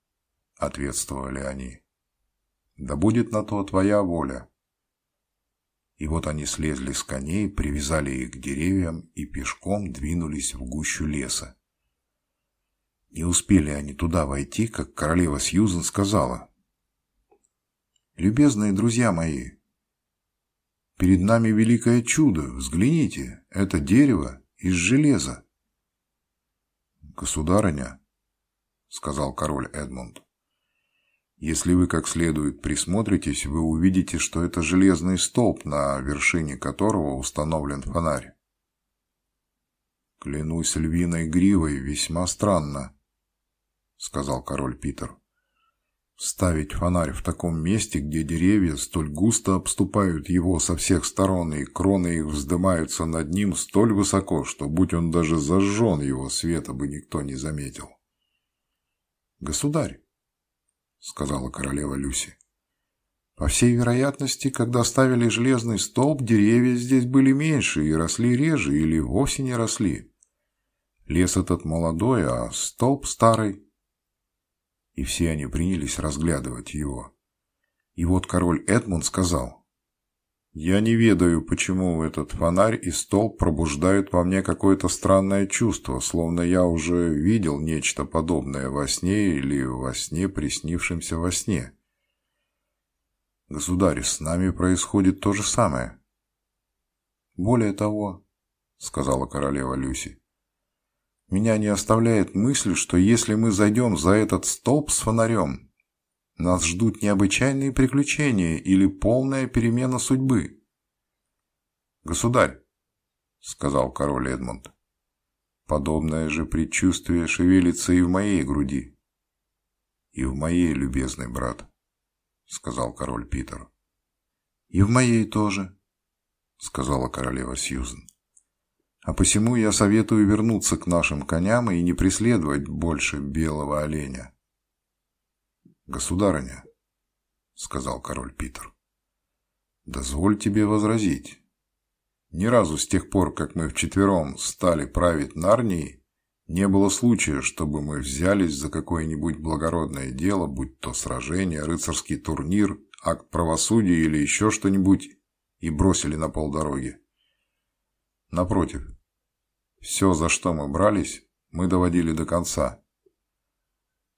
[SPEAKER 1] — ответствовали они, — «да будет на то твоя воля».
[SPEAKER 2] И вот они слезли с коней, привязали их к деревьям и пешком двинулись в гущу леса. Не успели они туда войти, как королева Сьюзен сказала. «Любезные друзья мои, перед нами великое чудо. Взгляните, это дерево из железа». «Государыня», — сказал король Эдмунд, если вы как следует присмотритесь, вы увидите, что это железный столб, на вершине которого установлен фонарь. «Клянусь львиной гривой, весьма странно», — сказал король Питер. «Ставить фонарь в таком месте, где деревья столь густо обступают его со всех сторон, и кроны их вздымаются над ним столь высоко, что, будь он даже зажжен, его света бы никто не заметил». «Государь», сказала королева Люси. По всей вероятности, когда ставили железный столб, деревья здесь были меньше и росли реже или вовсе не росли. Лес этот молодой, а столб старый. И все они принялись разглядывать его. И вот король Эдмунд сказал, я не ведаю, почему этот фонарь и столб пробуждают во мне какое-то странное чувство, словно я уже видел нечто подобное во сне или во сне, приснившемся во сне. Государь, с нами происходит то же самое. Более того, сказала королева Люси, меня не оставляет мысль, что если мы зайдем за этот столб с фонарем, нас ждут необычайные приключения или полная перемена судьбы. «Государь», — сказал король Эдмунд, — «подобное же предчувствие шевелится и в моей груди». «И в моей, любезный брат», — сказал король Питер. «И в моей тоже», — сказала королева Сьюзен. «А посему я советую вернуться к нашим коням и не преследовать больше белого оленя». «Государыня», — сказал король Питер, — «дозволь тебе возразить. Ни разу с тех пор, как мы вчетвером стали править Нарнией, не было случая, чтобы мы взялись за какое-нибудь благородное дело, будь то сражение, рыцарский турнир, акт правосудия или еще что-нибудь, и бросили на полдороги. Напротив, все, за что мы брались, мы доводили до конца.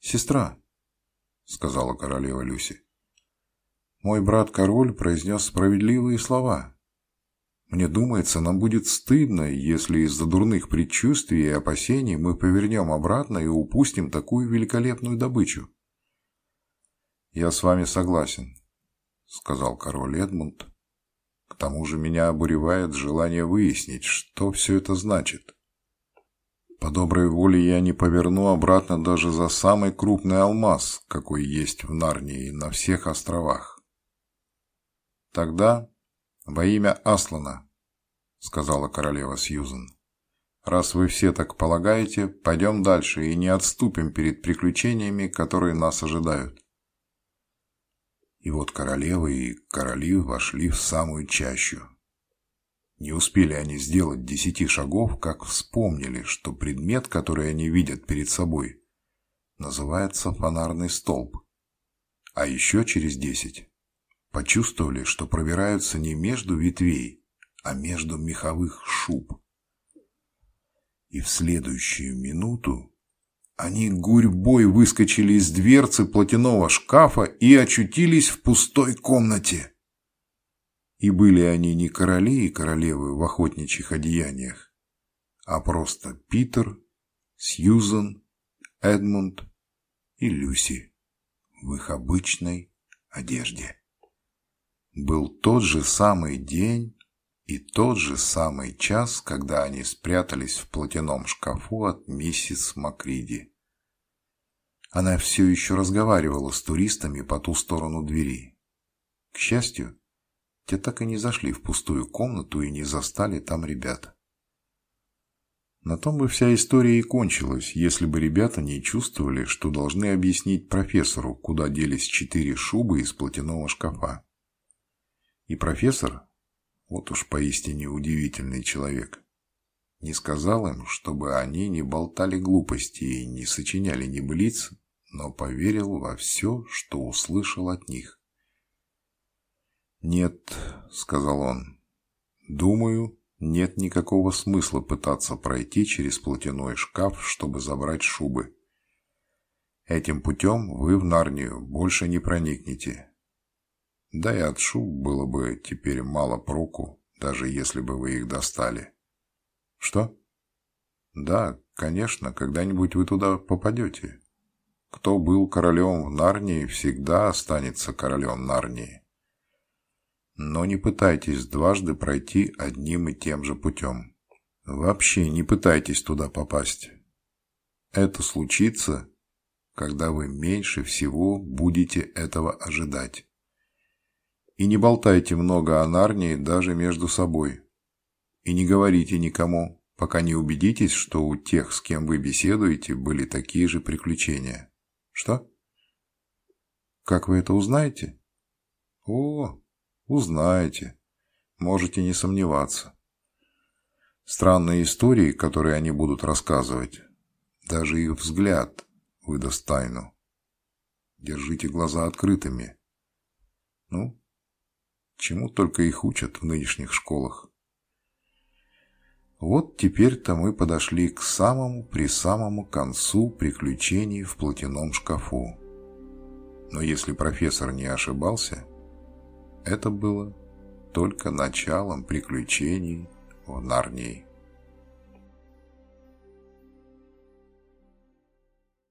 [SPEAKER 2] «Сестра», сказала королева Люси. Мой брат-король произнес справедливые слова. Мне думается, нам будет стыдно, если из-за дурных предчувствий и опасений мы повернем обратно и упустим такую великолепную добычу. «Я с вами согласен», — сказал король Эдмунд. «К тому же меня обуревает желание выяснить, что все это значит. По доброй воле я не поверну обратно даже за самый крупный алмаз, какой есть в Нарнии на всех островах. Тогда, во имя Аслана, сказала королева Сьюзен, раз вы все так полагаете, пойдем дальше и не отступим перед приключениями, которые нас ожидают. И вот королева и короли вошли в самую чащу, не успели они сделать десяти шагов, как вспомнили, что предмет, который они видят перед собой, называется фонарный столб. А еще через десять почувствовали, что пробираются не между ветвей, а между меховых шуб. И в следующую минуту они гурьбой выскочили из дверцы платяного шкафа и очутились в пустой комнате. И были они не короли и королевы в охотничьих одеяниях, а просто Питер, Сьюзан, Эдмунд и Люси в их обычной одежде. Был тот же самый день и тот же самый час, когда они спрятались в платяном шкафу от миссис Макриди. Она все еще разговаривала с туристами по ту сторону двери. К счастью, те так и не зашли в пустую комнату и не застали там ребят. На том бы вся история и кончилась, если бы ребята не чувствовали, что должны объяснить профессору, куда делись четыре шубы из платяного шкафа. И профессор, вот уж поистине удивительный человек, не сказал им, чтобы они не болтали глупости и не сочиняли небылиц, но поверил во все, что услышал от них.
[SPEAKER 1] «Нет», — сказал он, — «думаю, нет никакого смысла пытаться пройти через платяной шкаф, чтобы забрать шубы. Этим путем вы в Нарнию больше не проникнете. Да и от шуб было бы теперь мало проку, даже если бы вы их достали. Что? Да, конечно, когда-нибудь вы туда попадете. Кто был королем в Нарнии, всегда останется королем Нарнии. Но не пытайтесь дважды пройти одним и тем же путем. Вообще не пытайтесь туда попасть. Это случится, когда вы меньше всего будете этого ожидать. И не болтайте много о Нарнии даже между собой. И не говорите никому, пока не убедитесь, что у тех, с кем вы беседуете, были такие же приключения. Что? Как вы это узнаете? О, узнаете. Можете не сомневаться. Странные истории, которые они будут рассказывать, даже их взгляд выдаст тайну. Держите глаза открытыми. Ну, чему только их учат в нынешних школах. Вот теперь-то мы подошли к самому-присамому концу приключений в платяном шкафу. Но если профессор не ошибался, это было только началом приключений в Нарнии.